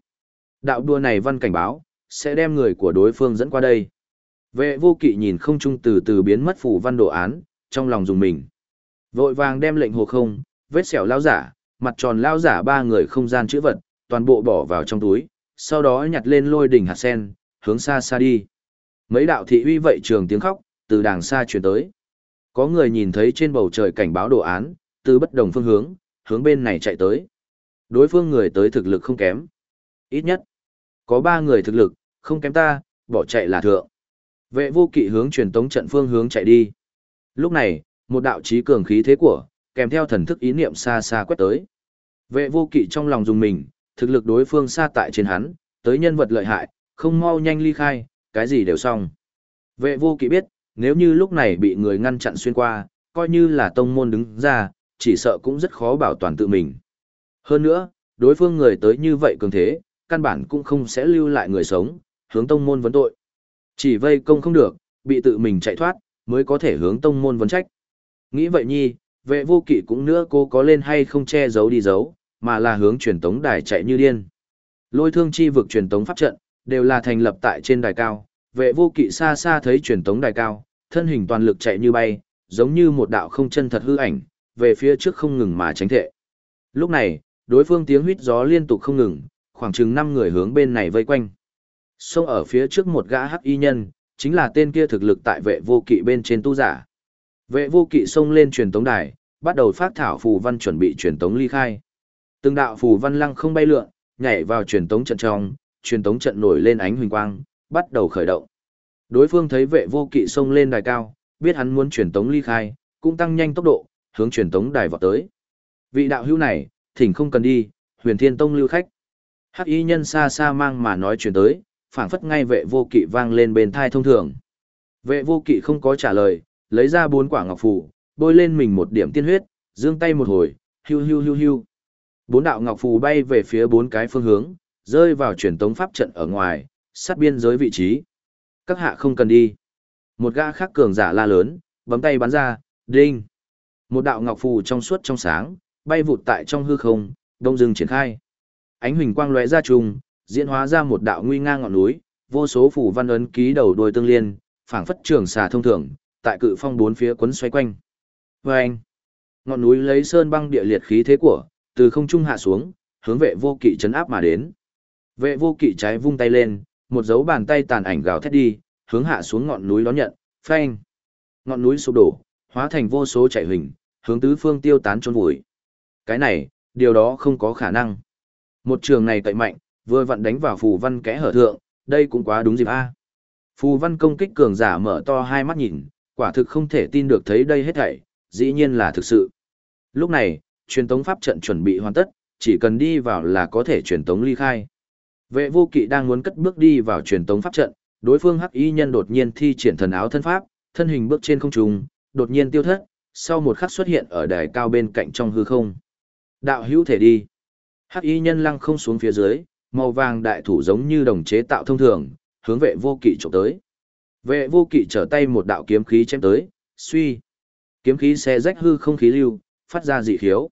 Đạo đua này văn cảnh báo, sẽ đem người của đối phương dẫn qua đây. Vệ vô kỵ nhìn không trung từ từ biến mất phù văn đồ án, trong lòng dùng mình. Vội vàng đem lệnh hồ không, vết sẹo lao giả, mặt tròn lao giả ba người không gian chữ vật, toàn bộ bỏ vào trong túi, sau đó nhặt lên lôi đỉnh hạt sen, hướng xa xa đi. Mấy đạo thị uy vậy trường tiếng khóc, từ đàng xa truyền tới. Có người nhìn thấy trên bầu trời cảnh báo đồ án, từ bất đồng phương hướng, hướng bên này chạy tới. Đối phương người tới thực lực không kém. Ít nhất, có ba người thực lực, không kém ta, bỏ chạy là thượng. Vệ vô kỵ hướng truyền tống trận phương hướng chạy đi. Lúc này, một đạo trí cường khí thế của, kèm theo thần thức ý niệm xa xa quét tới. Vệ vô kỵ trong lòng dùng mình, thực lực đối phương xa tại trên hắn, tới nhân vật lợi hại, không mau nhanh ly khai, cái gì đều xong. Vệ vô kỵ biết, nếu như lúc này bị người ngăn chặn xuyên qua, coi như là tông môn đứng ra, chỉ sợ cũng rất khó bảo toàn tự mình. Hơn nữa, đối phương người tới như vậy cường thế, căn bản cũng không sẽ lưu lại người sống, hướng tông môn vấn tội. Chỉ vây công không được, bị tự mình chạy thoát, mới có thể hướng tông môn vấn trách. Nghĩ vậy nhi, vệ vô kỵ cũng nữa cô có lên hay không che giấu đi giấu, mà là hướng truyền tống đài chạy như điên. Lôi thương chi vực truyền tống pháp trận, đều là thành lập tại trên đài cao, vệ vô kỵ xa xa thấy truyền tống đài cao, thân hình toàn lực chạy như bay, giống như một đạo không chân thật hư ảnh, về phía trước không ngừng mà tránh thệ. Lúc này, đối phương tiếng huýt gió liên tục không ngừng, khoảng chừng 5 người hướng bên này vây quanh. Xông ở phía trước một gã hắc y nhân, chính là tên kia thực lực tại vệ vô kỵ bên trên tu giả. Vệ vô kỵ xông lên truyền tống đài, bắt đầu phát thảo phù văn chuẩn bị truyền tống ly khai. Từng đạo phù văn lăng không bay lượn, nhảy vào truyền tống trận trong, truyền tống trận nổi lên ánh huỳnh quang, bắt đầu khởi động. Đối phương thấy vệ vô kỵ xông lên đài cao, biết hắn muốn truyền tống ly khai, cũng tăng nhanh tốc độ, hướng truyền tống đài vọt tới. Vị đạo hữu này, thỉnh không cần đi, huyền thiên tông lưu khách. Hắc y nhân xa xa mang mà nói chuyện tới, phảng phất ngay vệ vô kỵ vang lên bên thai thông thường. Vệ vô kỵ không có trả lời, lấy ra bốn quả ngọc phù, bôi lên mình một điểm tiên huyết, giương tay một hồi, hưu hưu hưu hưu. Bốn đạo ngọc phù bay về phía bốn cái phương hướng, rơi vào truyền tống pháp trận ở ngoài, sát biên giới vị trí. Các hạ không cần đi. Một gã khác cường giả la lớn, bấm tay bắn ra, đinh. Một đạo ngọc phù trong suốt trong sáng, bay vụt tại trong hư không, đông dừng triển khai. Ánh huỳnh quang lóe ra trùng, diễn hóa ra một đạo nguy nga ngọn núi, vô số phù văn ấn ký đầu đuôi tương liên, phảng phất trường xà thông thường, tại cự phong bốn phía quấn xoay quanh. Vâng! Ngọn núi lấy sơn băng địa liệt khí thế của, từ không trung hạ xuống, hướng vệ vô kỵ chấn áp mà đến. Vệ vô kỵ trái vung tay lên, một dấu bàn tay tàn ảnh gào thét đi, hướng hạ xuống ngọn núi đón nhận, phanh. Ngọn núi sụp đổ, hóa thành vô số chạy hình, hướng tứ phương tiêu tán trốn vùi. Cái này, điều đó không có khả năng. Một trường này cậy mạnh, vừa vặn đánh vào phù văn kẽ hở thượng, đây cũng quá đúng dịp a. Phù văn công kích cường giả mở to hai mắt nhìn, quả thực không thể tin được thấy đây hết thảy, dĩ nhiên là thực sự. Lúc này, truyền tống pháp trận chuẩn bị hoàn tất, chỉ cần đi vào là có thể truyền tống ly khai. Vệ vô kỵ đang muốn cất bước đi vào truyền tống pháp trận, đối phương hắc y nhân đột nhiên thi triển thần áo thân pháp, thân hình bước trên không trung, đột nhiên tiêu thất, sau một khắc xuất hiện ở đài cao bên cạnh trong hư không. Đạo hữu thể đi. Hắc y nhân lăng không xuống phía dưới, màu vàng đại thủ giống như đồng chế tạo thông thường, hướng vệ vô kỵ chụp tới. Vệ vô kỵ trở tay một đạo kiếm khí chém tới, suy. Kiếm khí xé rách hư không khí lưu, phát ra dị khiếu.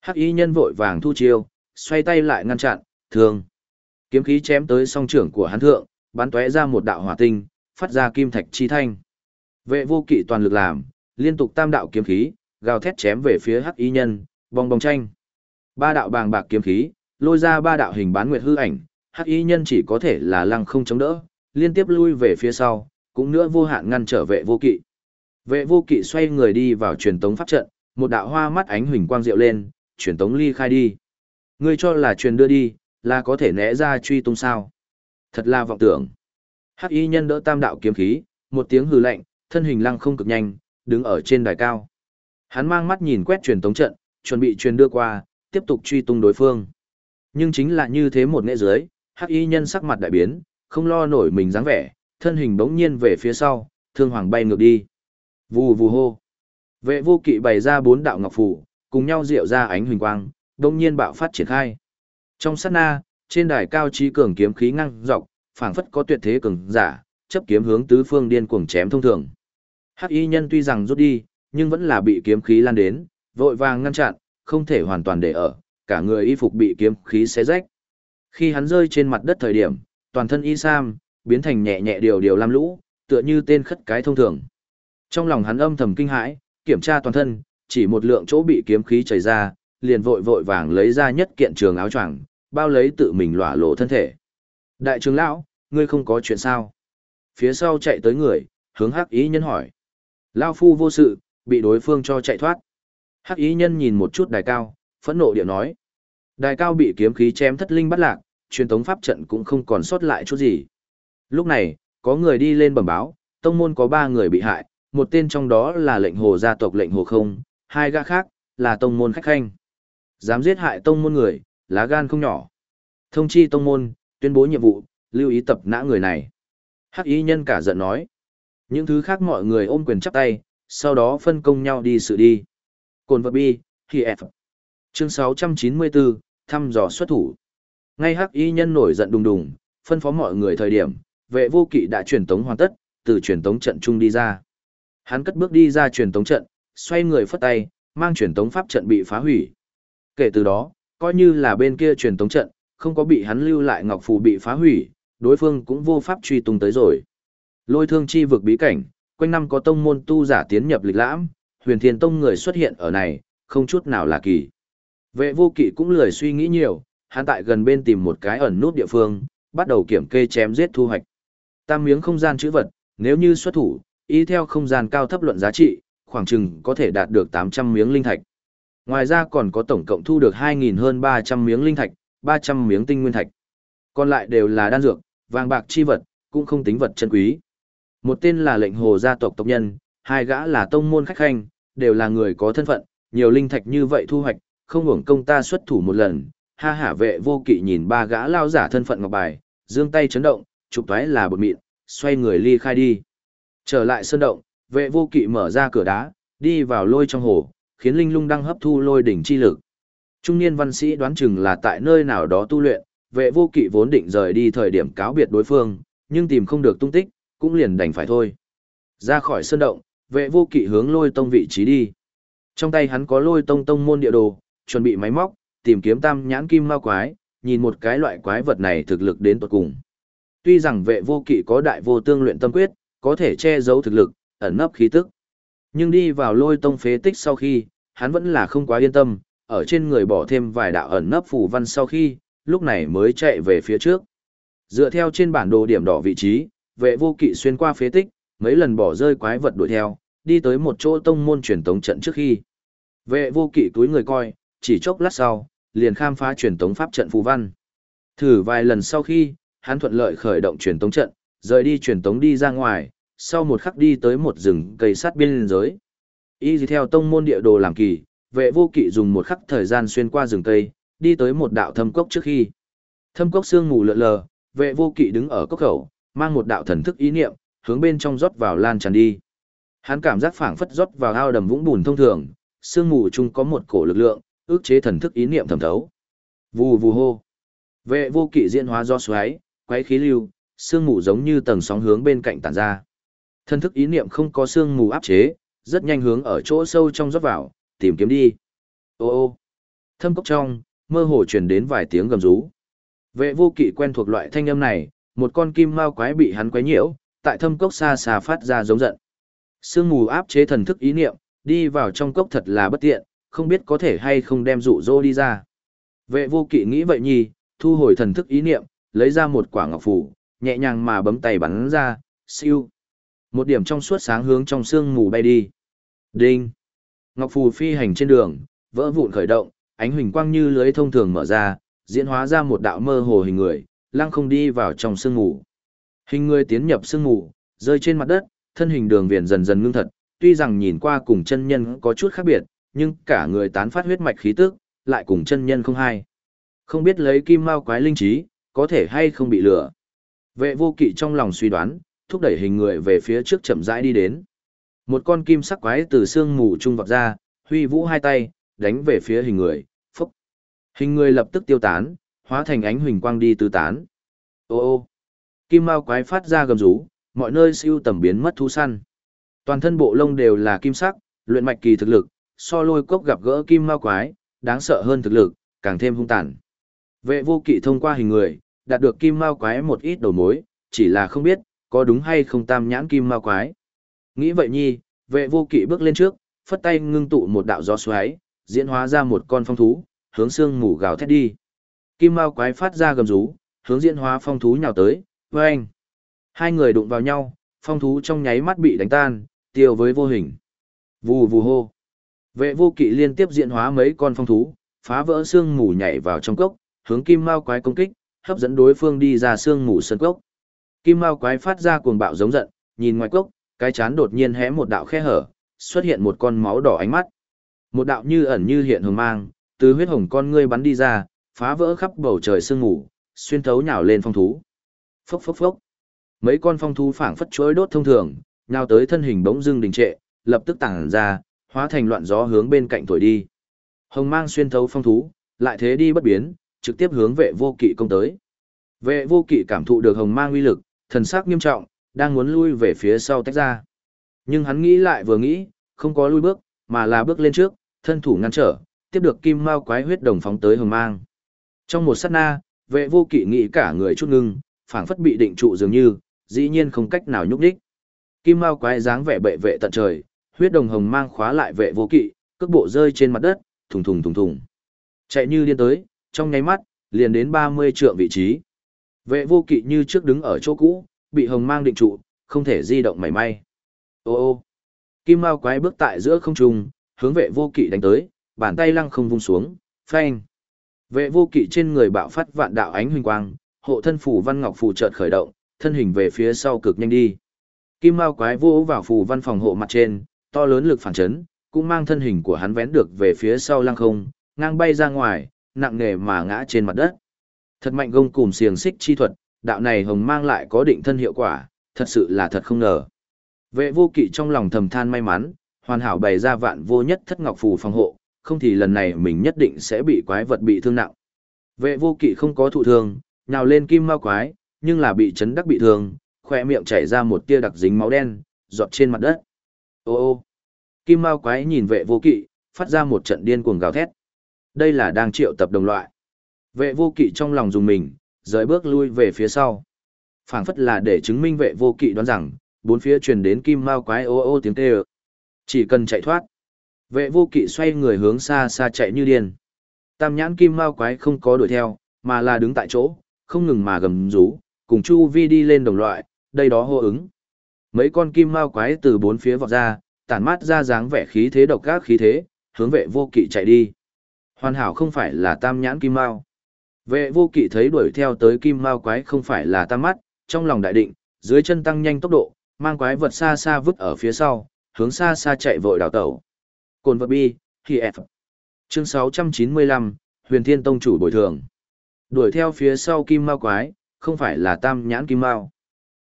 Hắc y nhân vội vàng thu chiêu, xoay tay lại ngăn chặn, thường. Kiếm khí chém tới song trưởng của hắn thượng, bắn tóe ra một đạo hỏa tinh, phát ra kim thạch chi thanh. Vệ vô kỵ toàn lực làm, liên tục tam đạo kiếm khí, gào thét chém về phía hắc y nhân, bong bong tranh. Ba đạo bàng bạc kiếm khí, lôi ra ba đạo hình bán nguyệt hư ảnh, hắc y nhân chỉ có thể là lăng không chống đỡ, liên tiếp lui về phía sau, cũng nữa vô hạn ngăn trở vệ vô kỵ. Vệ vô kỵ xoay người đi vào truyền tống pháp trận, một đạo hoa mắt ánh huỳnh quang diệu lên, truyền tống ly khai đi. Ngươi cho là truyền đưa đi, là có thể né ra truy tung sao. Thật là vọng tưởng. Hắc y nhân đỡ tam đạo kiếm khí, một tiếng hừ lạnh, thân hình lăng không cực nhanh, đứng ở trên đài cao. Hắn mang mắt nhìn quét truyền tống trận, chuẩn bị truyền đưa qua, tiếp tục truy tung đối phương. Nhưng chính là như thế một nghệ dưới, hắc y nhân sắc mặt đại biến, không lo nổi mình dáng vẻ, thân hình bỗng nhiên về phía sau, thương hoàng bay ngược đi. Vù vù hô. Vệ vô kỵ bày ra bốn đạo ngọc phủ, cùng nhau diệu ra ánh huỳnh quang, bỗng nhiên bạo phát triển khai. Trong sát na, trên đài cao trí cường kiếm khí ngăng dọc, phảng phất có tuyệt thế cường giả, chấp kiếm hướng tứ phương điên cuồng chém thông thường. Hắc y nhân tuy rằng rút đi, nhưng vẫn là bị kiếm khí lan đến, vội vàng ngăn chặn, không thể hoàn toàn để ở, cả người y phục bị kiếm khí xé rách. Khi hắn rơi trên mặt đất thời điểm, toàn thân y sam, biến thành nhẹ nhẹ điều điều lam lũ, tựa như tên khất cái thông thường. Trong lòng hắn âm thầm kinh hãi, kiểm tra toàn thân, chỉ một lượng chỗ bị kiếm khí chảy ra, liền vội vội vàng lấy ra nhất kiện trường áo choàng, bao lấy tự mình lỏa lộ thân thể. Đại trưởng lão, ngươi không có chuyện sao? Phía sau chạy tới người, hướng hắc ý nhân hỏi. Lao phu vô sự, bị đối phương cho chạy thoát. Hắc ý nhân nhìn một chút đài cao, phẫn nộ điệu nói. Đài cao bị kiếm khí chém thất linh bắt lạc, truyền tống pháp trận cũng không còn sót lại chút gì. Lúc này, có người đi lên bẩm báo, tông môn có ba người bị hại, một tên trong đó là lệnh hồ gia tộc lệnh hồ không, hai gã khác, là tông môn khách khanh. Dám giết hại tông môn người, lá gan không nhỏ. Thông chi tông môn, tuyên bố nhiệm vụ, lưu ý tập nã người này. Hắc y nhân cả giận nói. Những thứ khác mọi người ôm quyền chắp tay, sau đó phân công nhau đi sự đi. Cồn vật bi, thì F. Chương 694, thăm dò xuất thủ. Ngay hắc y nhân nổi giận đùng đùng, phân phó mọi người thời điểm, vệ vô kỵ đã truyền tống hoàn tất, từ truyền tống trận trung đi ra. Hắn cất bước đi ra truyền tống trận, xoay người phất tay, mang truyền tống pháp trận bị phá hủy. Kể từ đó, coi như là bên kia truyền tống trận, không có bị hắn lưu lại ngọc phù bị phá hủy, đối phương cũng vô pháp truy tung tới rồi. Lôi thương chi vực bí cảnh, quanh năm có tông môn tu giả tiến nhập lịch lãm, huyền thiên tông người xuất hiện ở này, không chút nào là kỳ. Vệ vô kỵ cũng lười suy nghĩ nhiều, hắn tại gần bên tìm một cái ẩn nút địa phương, bắt đầu kiểm kê chém giết thu hoạch. Tam miếng không gian chữ vật, nếu như xuất thủ, y theo không gian cao thấp luận giá trị, khoảng chừng có thể đạt được 800 miếng linh thạch. Ngoài ra còn có tổng cộng thu được 2.000 hơn 300 miếng linh thạch, 300 miếng tinh nguyên thạch. Còn lại đều là đan dược, vàng bạc chi vật, cũng không tính vật chân quý. Một tên là lệnh hồ gia tộc tộc nhân, hai gã là tông môn khách khanh, đều là người có thân phận, nhiều linh thạch như vậy thu hoạch, không hưởng công ta xuất thủ một lần. Ha hả vệ vô kỵ nhìn ba gã lao giả thân phận ngọc bài, dương tay chấn động, chụp toái là bột mịn, xoay người ly khai đi. Trở lại sơn động, vệ vô kỵ mở ra cửa đá, đi vào lôi trong hồ, khiến linh lung đang hấp thu lôi đỉnh chi lực. Trung niên văn sĩ đoán chừng là tại nơi nào đó tu luyện, vệ vô kỵ vốn định rời đi thời điểm cáo biệt đối phương, nhưng tìm không được tung tích, cũng liền đành phải thôi. Ra khỏi sơn động, vệ vô kỵ hướng lôi tông vị trí đi. Trong tay hắn có lôi tông tông môn địa đồ, chuẩn bị máy móc, tìm kiếm tam nhãn kim ma quái, nhìn một cái loại quái vật này thực lực đến tuột cùng. Tuy rằng vệ vô kỵ có đại vô tương luyện tâm quyết, có thể che giấu thực lực, ẩn nấp khí tức. Nhưng đi vào lôi tông phế tích sau khi, hắn vẫn là không quá yên tâm, ở trên người bỏ thêm vài đạo ẩn nấp phù văn sau khi, lúc này mới chạy về phía trước. Dựa theo trên bản đồ điểm đỏ vị trí, vệ vô kỵ xuyên qua phế tích, mấy lần bỏ rơi quái vật đuổi theo, đi tới một chỗ tông môn truyền tống trận trước khi. Vệ vô kỵ túi người coi, chỉ chốc lát sau, liền khám phá truyền tống pháp trận phù văn. Thử vài lần sau khi, hắn thuận lợi khởi động truyền tống trận, rời đi truyền tống đi ra ngoài, sau một khắc đi tới một rừng cây sát biên giới. Y dì theo tông môn địa đồ làm kỳ, vệ vô kỵ dùng một khắc thời gian xuyên qua rừng cây, đi tới một đạo thâm cốc trước khi. Thâm cốc xương mù lượn lờ, vệ vô kỵ đứng ở cốc khẩu, mang một đạo thần thức ý niệm, hướng bên trong rót vào lan tràn đi. Hắn cảm giác phảng phất rót vào ao đầm vũng bùn thông thường, xương mù chung có một cổ lực lượng, ước chế thần thức ý niệm thẩm thấu. Vù vù hô. Vệ vô kỵ diễn hóa do xoáy, quấy khí lưu, xương mù giống như tầng sóng hướng bên cạnh tản ra. Thần thức ý niệm không có xương mù áp chế, rất nhanh hướng ở chỗ sâu trong rót vào, tìm kiếm đi. Ô ô. Thâm cốc trong, mơ hồ truyền đến vài tiếng gầm rú. Vệ vô kỵ quen thuộc loại thanh âm này, một con kim mao quái bị hắn quấy nhiễu, tại thâm cốc xa xa phát ra giống giận. Sương mù áp chế thần thức ý niệm, đi vào trong cốc thật là bất tiện, không biết có thể hay không đem dụ dỗ đi ra. Vệ vô kỵ nghĩ vậy nhì, thu hồi thần thức ý niệm, lấy ra một quả ngọc phù, nhẹ nhàng mà bấm tay bắn ra, siêu. Một điểm trong suốt sáng hướng trong sương mù bay đi. Đinh. Ngọc phù phi hành trên đường, vỡ vụn khởi động, ánh huỳnh quang như lưới thông thường mở ra, diễn hóa ra một đạo mơ hồ hình người, lăng không đi vào trong sương mù. Hình người tiến nhập sương mù, rơi trên mặt đất, thân hình đường viền dần dần ngưng thật, tuy rằng nhìn qua cùng chân nhân có chút khác biệt, nhưng cả người tán phát huyết mạch khí tức, lại cùng chân nhân không hai. Không biết lấy kim mao quái linh trí, có thể hay không bị lừa. Vệ vô kỵ trong lòng suy đoán, thúc đẩy hình người về phía trước chậm rãi đi đến. Một con kim sắc quái từ xương mù trung vọt ra, huy vũ hai tay, đánh về phía hình người, phúc. Hình người lập tức tiêu tán, hóa thành ánh huỳnh quang đi tứ tán. Ô ô. Kim mao quái phát ra gầm rú, mọi nơi siêu tầm biến mất thú săn. Toàn thân bộ lông đều là kim sắc, luyện mạch kỳ thực lực, so lôi cốc gặp gỡ kim mao quái, đáng sợ hơn thực lực, càng thêm hung tàn. Vệ vô kỵ thông qua hình người, đạt được kim mao quái một ít đầu mối, chỉ là không biết, có đúng hay không tam nhãn kim mao quái. Nghĩ vậy nhi, vệ vô kỵ bước lên trước, phất tay ngưng tụ một đạo gió xoáy, diễn hóa ra một con phong thú, hướng xương mù gào thét đi. Kim mao quái phát ra gầm rú, hướng diễn hóa phong thú nhào tới, với anh. Hai người đụng vào nhau, phong thú trong nháy mắt bị đánh tan, tiêu với vô hình. Vù vù hô. Vệ vô kỵ liên tiếp diễn hóa mấy con phong thú, phá vỡ xương mù nhảy vào trong cốc, hướng kim mao quái công kích, hấp dẫn đối phương đi ra xương mù sân cốc. Kim mao quái phát ra cuồng bạo giống giận, nhìn ngoài cốc, cái chán đột nhiên hé một đạo khe hở, xuất hiện một con máu đỏ ánh mắt. Một đạo như ẩn như hiện hồng mang, từ huyết hồng con ngươi bắn đi ra, phá vỡ khắp bầu trời sương mù, xuyên thấu nhào lên phong thú. Phốc phốc phốc. Mấy con phong thú phảng phất chuối đốt thông thường, nhào tới thân hình bỗng dưng đình trệ, lập tức tản ra, hóa thành loạn gió hướng bên cạnh thổi đi. Hồng mang xuyên thấu phong thú, lại thế đi bất biến, trực tiếp hướng vệ vô kỵ công tới. Vệ vô kỵ cảm thụ được hồng mang uy lực, thần sắc nghiêm trọng, đang muốn lui về phía sau tách ra. Nhưng hắn nghĩ lại vừa nghĩ, không có lui bước, mà là bước lên trước, thân thủ ngăn trở, tiếp được kim mao quái huyết đồng phóng tới hồng mang. Trong một sát na, vệ vô kỵ nghĩ cả người chút ngưng, phảng phất bị định trụ dường như, dĩ nhiên không cách nào nhúc đích. Kim mao quái dáng vẻ bệ vệ tận trời, huyết đồng hồng mang khóa lại vệ vô kỵ, cước bộ rơi trên mặt đất, thùng thùng thùng thùng. Chạy như điên tới, trong nháy mắt, liền đến 30 trượng vị trí. Vệ vô kỵ như trước đứng ở chỗ cũ, bị hồng mang định trụ, không thể di động mảy may. Ô ô. Kim Mao quái bước tại giữa không trung, hướng vệ vô kỵ đánh tới, bàn tay lăng không vung xuống, phanh. Vệ vô kỵ trên người bạo phát vạn đạo ánh huỳnh quang, hộ thân phủ văn ngọc phù chợt khởi động, thân hình về phía sau cực nhanh đi. Kim Mao quái vô vào phù văn phòng hộ mặt trên, to lớn lực phản chấn, cũng mang thân hình của hắn vén được về phía sau lăng không, ngang bay ra ngoài, nặng nề mà ngã trên mặt đất. Thật mạnh gông cùm xiềng xích chi thuật, đạo này hồng mang lại có định thân hiệu quả, thật sự là thật không ngờ. Vệ vô kỵ trong lòng thầm than may mắn, hoàn hảo bày ra vạn vô nhất thất ngọc phù phòng hộ, không thì lần này mình nhất định sẽ bị quái vật bị thương nặng. Vệ vô kỵ không có thụ thương, nhào lên kim ma quái, nhưng là bị chấn đắc bị thương, khỏe miệng chảy ra một tia đặc dính máu đen, giọt trên mặt đất. Ô ô, kim ma quái nhìn vệ vô kỵ, phát ra một trận điên cuồng gào thét. Đây là đang triệu tập đồng loại. Vệ vô kỵ trong lòng dùng mình, rời bước lui về phía sau. phảng phất là để chứng minh vệ vô kỵ đoán rằng, bốn phía truyền đến kim mao quái ô ô tiếng kêu. Chỉ cần chạy thoát. Vệ vô kỵ xoay người hướng xa xa chạy như điên. Tam nhãn kim mao quái không có đuổi theo, mà là đứng tại chỗ, không ngừng mà gầm rú, cùng Chu Vi đi lên đồng loại, đây đó hô ứng. Mấy con kim mao quái từ bốn phía vọt ra, tản mát ra dáng vẻ khí thế độc ác khí thế, hướng vệ vô kỵ chạy đi. Hoàn hảo không phải là tam nhãn kim mao. Vệ vô kỵ thấy đuổi theo tới kim mao quái không phải là tam mắt, trong lòng đại định, dưới chân tăng nhanh tốc độ, mang quái vật xa xa vứt ở phía sau, hướng xa xa chạy vội đào tẩu. Cồn vật bi, khi F. Chương 695, Huyền Thiên Tông chủ bồi thường. Đuổi theo phía sau kim mao quái, không phải là tam nhãn kim mao.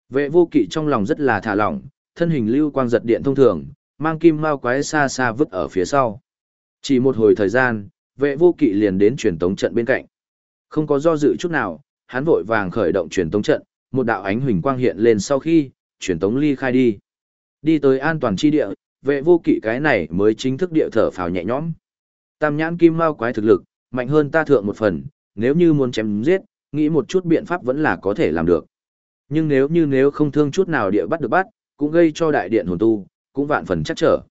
Vệ vô kỵ trong lòng rất là thả lỏng, thân hình lưu quang giật điện thông thường, mang kim mao quái xa xa vứt ở phía sau. Chỉ một hồi thời gian, vệ vô kỵ liền đến truyền tống trận bên cạnh. Không có do dự chút nào, hắn vội vàng khởi động truyền tống trận, một đạo ánh huỳnh quang hiện lên sau khi, truyền tống ly khai đi. Đi tới an toàn chi địa, vệ vô kỵ cái này mới chính thức địa thở phào nhẹ nhõm. Tam nhãn kim mao quái thực lực, mạnh hơn ta thượng một phần, nếu như muốn chém giết, nghĩ một chút biện pháp vẫn là có thể làm được. Nhưng nếu như nếu không thương chút nào địa bắt được bắt, cũng gây cho đại điện hồn tu, cũng vạn phần chắc trở.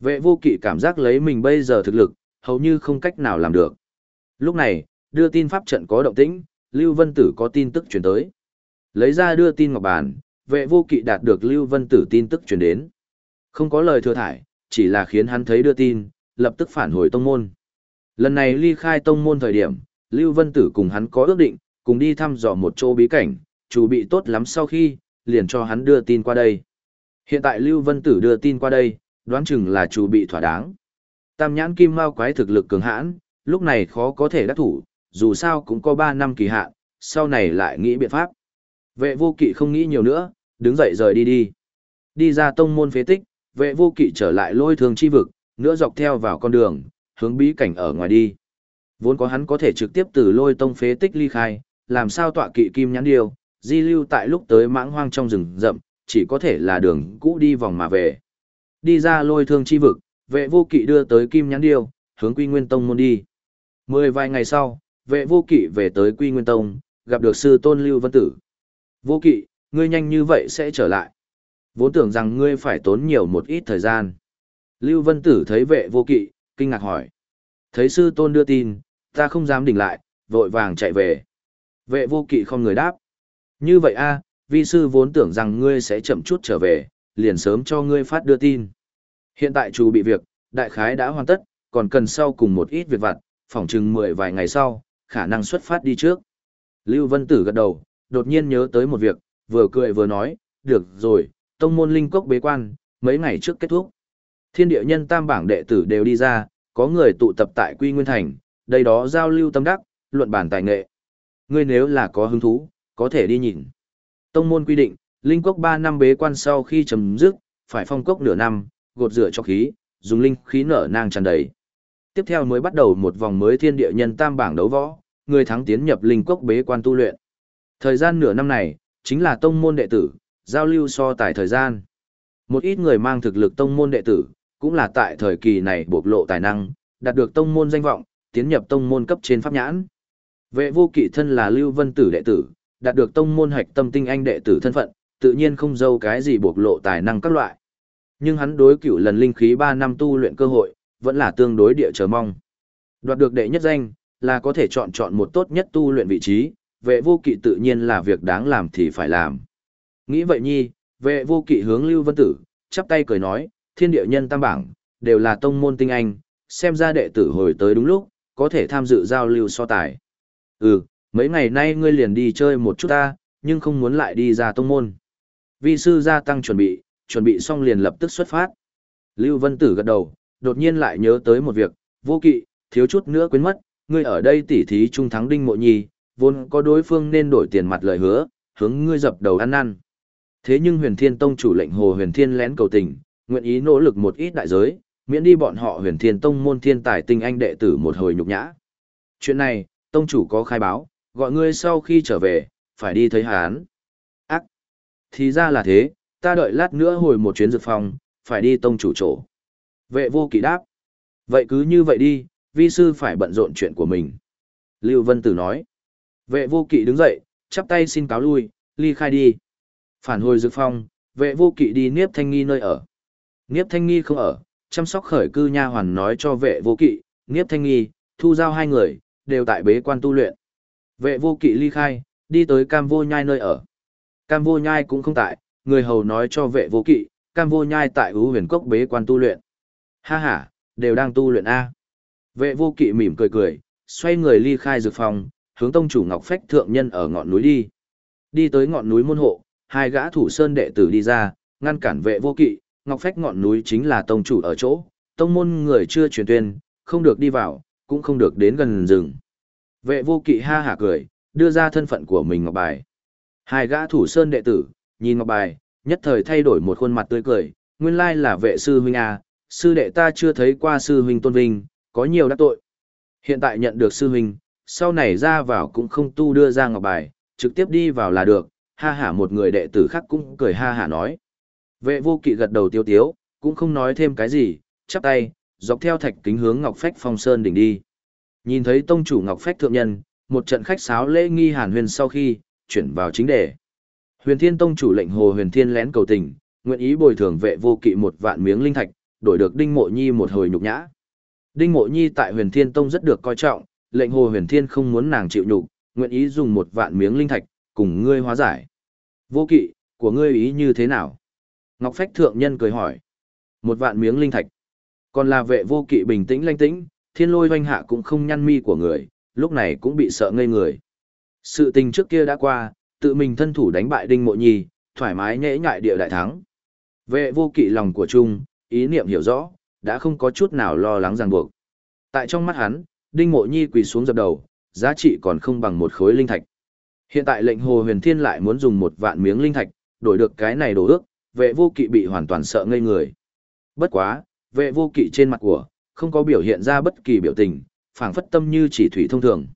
Vệ vô kỵ cảm giác lấy mình bây giờ thực lực, hầu như không cách nào làm được. Lúc này, đưa tin pháp trận có động tĩnh, Lưu Vân Tử có tin tức truyền tới. Lấy ra đưa tin ngọc bàn, vệ vô kỵ đạt được Lưu Vân Tử tin tức truyền đến. Không có lời thừa thải, chỉ là khiến hắn thấy đưa tin, lập tức phản hồi tông môn. Lần này ly khai tông môn thời điểm, Lưu Vân Tử cùng hắn có ước định, cùng đi thăm dò một chỗ bí cảnh, chủ bị tốt lắm sau khi, liền cho hắn đưa tin qua đây. Hiện tại Lưu Vân Tử đưa tin qua đây, đoán chừng là chủ bị thỏa đáng. Tam nhãn kim mao quái thực lực cường hãn, lúc này khó có thể đắc thủ, dù sao cũng có 3 năm kỳ hạn, sau này lại nghĩ biện pháp. Vệ vô kỵ không nghĩ nhiều nữa, đứng dậy rời đi đi. Đi ra tông môn phế tích, vệ vô kỵ trở lại lôi thường chi vực, nữa dọc theo vào con đường, hướng bí cảnh ở ngoài đi. Vốn có hắn có thể trực tiếp từ lôi tông phế tích ly khai, làm sao tọa kỵ kim nhãn điều? di lưu tại lúc tới mãng hoang trong rừng rậm, chỉ có thể là đường cũ đi vòng mà về. Đi ra lôi thương chi vực, vệ vô kỵ đưa tới kim nhãn điêu, hướng quy nguyên tông môn đi. Mười vài ngày sau, vệ vô kỵ về tới quy nguyên tông, gặp được sư tôn lưu vân tử. Vô kỵ, ngươi nhanh như vậy sẽ trở lại. Vốn tưởng rằng ngươi phải tốn nhiều một ít thời gian. Lưu vân tử thấy vệ vô kỵ, kinh ngạc hỏi. Thấy sư tôn đưa tin, ta không dám đỉnh lại, vội vàng chạy về. Vệ vô kỵ không người đáp. Như vậy a, vi sư vốn tưởng rằng ngươi sẽ chậm chút trở về, liền sớm cho ngươi phát đưa tin. Hiện tại chủ bị việc, đại khái đã hoàn tất, còn cần sau cùng một ít việc vặt, phỏng chừng mười vài ngày sau, khả năng xuất phát đi trước. Lưu Vân Tử gật đầu, đột nhiên nhớ tới một việc, vừa cười vừa nói, được rồi, tông môn linh cốc bế quan, mấy ngày trước kết thúc. Thiên địa nhân tam bảng đệ tử đều đi ra, có người tụ tập tại Quy Nguyên Thành, đây đó giao lưu tâm đắc, luận bản tài nghệ. Ngươi nếu là có hứng thú, có thể đi nhìn. Tông môn quy định, linh cốc 3 năm bế quan sau khi chấm dứt, phải phong cốc nửa năm, gột rửa cho khí, dùng linh khí nở nang tràn đầy. Tiếp theo mới bắt đầu một vòng mới thiên địa nhân tam bảng đấu võ, người thắng tiến nhập linh cốc bế quan tu luyện. Thời gian nửa năm này, chính là tông môn đệ tử, giao lưu so tài thời gian. Một ít người mang thực lực tông môn đệ tử, cũng là tại thời kỳ này bộc lộ tài năng, đạt được tông môn danh vọng, tiến nhập tông môn cấp trên pháp nhãn. Vệ vô kỵ thân là Lưu Vân Tử đệ tử, đạt được tông môn hạch tâm tinh anh đệ tử thân phận, tự nhiên không dâu cái gì bộc lộ tài năng các loại. Nhưng hắn đối cửu lần linh khí 3 năm tu luyện cơ hội, vẫn là tương đối địa chờ mong. Đoạt được đệ nhất danh, là có thể chọn chọn một tốt nhất tu luyện vị trí, vệ vô kỵ tự nhiên là việc đáng làm thì phải làm. Nghĩ vậy nhi, vệ vô kỵ hướng Lưu Vân Tử, chắp tay cười nói, thiên địa nhân tam bảng, đều là tông môn tinh anh, xem ra đệ tử hồi tới đúng lúc, có thể tham dự giao lưu so tài. Ừ, mấy ngày nay ngươi liền đi chơi một chút ta, nhưng không muốn lại đi ra tông môn. Vi sư gia tăng chuẩn bị, chuẩn bị xong liền lập tức xuất phát. Lưu Vân Tử gật đầu, đột nhiên lại nhớ tới một việc, vô kỵ, thiếu chút nữa quên mất, ngươi ở đây tỉ thí trung thắng đinh mộ nhi, vốn có đối phương nên đổi tiền mặt lời hứa, hướng ngươi dập đầu ăn năn. Thế nhưng huyền thiên tông chủ lệnh hồ huyền thiên lén cầu tình, nguyện ý nỗ lực một ít đại giới, miễn đi bọn họ huyền thiên tông môn thiên tài tinh anh đệ tử một hồi nhục nhã. Chuyện này, tông chủ có khai báo, gọi ngươi sau khi trở về, phải đi thấy hán. Ác! Thì ra là thế, ta đợi lát nữa hồi một chuyến dược phòng, phải đi tông chủ chỗ. Vệ vô kỵ đáp. Vậy cứ như vậy đi, vi sư phải bận rộn chuyện của mình. Lưu Vân Tử nói. Vệ vô kỵ đứng dậy, chắp tay xin cáo lui, ly khai đi. Phản hồi dược phong, vệ vô kỵ đi Niếp Thanh Nghi nơi ở. Niếp Thanh Nghi không ở, chăm sóc khởi cư nha hoàn nói cho vệ vô kỵ, Niếp Thanh Nghi, thu giao hai người, đều tại bế quan tu luyện. Vệ vô kỵ ly khai, đi tới cam vô nhai nơi ở. Cam vô nhai cũng không tại, người hầu nói cho vệ vô kỵ, cam vô nhai tại ưu huyền cốc bế quan tu luyện. Ha ha, đều đang tu luyện A. Vệ vô kỵ mỉm cười cười, xoay người ly khai dược phòng, hướng tông chủ Ngọc Phách thượng nhân ở ngọn núi đi. Đi tới ngọn núi môn hộ, hai gã thủ sơn đệ tử đi ra, ngăn cản vệ vô kỵ, Ngọc Phách ngọn núi chính là tông chủ ở chỗ, tông môn người chưa truyền tuyên, không được đi vào, cũng không được đến gần rừng. Vệ vô kỵ ha hả cười, đưa ra thân phận của mình ngọc bài. Hai gã thủ sơn đệ tử, nhìn ngọc bài, nhất thời thay đổi một khuôn mặt tươi cười, nguyên lai là vệ sư huynh à, sư đệ ta chưa thấy qua sư huynh tôn vinh, có nhiều đắc tội. Hiện tại nhận được sư huynh, sau này ra vào cũng không tu đưa ra ngọc bài, trực tiếp đi vào là được, ha hả một người đệ tử khác cũng cười ha hả nói. Vệ vô kỵ gật đầu tiêu tiếu, cũng không nói thêm cái gì, chắp tay, dọc theo thạch kính hướng Ngọc Phách Phong Sơn đỉnh đi. Nhìn thấy tông chủ Ngọc Phách thượng nhân, một trận khách sáo lễ nghi hàn huyền sau khi, chuyển vào chính đề. Huyền Thiên tông chủ lệnh Hồ Huyền Thiên lén cầu tình, nguyện ý bồi thường vệ vô kỵ một vạn miếng linh thạch, đổi được Đinh Mộ Nhi một hồi nhục nhã. Đinh Mộ Nhi tại Huyền Thiên tông rất được coi trọng, lệnh Hồ Huyền Thiên không muốn nàng chịu nhục, nguyện ý dùng một vạn miếng linh thạch, cùng ngươi hóa giải. Vô kỵ, của ngươi ý như thế nào? Ngọc Phách thượng nhân cười hỏi. Một vạn miếng linh thạch. Còn là vệ vô kỵ bình tĩnh lanh tĩnh, thiên lôi doanh hạ cũng không nhăn mi của người, lúc này cũng bị sợ ngây người. Sự tình trước kia đã qua, tự mình thân thủ đánh bại Đinh Mộ Nhi, thoải mái nhễ nhại địa đại thắng. Vệ vô kỵ lòng của Trung, ý niệm hiểu rõ, đã không có chút nào lo lắng ràng buộc. Tại trong mắt hắn, Đinh Mộ Nhi quỳ xuống dập đầu, giá trị còn không bằng một khối linh thạch. Hiện tại lệnh Hồ Huyền Thiên lại muốn dùng một vạn miếng linh thạch, đổi được cái này đồ ước, vệ vô kỵ bị hoàn toàn sợ ngây người. Bất quá, vệ vô kỵ trên mặt của, không có biểu hiện ra bất kỳ biểu tình, phảng phất tâm như chỉ thủy thông thường.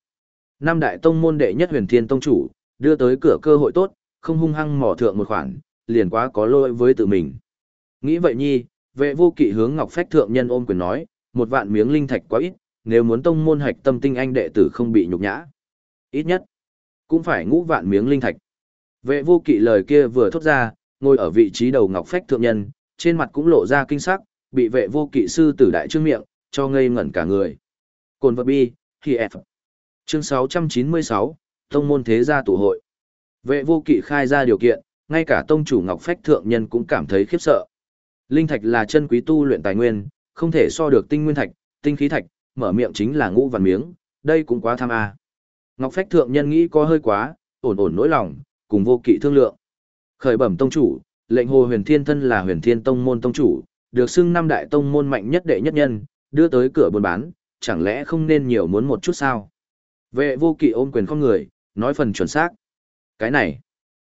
Năm đại tông môn đệ nhất huyền thiên tông chủ, đưa tới cửa cơ hội tốt, không hung hăng mỏ thượng một khoản, liền quá có lỗi với tự mình. Nghĩ vậy nhi, vệ vô kỵ hướng ngọc phách thượng nhân ôm quyền nói, một vạn miếng linh thạch quá ít, nếu muốn tông môn hạch tâm tinh anh đệ tử không bị nhục nhã. Ít nhất, cũng phải ngũ vạn miếng linh thạch. Vệ vô kỵ lời kia vừa thốt ra, ngồi ở vị trí đầu ngọc phách thượng nhân, trên mặt cũng lộ ra kinh sắc, bị vệ vô kỵ sư tử đại trương miệng, cho ngây ngẩn cả người. Cồn vật bi, khi F. Chương 696, Tông môn thế gia tụ hội. Vệ vô kỵ khai ra điều kiện, ngay cả tông chủ Ngọc Phách Thượng Nhân cũng cảm thấy khiếp sợ. Linh thạch là chân quý tu luyện tài nguyên, không thể so được tinh nguyên thạch, tinh khí thạch, mở miệng chính là ngũ vạn miếng, đây cũng quá tham a. Ngọc Phách Thượng Nhân nghĩ có hơi quá, ổn ổn nỗi lòng, cùng vô kỵ thương lượng. Khởi bẩm tông chủ, lệnh hồ huyền thiên thân là huyền thiên tông môn tông chủ, được xưng năm đại tông môn mạnh nhất đệ nhất nhân, đưa tới cửa buôn bán, chẳng lẽ không nên nhiều muốn một chút sao? Vệ vô kỵ ôm quyền không người, nói phần chuẩn xác. Cái này,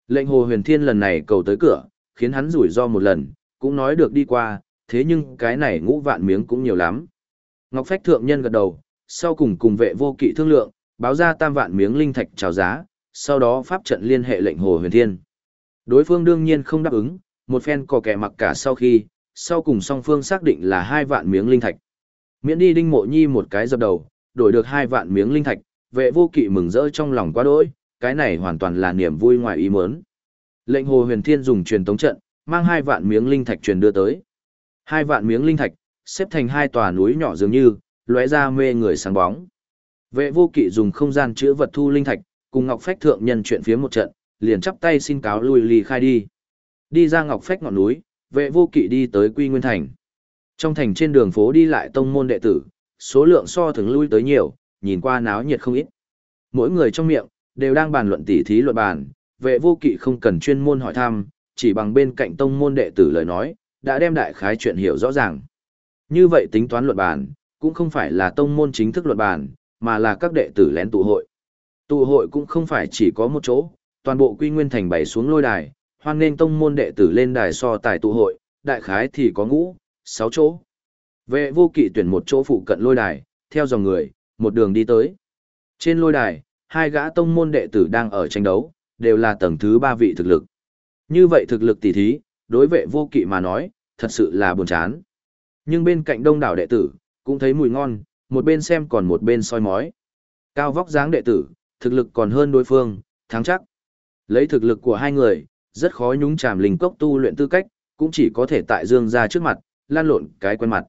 lệnh hồ huyền thiên lần này cầu tới cửa, khiến hắn rủi ro một lần, cũng nói được đi qua, thế nhưng cái này ngũ vạn miếng cũng nhiều lắm. Ngọc Phách thượng nhân gật đầu, sau cùng cùng vệ vô kỵ thương lượng, báo ra tam vạn miếng linh thạch chào giá, sau đó pháp trận liên hệ lệnh hồ huyền thiên. Đối phương đương nhiên không đáp ứng, một phen cò kẻ mặc cả sau khi, sau cùng song phương xác định là hai vạn miếng linh thạch. Miễn đi đinh mộ nhi một cái dập đầu, đổi được hai vạn miếng linh thạch, vệ vô kỵ mừng rỡ trong lòng quá đỗi, cái này hoàn toàn là niềm vui ngoài ý muốn. Lệnh hồ huyền thiên dùng truyền tống trận, mang hai vạn miếng linh thạch truyền đưa tới. Hai vạn miếng linh thạch, xếp thành hai tòa núi nhỏ dường như, lóe ra mê người sáng bóng. Vệ vô kỵ dùng không gian chữa vật thu linh thạch, cùng Ngọc Phách thượng nhân chuyện phía một trận, liền chắp tay xin cáo lui ly khai đi. Đi ra Ngọc Phách ngọn núi, vệ vô kỵ đi tới Quy Nguyên Thành. Trong thành trên đường phố đi lại tông môn đệ tử, số lượng so thường lui tới nhiều, nhìn qua náo nhiệt không ít. Mỗi người trong miệng, đều đang bàn luận tỉ thí luận bàn, vệ vô kỵ không cần chuyên môn hỏi thăm, chỉ bằng bên cạnh tông môn đệ tử lời nói, đã đem đại khái chuyện hiểu rõ ràng. Như vậy tính toán luận bàn, cũng không phải là tông môn chính thức luận bàn, mà là các đệ tử lén tụ hội. Tụ hội cũng không phải chỉ có một chỗ, toàn bộ quy nguyên thành bày xuống lôi đài, hoan nên tông môn đệ tử lên đài so tài tụ hội, đại khái thì có ngũ, sáu chỗ. Vệ vô kỵ tuyển một chỗ phụ cận lôi đài, theo dòng người, một đường đi tới. Trên lôi đài, hai gã tông môn đệ tử đang ở tranh đấu, đều là tầng thứ ba vị thực lực. Như vậy thực lực tỷ thí, đối vệ vô kỵ mà nói, thật sự là buồn chán. Nhưng bên cạnh đông đảo đệ tử, cũng thấy mùi ngon, một bên xem còn một bên soi mói. Cao vóc dáng đệ tử, thực lực còn hơn đối phương, thắng chắc. Lấy thực lực của hai người, rất khó nhúng chàm linh cốc tu luyện tư cách, cũng chỉ có thể tại dương ra trước mặt, lan lộn cái quen mặt.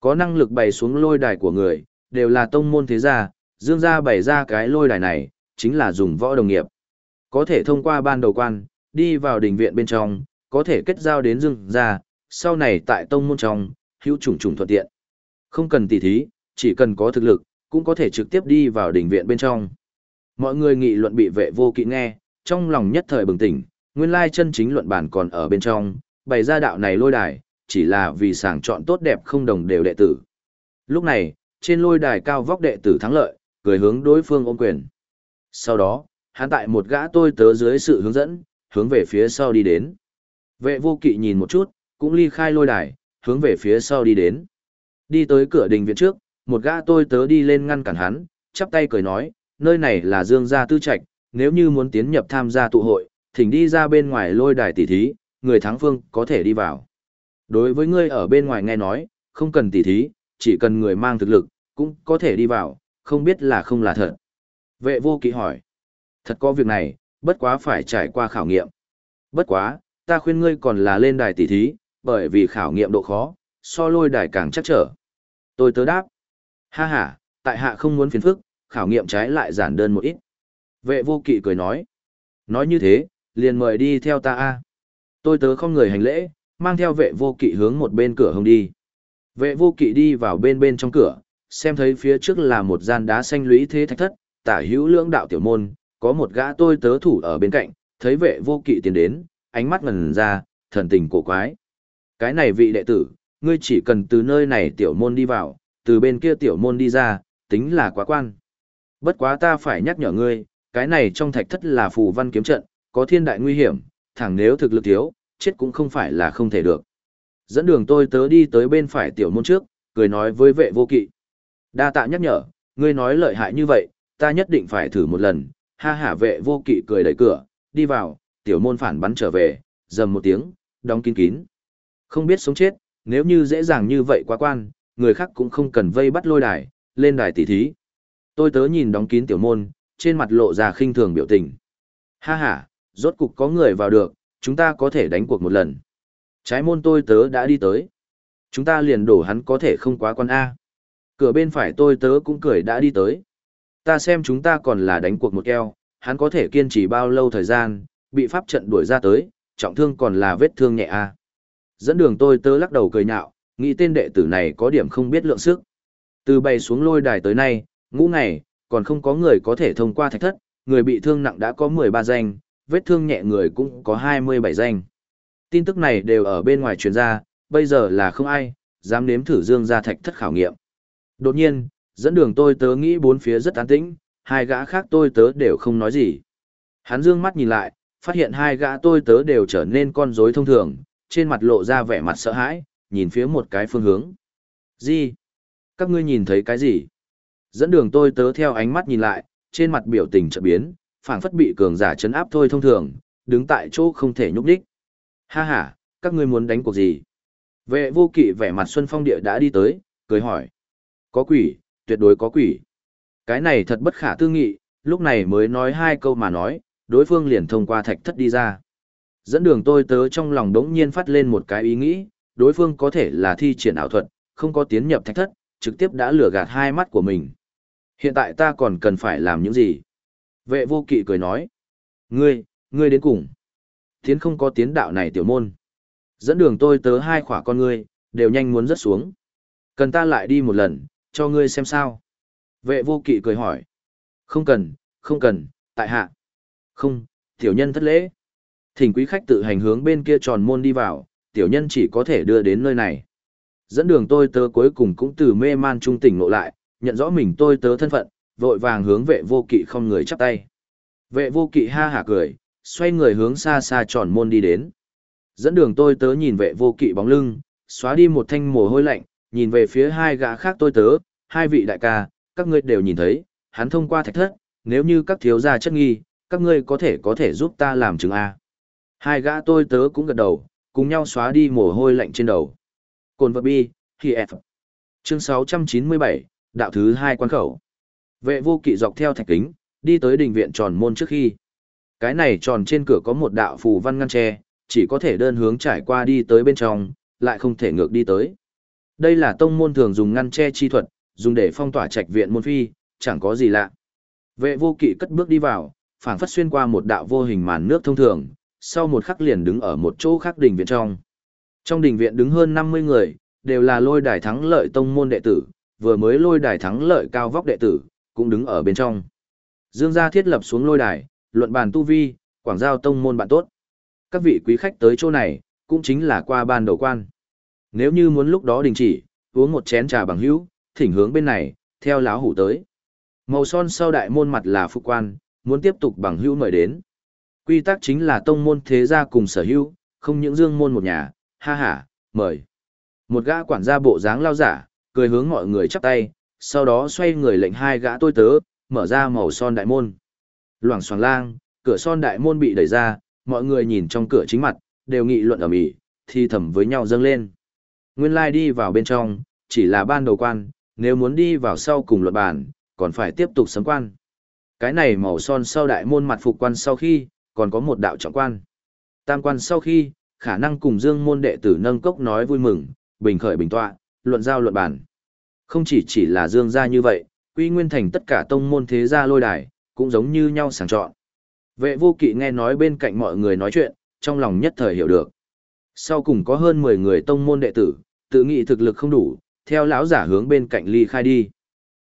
Có năng lực bày xuống lôi đài của người, đều là tông môn thế gia, dương gia bày ra cái lôi đài này, chính là dùng võ đồng nghiệp. Có thể thông qua ban đầu quan, đi vào đình viện bên trong, có thể kết giao đến dương gia, sau này tại tông môn trong, hữu trùng trùng thuận tiện. Không cần tỉ thí, chỉ cần có thực lực, cũng có thể trực tiếp đi vào đình viện bên trong. Mọi người nghị luận bị vệ vô kỵ nghe, trong lòng nhất thời bừng tỉnh, nguyên lai chân chính luận bản còn ở bên trong, bày ra đạo này lôi đài, chỉ là vì sàng chọn tốt đẹp không đồng đều đệ tử. Lúc này, trên lôi đài cao vóc đệ tử thắng lợi, cười hướng đối phương ôm quyền. Sau đó, hắn tại một gã tôi tớ dưới sự hướng dẫn, hướng về phía sau đi đến. Vệ vô kỵ nhìn một chút, cũng ly khai lôi đài, hướng về phía sau đi đến. Đi tới cửa đình viện trước, một gã tôi tớ đi lên ngăn cản hắn, chắp tay cười nói, nơi này là dương gia tư trạch, nếu như muốn tiến nhập tham gia tụ hội, thỉnh đi ra bên ngoài lôi đài tỷ thí, người thắng phương có thể đi vào. Đối với ngươi ở bên ngoài nghe nói, không cần tỷ thí, chỉ cần người mang thực lực, cũng có thể đi vào, không biết là không là thật. Vệ vô kỵ hỏi, thật có việc này, bất quá phải trải qua khảo nghiệm. Bất quá, ta khuyên ngươi còn là lên đài tỷ thí, bởi vì khảo nghiệm độ khó, so lôi đài càng chắc trở. Tôi tớ đáp, ha ha, tại hạ không muốn phiền phức, khảo nghiệm trái lại giản đơn một ít. Vệ vô kỵ cười nói, nói như thế, liền mời đi theo ta a. Tôi tớ không người hành lễ, mang theo vệ vô kỵ hướng một bên cửa hông đi. Vệ vô kỵ đi vào bên bên trong cửa, xem thấy phía trước là một gian đá xanh lũy thế thạch thất, tả hữu lưỡng đạo tiểu môn, có một gã tôi tớ thủ ở bên cạnh, thấy vệ vô kỵ tiến đến, ánh mắt ngần ra, thần tình cổ quái. Cái này vị đệ tử, ngươi chỉ cần từ nơi này tiểu môn đi vào, từ bên kia tiểu môn đi ra, tính là quá quan. Bất quá ta phải nhắc nhở ngươi, cái này trong thạch thất là phù văn kiếm trận, có thiên đại nguy hiểm, thẳng nếu thực lực thiếu, chết cũng không phải là không thể được. Dẫn đường tôi tớ đi tới bên phải tiểu môn trước, cười nói với vệ vô kỵ. Đa tạ nhắc nhở, ngươi nói lợi hại như vậy, ta nhất định phải thử một lần. Ha hả vệ vô kỵ cười đẩy cửa, đi vào, tiểu môn phản bắn trở về, dầm một tiếng, đóng kín kín. Không biết sống chết, nếu như dễ dàng như vậy quá quan, người khác cũng không cần vây bắt lôi đài, lên đài tỉ thí. Tôi tớ nhìn đóng kín tiểu môn, trên mặt lộ ra khinh thường biểu tình. Ha ha, rốt cục có người vào được, chúng ta có thể đánh cuộc một lần. Trái môn tôi tớ đã đi tới. Chúng ta liền đổ hắn có thể không quá quan A. Cửa bên phải tôi tớ cũng cười đã đi tới. Ta xem chúng ta còn là đánh cuộc một keo, hắn có thể kiên trì bao lâu thời gian, bị pháp trận đuổi ra tới, trọng thương còn là vết thương nhẹ A. Dẫn đường tôi tớ lắc đầu cười nhạo, nghĩ tên đệ tử này có điểm không biết lượng sức. Từ bay xuống lôi đài tới nay, ngũ ngày, còn không có người có thể thông qua thạch thất, người bị thương nặng đã có 13 danh, vết thương nhẹ người cũng có 27 danh. Tin tức này đều ở bên ngoài truyền ra, bây giờ là không ai, dám nếm thử dương gia thạch thất khảo nghiệm. Đột nhiên, dẫn đường tôi tớ nghĩ bốn phía rất an tĩnh, hai gã khác tôi tớ đều không nói gì. Hắn dương mắt nhìn lại, phát hiện hai gã tôi tớ đều trở nên con rối thông thường, trên mặt lộ ra vẻ mặt sợ hãi, nhìn phía một cái phương hướng. Gì? Các ngươi nhìn thấy cái gì? Dẫn đường tôi tớ theo ánh mắt nhìn lại, trên mặt biểu tình chợt biến, phảng phất bị cường giả chấn áp thôi thông thường, đứng tại chỗ không thể nhúc đích. Ha ha, các ngươi muốn đánh cuộc gì? Vệ vô kỵ vẻ mặt xuân phong địa đã đi tới, cười hỏi. Có quỷ, tuyệt đối có quỷ. Cái này thật bất khả tư nghị, lúc này mới nói hai câu mà nói, đối phương liền thông qua thạch thất đi ra. Dẫn đường tôi tớ trong lòng đống nhiên phát lên một cái ý nghĩ, đối phương có thể là thi triển ảo thuật, không có tiến nhập thạch thất, trực tiếp đã lừa gạt hai mắt của mình. Hiện tại ta còn cần phải làm những gì? Vệ vô kỵ cười nói. Ngươi, ngươi đến cùng. Tiến không có tiến đạo này tiểu môn. Dẫn đường tôi tớ hai khỏa con ngươi, đều nhanh muốn rớt xuống. Cần ta lại đi một lần, cho ngươi xem sao. Vệ vô kỵ cười hỏi. Không cần, không cần, tại hạ. Không, tiểu nhân thất lễ. Thỉnh quý khách tự hành hướng bên kia tròn môn đi vào, tiểu nhân chỉ có thể đưa đến nơi này. Dẫn đường tôi tớ cuối cùng cũng từ mê man trung tỉnh ngộ lại, nhận rõ mình tôi tớ thân phận, vội vàng hướng vệ vô kỵ không người chắp tay. Vệ vô kỵ ha hả cười, xoay người hướng xa xa tròn môn đi đến. Dẫn đường tôi tớ nhìn vệ vô kỵ bóng lưng, xóa đi một thanh mồ hôi lạnh, nhìn về phía hai gã khác tôi tớ, hai vị đại ca, các ngươi đều nhìn thấy, hắn thông qua thạch thất, nếu như các thiếu gia chất nghi, các ngươi có thể có thể giúp ta làm chứng A. Hai gã tôi tớ cũng gật đầu, cùng nhau xóa đi mồ hôi lạnh trên đầu. Cồn vật bi, khi F. Chương 697, đạo thứ hai quan khẩu. Vệ vô kỵ dọc theo thạch kính, đi tới đình viện tròn môn trước khi. Cái này tròn trên cửa có một đạo phù văn ngăn tre, chỉ có thể đơn hướng trải qua đi tới bên trong, lại không thể ngược đi tới. Đây là tông môn thường dùng ngăn tre chi thuật, dùng để phong tỏa trạch viện môn phi, chẳng có gì lạ. Vệ vô kỵ cất bước đi vào, phảng phất xuyên qua một đạo vô hình màn nước thông thường, sau một khắc liền đứng ở một chỗ khác đỉnh viện trong. Trong đỉnh viện đứng hơn 50 người, đều là lôi đài thắng lợi tông môn đệ tử, vừa mới lôi đài thắng lợi cao vóc đệ tử, cũng đứng ở bên trong. Dương gia thiết lập xuống lôi đài, luận bàn tu vi, quảng giao tông môn bạn tốt. Các vị quý khách tới chỗ này, cũng chính là qua ban đầu quan. Nếu như muốn lúc đó đình chỉ, uống một chén trà bằng hữu, thỉnh hướng bên này, theo láo hủ tới. Màu son sau đại môn mặt là phục quan, muốn tiếp tục bằng hữu mời đến. Quy tắc chính là tông môn thế gia cùng sở hữu, không những dương môn một nhà, ha ha, mời. Một gã quản gia bộ dáng lao giả, cười hướng mọi người chắp tay, sau đó xoay người lệnh hai gã tôi tớ, mở ra màu son đại môn. Loảng xoảng lang, cửa son đại môn bị đẩy ra, mọi người nhìn trong cửa chính mặt, đều nghị luận ở mỹ, thì thầm với nhau dâng lên. Nguyên lai đi vào bên trong, chỉ là ban đầu quan, nếu muốn đi vào sau cùng luận bàn, còn phải tiếp tục sấm quan. Cái này màu son sau đại môn mặt phục quan sau khi, còn có một đạo trọng quan. Tam quan sau khi, khả năng cùng dương môn đệ tử nâng cốc nói vui mừng, bình khởi bình tọa, luận giao luận bàn. Không chỉ chỉ là dương gia như vậy, quy nguyên thành tất cả tông môn thế gia lôi đài, cũng giống như nhau sàng chọn. Vệ vô kỵ nghe nói bên cạnh mọi người nói chuyện, trong lòng nhất thời hiểu được. Sau cùng có hơn 10 người tông môn đệ tử, tự nghĩ thực lực không đủ, theo lão giả hướng bên cạnh ly khai đi.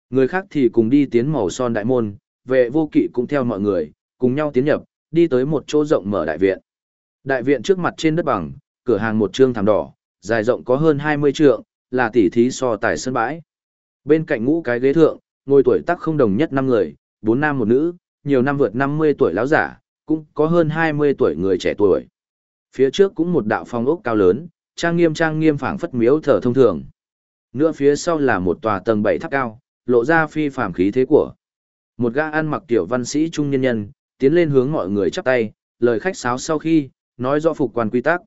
Người khác thì cùng đi tiến màu son đại môn, vệ vô kỵ cũng theo mọi người, cùng nhau tiến nhập, đi tới một chỗ rộng mở đại viện. Đại viện trước mặt trên đất bằng, cửa hàng một trương thảm đỏ, dài rộng có hơn 20 trượng, là tỉ thí so tài sân bãi. Bên cạnh ngũ cái ghế thượng, ngồi tuổi tác không đồng nhất năm người, bốn nam một nữ, nhiều năm vượt 50 tuổi lão giả, cũng có hơn 20 tuổi người trẻ tuổi. Phía trước cũng một đạo phong ốc cao lớn, trang nghiêm trang nghiêm phảng phất miếu thờ thông thường. Nữa phía sau là một tòa tầng bảy tháp cao, lộ ra phi phàm khí thế của. Một gã ăn mặc tiểu văn sĩ trung nhân nhân, tiến lên hướng mọi người chắp tay, lời khách sáo sau khi, nói rõ phục quan quy tắc.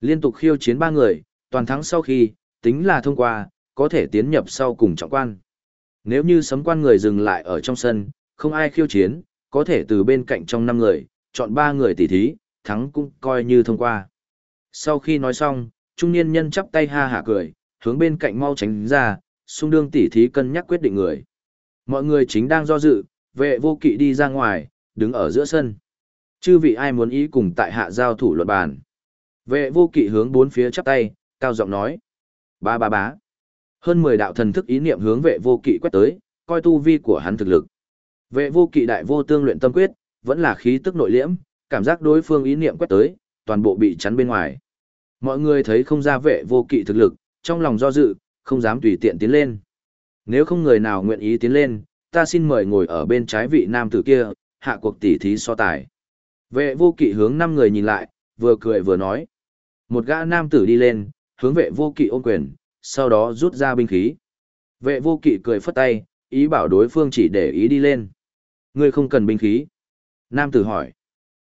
Liên tục khiêu chiến ba người, toàn thắng sau khi, tính là thông qua, có thể tiến nhập sau cùng trọng quan. Nếu như sấm quan người dừng lại ở trong sân, không ai khiêu chiến, có thể từ bên cạnh trong năm người, chọn ba người tỉ thí, thắng cũng coi như thông qua. Sau khi nói xong, trung niên nhân chắp tay ha hả cười, hướng bên cạnh mau tránh ra, xung đương tỉ thí cân nhắc quyết định người. Mọi người chính đang do dự, vệ vô kỵ đi ra ngoài, đứng ở giữa sân. Chư vị ai muốn ý cùng tại hạ giao thủ luận bàn. Vệ vô kỵ hướng bốn phía chắp tay, cao giọng nói. Ba ba bá. Hơn 10 đạo thần thức ý niệm hướng vệ vô kỵ quét tới, coi tu vi của hắn thực lực. Vệ vô kỵ đại vô tương luyện tâm quyết, vẫn là khí tức nội liễm, cảm giác đối phương ý niệm quét tới, toàn bộ bị chắn bên ngoài. Mọi người thấy không ra vệ vô kỵ thực lực, trong lòng do dự, không dám tùy tiện tiến lên. Nếu không người nào nguyện ý tiến lên, ta xin mời ngồi ở bên trái vị nam tử kia, hạ cuộc tỉ thí so tài. Vệ vô kỵ hướng năm người nhìn lại, vừa cười vừa nói. Một gã nam tử đi lên, hướng vệ vô kỵ ôm quyền, sau đó rút ra binh khí. Vệ vô kỵ cười phất tay, ý bảo đối phương chỉ để ý đi lên. Ngươi không cần binh khí. Nam tử hỏi.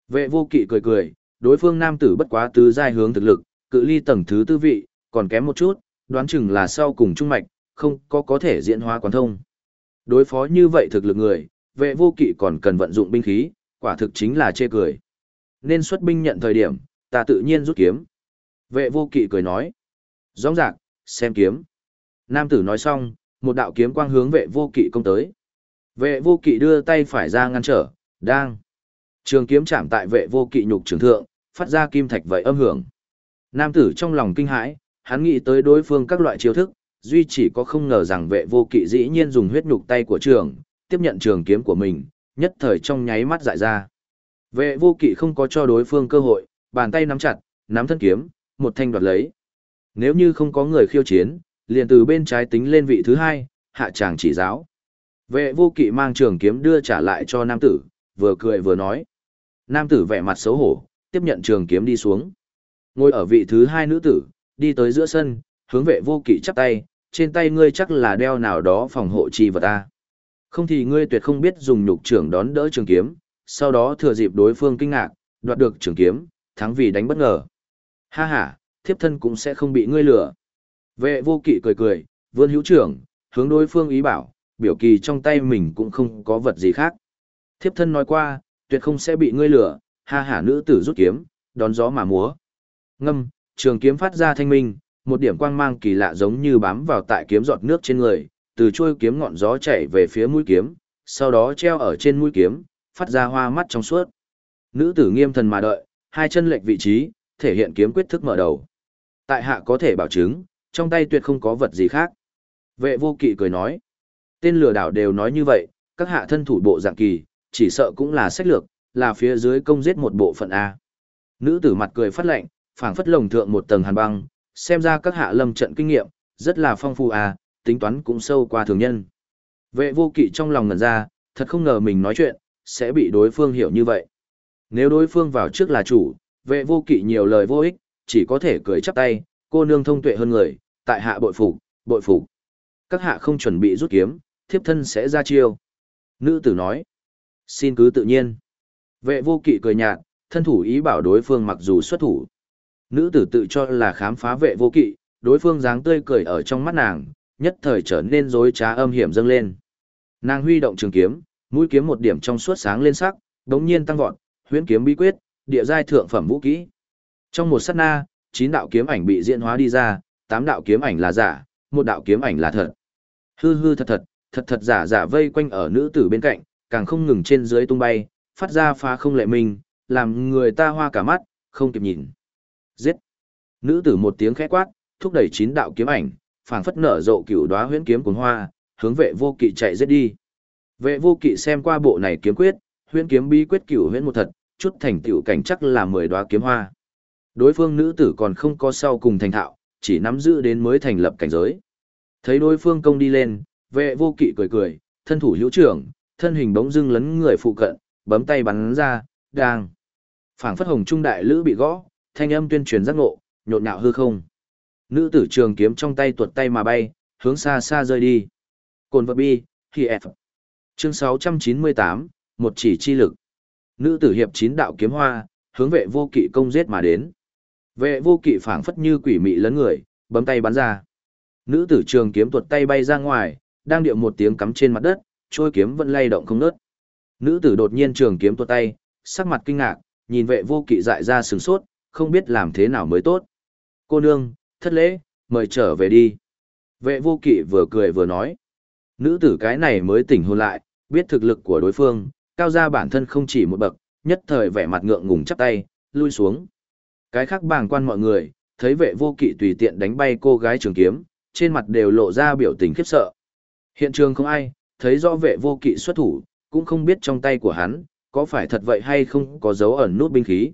Vệ vô kỵ cười cười, đối phương nam tử bất quá tứ giai hướng thực lực, cự ly tầng thứ tư vị, còn kém một chút, đoán chừng là sau cùng trung mạch, không có có thể diễn hóa quán thông. Đối phó như vậy thực lực người, vệ vô kỵ còn cần vận dụng binh khí, quả thực chính là chê cười. Nên xuất binh nhận thời điểm, ta tự nhiên rút kiếm. Vệ vô kỵ cười nói. Rõ ràng, xem kiếm. Nam tử nói xong, một đạo kiếm quang hướng vệ vô kỵ công tới. Vệ vô kỵ đưa tay phải ra ngăn trở, đang. Trường kiếm chạm tại vệ vô kỵ nhục trường thượng, phát ra kim thạch vậy âm hưởng. Nam tử trong lòng kinh hãi, hắn nghĩ tới đối phương các loại chiêu thức, duy chỉ có không ngờ rằng vệ vô kỵ dĩ nhiên dùng huyết nhục tay của trường, tiếp nhận trường kiếm của mình, nhất thời trong nháy mắt dại ra. Vệ vô kỵ không có cho đối phương cơ hội, bàn tay nắm chặt, nắm thân kiếm, một thanh đoạt lấy. Nếu như không có người khiêu chiến, liền từ bên trái tính lên vị thứ hai, hạ chàng chỉ giáo. Vệ vô kỵ mang trường kiếm đưa trả lại cho nam tử, vừa cười vừa nói. Nam tử vẻ mặt xấu hổ, tiếp nhận trường kiếm đi xuống. Ngồi ở vị thứ hai nữ tử, đi tới giữa sân, hướng vệ vô kỵ chắp tay, trên tay ngươi chắc là đeo nào đó phòng hộ chi vật ta. Không thì ngươi tuyệt không biết dùng nhục trưởng đón đỡ trường kiếm, sau đó thừa dịp đối phương kinh ngạc, đoạt được trường kiếm, thắng vì đánh bất ngờ. Ha ha, thiếp thân cũng sẽ không bị ngươi lừa. Vệ vô kỵ cười cười, vươn hữu trưởng, hướng đối phương ý bảo, biểu kỳ trong tay mình cũng không có vật gì khác. Thiếp thân nói qua, tuyệt không sẽ bị ngươi lừa, ha hả nữ tử rút kiếm, đón gió mà múa. Ngâm, trường kiếm phát ra thanh minh, một điểm quang mang kỳ lạ giống như bám vào tại kiếm giọt nước trên người, từ chuôi kiếm ngọn gió chảy về phía mũi kiếm, sau đó treo ở trên mũi kiếm, phát ra hoa mắt trong suốt. Nữ tử nghiêm thần mà đợi, hai chân lệch vị trí, thể hiện kiếm quyết thức mở đầu. Tại hạ có thể bảo chứng, trong tay tuyệt không có vật gì khác. Vệ vô kỵ cười nói. Tên lừa đảo đều nói như vậy, các hạ thân thủ bộ dạng kỳ, chỉ sợ cũng là sách lược, là phía dưới công giết một bộ phận A. Nữ tử mặt cười phát lệnh, phảng phất lồng thượng một tầng hàn băng, xem ra các hạ lâm trận kinh nghiệm, rất là phong phú A, tính toán cũng sâu qua thường nhân. Vệ vô kỵ trong lòng ngẩn ra, thật không ngờ mình nói chuyện, sẽ bị đối phương hiểu như vậy. Nếu đối phương vào trước là chủ, vệ vô kỵ nhiều lời vô ích, chỉ có thể cười chắp tay, cô nương thông tuệ hơn người, tại hạ bội phục, bội phục. Các hạ không chuẩn bị rút kiếm, thiếp thân sẽ ra chiêu. Nữ tử nói, xin cứ tự nhiên. Vệ vô kỵ cười nhạt, thân thủ ý bảo đối phương mặc dù xuất thủ. Nữ tử tự cho là khám phá vệ vô kỵ, đối phương dáng tươi cười ở trong mắt nàng, nhất thời trở nên dối trá âm hiểm dâng lên. Nàng huy động trường kiếm, mũi kiếm một điểm trong suốt sáng lên sắc, đống nhiên tăng vọt, huyễn kiếm bí quyết, địa giai thượng phẩm vũ kỹ. Trong một sát na, chín đạo kiếm ảnh bị diễn hóa đi ra, tám đạo kiếm ảnh là giả, một đạo kiếm ảnh là thật. Hư hư thật thật, thật thật giả giả vây quanh ở nữ tử bên cạnh, càng không ngừng trên dưới tung bay, phát ra phá không lệ mình, làm người ta hoa cả mắt, không kịp nhìn. Giết! Nữ tử một tiếng khẽ quát, thúc đẩy chín đạo kiếm ảnh, phảng phất nở rộ cửu đóa huyễn kiếm cuồng hoa, hướng vệ vô kỵ chạy giết đi. Vệ vô kỵ xem qua bộ này kiếm quyết, huyễn kiếm bí quyết cửu huyễn một thật, chút thành tựu cảnh chắc là mười đóa kiếm hoa. Đối phương nữ tử còn không có sau cùng thành thạo, chỉ nắm giữ đến mới thành lập cảnh giới. Thấy đối phương công đi lên, vệ vô kỵ cười cười, thân thủ hữu trưởng, thân hình bỗng dưng lấn người phụ cận, bấm tay bắn ra, đang. Phảng phất hồng trung đại lữ bị gõ, thanh âm tuyên truyền giác ngộ, nhộn nhạo hư không. Nữ tử trường kiếm trong tay tuột tay mà bay, hướng xa xa rơi đi. Cồn vật bi, khi F. Chương 698, một chỉ chi lực. Nữ tử hiệp chín đạo kiếm hoa, hướng vệ vô kỵ công giết mà đến. Vệ vô kỵ phảng phất như quỷ mị lấn người, bấm tay bắn ra. Nữ tử trường kiếm tuột tay bay ra ngoài, đang điệu một tiếng cắm trên mặt đất, trôi kiếm vẫn lay động không ngớt. Nữ tử đột nhiên trường kiếm tuột tay, sắc mặt kinh ngạc, nhìn vệ vô kỵ dại ra sừng sốt, không biết làm thế nào mới tốt. Cô nương, thất lễ, mời trở về đi. Vệ vô kỵ vừa cười vừa nói. Nữ tử cái này mới tỉnh hồn lại, biết thực lực của đối phương, cao ra bản thân không chỉ một bậc, nhất thời vẻ mặt ngượng ngùng chắp tay, lui xuống. Cái khác bàng quan mọi người, thấy vệ vô kỵ tùy tiện đánh bay cô gái trường kiếm, trên mặt đều lộ ra biểu tình khiếp sợ. Hiện trường không ai, thấy do vệ vô kỵ xuất thủ, cũng không biết trong tay của hắn, có phải thật vậy hay không có dấu ẩn nút binh khí.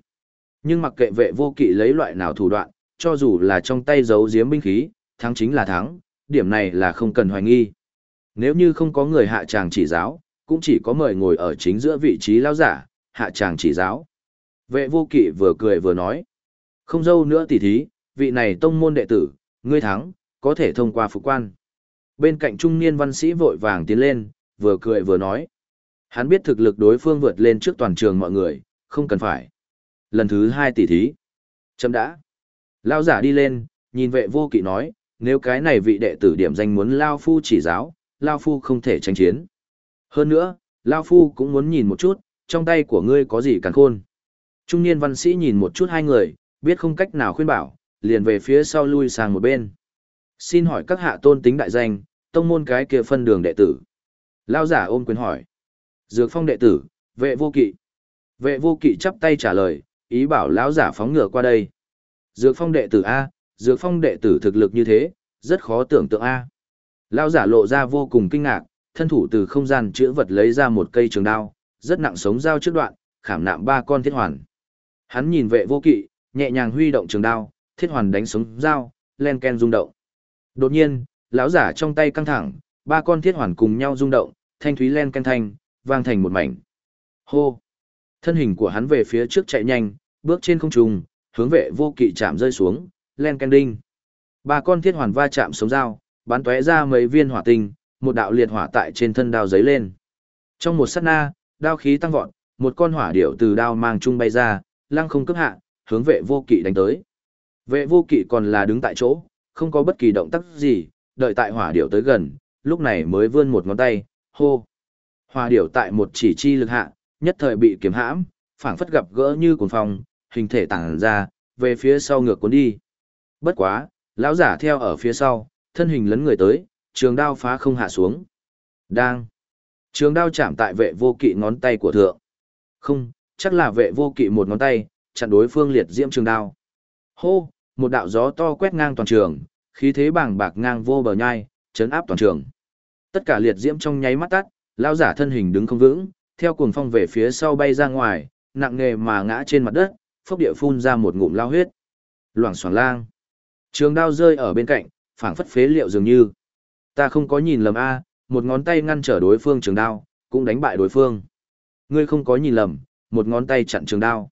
Nhưng mặc kệ vệ vô kỵ lấy loại nào thủ đoạn, cho dù là trong tay giấu giếm binh khí, thắng chính là thắng, điểm này là không cần hoài nghi. Nếu như không có người hạ tràng chỉ giáo, cũng chỉ có mời ngồi ở chính giữa vị trí lao giả, hạ tràng chỉ giáo. Vệ vô kỵ vừa cười vừa nói. Không dâu nữa tỉ thí, vị này tông môn đệ tử, ngươi thắng, có thể thông qua phục quan. Bên cạnh trung niên văn sĩ vội vàng tiến lên, vừa cười vừa nói. Hắn biết thực lực đối phương vượt lên trước toàn trường mọi người, không cần phải. Lần thứ hai tỷ thí. Chấm đã. Lao giả đi lên, nhìn vệ vô kỵ nói, nếu cái này vị đệ tử điểm danh muốn Lao Phu chỉ giáo, Lao Phu không thể tranh chiến. Hơn nữa, Lao Phu cũng muốn nhìn một chút, trong tay của ngươi có gì càng khôn. Trung niên văn sĩ nhìn một chút hai người, biết không cách nào khuyên bảo, liền về phía sau lui sang một bên. Xin hỏi các hạ tôn tính đại danh, tông môn cái kia phân đường đệ tử. Lao giả ôm quyền hỏi. Dược phong đệ tử, vệ vô kỵ. Vệ vô kỵ chắp tay trả lời, ý bảo lão giả phóng ngựa qua đây. Dược phong đệ tử A, dược phong đệ tử thực lực như thế, rất khó tưởng tượng A. Lão giả lộ ra vô cùng kinh ngạc, thân thủ từ không gian chữa vật lấy ra một cây trường đao, rất nặng sống dao trước đoạn, khảm nạm ba con thiết hoàn. Hắn nhìn vệ vô kỵ, nhẹ nhàng huy động trường đao, thiết hoàn đánh sống dao, len ken rung động. Đột nhiên, lão giả trong tay căng thẳng, ba con thiết hoàn cùng nhau rung động, thanh thúy len canh thanh, vang thành một mảnh. Hô! Thân hình của hắn về phía trước chạy nhanh, bước trên không trung, hướng vệ vô kỵ chạm rơi xuống, len canh đinh. Ba con thiết hoàn va chạm sống dao, bắn tóe ra mấy viên hỏa tinh, một đạo liệt hỏa tại trên thân đao giấy lên. Trong một sát na, đao khí tăng vọt, một con hỏa điểu từ đao mang trung bay ra, lăng không cấp hạ, hướng vệ vô kỵ đánh tới. Vệ vô kỵ còn là đứng tại chỗ, không có bất kỳ động tác gì, đợi tại hỏa điểu tới gần, lúc này mới vươn một ngón tay, hô. Hỏa điểu tại một chỉ chi lực hạ, nhất thời bị kiếm hãm, phảng phất gặp gỡ như cuồng phong, hình thể tản ra, về phía sau ngược cuốn đi. Bất quá, lão giả theo ở phía sau, thân hình lấn người tới, trường đao phá không hạ xuống. Đang. Trường đao chạm tại vệ vô kỵ ngón tay của thượng. Không, chắc là vệ vô kỵ một ngón tay, chặn đối phương liệt diễm trường đao. Hô, một đạo gió to quét ngang toàn trường, khí thế bàng bạc ngang vô bờ nhai, chấn áp toàn trường. Tất cả liệt diễm trong nháy mắt tắt, lão giả thân hình đứng không vững, theo cuồng phong về phía sau bay ra ngoài, nặng nề mà ngã trên mặt đất, phốc địa phun ra một ngụm lao huyết. Loảng xoảng lang. Trường đao rơi ở bên cạnh, phảng phất phế liệu dường như. Ta không có nhìn lầm a, một ngón tay ngăn trở đối phương trường đao, cũng đánh bại đối phương. Ngươi không có nhìn lầm, một ngón tay chặn trường đao.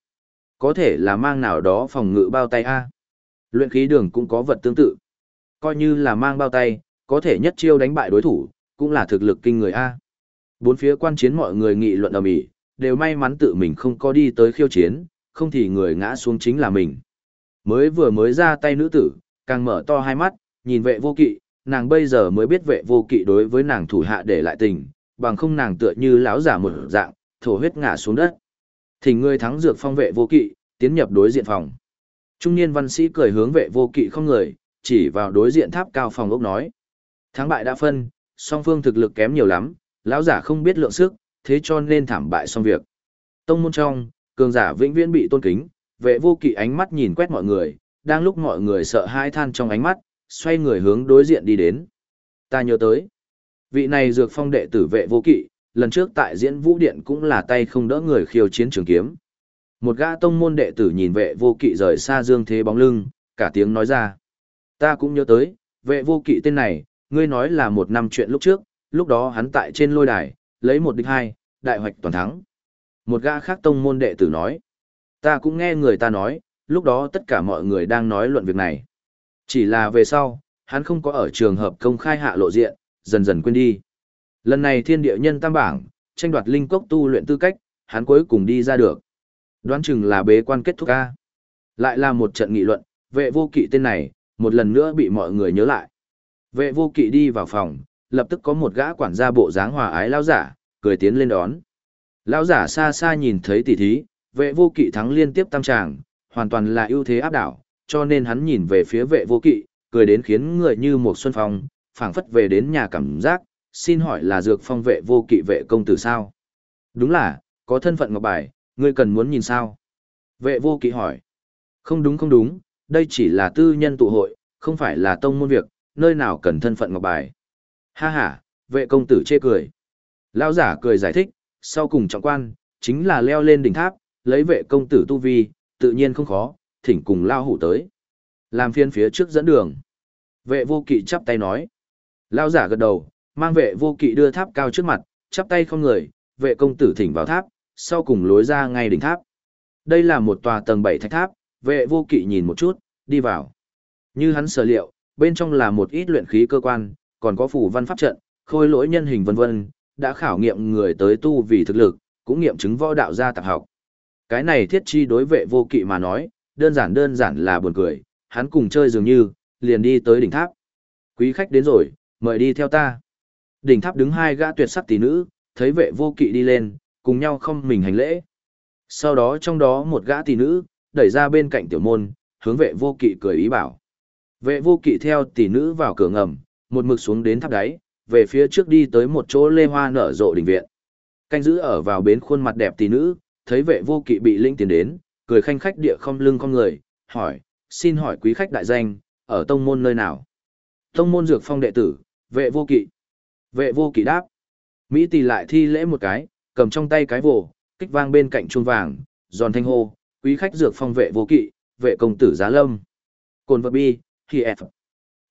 Có thể là mang nào đó phòng ngự bao tay A. Luyện khí đường cũng có vật tương tự. Coi như là mang bao tay, có thể nhất chiêu đánh bại đối thủ, cũng là thực lực kinh người A. Bốn phía quan chiến mọi người nghị luận ầm ĩ, đều may mắn tự mình không có đi tới khiêu chiến, không thì người ngã xuống chính là mình. Mới vừa mới ra tay nữ tử, càng mở to hai mắt, nhìn vệ vô kỵ, nàng bây giờ mới biết vệ vô kỵ đối với nàng thủ hạ để lại tình, bằng không nàng tựa như lão giả một dạng, thổ huyết ngã xuống đất. Thỉnh người thắng dược phong vệ vô kỵ, tiến nhập đối diện phòng. Trung niên văn sĩ cười hướng vệ vô kỵ không người, chỉ vào đối diện tháp cao phòng ốc nói. Thắng bại đã phân, song phương thực lực kém nhiều lắm, lão giả không biết lượng sức, thế cho nên thảm bại xong việc. Tông môn trong, cường giả vĩnh viễn bị tôn kính, vệ vô kỵ ánh mắt nhìn quét mọi người, đang lúc mọi người sợ hãi than trong ánh mắt, xoay người hướng đối diện đi đến. Ta nhớ tới, vị này dược phong đệ tử vệ vô kỵ, lần trước tại diễn vũ điện cũng là tay không đỡ người khiêu chiến trường kiếm. Một gã tông môn đệ tử nhìn vệ vô kỵ rời xa dương thế bóng lưng, cả tiếng nói ra. Ta cũng nhớ tới, vệ vô kỵ tên này, ngươi nói là một năm chuyện lúc trước, lúc đó hắn tại trên lôi đài, lấy một địch hai, đại hoạch toàn thắng. Một gã khác tông môn đệ tử nói. Ta cũng nghe người ta nói, lúc đó tất cả mọi người đang nói luận việc này. Chỉ là về sau, hắn không có ở trường hợp công khai hạ lộ diện, dần dần quên đi. Lần này thiên địa nhân tam bảng, tranh đoạt linh cốc tu luyện tư cách, hắn cuối cùng đi ra được. Đoán chừng là bế quan kết thúc ca. Lại là một trận nghị luận, vệ vô kỵ tên này, một lần nữa bị mọi người nhớ lại. Vệ vô kỵ đi vào phòng, lập tức có một gã quản gia bộ dáng hòa ái lao giả, cười tiến lên đón. Lão giả xa xa nhìn thấy tỷ thí, vệ vô kỵ thắng liên tiếp tam tràng, hoàn toàn là ưu thế áp đảo, cho nên hắn nhìn về phía vệ vô kỵ, cười đến khiến người như một xuân phong, phảng phất về đến nhà cảm giác, xin hỏi là dược phong vệ vô kỵ vệ công tử sao? Đúng là, có thân phận ngọc bài, ngươi cần muốn nhìn sao? Vệ vô kỵ hỏi. Không đúng không đúng, đây chỉ là tư nhân tụ hội, không phải là tông môn việc, nơi nào cần thân phận ngọc bài. Ha ha, vệ công tử chê cười. Lão giả cười giải thích, sau cùng trọng quan, chính là leo lên đỉnh tháp, lấy vệ công tử tu vi, tự nhiên không khó, thỉnh cùng lao hủ tới. Làm phiên phía trước dẫn đường. Vệ vô kỵ chắp tay nói. Lao giả gật đầu, mang vệ vô kỵ đưa tháp cao trước mặt, chắp tay không người, vệ công tử thỉnh vào tháp, sau cùng lối ra ngay đỉnh tháp. Đây là một tòa tầng 7 thạch tháp, vệ vô kỵ nhìn một chút, đi vào. Như hắn sở liệu, bên trong là một ít luyện khí cơ quan, còn có phủ văn pháp trận, khôi lỗi nhân hình vân vân, đã khảo nghiệm người tới tu vì thực lực, cũng nghiệm chứng võ đạo gia tạp học. Cái này thiết chi đối vệ vô kỵ mà nói, đơn giản đơn giản là buồn cười, hắn cùng chơi dường như, liền đi tới đỉnh tháp. Quý khách đến rồi, mời đi theo ta. Đỉnh tháp đứng hai gã tuyệt sắc tỷ nữ, thấy vệ vô kỵ đi lên, cùng nhau không mình hành lễ. Sau đó trong đó một gã tỷ nữ, đẩy ra bên cạnh tiểu môn, hướng vệ vô kỵ cười ý bảo. Vệ vô kỵ theo tỷ nữ vào cửa ngầm, một mực xuống đến tháp đáy, về phía trước đi tới một chỗ lê hoa nở rộ đình viện. Canh giữ ở vào bến khuôn mặt đẹp tỷ nữ, thấy vệ vô kỵ bị linh tiền đến, cười khanh khách địa không lưng con người, hỏi, xin hỏi quý khách đại danh, ở tông môn nơi nào? Tông môn dược phong đệ tử, vệ vô kỵ. Vệ vô kỵ đáp. Mỹ tỷ lại thi lễ một cái, cầm trong tay cái vồ, kích vang bên cạnh chuông vàng, giòn thanh hô, quý khách dược phong vệ vô kỵ, vệ công tử giá lâm. Cồn vật bi, khi F.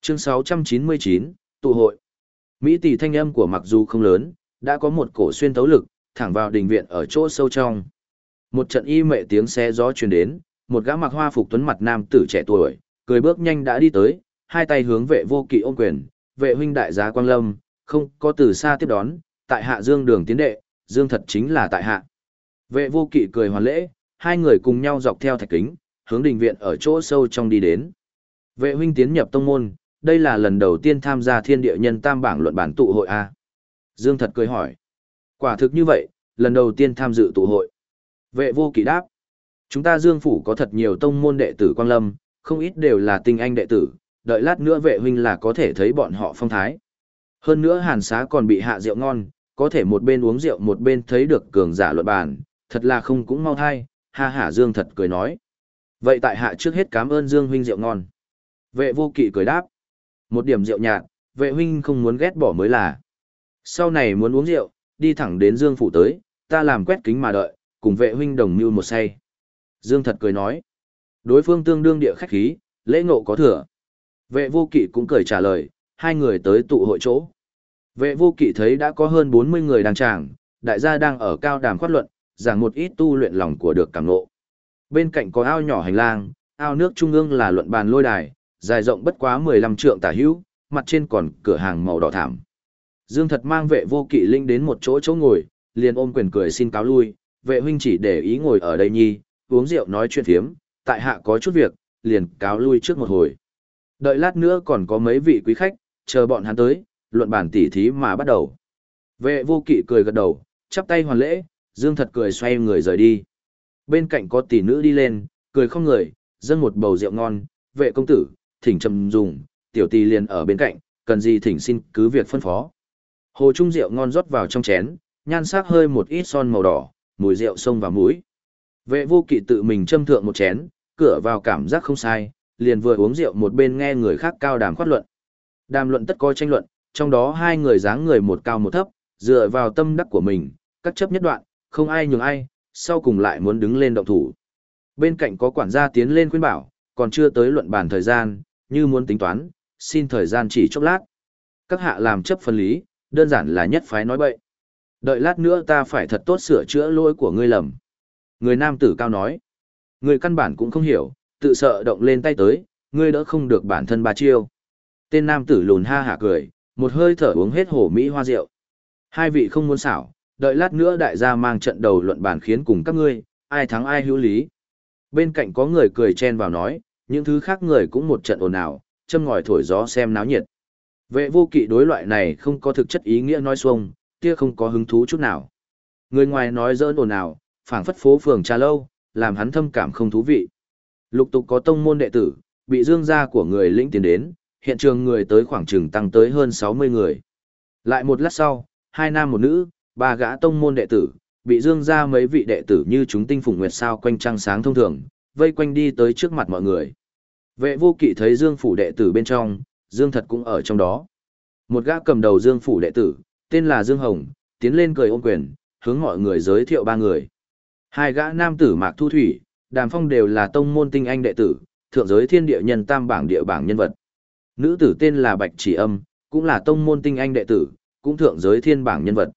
Chương 699, tụ hội. Mỹ tỷ thanh âm của mặc dù không lớn, đã có một cổ xuyên tấu lực, thẳng vào đình viện ở chỗ sâu trong. Một trận y mệ tiếng xe gió truyền đến, một gã mặc hoa phục tuấn mặt nam tử trẻ tuổi, cười bước nhanh đã đi tới, hai tay hướng vệ vô kỵ ôm quyền, vệ huynh đại giá quang lâm, không có từ xa tiếp đón, tại hạ dương đường tiến đệ, dương thật chính là tại hạ. Vệ vô kỵ cười hoàn lễ, hai người cùng nhau dọc theo thạch kính, hướng đình viện ở chỗ sâu trong đi đến. Vệ huynh tiến nhập tông môn, đây là lần đầu tiên tham gia thiên địa nhân tam bảng luận bản tụ hội A. Dương thật cười hỏi. Quả thực như vậy, lần đầu tiên tham dự tụ hội. Vệ vô kỵ đáp. Chúng ta Dương Phủ có thật nhiều tông môn đệ tử Quang Lâm, không ít đều là tinh anh đệ tử, đợi lát nữa vệ huynh là có thể thấy bọn họ phong thái. Hơn nữa hàn xá còn bị hạ rượu ngon, có thể một bên uống rượu một bên thấy được cường giả luận bàn, thật là không cũng mau thai, ha hả Dương thật cười nói. Vậy tại hạ trước hết cảm ơn Dương huynh rượu ngon. Vệ vô kỵ cười đáp. Một điểm rượu nhạt, vệ huynh không muốn ghét bỏ mới là. Sau này muốn uống rượu, đi thẳng đến Dương Phủ tới, ta làm quét kính mà đợi, cùng vệ huynh đồng mưu một say. Dương thật cười nói. Đối phương tương đương địa khách khí, lễ ngộ có thừa. Vệ vô kỵ cũng cười trả lời, hai người tới tụ hội chỗ. Vệ vô kỵ thấy đã có hơn 40 người đang tràng, đại gia đang ở cao đàm khoát luận, giảng một ít tu luyện lòng của được cảm ngộ. Bên cạnh có ao nhỏ hành lang, ao nước trung ương là luận bàn lôi đài, dài rộng bất quá 15 trượng tả hữu, mặt trên còn cửa hàng màu đỏ thảm. Dương thật mang vệ vô kỵ linh đến một chỗ chỗ ngồi, liền ôm quyền cười xin cáo lui, vệ huynh chỉ để ý ngồi ở đây nhi, uống rượu nói chuyện thiếm, tại hạ có chút việc, liền cáo lui trước một hồi. Đợi lát nữa còn có mấy vị quý khách, chờ bọn hắn tới, luận bản tỉ thí mà bắt đầu. Vệ vô kỵ cười gật đầu, chắp tay hoàn lễ, Dương thật cười xoay người rời đi. Bên cạnh có tỷ nữ đi lên, cười không người, dâng một bầu rượu ngon, vệ công tử, thỉnh trầm dùng, tiểu tỷ liền ở bên cạnh, cần gì thỉnh xin cứ việc phân phó. Hồ trung rượu ngon rót vào trong chén, nhan sắc hơi một ít son màu đỏ, mùi rượu sông vào mũi. Vệ vô kỵ tự mình châm thượng một chén, cửa vào cảm giác không sai, liền vừa uống rượu một bên nghe người khác cao đàm khoát luận. Đàm luận tất có tranh luận, trong đó hai người dáng người một cao một thấp, dựa vào tâm đắc của mình, các chấp nhất đoạn, không ai nhường ai, sau cùng lại muốn đứng lên động thủ. Bên cạnh có quản gia tiến lên khuyên bảo, còn chưa tới luận bàn thời gian, như muốn tính toán, xin thời gian chỉ chốc lát. Các hạ làm chấp phân lý, đơn giản là nhất phái nói bậy. Đợi lát nữa ta phải thật tốt sửa chữa lỗi của ngươi lầm. Người nam tử cao nói. Người căn bản cũng không hiểu, tự sợ động lên tay tới, ngươi đỡ không được bản thân ba chiêu. Tên nam tử lùn ha hả cười, một hơi thở uống hết hổ Mỹ hoa rượu. Hai vị không muốn xảo, đợi lát nữa đại gia mang trận đầu luận bàn khiến cùng các ngươi, ai thắng ai hữu lý. Bên cạnh có người cười chen vào nói, những thứ khác người cũng một trận ồn ào, châm ngòi thổi gió xem náo nhiệt. Vệ vô kỵ đối loại này không có thực chất ý nghĩa nói xuông, kia không có hứng thú chút nào. Người ngoài nói dỡn ồn ào, phảng phất phố phường trà lâu, làm hắn thâm cảm không thú vị. Lục tục có tông môn đệ tử, bị dương gia của người lĩnh tiền đến, hiện trường người tới khoảng chừng tăng tới hơn 60 người. Lại một lát sau, hai nam một nữ, ba gã tông môn đệ tử, bị dương gia mấy vị đệ tử như chúng tinh phùng nguyệt sao quanh trăng sáng thông thường, vây quanh đi tới trước mặt mọi người. Vệ vô kỵ thấy dương phủ đệ tử bên trong, dương thật cũng ở trong đó. Một gã cầm đầu dương phủ đệ tử, tên là Dương Hồng, tiến lên cười ôm quyền, hướng mọi người giới thiệu ba người. Hai gã nam tử Mạc Thu Thủy, Đàm Phong đều là tông môn tinh anh đệ tử, thượng giới thiên địa nhân tam bảng địa bảng nhân vật. Nữ tử tên là Bạch Chỉ Âm, cũng là tông môn tinh anh đệ tử, cũng thượng giới thiên bảng nhân vật.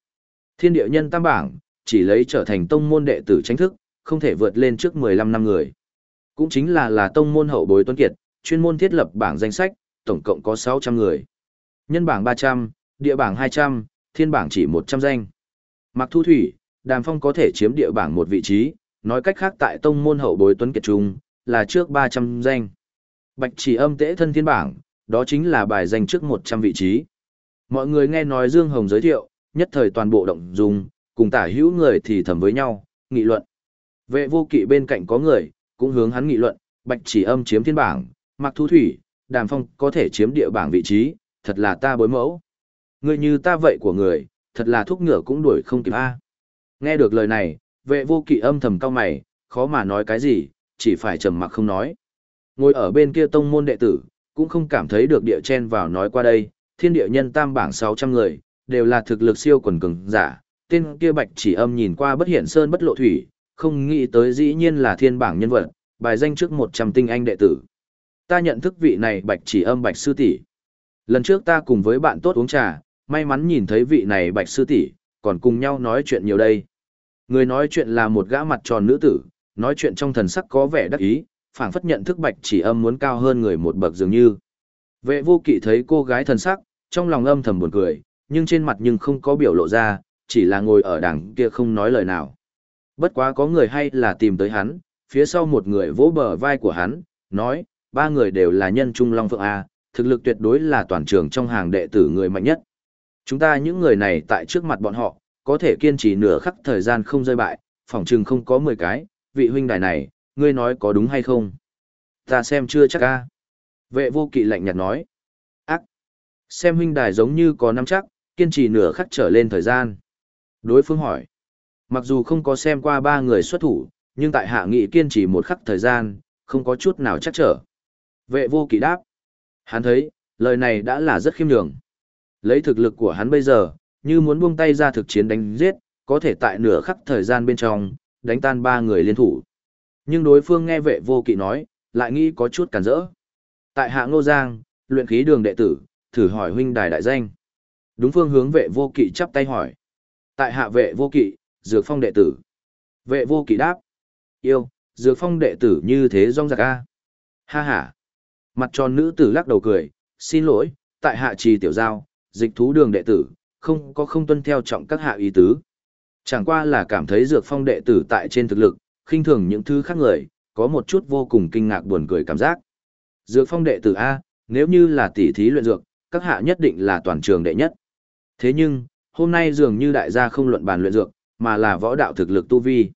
Thiên địa nhân tam bảng, chỉ lấy trở thành tông môn đệ tử chính thức, không thể vượt lên trước 15 năm người. Cũng chính là là tông môn hậu bối tuấn kiệt, chuyên môn thiết lập bảng danh sách, tổng cộng có 600 người. Nhân bảng 300, địa bảng 200, thiên bảng chỉ 100 danh. Mặc Thu Thủy, Đàm Phong có thể chiếm địa bảng một vị trí, nói cách khác tại tông môn hậu bối tuấn kiệt trung, là trước 300 danh. Bạch chỉ âm tễ thân thiên bảng, đó chính là bài danh trước 100 vị trí. Mọi người nghe nói Dương Hồng giới thiệu, nhất thời toàn bộ động dung, cùng tả hữu người thì thầm với nhau, nghị luận. Vệ vô kỵ bên cạnh có người, cũng hướng hắn nghị luận, bạch chỉ âm chiếm thiên bảng, mặc thu thủy, đàm phong có thể chiếm địa bảng vị trí, thật là ta bối mẫu. Người như ta vậy của người, thật là thuốc ngựa cũng đuổi không kịp a. Nghe được lời này, vệ vô kỵ âm thầm cao mày, khó mà nói cái gì, chỉ phải trầm mặc không nói. Ngồi ở bên kia tông môn đệ tử, cũng không cảm thấy được địa chen vào nói qua đây, thiên địa nhân tam bảng 600 người, đều là thực lực siêu quần cường giả, tên kia bạch chỉ âm nhìn qua bất hiện sơn bất lộ thủy, không nghĩ tới dĩ nhiên là thiên bảng nhân vật, bài danh trước 100 tinh anh đệ tử. Ta nhận thức vị này bạch chỉ âm bạch sư tỷ. Lần trước ta cùng với bạn tốt uống trà, may mắn nhìn thấy vị này bạch sư tỷ, còn cùng nhau nói chuyện nhiều đây. Người nói chuyện là một gã mặt tròn nữ tử, nói chuyện trong thần sắc có vẻ đắc ý, phảng phất nhận thức bạch chỉ âm muốn cao hơn người một bậc dường như. Vệ vô kỵ thấy cô gái thần sắc, trong lòng âm thầm buồn cười, nhưng trên mặt nhưng không có biểu lộ ra, chỉ là ngồi ở đằng kia không nói lời nào. Bất quá có người hay là tìm tới hắn, phía sau một người vỗ bờ vai của hắn, nói, ba người đều là nhân trung long phượng A, thực lực tuyệt đối là toàn trường trong hàng đệ tử người mạnh nhất. Chúng ta những người này tại trước mặt bọn họ, có thể kiên trì nửa khắc thời gian không rơi bại, phỏng chừng không có 10 cái, vị huynh đài này, ngươi nói có đúng hay không? Ta xem chưa chắc a. Vệ vô kỵ lạnh nhạt nói. Ác. Xem huynh đài giống như có năm chắc, kiên trì nửa khắc trở lên thời gian. Đối phương hỏi. Mặc dù không có xem qua ba người xuất thủ, nhưng tại hạ nghị kiên trì một khắc thời gian, không có chút nào chắc trở. Vệ vô kỵ đáp. Hắn thấy, lời này đã là rất khiêm nhường. Lấy thực lực của hắn bây giờ, như muốn buông tay ra thực chiến đánh giết, có thể tại nửa khắc thời gian bên trong, đánh tan ba người liên thủ. Nhưng đối phương nghe vệ vô kỵ nói, lại nghĩ có chút cản rỡ. Tại hạ Ngô Giang, luyện khí đường đệ tử, thử hỏi huynh đài đại danh. Đúng phương hướng vệ vô kỵ chắp tay hỏi. Tại hạ vệ vô kỵ, dược phong đệ tử. Vệ vô kỵ đáp. Yêu, dược phong đệ tử như thế rong giặc a. Ha ha. Mặt tròn nữ tử lắc đầu cười, xin lỗi, tại hạ trì tiểu giao, dịch thú đường đệ tử, không có không tuân theo trọng các hạ ý tứ. Chẳng qua là cảm thấy dược phong đệ tử tại trên thực lực, khinh thường những thứ khác người, có một chút vô cùng kinh ngạc buồn cười cảm giác. Dược phong đệ tử A, nếu như là tỷ thí luyện dược, các hạ nhất định là toàn trường đệ nhất. Thế nhưng, hôm nay dường như đại gia không luận bàn luyện dược, mà là võ đạo thực lực tu vi.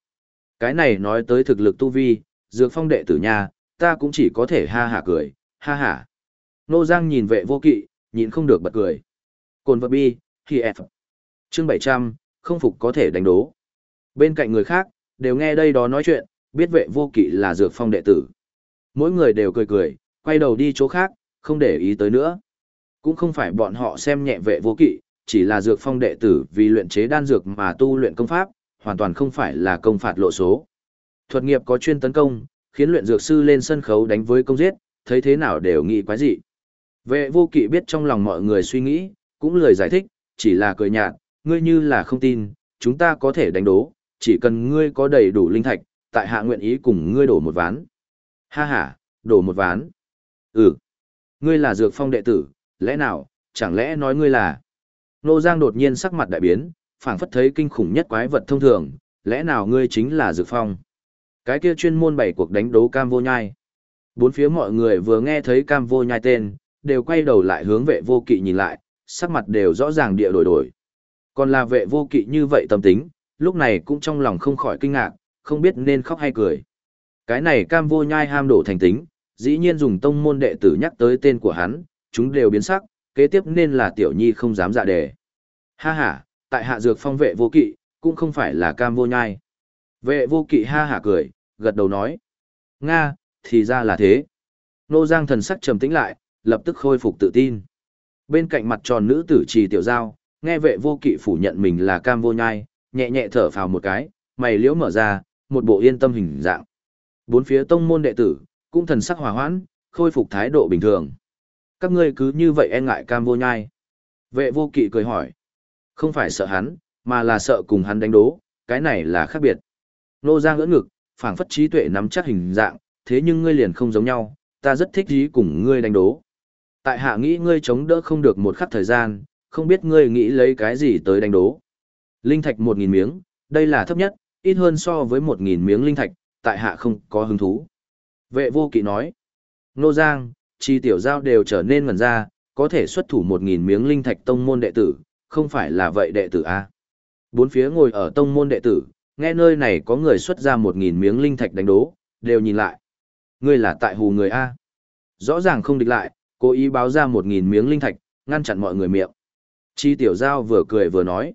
Cái này nói tới thực lực tu vi, dược phong đệ tử nhà, ta cũng chỉ có thể ha hả cười, ha hả. Nô Giang nhìn vệ vô kỵ, nhịn không được bật cười. Cồn vật bi, khi F. Chương 700, không phục có thể đánh đố. Bên cạnh người khác, đều nghe đây đó nói chuyện, biết vệ vô kỵ là dược phong đệ tử. Mỗi người đều cười cười, quay đầu đi chỗ khác, không để ý tới nữa. Cũng không phải bọn họ xem nhẹ vệ vô kỵ, chỉ là dược phong đệ tử vì luyện chế đan dược mà tu luyện công pháp, hoàn toàn không phải là công phạt lộ số. Thuật nghiệp có chuyên tấn công, khiến luyện dược sư lên sân khấu đánh với công giết, thấy thế nào đều nghĩ quái dị. Vệ vô kỵ biết trong lòng mọi người suy nghĩ, cũng lời giải thích, chỉ là cười nhạt, ngươi như là không tin, chúng ta có thể đánh đố, chỉ cần ngươi có đầy đủ linh thạch, tại hạ nguyện ý cùng ngươi đổ một ván. Ha ha, đổ một ván. Ừ, ngươi là dược phong đệ tử, lẽ nào, chẳng lẽ nói ngươi là... Nô Giang đột nhiên sắc mặt đại biến, phảng phất thấy kinh khủng nhất quái vật thông thường, lẽ nào ngươi chính là dược phong? Cái kia chuyên môn bảy cuộc đánh đấu cam vô nhai. Bốn phía mọi người vừa nghe thấy cam vô nhai tên, đều quay đầu lại hướng vệ vô kỵ nhìn lại, sắc mặt đều rõ ràng địa đổi đổi. Còn là vệ vô kỵ như vậy tâm tính, lúc này cũng trong lòng không khỏi kinh ngạc, không biết nên khóc hay cười. Cái này cam vô nhai ham đổ thành tính, dĩ nhiên dùng tông môn đệ tử nhắc tới tên của hắn, chúng đều biến sắc, kế tiếp nên là tiểu nhi không dám dạ đề. Ha ha, tại hạ dược phong vệ vô kỵ, cũng không phải là cam vô nhai. Vệ vô kỵ ha hả cười, gật đầu nói. Nga, thì ra là thế. Nô Giang thần sắc trầm tĩnh lại, lập tức khôi phục tự tin. Bên cạnh mặt tròn nữ tử trì tiểu giao, nghe vệ vô kỵ phủ nhận mình là cam vô nhai, nhẹ nhẹ thở phào một cái, mày liễu mở ra, một bộ yên tâm hình dạng. Bốn phía tông môn đệ tử, cũng thần sắc hòa hoãn, khôi phục thái độ bình thường. Các ngươi cứ như vậy e ngại cam vô nhai. Vệ vô kỵ cười hỏi. Không phải sợ hắn, mà là sợ cùng hắn đánh đố, cái này là khác biệt. Nô Giang ngỡ ngực, phảng phất trí tuệ nắm chắc hình dạng, thế nhưng ngươi liền không giống nhau, ta rất thích ý cùng ngươi đánh đố. Tại hạ nghĩ ngươi chống đỡ không được một khắc thời gian, không biết ngươi nghĩ lấy cái gì tới đánh đố. Linh thạch một nghìn miếng, đây là thấp nhất, ít hơn so với một nghìn miếng linh thạch, tại hạ không có hứng thú. Vệ vô kỵ nói, Nô Giang, chi tiểu giao đều trở nên ngần ra, có thể xuất thủ một nghìn miếng linh thạch tông môn đệ tử, không phải là vậy đệ tử A. Bốn phía ngồi ở tông môn đệ tử, nghe nơi này có người xuất ra một nghìn miếng linh thạch đánh đố, đều nhìn lại. Ngươi là tại hù người A. Rõ ràng không địch lại, cố ý báo ra một nghìn miếng linh thạch, ngăn chặn mọi người miệng. Chi tiểu giao vừa cười vừa nói.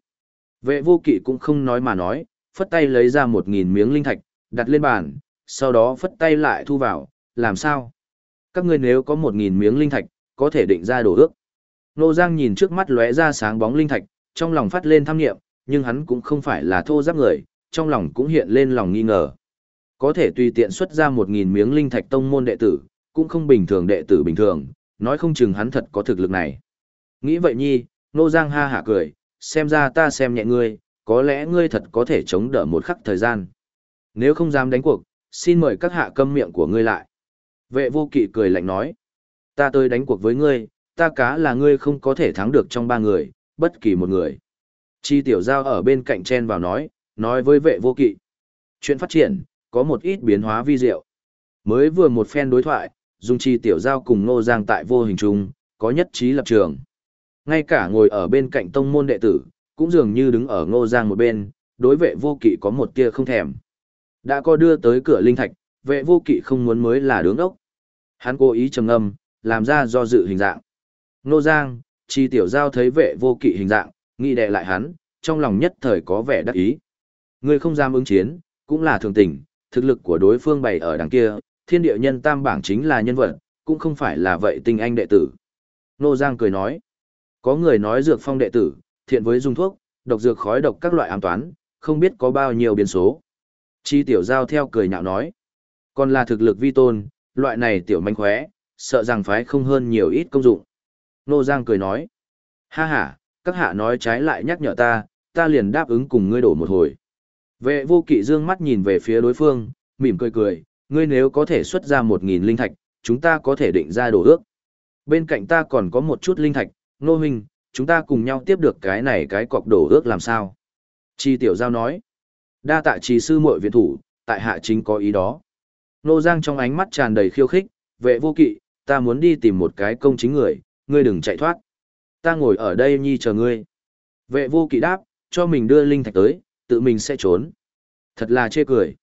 Vệ vô kỵ cũng không nói mà nói, phất tay lấy ra một nghìn miếng linh thạch, đặt lên bàn, sau đó phất tay lại thu vào, làm sao? Các ngươi nếu có một nghìn miếng linh thạch, có thể định ra đồ ước. Nô Giang nhìn trước mắt lóe ra sáng bóng linh thạch, trong lòng phát lên tham nghiệm, nhưng hắn cũng không phải là thô giáp người, trong lòng cũng hiện lên lòng nghi ngờ. Có thể tùy tiện xuất ra một nghìn miếng linh thạch tông môn đệ tử, cũng không bình thường đệ tử bình thường, nói không chừng hắn thật có thực lực này. Nghĩ vậy nhi, Nô Giang ha hả cười, xem ra ta xem nhẹ ngươi, có lẽ ngươi thật có thể chống đỡ một khắc thời gian. Nếu không dám đánh cuộc, xin mời các hạ câm miệng của ngươi lại. Vệ vô kỵ cười lạnh nói, ta tới đánh cuộc với ngươi, ta cá là ngươi không có thể thắng được trong ba người, bất kỳ một người. Chi tiểu giao ở bên cạnh chen vào nói, nói với vệ vô kỵ. Chuyện phát triển, có một ít biến hóa vi diệu. Mới vừa một phen đối thoại, dùng chi tiểu giao cùng Ngô Giang tại vô hình trung có nhất trí lập trường. Ngay cả ngồi ở bên cạnh tông môn đệ tử, cũng dường như đứng ở Ngô Giang một bên, đối vệ vô kỵ có một tia không thèm. Đã có đưa tới cửa linh thạch, vệ vô kỵ không muốn mới là đứng ốc. Hắn cố ý trầm ngâm, làm ra do dự hình dạng. Ngô Giang, chi tiểu giao thấy vệ vô kỵ hình dạng, nghĩ đệ lại hắn, trong lòng nhất thời có vẻ đắc ý. Người không dám ứng chiến, cũng là thường tình, thực lực của đối phương bày ở đằng kia, thiên địa nhân tam bảng chính là nhân vật, cũng không phải là vậy tinh anh đệ tử. Nô Giang cười nói, có người nói dược phong đệ tử, thiện với dùng thuốc, độc dược khói độc các loại ám toán, không biết có bao nhiêu biến số. Chi tiểu giao theo cười nhạo nói, còn là thực lực vi tôn, loại này tiểu manh khóe, sợ rằng phái không hơn nhiều ít công dụng. Nô Giang cười nói, ha ha, các hạ nói trái lại nhắc nhở ta, ta liền đáp ứng cùng ngươi đổ một hồi. Vệ vô kỵ dương mắt nhìn về phía đối phương, mỉm cười cười, ngươi nếu có thể xuất ra một nghìn linh thạch, chúng ta có thể định ra đổ ước. Bên cạnh ta còn có một chút linh thạch, nô huynh, chúng ta cùng nhau tiếp được cái này cái cọc đổ ước làm sao? Chi tiểu giao nói, đa tạ trì sư muội viện thủ, tại hạ chính có ý đó. Nô Giang trong ánh mắt tràn đầy khiêu khích, vệ vô kỵ, ta muốn đi tìm một cái công chính người, ngươi đừng chạy thoát. Ta ngồi ở đây nhi chờ ngươi. Vệ vô kỵ đáp, cho mình đưa linh thạch tới, tự mình sẽ trốn. Thật là chê cười.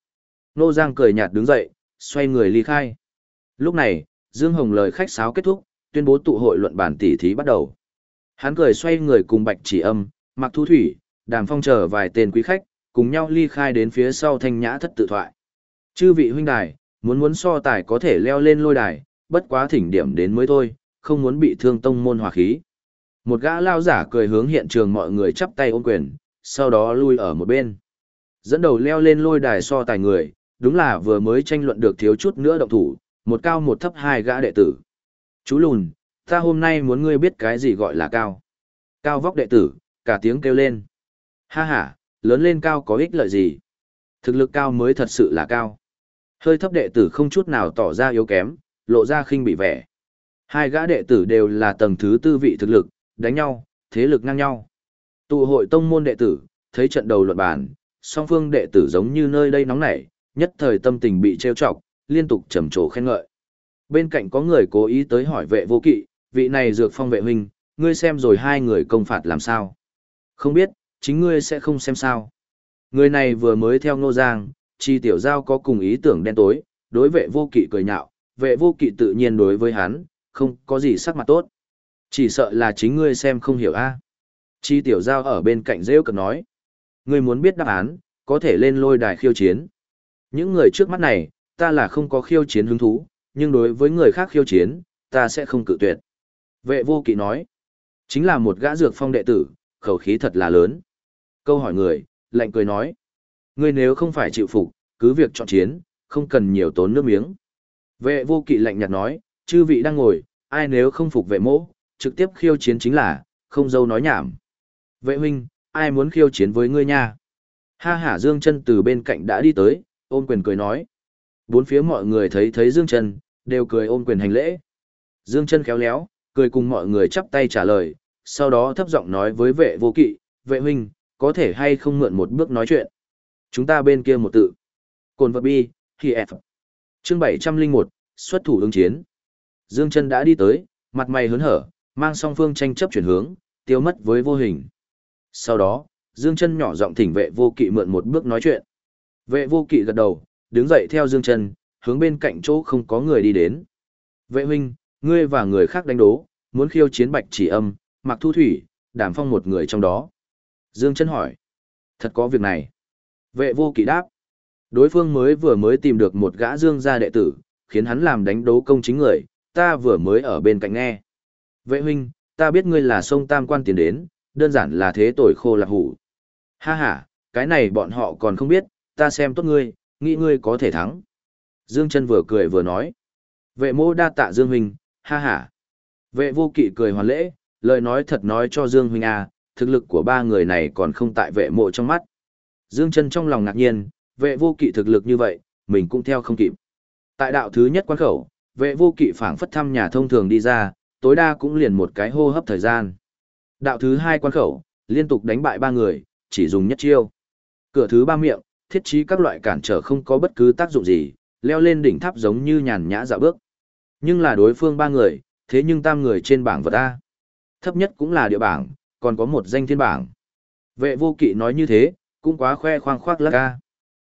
Nô Giang cười nhạt đứng dậy, xoay người ly khai. Lúc này, Dương Hồng lời khách sáo kết thúc, tuyên bố tụ hội luận bản tỉ thí bắt đầu. Hắn cười xoay người cùng Bạch Chỉ Âm, Mạc Thu Thủy, Đàm Phong chờ vài tên quý khách, cùng nhau ly khai đến phía sau thanh nhã thất tự thoại. Chư vị huynh đài, muốn muốn so tài có thể leo lên lôi đài, bất quá thỉnh điểm đến mới thôi, không muốn bị thương tông môn hòa khí. Một gã lao giả cười hướng hiện trường mọi người chắp tay ôm quyền, sau đó lui ở một bên. Dẫn đầu leo lên lôi đài so tài người, đúng là vừa mới tranh luận được thiếu chút nữa động thủ, một cao một thấp hai gã đệ tử. Chú lùn, ta hôm nay muốn ngươi biết cái gì gọi là cao. Cao vóc đệ tử, cả tiếng kêu lên. Ha ha, lớn lên cao có ích lợi gì? Thực lực cao mới thật sự là cao. Hơi thấp đệ tử không chút nào tỏ ra yếu kém, lộ ra khinh bị vẻ. Hai gã đệ tử đều là tầng thứ tư vị thực lực, đánh nhau, thế lực ngang nhau. Tụ hội tông môn đệ tử, thấy trận đầu luận bàn, song phương đệ tử giống như nơi đây nóng nảy, nhất thời tâm tình bị trêu chọc, liên tục trầm trồ khen ngợi. Bên cạnh có người cố ý tới hỏi vệ vô kỵ, vị này dược phong vệ huynh, ngươi xem rồi hai người công phạt làm sao? Không biết, chính ngươi sẽ không xem sao. Người này vừa mới theo Ngô Giang, chi tiểu giao có cùng ý tưởng đen tối, đối vệ vô kỵ cười nhạo, vệ vô kỵ tự nhiên đối với hắn, không có gì sắc mặt tốt. Chỉ sợ là chính ngươi xem không hiểu a. Chi tiểu giao ở bên cạnh rêu cực nói. Ngươi muốn biết đáp án, có thể lên lôi đài khiêu chiến. Những người trước mắt này, ta là không có khiêu chiến hứng thú, nhưng đối với người khác khiêu chiến, ta sẽ không cự tuyệt. Vệ vô kỵ nói. Chính là một gã dược phong đệ tử, khẩu khí thật là lớn. Câu hỏi người, lạnh cười nói. Ngươi nếu không phải chịu phục, cứ việc chọn chiến, không cần nhiều tốn nước miếng. Vệ vô kỵ lạnh nhạt nói, chư vị đang ngồi, ai nếu không phục vệ mỗ, trực tiếp khiêu chiến chính là, không dâu nói nhảm. Vệ huynh, ai muốn khiêu chiến với ngươi nha? Ha hả Dương chân từ bên cạnh đã đi tới, ôm quyền cười nói. Bốn phía mọi người thấy thấy Dương chân, đều cười ôm quyền hành lễ. Dương chân khéo léo, cười cùng mọi người chắp tay trả lời, sau đó thấp giọng nói với vệ vô kỵ, vệ huynh, có thể hay không mượn một bước nói chuyện. Chúng ta bên kia một tự. Cồn vật bi, thì F. Chương 701, xuất thủ ứng chiến. Dương chân đã đi tới, mặt mày hớn hở, mang song phương tranh chấp chuyển hướng, tiêu mất với vô hình. Sau đó, Dương chân nhỏ giọng thỉnh vệ vô kỵ mượn một bước nói chuyện. Vệ vô kỵ gật đầu, đứng dậy theo Dương chân, hướng bên cạnh chỗ không có người đi đến. Vệ huynh, ngươi và người khác đánh đố, muốn khiêu chiến bạch chỉ âm, mặc thu thủy, đàm phong một người trong đó. Dương chân hỏi. Thật có việc này. Vệ vô kỵ đáp. Đối phương mới vừa mới tìm được một gã dương gia đệ tử, khiến hắn làm đánh đấu công chính người, ta vừa mới ở bên cạnh nghe. Vệ huynh, ta biết ngươi là sông Tam Quan tiền đến, đơn giản là thế tội khô lạc hủ. Ha ha, cái này bọn họ còn không biết, ta xem tốt ngươi, nghĩ ngươi có thể thắng. Dương chân vừa cười vừa nói. Vệ mô đa tạ Dương huynh, ha ha. Vệ vô kỵ cười hoàn lễ, lời nói thật nói cho Dương huynh a, thực lực của ba người này còn không tại vệ mộ trong mắt. Dương chân trong lòng ngạc nhiên, vệ vô kỵ thực lực như vậy, mình cũng theo không kịp. Tại đạo thứ nhất quan khẩu, vệ vô kỵ phảng phất thăm nhà thông thường đi ra, tối đa cũng liền một cái hô hấp thời gian. Đạo thứ hai quan khẩu, liên tục đánh bại ba người, chỉ dùng nhất chiêu. Cửa thứ ba miệng, thiết trí các loại cản trở không có bất cứ tác dụng gì, leo lên đỉnh tháp giống như nhàn nhã dạo bước. Nhưng là đối phương ba người, thế nhưng tam người trên bảng vật A. Thấp nhất cũng là địa bảng, còn có một danh thiên bảng. Vệ vô kỵ nói như thế, cũng quá khoe khoang khoác lắc A.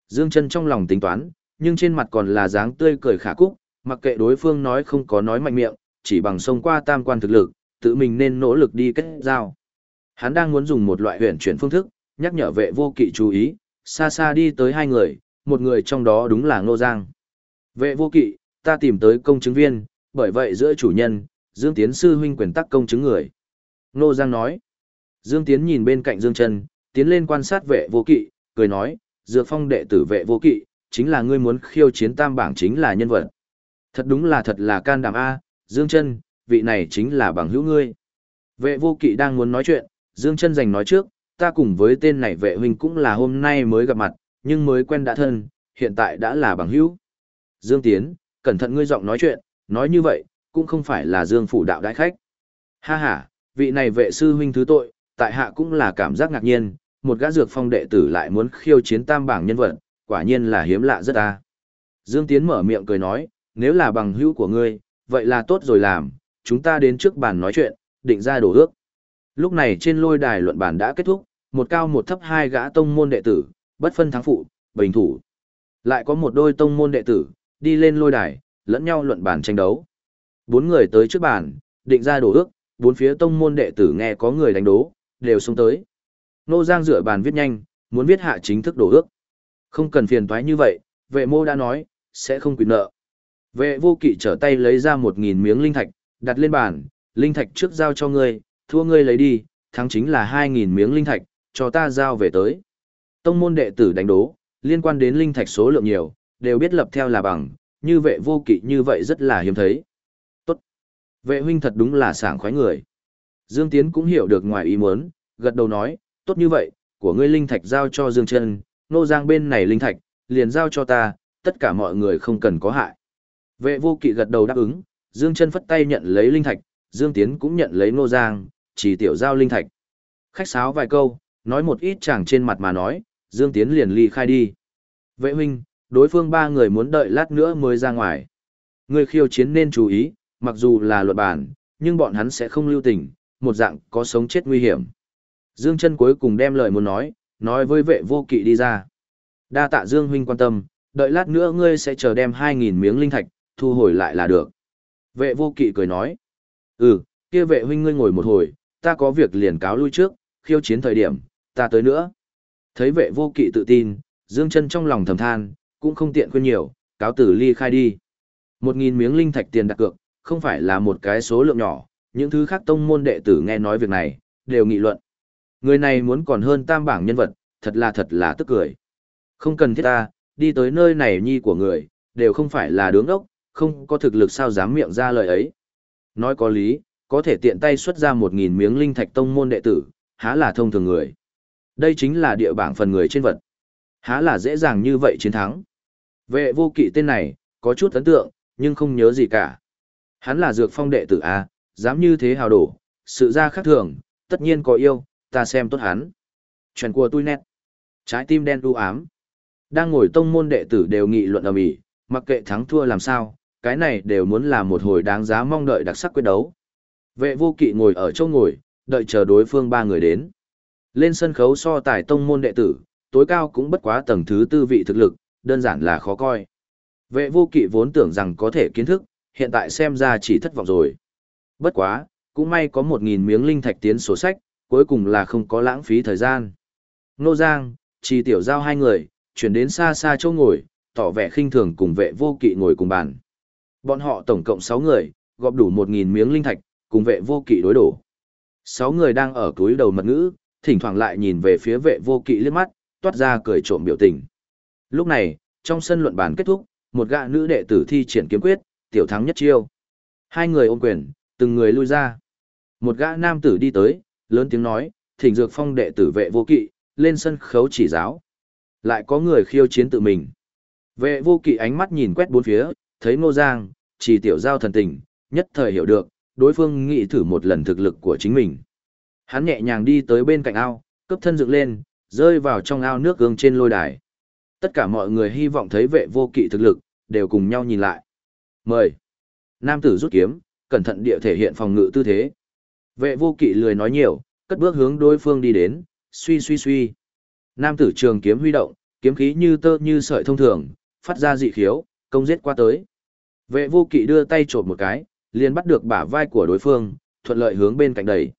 Dương chân trong lòng tính toán, nhưng trên mặt còn là dáng tươi cười khả cúc, mặc kệ đối phương nói không có nói mạnh miệng, chỉ bằng sông qua tam quan thực lực, tự mình nên nỗ lực đi kết giao. Hắn đang muốn dùng một loại huyền chuyển phương thức, nhắc nhở vệ vô kỵ chú ý, xa xa đi tới hai người, một người trong đó đúng là Ngô Giang. Vệ vô kỵ, ta tìm tới công chứng viên, bởi vậy giữa chủ nhân, Dương Tiến sư huynh quyền tắc công chứng người. nô Giang nói. Dương Tiến nhìn bên cạnh Dương Trần, tiến lên quan sát vệ vô kỵ, cười nói, dược phong đệ tử vệ vô kỵ, chính là ngươi muốn khiêu chiến tam bảng chính là nhân vật. Thật đúng là thật là can đảm A, Dương chân vị này chính là bằng hữu ngươi. Vệ vô kỵ đang muốn nói chuyện, Dương chân giành nói trước, ta cùng với tên này vệ huynh cũng là hôm nay mới gặp mặt, nhưng mới quen đã thân, hiện tại đã là bằng hữu. Dương Tiến, cẩn thận ngươi giọng nói chuyện, nói như vậy, cũng không phải là Dương phủ đạo đại khách. Ha ha, vị này vệ sư huynh thứ tội, tại hạ cũng là cảm giác ngạc nhiên, một gã dược phong đệ tử lại muốn khiêu chiến tam bảng nhân vật, quả nhiên là hiếm lạ rất a. Dương Tiến mở miệng cười nói, nếu là bằng hữu của ngươi, vậy là tốt rồi làm, chúng ta đến trước bàn nói chuyện, định ra đồ ước. Lúc này trên lôi đài luận bàn đã kết thúc, một cao một thấp hai gã tông môn đệ tử, bất phân thắng phụ, bình thủ. Lại có một đôi tông môn đệ tử, đi lên lôi đài, lẫn nhau luận bàn tranh đấu. Bốn người tới trước bàn, định ra đồ ước, bốn phía tông môn đệ tử nghe có người đánh đố, đều xuống tới. Nô Giang dựa bàn viết nhanh, muốn viết hạ chính thức đồ ước. Không cần phiền toái như vậy, vệ mô đã nói, sẽ không quyền nợ. Vệ vô kỵ trở tay lấy ra một nghìn miếng linh thạch, đặt lên bàn, linh thạch trước giao cho ngươi, thua ngươi lấy đi, thắng chính là hai nghìn miếng linh thạch, cho ta giao về tới. Tông môn đệ tử đánh đố, liên quan đến linh thạch số lượng nhiều, đều biết lập theo là bằng, như vệ vô kỵ như vậy rất là hiếm thấy. Tốt. Vệ huynh thật đúng là sảng khoái người. Dương Tiến cũng hiểu được ngoài ý muốn, gật đầu nói, tốt như vậy, của ngươi linh thạch giao cho Dương Trân, nô giang bên này linh thạch, liền giao cho ta, tất cả mọi người không cần có hại. Vệ vô kỵ gật đầu đáp ứng, Dương Trân phất tay nhận lấy linh thạch, Dương Tiến cũng nhận lấy nô giang, chỉ tiểu giao linh thạch. Khách sáo vài câu, nói một ít chẳng trên mặt mà nói, Dương Tiến liền ly khai đi. Vệ huynh, đối phương ba người muốn đợi lát nữa mới ra ngoài. Người khiêu chiến nên chú ý, mặc dù là luật bản, nhưng bọn hắn sẽ không lưu tình, một dạng có sống chết nguy hiểm. Dương chân cuối cùng đem lời muốn nói, nói với vệ vô kỵ đi ra. Đa tạ Dương huynh quan tâm, đợi lát nữa ngươi sẽ chờ đem 2.000 miếng linh thạch, thu hồi lại là được. Vệ vô kỵ cười nói. Ừ, kia vệ huynh ngươi ngồi một hồi, ta có việc liền cáo lui trước, khiêu chiến thời điểm, ta tới nữa. Thấy vệ vô kỵ tự tin, Dương chân trong lòng thầm than, cũng không tiện khuyên nhiều, cáo tử ly khai đi. Một nghìn miếng linh thạch tiền đặt cược, không phải là một cái số lượng nhỏ, những thứ khác tông môn đệ tử nghe nói việc này, đều nghị luận. Người này muốn còn hơn tam bảng nhân vật, thật là thật là tức cười. Không cần thiết ta, đi tới nơi này nhi của người, đều không phải là đứng ốc, không có thực lực sao dám miệng ra lời ấy. Nói có lý, có thể tiện tay xuất ra một nghìn miếng linh thạch tông môn đệ tử, há là thông thường người. Đây chính là địa bảng phần người trên vật. Há là dễ dàng như vậy chiến thắng. Vệ vô kỵ tên này, có chút ấn tượng, nhưng không nhớ gì cả. Hắn là dược phong đệ tử A, dám như thế hào đổ, sự ra khác thường, tất nhiên có yêu, ta xem tốt hắn. Chuyện của tôi nét. Trái tim đen u ám. Đang ngồi tông môn đệ tử đều nghị luận ầm ĩ, mặc kệ thắng thua làm sao, cái này đều muốn là một hồi đáng giá mong đợi đặc sắc quyết đấu. Vệ vô kỵ ngồi ở chỗ ngồi, đợi chờ đối phương ba người đến. Lên sân khấu so tài tông môn đệ tử, tối cao cũng bất quá tầng thứ tư vị thực lực, đơn giản là khó coi. Vệ vô kỵ vốn tưởng rằng có thể kiến thức, hiện tại xem ra chỉ thất vọng rồi. Bất quá, cũng may có một nghìn miếng linh thạch tiến sổ sách, cuối cùng là không có lãng phí thời gian. Nô Giang, chỉ tiểu giao hai người, chuyển đến xa xa chỗ ngồi, tỏ vẻ khinh thường cùng vệ vô kỵ ngồi cùng bàn. Bọn họ tổng cộng 6 người, gọp đủ 1.000 miếng linh thạch, cùng vệ vô kỵ đối đổ. 6 người đang ở túi đầu mật ngữ, thỉnh thoảng lại nhìn về phía vệ vô kỵ liếc mắt, toát ra cười trộm biểu tình. Lúc này, trong sân luận bàn kết thúc, một gã nữ đệ tử thi triển kiếm quyết, tiểu thắng nhất chiêu. Hai người ôm quyền, từng người lui ra. Một gã nam tử đi tới, lớn tiếng nói, thỉnh dược phong đệ tử vệ vô kỵ, lên sân khấu chỉ giáo. Lại có người khiêu chiến tự mình. Vệ vô kỵ ánh mắt nhìn quét bốn phía, thấy ngô giang, chỉ tiểu giao thần tình, nhất thời hiểu được, đối phương nghĩ thử một lần thực lực của chính mình. Hắn nhẹ nhàng đi tới bên cạnh ao, cấp thân dựng lên, rơi vào trong ao nước gương trên lôi đài. Tất cả mọi người hy vọng thấy vệ vô kỵ thực lực, đều cùng nhau nhìn lại. Mời. Nam tử rút kiếm, cẩn thận địa thể hiện phòng ngự tư thế. Vệ vô kỵ lười nói nhiều, cất bước hướng đối phương đi đến, suy suy suy. Nam tử trường kiếm huy động, kiếm khí như tơ như sợi thông thường, phát ra dị khiếu, công giết qua tới. Vệ vô kỵ đưa tay trộm một cái, liền bắt được bả vai của đối phương, thuận lợi hướng bên cạnh đẩy.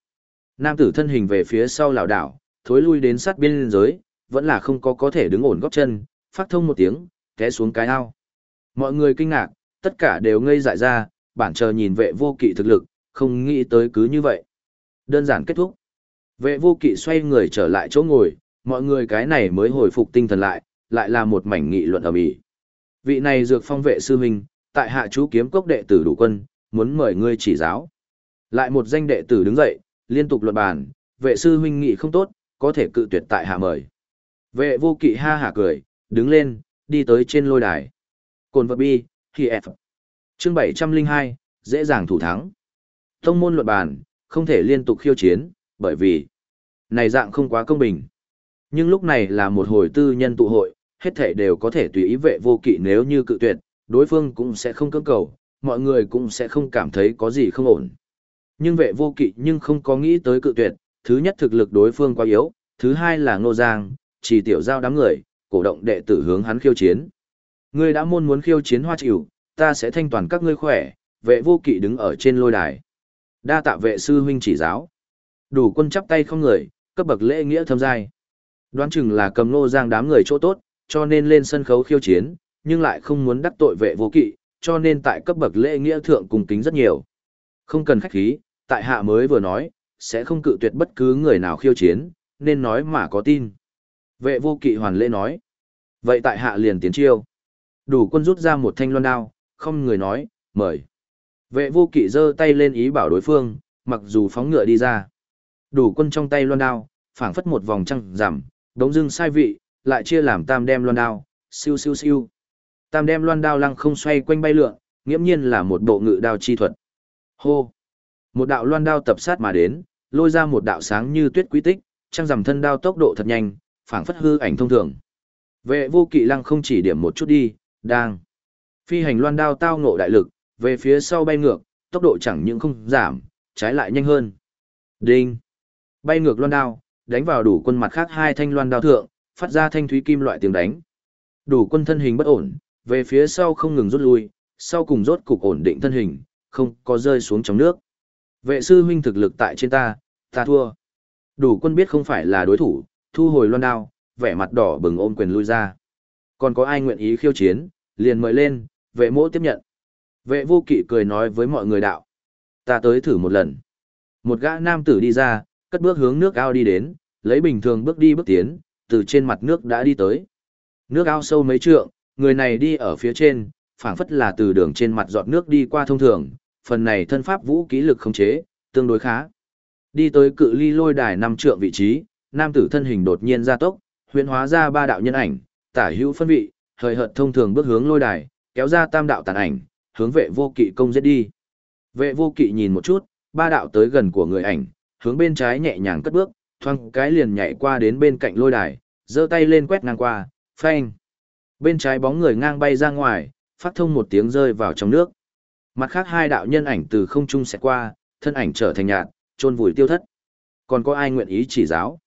Nam tử thân hình về phía sau lảo đảo, thối lui đến sát biên giới, vẫn là không có có thể đứng ổn góc chân, phát thông một tiếng, té xuống cái ao. Mọi người kinh ngạc, tất cả đều ngây dại ra, bản chờ nhìn vệ vô kỵ thực lực, không nghĩ tới cứ như vậy. Đơn giản kết thúc. Vệ vô kỵ xoay người trở lại chỗ ngồi, mọi người cái này mới hồi phục tinh thần lại, lại là một mảnh nghị luận ở mỹ. Vị này dược phong vệ sư huynh, tại hạ chú kiếm cốc đệ tử đủ quân, muốn mời ngươi chỉ giáo. Lại một danh đệ tử đứng dậy, liên tục luận bàn, vệ sư huynh nghị không tốt, có thể cự tuyệt tại hạ mời. Vệ vô kỵ ha hả cười, đứng lên, đi tới trên lôi đài. Cồn vật bi, khi F. Chương 702, dễ dàng thủ thắng. Tông môn luận bàn, không thể liên tục khiêu chiến, bởi vì này dạng không quá công bình. Nhưng lúc này là một hồi tư nhân tụ hội, hết thể đều có thể tùy ý vệ vô kỵ nếu như cự tuyệt, đối phương cũng sẽ không cưỡng cầu, mọi người cũng sẽ không cảm thấy có gì không ổn. Nhưng vệ vô kỵ nhưng không có nghĩ tới cự tuyệt, thứ nhất thực lực đối phương quá yếu, thứ hai là ngô giang, chỉ tiểu giao đám người, cổ động đệ tử hướng hắn khiêu chiến. Ngươi đã môn muốn khiêu chiến hoa chịu, ta sẽ thanh toàn các ngươi khỏe, vệ vô kỵ đứng ở trên lôi đài. Đa tạ vệ sư huynh chỉ giáo. Đủ quân chắp tay không người, cấp bậc lễ nghĩa thâm giai. Đoán chừng là cầm nô giang đám người chỗ tốt, cho nên lên sân khấu khiêu chiến, nhưng lại không muốn đắc tội vệ vô kỵ, cho nên tại cấp bậc lễ nghĩa thượng cùng kính rất nhiều. Không cần khách khí, tại hạ mới vừa nói, sẽ không cự tuyệt bất cứ người nào khiêu chiến, nên nói mà có tin. Vệ vô kỵ hoàn lễ nói. Vậy tại hạ liền tiến chiêu. Đủ quân rút ra một thanh loan đao, không người nói, mời. Vệ vô kỵ giơ tay lên ý bảo đối phương, mặc dù phóng ngựa đi ra. Đủ quân trong tay loan đao, phảng phất một vòng trăng giảm, đống dưng sai vị, lại chia làm tam đem loan đao, siêu siêu siêu. Tam đem loan đao lăng không xoay quanh bay lượn, nghiễm nhiên là một bộ ngự đao chi thuật. Hô! Một đạo loan đao tập sát mà đến, lôi ra một đạo sáng như tuyết quý tích, trăng rằm thân đao tốc độ thật nhanh, phảng phất hư ảnh thông thường. Vệ vô kỵ lăng không chỉ điểm một chút đi, đang. Phi hành loan đao tao ngộ đại lực, về phía sau bay ngược, tốc độ chẳng những không giảm, trái lại nhanh hơn. Đinh. Bay ngược loan đao, đánh vào đủ quân mặt khác hai thanh loan đao thượng, phát ra thanh thúy kim loại tiếng đánh. Đủ quân thân hình bất ổn, về phía sau không ngừng rút lui, sau cùng rốt cục ổn định thân hình, không có rơi xuống trong nước. Vệ sư huynh thực lực tại trên ta, ta thua. Đủ quân biết không phải là đối thủ, thu hồi loan đao, vẻ mặt đỏ bừng ôm quyền lui ra. Còn có ai nguyện ý khiêu chiến, liền mời lên, vệ mỗ tiếp nhận. Vệ vô kỵ cười nói với mọi người đạo. Ta tới thử một lần. Một gã nam tử đi ra, cất bước hướng nước ao đi đến, lấy bình thường bước đi bước tiến, từ trên mặt nước đã đi tới. Nước ao sâu mấy trượng, người này đi ở phía trên, phảng phất là từ đường trên mặt giọt nước đi qua thông thường, phần này thân pháp vũ kỹ lực khống chế, tương đối khá. Đi tới cự ly lôi đài năm trượng vị trí, nam tử thân hình đột nhiên ra tốc, huyễn hóa ra ba đạo nhân ảnh, tả hữu phân vị, hời hợt thông thường bước hướng lôi đài, kéo ra tam đạo tàn ảnh, hướng vệ vô kỵ công giết đi. Vệ vô kỵ nhìn một chút, ba đạo tới gần của người ảnh, hướng bên trái nhẹ nhàng cất bước, thoang cái liền nhảy qua đến bên cạnh lôi đài, giơ tay lên quét ngang qua, phanh. Bên trái bóng người ngang bay ra ngoài, phát thông một tiếng rơi vào trong nước. Mặt khác hai đạo nhân ảnh từ không trung sẽ qua, thân ảnh trở thành nhạt, trôn vùi tiêu thất. Còn có ai nguyện ý chỉ giáo?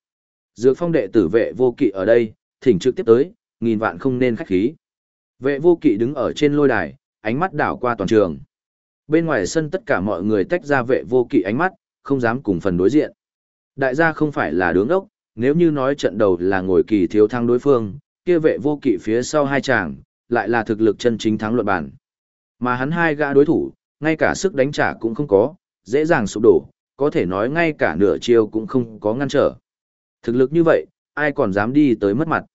Dược phong đệ tử vệ vô kỵ ở đây, thỉnh trực tiếp tới, nghìn vạn không nên khách khí. Vệ vô kỵ đứng ở trên lôi đài, ánh mắt đảo qua toàn trường. Bên ngoài sân tất cả mọi người tách ra vệ vô kỵ ánh mắt, không dám cùng phần đối diện. Đại gia không phải là đứng ốc, nếu như nói trận đầu là ngồi kỳ thiếu thắng đối phương, kia vệ vô kỵ phía sau hai chàng, lại là thực lực chân chính thắng luận bản. Mà hắn hai gã đối thủ, ngay cả sức đánh trả cũng không có, dễ dàng sụp đổ, có thể nói ngay cả nửa chiêu cũng không có ngăn trở. Thực lực như vậy, ai còn dám đi tới mất mặt.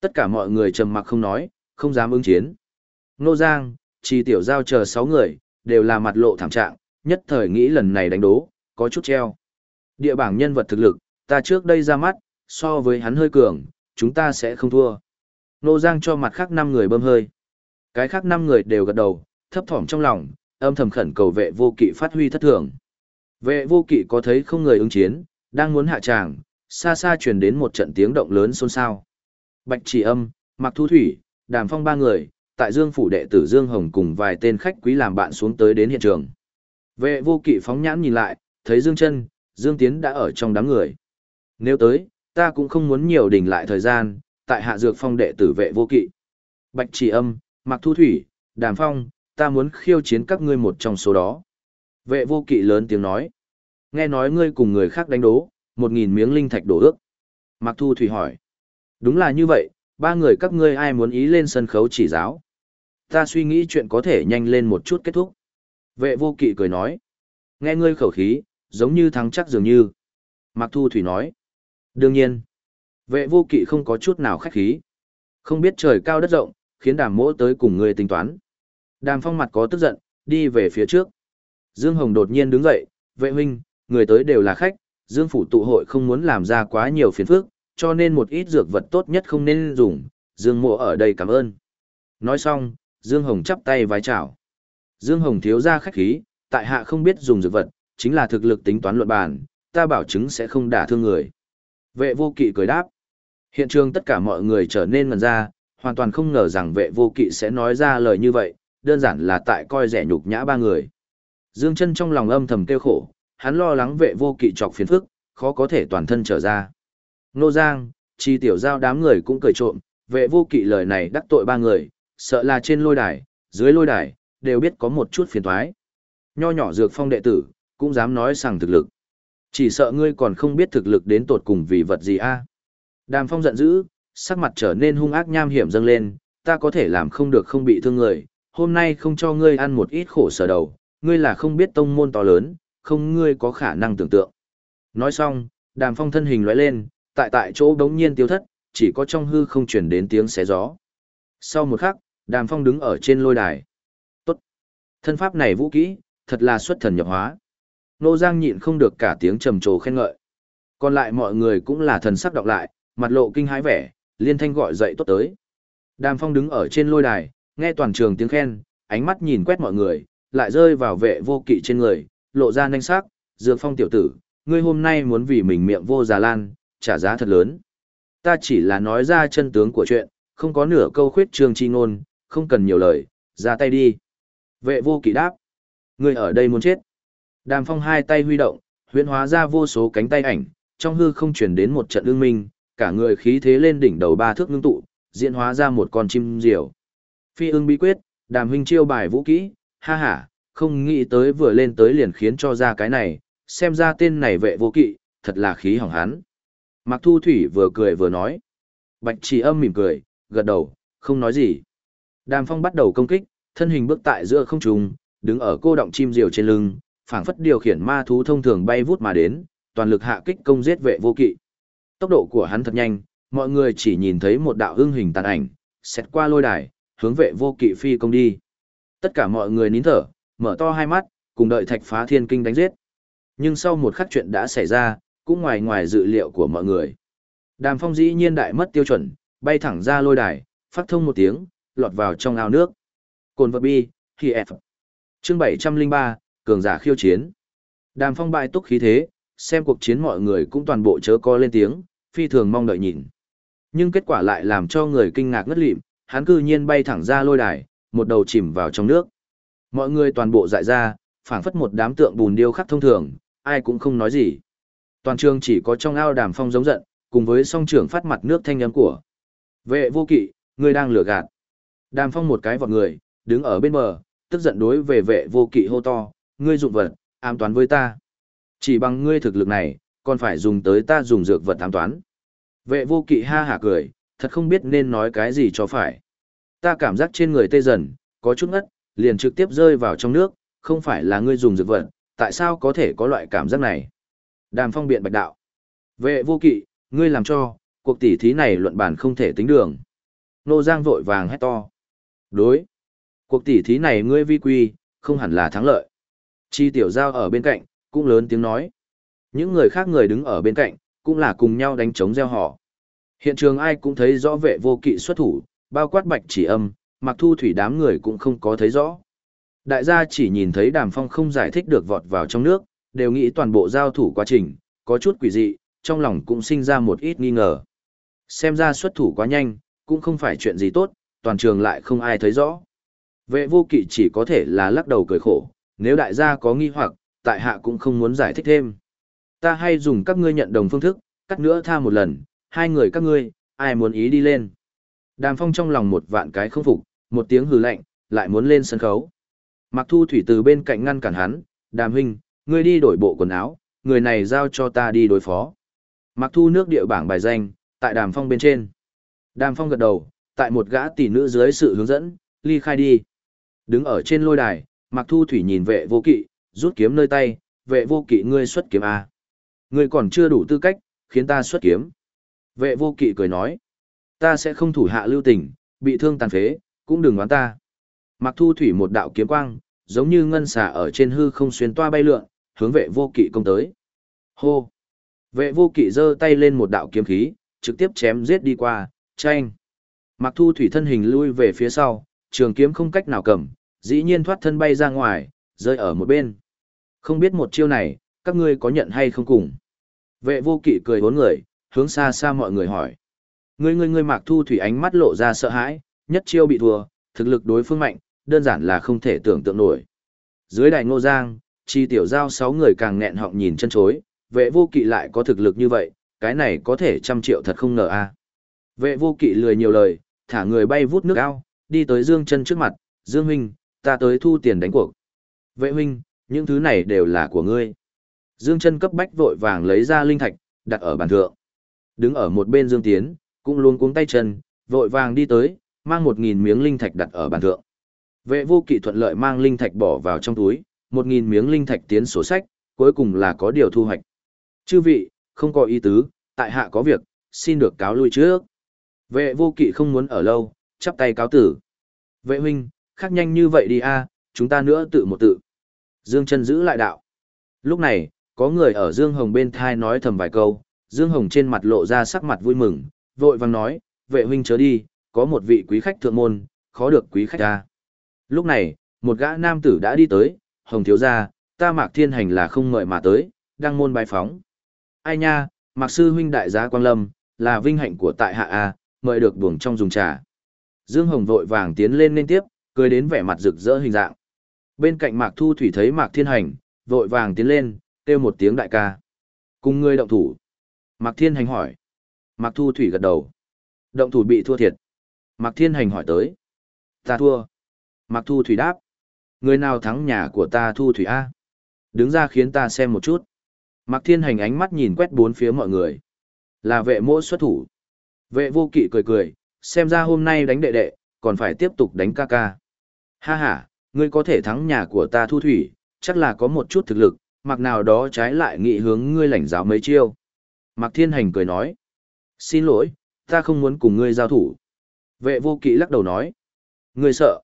Tất cả mọi người trầm mặc không nói, không dám ứng chiến. Nô Giang, Chi Tiểu Giao chờ 6 người, đều là mặt lộ thảm trạng, nhất thời nghĩ lần này đánh đố, có chút treo. Địa bảng nhân vật thực lực, ta trước đây ra mắt, so với hắn hơi cường, chúng ta sẽ không thua. Nô Giang cho mặt khác 5 người bơm hơi. Cái khác 5 người đều gật đầu, thấp thỏm trong lòng, âm thầm khẩn cầu vệ vô kỵ phát huy thất thường. Vệ vô kỵ có thấy không người ứng chiến, đang muốn hạ tràng, xa xa truyền đến một trận tiếng động lớn xôn xao. Bạch chỉ âm, Mạc Thu Thủy, Đàm Phong ba người, tại Dương phủ đệ tử Dương Hồng cùng vài tên khách quý làm bạn xuống tới đến hiện trường. Vệ vô kỵ phóng nhãn nhìn lại, thấy Dương chân, Dương Tiến đã ở trong đám người. Nếu tới, ta cũng không muốn nhiều đỉnh lại thời gian, tại hạ dược phong đệ tử vệ vô kỵ. Bạch chỉ âm, Mạc Thu Thủy, Đàm Phong, ta muốn khiêu chiến các ngươi một trong số đó. Vệ vô kỵ lớn tiếng nói. Nghe nói ngươi cùng người khác đánh đố, một nghìn miếng linh thạch đổ ước. Mạc Thu Thủy hỏi. Đúng là như vậy, ba người các ngươi ai muốn ý lên sân khấu chỉ giáo. Ta suy nghĩ chuyện có thể nhanh lên một chút kết thúc. Vệ vô kỵ cười nói. Nghe ngươi khẩu khí, giống như thắng chắc dường như. Mạc Thu Thủy nói. Đương nhiên. Vệ vô kỵ không có chút nào khách khí. Không biết trời cao đất rộng, khiến đàm mỗ tới cùng ngươi tính toán. Đàm phong mặt có tức giận, đi về phía trước. Dương Hồng đột nhiên đứng dậy, vệ huynh, người tới đều là khách, Dương phủ tụ hội không muốn làm ra quá nhiều phiền phức, cho nên một ít dược vật tốt nhất không nên dùng, Dương mộ ở đây cảm ơn. Nói xong, Dương Hồng chắp tay vái chào. Dương Hồng thiếu ra khách khí, tại hạ không biết dùng dược vật, chính là thực lực tính toán luận bàn, ta bảo chứng sẽ không đả thương người. Vệ vô kỵ cười đáp. Hiện trường tất cả mọi người trở nên ngần ra, hoàn toàn không ngờ rằng vệ vô kỵ sẽ nói ra lời như vậy, đơn giản là tại coi rẻ nhục nhã ba người. Dương chân trong lòng âm thầm kêu khổ, hắn lo lắng vệ vô kỵ chọc phiền phức, khó có thể toàn thân trở ra. Nô Giang, chi tiểu giao đám người cũng cười trộm, vệ vô kỵ lời này đắc tội ba người, sợ là trên lôi đài, dưới lôi đài, đều biết có một chút phiền thoái. Nho nhỏ dược phong đệ tử, cũng dám nói rằng thực lực. Chỉ sợ ngươi còn không biết thực lực đến tột cùng vì vật gì a à? Đàm phong giận dữ, sắc mặt trở nên hung ác nham hiểm dâng lên, ta có thể làm không được không bị thương người, hôm nay không cho ngươi ăn một ít khổ sở đầu, ngươi là không biết tông môn to lớn, không ngươi có khả năng tưởng tượng. Nói xong, đàm phong thân hình lóe lên, tại tại chỗ đống nhiên tiêu thất, chỉ có trong hư không chuyển đến tiếng xé gió. Sau một khắc, đàm phong đứng ở trên lôi đài. Tốt! Thân pháp này vũ kỹ, thật là xuất thần nhập hóa. Nô Giang nhịn không được cả tiếng trầm trồ khen ngợi. Còn lại mọi người cũng là thần sắc đọc lại, mặt lộ kinh hãi vẻ, liên thanh gọi dậy tốt tới. Đàm Phong đứng ở trên lôi đài, nghe toàn trường tiếng khen, ánh mắt nhìn quét mọi người, lại rơi vào vệ vô kỵ trên người, lộ ra nhanh sắc, dược phong tiểu tử, ngươi hôm nay muốn vì mình miệng vô già lan, trả giá thật lớn. Ta chỉ là nói ra chân tướng của chuyện, không có nửa câu khuyết trương chi ngôn, không cần nhiều lời, ra tay đi. Vệ vô kỵ đáp, ngươi ở đây muốn chết. Đàm phong hai tay huy động, huyễn hóa ra vô số cánh tay ảnh, trong hư không chuyển đến một trận ương minh, cả người khí thế lên đỉnh đầu ba thước ngưng tụ, diễn hóa ra một con chim diều. Phi ưng bí quyết, đàm huynh chiêu bài vũ kỹ, ha ha, không nghĩ tới vừa lên tới liền khiến cho ra cái này, xem ra tên này vệ vô kỵ, thật là khí hỏng hắn. Mạc Thu Thủy vừa cười vừa nói. Bạch Chỉ Âm mỉm cười, gật đầu, không nói gì. Đàm Phong bắt đầu công kích, thân hình bước tại giữa không trung, đứng ở cô động chim diều trên lưng, phảng phất điều khiển ma thú thông thường bay vút mà đến, toàn lực hạ kích công giết vệ vô kỵ. Tốc độ của hắn thật nhanh, mọi người chỉ nhìn thấy một đạo hương hình tàn ảnh, xét qua lôi đài, hướng vệ vô kỵ phi công đi. Tất cả mọi người nín thở, mở to hai mắt, cùng đợi thạch phá thiên kinh đánh giết. Nhưng sau một khắc chuyện đã xảy ra, cũng ngoài ngoài dự liệu của mọi người. Đàm phong dĩ nhiên đại mất tiêu chuẩn, bay thẳng ra lôi đài, phát thông một tiếng, lọt vào trong ao nước. Cồn vật bi, khi F. Chương 703, cường giả khiêu chiến. Đàm phong bại túc khí thế, xem cuộc chiến mọi người cũng toàn bộ chớ co lên tiếng, phi thường mong đợi nhìn. Nhưng kết quả lại làm cho người kinh ngạc ngất lịm, hắn cư nhiên bay thẳng ra lôi đài, một đầu chìm vào trong nước. Mọi người toàn bộ dại ra, phảng phất một đám tượng bùn điêu khắc thông thường, ai cũng không nói gì. Toàn trường chỉ có trong ao đàm phong giống giận, cùng với song trưởng phát mặt nước thanh âm của. Vệ vô kỵ, ngươi đang lừa gạt. Đàm phong một cái vọt người, đứng ở bên bờ, tức giận đối về vệ vô kỵ hô to, ngươi dụng vật, ám toán với ta. Chỉ bằng ngươi thực lực này, còn phải dùng tới ta dùng dược vật ám toán. Vệ vô kỵ ha hả cười, thật không biết nên nói cái gì cho phải. Ta cảm giác trên người tê dần, có chút ngất, liền trực tiếp rơi vào trong nước, không phải là ngươi dùng dược vật, tại sao có thể có loại cảm giác này? Đàm phong biện bạch đạo. Vệ vô kỵ, ngươi làm cho, cuộc tỉ thí này luận bản không thể tính đường. Nô Giang vội vàng hét to. Đối. Cuộc tỉ thí này ngươi vi quy, không hẳn là thắng lợi. Chi tiểu giao ở bên cạnh, cũng lớn tiếng nói. Những người khác người đứng ở bên cạnh, cũng là cùng nhau đánh chống gieo họ. Hiện trường ai cũng thấy rõ vệ vô kỵ xuất thủ, bao quát bạch chỉ âm, mặc thu thủy đám người cũng không có thấy rõ. Đại gia chỉ nhìn thấy đàm phong không giải thích được vọt vào trong nước, đều nghĩ toàn bộ giao thủ quá trình, có chút quỷ dị, trong lòng cũng sinh ra một ít nghi ngờ. Xem ra xuất thủ quá nhanh, cũng không phải chuyện gì tốt, toàn trường lại không ai thấy rõ. Vệ vô kỵ chỉ có thể là lắc đầu cười khổ, nếu đại gia có nghi hoặc, tại hạ cũng không muốn giải thích thêm. Ta hay dùng các ngươi nhận đồng phương thức, cắt nữa tha một lần, hai người các ngươi, ai muốn ý đi lên. Đàm phong trong lòng một vạn cái không phục, một tiếng hừ lạnh, lại muốn lên sân khấu. Mặc thu thủy từ bên cạnh ngăn cản hắn, đàm huynh, ngươi đi đổi bộ quần áo, người này giao cho ta đi đối phó. Mặc thu nước địa bảng bài danh, tại đàm phong bên trên. Đàm phong gật đầu, tại một gã tỷ nữ dưới sự hướng dẫn, ly khai đi. Đứng ở trên lôi đài, Mặc thu thủy nhìn vệ vô kỵ, rút kiếm nơi tay, vệ vô kỵ ngươi xuất kiếm A. Ngươi còn chưa đủ tư cách, khiến ta xuất kiếm. Vệ vô kỵ cười nói, ta sẽ không thủ hạ lưu tình, bị thương tàn phế, cũng đừng đoán ta. Mặc thu thủy một đạo kiếm quang, giống như ngân xà ở trên hư không xuyên toa bay lượn, hướng vệ vô kỵ công tới. Hô! Vệ vô kỵ giơ tay lên một đạo kiếm khí, trực tiếp chém giết đi qua, tranh. Mặc thu thủy thân hình lui về phía sau, trường kiếm không cách nào cầm, dĩ nhiên thoát thân bay ra ngoài, rơi ở một bên. Không biết một chiêu này, các ngươi có nhận hay không cùng. Vệ vô kỵ cười bốn người, hướng xa xa mọi người hỏi. Ngươi ngươi ngươi mạc thu thủy ánh mắt lộ ra sợ hãi, nhất chiêu bị thua, thực lực đối phương mạnh, đơn giản là không thể tưởng tượng nổi. Dưới đài ngô giang, chi tiểu giao sáu người càng nghẹn họng nhìn chân chối, vệ vô kỵ lại có thực lực như vậy, cái này có thể trăm triệu thật không ngờ a. Vệ vô kỵ lười nhiều lời, thả người bay vút nước ao, đi tới Dương chân trước mặt, Dương huynh, ta tới thu tiền đánh cuộc. Vệ huynh, những thứ này đều là của ngươi. Dương chân cấp bách vội vàng lấy ra linh thạch, đặt ở bàn thượng. Đứng ở một bên Dương Tiến, cũng luôn cuống tay chân, vội vàng đi tới, mang một nghìn miếng linh thạch đặt ở bàn thượng. Vệ vô kỵ thuận lợi mang linh thạch bỏ vào trong túi, một nghìn miếng linh thạch tiến sổ sách, cuối cùng là có điều thu hoạch. Chư vị, không có ý tứ, tại hạ có việc, xin được cáo lui trước. Vệ vô kỵ không muốn ở lâu, chắp tay cáo tử. Vệ huynh, khắc nhanh như vậy đi a, chúng ta nữa tự một tự. Dương chân giữ lại đạo. Lúc này, có người ở Dương Hồng bên thai nói thầm vài câu, Dương Hồng trên mặt lộ ra sắc mặt vui mừng, vội vàng nói, vệ huynh chớ đi, có một vị quý khách thượng môn, khó được quý khách ta. Lúc này, một gã nam tử đã đi tới, Hồng thiếu gia, ta Mạc Thiên Hành là không mời mà tới, đang môn bài phóng. Ai nha, Mạc sư huynh đại gia Quang Lâm, là vinh hạnh của tại hạ a, mời được buồng trong dùng trà. Dương Hồng vội vàng tiến lên nên tiếp, cười đến vẻ mặt rực rỡ hình dạng. Bên cạnh Mạc Thu Thủy thấy Mạc Thiên Hành, vội vàng tiến lên, kêu một tiếng đại ca. Cùng ngươi động thủ. Mạc Thiên Hành hỏi. Mạc Thu Thủy gật đầu. Động thủ bị thua thiệt. Mạc Thiên Hành hỏi tới. Ta thua. Mạc Thu Thủy đáp. Người nào thắng nhà của ta Thu Thủy A? Đứng ra khiến ta xem một chút. Mạc Thiên Hành ánh mắt nhìn quét bốn phía mọi người. Là vệ mỗ xuất thủ. Vệ vô kỵ cười cười, xem ra hôm nay đánh đệ đệ, còn phải tiếp tục đánh ca ca. Ha ha, ngươi có thể thắng nhà của ta Thu Thủy, chắc là có một chút thực lực, mặc nào đó trái lại nghị hướng ngươi lãnh giáo mấy chiêu. Mạc Thiên Hành cười nói. Xin lỗi, ta không muốn cùng ngươi giao thủ. Vệ vô kỵ lắc đầu nói. người sợ.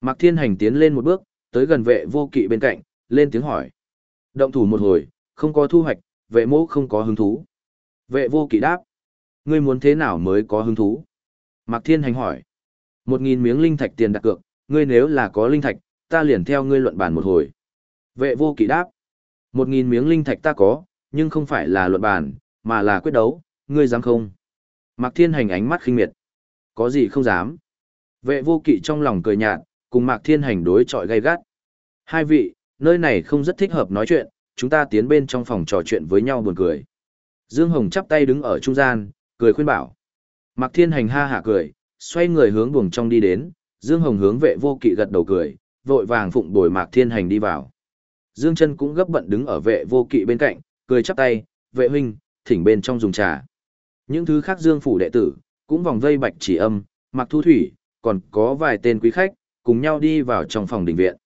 Mạc Thiên Hành tiến lên một bước, tới gần vệ vô kỵ bên cạnh, lên tiếng hỏi. Động thủ một hồi, không có thu hoạch, vệ mẫu không có hứng thú. Vệ vô kỵ đáp. Ngươi muốn thế nào mới có hứng thú? Mạc Thiên Hành hỏi. Một nghìn miếng linh thạch tiền đặt cược, ngươi nếu là có linh thạch, ta liền theo ngươi luận bàn một hồi. Vệ vô kỵ đáp. Một nghìn miếng linh thạch ta có, nhưng không phải là luận bàn, mà là quyết đấu, ngươi dám không? Mạc Thiên Hành ánh mắt khinh miệt. Có gì không dám? Vệ vô kỵ trong lòng cười nhạt, cùng Mạc Thiên Hành đối chọi gay gắt. Hai vị, nơi này không rất thích hợp nói chuyện, chúng ta tiến bên trong phòng trò chuyện với nhau buồn cười. Dương Hồng chắp tay đứng ở trung gian, cười khuyên bảo. Mạc Thiên Hành ha hả cười, xoay người hướng buồng trong đi đến, Dương Hồng hướng vệ vô kỵ gật đầu cười, vội vàng phụng bồi Mạc Thiên Hành đi vào. Dương chân cũng gấp bận đứng ở vệ vô kỵ bên cạnh, cười chắp tay, vệ huynh, thỉnh bên trong dùng trà. Những thứ khác Dương phủ đệ tử, cũng vòng vây bạch chỉ âm, mặc Thu Thủy, còn có vài tên quý khách, cùng nhau đi vào trong phòng đình viện.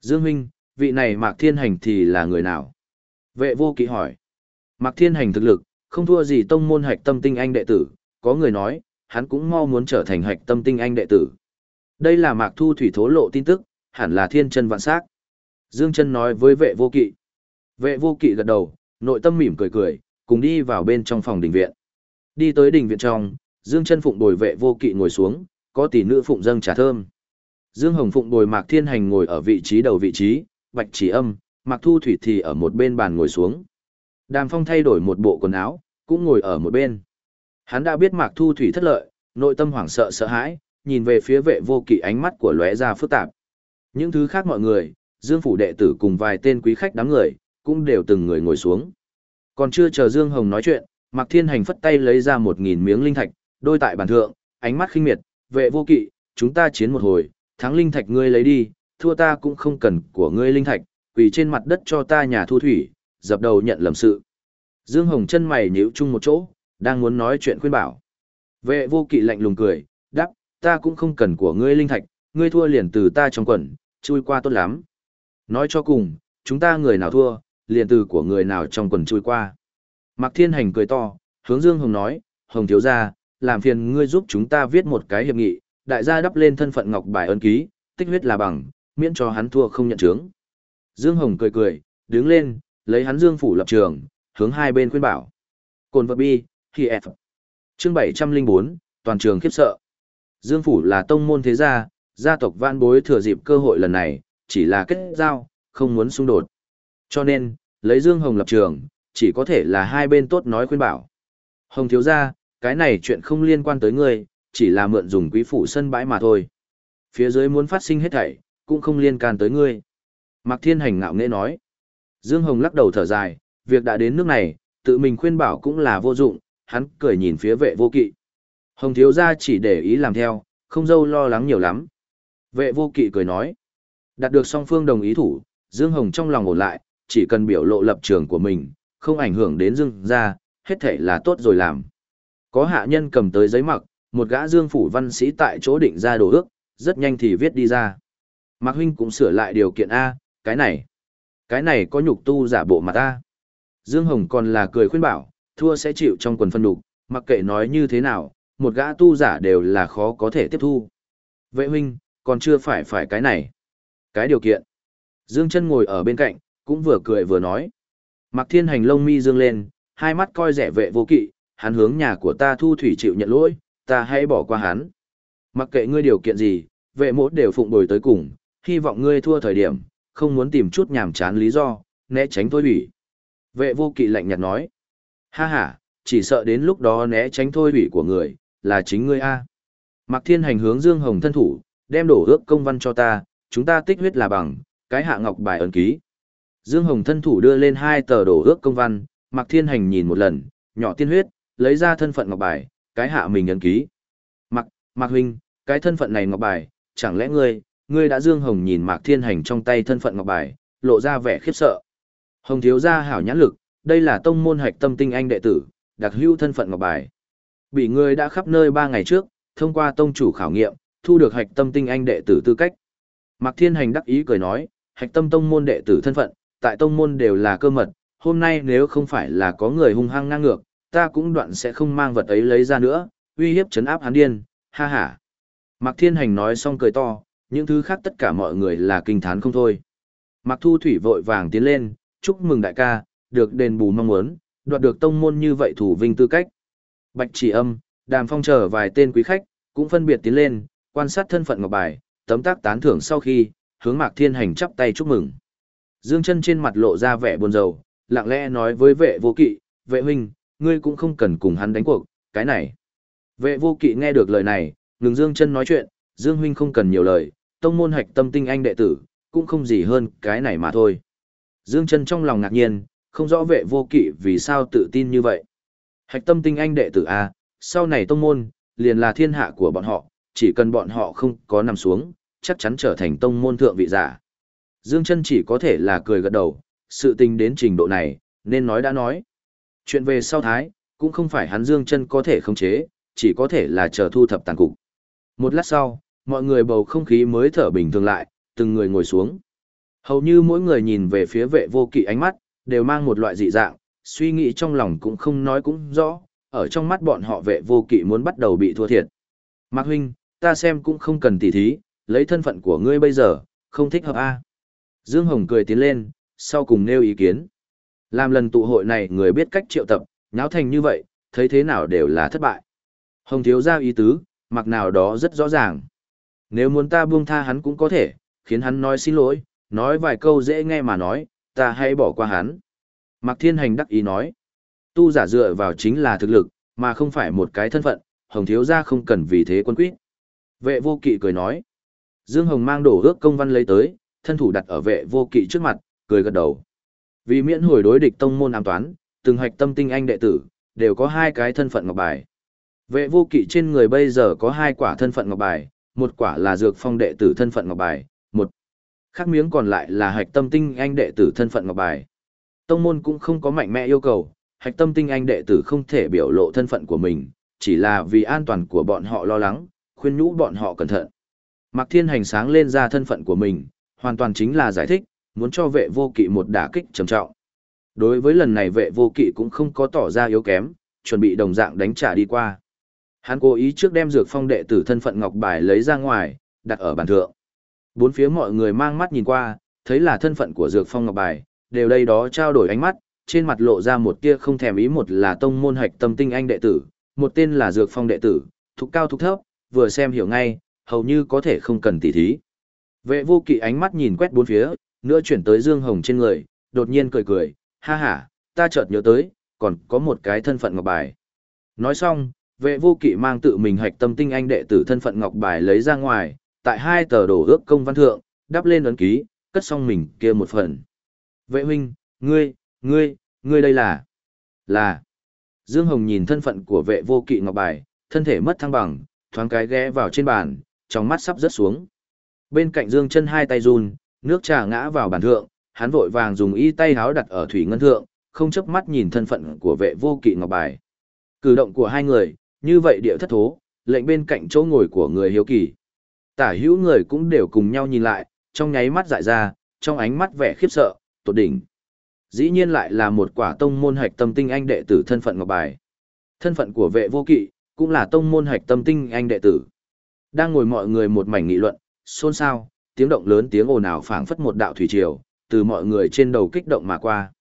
Dương huynh, vị này Mạc Thiên Hành thì là người nào? Vệ vô kỵ hỏi. Mạc Thiên Hành thực lực, không thua gì tông môn hạch tâm tinh anh đệ tử, có người nói, hắn cũng mau muốn trở thành hạch tâm tinh anh đệ tử. Đây là Mạc Thu Thủy thố lộ tin tức, hẳn là thiên chân vạn sắc. Dương chân nói với vệ vô kỵ. Vệ vô kỵ gật đầu, nội tâm mỉm cười cười, cùng đi vào bên trong phòng đình viện. Đi tới đình viện trong, Dương chân phụng bồi vệ vô kỵ ngồi xuống, có tỷ nữ phụng dâng trà thơm. Dương Hồng phụng bồi Mạc Thiên Hành ngồi ở vị trí đầu vị trí, Bạch Chỉ Âm, Mạc Thu Thủy thì ở một bên bàn ngồi xuống. Đàm Phong thay đổi một bộ quần áo, cũng ngồi ở một bên. Hắn đã biết Mạc Thu Thủy thất lợi, nội tâm hoảng sợ sợ hãi, nhìn về phía vệ vô kỵ ánh mắt của lóe ra phức tạp. Những thứ khác mọi người, Dương phủ đệ tử cùng vài tên quý khách đám người, cũng đều từng người ngồi xuống. Còn chưa chờ Dương Hồng nói chuyện, Mạc Thiên Hành phất tay lấy ra một nghìn miếng linh thạch, đôi tại bàn thượng, ánh mắt khinh miệt, vệ vô kỵ, chúng ta chiến một hồi, thắng linh thạch ngươi lấy đi, thua ta cũng không cần của ngươi linh thạch, quỳ trên mặt đất cho ta nhà thu thủy, dập đầu nhận lầm sự. Dương Hồng chân mày nhíu chung một chỗ, đang muốn nói chuyện khuyên bảo. Vệ vô kỵ lạnh lùng cười, đáp, ta cũng không cần của ngươi linh thạch, ngươi thua liền từ ta trong quần, chui qua tốt lắm. Nói cho cùng, chúng ta người nào thua, liền từ của người nào trong quần chui qua. Mạc Thiên Hành cười to, hướng Dương Hồng nói, Hồng thiếu gia, làm phiền ngươi giúp chúng ta viết một cái hiệp nghị, đại gia đắp lên thân phận ngọc bài ân ký, tích huyết là bằng, miễn cho hắn thua không nhận chứng. Dương Hồng cười cười, đứng lên, lấy hắn Dương phủ lập trường, hướng hai bên khuyên bảo. Cồn vật bi, thì F. Chương 704, toàn trường khiếp sợ. Dương Phủ là tông môn thế gia, gia tộc vạn bối thừa dịp cơ hội lần này, chỉ là kết giao, không muốn xung đột. Cho nên, lấy Dương Hồng lập trường, chỉ có thể là hai bên tốt nói khuyên bảo. Hồng thiếu gia, cái này chuyện không liên quan tới ngươi, chỉ là mượn dùng quý phủ sân bãi mà thôi. Phía dưới muốn phát sinh hết thảy, cũng không liên can tới ngươi. Mạc Thiên Hành ngạo nghễ nói. Dương Hồng lắc đầu thở dài, việc đã đến nước này, tự mình khuyên bảo cũng là vô dụng, hắn cười nhìn phía vệ vô kỵ. Hồng thiếu gia chỉ để ý làm theo, không dâu lo lắng nhiều lắm. Vệ vô kỵ cười nói. Đạt được song phương đồng ý thủ, Dương Hồng trong lòng ổn lại, chỉ cần biểu lộ lập trường của mình, không ảnh hưởng đến Dương gia, hết thể là tốt rồi làm. Có hạ nhân cầm tới giấy mặc, một gã Dương phủ văn sĩ tại chỗ định ra đồ ước, rất nhanh thì viết đi ra. Mạc huynh cũng sửa lại điều kiện A, cái này. Cái này có nhục tu giả bộ mặt ta. Dương Hồng còn là cười khuyên bảo, thua sẽ chịu trong quần phân đục, mặc kệ nói như thế nào, một gã tu giả đều là khó có thể tiếp thu. Vệ huynh, còn chưa phải phải cái này. Cái điều kiện. Dương chân ngồi ở bên cạnh, cũng vừa cười vừa nói. Mặc thiên hành lông mi dương lên, hai mắt coi rẻ vệ vô kỵ, hắn hướng nhà của ta thu thủy chịu nhận lỗi, ta hãy bỏ qua hắn. Mặc kệ ngươi điều kiện gì, vệ mốt đều phụng bồi tới cùng, hy vọng ngươi thua thời điểm, không muốn tìm chút nhảm chán lý do, né tránh thôi hủy. Vệ vô kỵ lạnh nhạt nói. Ha ha, chỉ sợ đến lúc đó né tránh thôi hủy của người, là chính ngươi a. mặc Thiên Hành hướng Dương Hồng thân thủ, đem đổ ước công văn cho ta, chúng ta tích huyết là bằng, cái hạ ngọc bài ấn ký. Dương Hồng thân thủ đưa lên hai tờ đổ ước công văn, Mạc Thiên Hành nhìn một lần, nhỏ tiên huyết, lấy ra thân phận ngọc bài, cái hạ mình ấn ký. Mạc, Mạc Huynh, cái thân phận này ngọc bài, chẳng lẽ ngươi, ngươi đã Dương Hồng nhìn Mạc Thiên Hành trong tay thân phận ngọc bài, lộ ra vẻ khiếp sợ. Hồng thiếu gia hảo nhãn lực, đây là tông môn hạch tâm tinh anh đệ tử, đặc hữu thân phận ngọc bài. Bị ngươi đã khắp nơi ba ngày trước, thông qua tông chủ khảo nghiệm, thu được hạch tâm tinh anh đệ tử tư cách. Mạc Thiên Hành đắc ý cười nói, hạch tâm tông môn đệ tử thân phận, tại tông môn đều là cơ mật, hôm nay nếu không phải là có người hung hăng ngang ngược, ta cũng đoạn sẽ không mang vật ấy lấy ra nữa, uy hiếp chấn áp hắn điên, ha ha. Mạc Thiên Hành nói xong cười to, những thứ khác tất cả mọi người là kinh thán không thôi. Mạc Thu Thủy vội vàng tiến lên, chúc mừng đại ca, được đền bù mong muốn, đoạt được tông môn như vậy thủ vinh tư cách. Bạch chỉ âm, đàm phong chờ vài tên quý khách, cũng phân biệt tiến lên, quan sát thân phận ngọc bài, tấm tác tán thưởng sau khi, hướng Mạc Thiên Hành chắp tay chúc mừng. Dương chân trên mặt lộ ra vẻ buồn rầu, lặng lẽ nói với vệ vô kỵ, vệ huynh, ngươi cũng không cần cùng hắn đánh cuộc, cái này. Vệ vô kỵ nghe được lời này, ngừng Dương chân nói chuyện, Dương huynh không cần nhiều lời, tông môn hạch tâm tinh anh đệ tử, cũng không gì hơn cái này mà thôi. Dương chân trong lòng ngạc nhiên, không rõ vệ vô kỵ vì sao tự tin như vậy. Hạch tâm tinh anh đệ tử A, sau này tông môn, liền là thiên hạ của bọn họ, chỉ cần bọn họ không có nằm xuống, chắc chắn trở thành tông môn thượng vị giả. Dương chân chỉ có thể là cười gật đầu, sự tình đến trình độ này, nên nói đã nói. Chuyện về sau thái, cũng không phải hắn Dương chân có thể khống chế, chỉ có thể là chờ thu thập tàn cục. Một lát sau, mọi người bầu không khí mới thở bình thường lại, từng người ngồi xuống. Hầu như mỗi người nhìn về phía vệ vô kỵ ánh mắt, đều mang một loại dị dạng, suy nghĩ trong lòng cũng không nói cũng rõ, ở trong mắt bọn họ vệ vô kỵ muốn bắt đầu bị thua thiệt. Mạc huynh, ta xem cũng không cần tỉ thí, lấy thân phận của ngươi bây giờ, không thích hợp a. Dương Hồng cười tiến lên, sau cùng nêu ý kiến. Làm lần tụ hội này người biết cách triệu tập, nháo thành như vậy, thấy thế nào đều là thất bại. Hồng thiếu ra ý tứ, mặc nào đó rất rõ ràng. Nếu muốn ta buông tha hắn cũng có thể, khiến hắn nói xin lỗi, nói vài câu dễ nghe mà nói, ta hãy bỏ qua hắn. Mạc Thiên Hành đắc ý nói, tu giả dựa vào chính là thực lực, mà không phải một cái thân phận, Hồng thiếu gia không cần vì thế quân quyết. Vệ vô kỵ cười nói, Dương Hồng mang đổ ước công văn lấy tới, thân thủ đặt ở vệ vô kỵ trước mặt, cười gật đầu. Vì miễn hồi đối địch tông môn ám toán, từng hạch tâm tinh anh đệ tử, đều có hai cái thân phận ngọc bài. Vệ vô kỵ trên người bây giờ có hai quả thân phận ngọc bài, một quả là dược phong đệ tử thân phận ngọc bài, một khác miếng còn lại là hạch tâm tinh anh đệ tử thân phận ngọc bài. Tông môn cũng không có mạnh mẽ yêu cầu, hạch tâm tinh anh đệ tử không thể biểu lộ thân phận của mình, chỉ là vì an toàn của bọn họ lo lắng, khuyên nhũ bọn họ cẩn thận. Mạc Thiên Hành sáng lên ra thân phận của mình, hoàn toàn chính là giải thích, muốn cho vệ vô kỵ một đả kích trầm trọng. Đối với lần này vệ vô kỵ cũng không có tỏ ra yếu kém, chuẩn bị đồng dạng đánh trả đi qua. Hắn cố ý trước đem dược phong đệ tử thân phận ngọc bài lấy ra ngoài, đặt ở bàn thượng. Bốn phía mọi người mang mắt nhìn qua, thấy là thân phận của dược phong ngọc bài, đều đây đó trao đổi ánh mắt, trên mặt lộ ra một tia không thèm ý một là tông môn hạch tâm tinh anh đệ tử, một tên là dược phong đệ tử, thục cao thục thấp, vừa xem hiểu ngay, hầu như có thể không cần tỉ thí. Vệ vô kỵ ánh mắt nhìn quét bốn phía, nữa chuyển tới Dương Hồng trên người, đột nhiên cười cười, ha ha, ta chợt nhớ tới, còn có một cái thân phận ngọc bài. Nói xong, vệ vô kỵ mang tự mình hạch tâm tinh anh đệ tử thân phận ngọc bài lấy ra ngoài, tại hai tờ đổ ước công văn thượng, đắp lên ấn ký, cất xong mình kia một phần. Vệ huynh, ngươi, ngươi, ngươi đây là... là... Dương Hồng nhìn thân phận của vệ vô kỵ ngọc bài, thân thể mất thăng bằng, thoáng cái ghé vào trên bàn, trong mắt sắp rớt xuống. Bên cạnh Dương chân hai tay run, nước trà ngã vào bàn thượng, hắn vội vàng dùng y tay háo đặt ở thủy ngân thượng, không chớp mắt nhìn thân phận của vệ vô kỵ ngọc bài. Cử động của hai người, như vậy điệu thất thố, lệnh bên cạnh chỗ ngồi của người hiếu kỳ. Tả hữu người cũng đều cùng nhau nhìn lại, trong nháy mắt dại ra, trong ánh mắt vẻ khiếp sợ, tột đỉnh. Dĩ nhiên lại là một quả tông môn hạch tâm tinh anh đệ tử thân phận ngọc bài. Thân phận của vệ vô kỵ, cũng là tông môn hạch tâm tinh anh đệ tử. Đang ngồi mọi người một mảnh nghị luận, xôn xao, tiếng động lớn tiếng ồn ào phảng phất một đạo thủy triều, từ mọi người trên đầu kích động mà qua.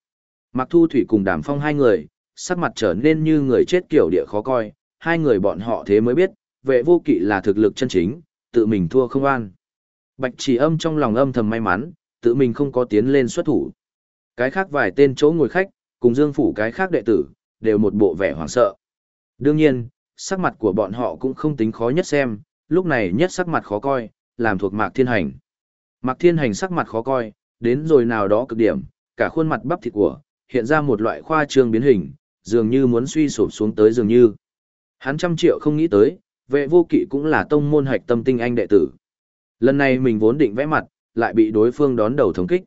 Mặc Thu Thủy cùng Đàm Phong hai người, sắc mặt trở nên như người chết kiểu địa khó coi, hai người bọn họ thế mới biết, vệ vô kỵ là thực lực chân chính, tự mình thua không an. Bạch chỉ âm trong lòng âm thầm may mắn, tự mình không có tiến lên xuất thủ. Cái khác vài tên chỗ ngồi khách, cùng dương phủ cái khác đệ tử, đều một bộ vẻ hoảng sợ. Đương nhiên, sắc mặt của bọn họ cũng không tính khó nhất xem, lúc này nhất sắc mặt khó coi, làm thuộc Mạc Thiên Hành. Mạc Thiên Hành sắc mặt khó coi, đến rồi nào đó cực điểm, cả khuôn mặt bắp thịt của, hiện ra một loại khoa trương biến hình, dường như muốn suy sụp xuống tới dường như. Hắn trăm triệu không nghĩ tới, vệ vô kỵ cũng là tông môn hạch tâm tinh anh đệ tử. Lần này mình vốn định vẽ mặt, lại bị đối phương đón đầu thống kích.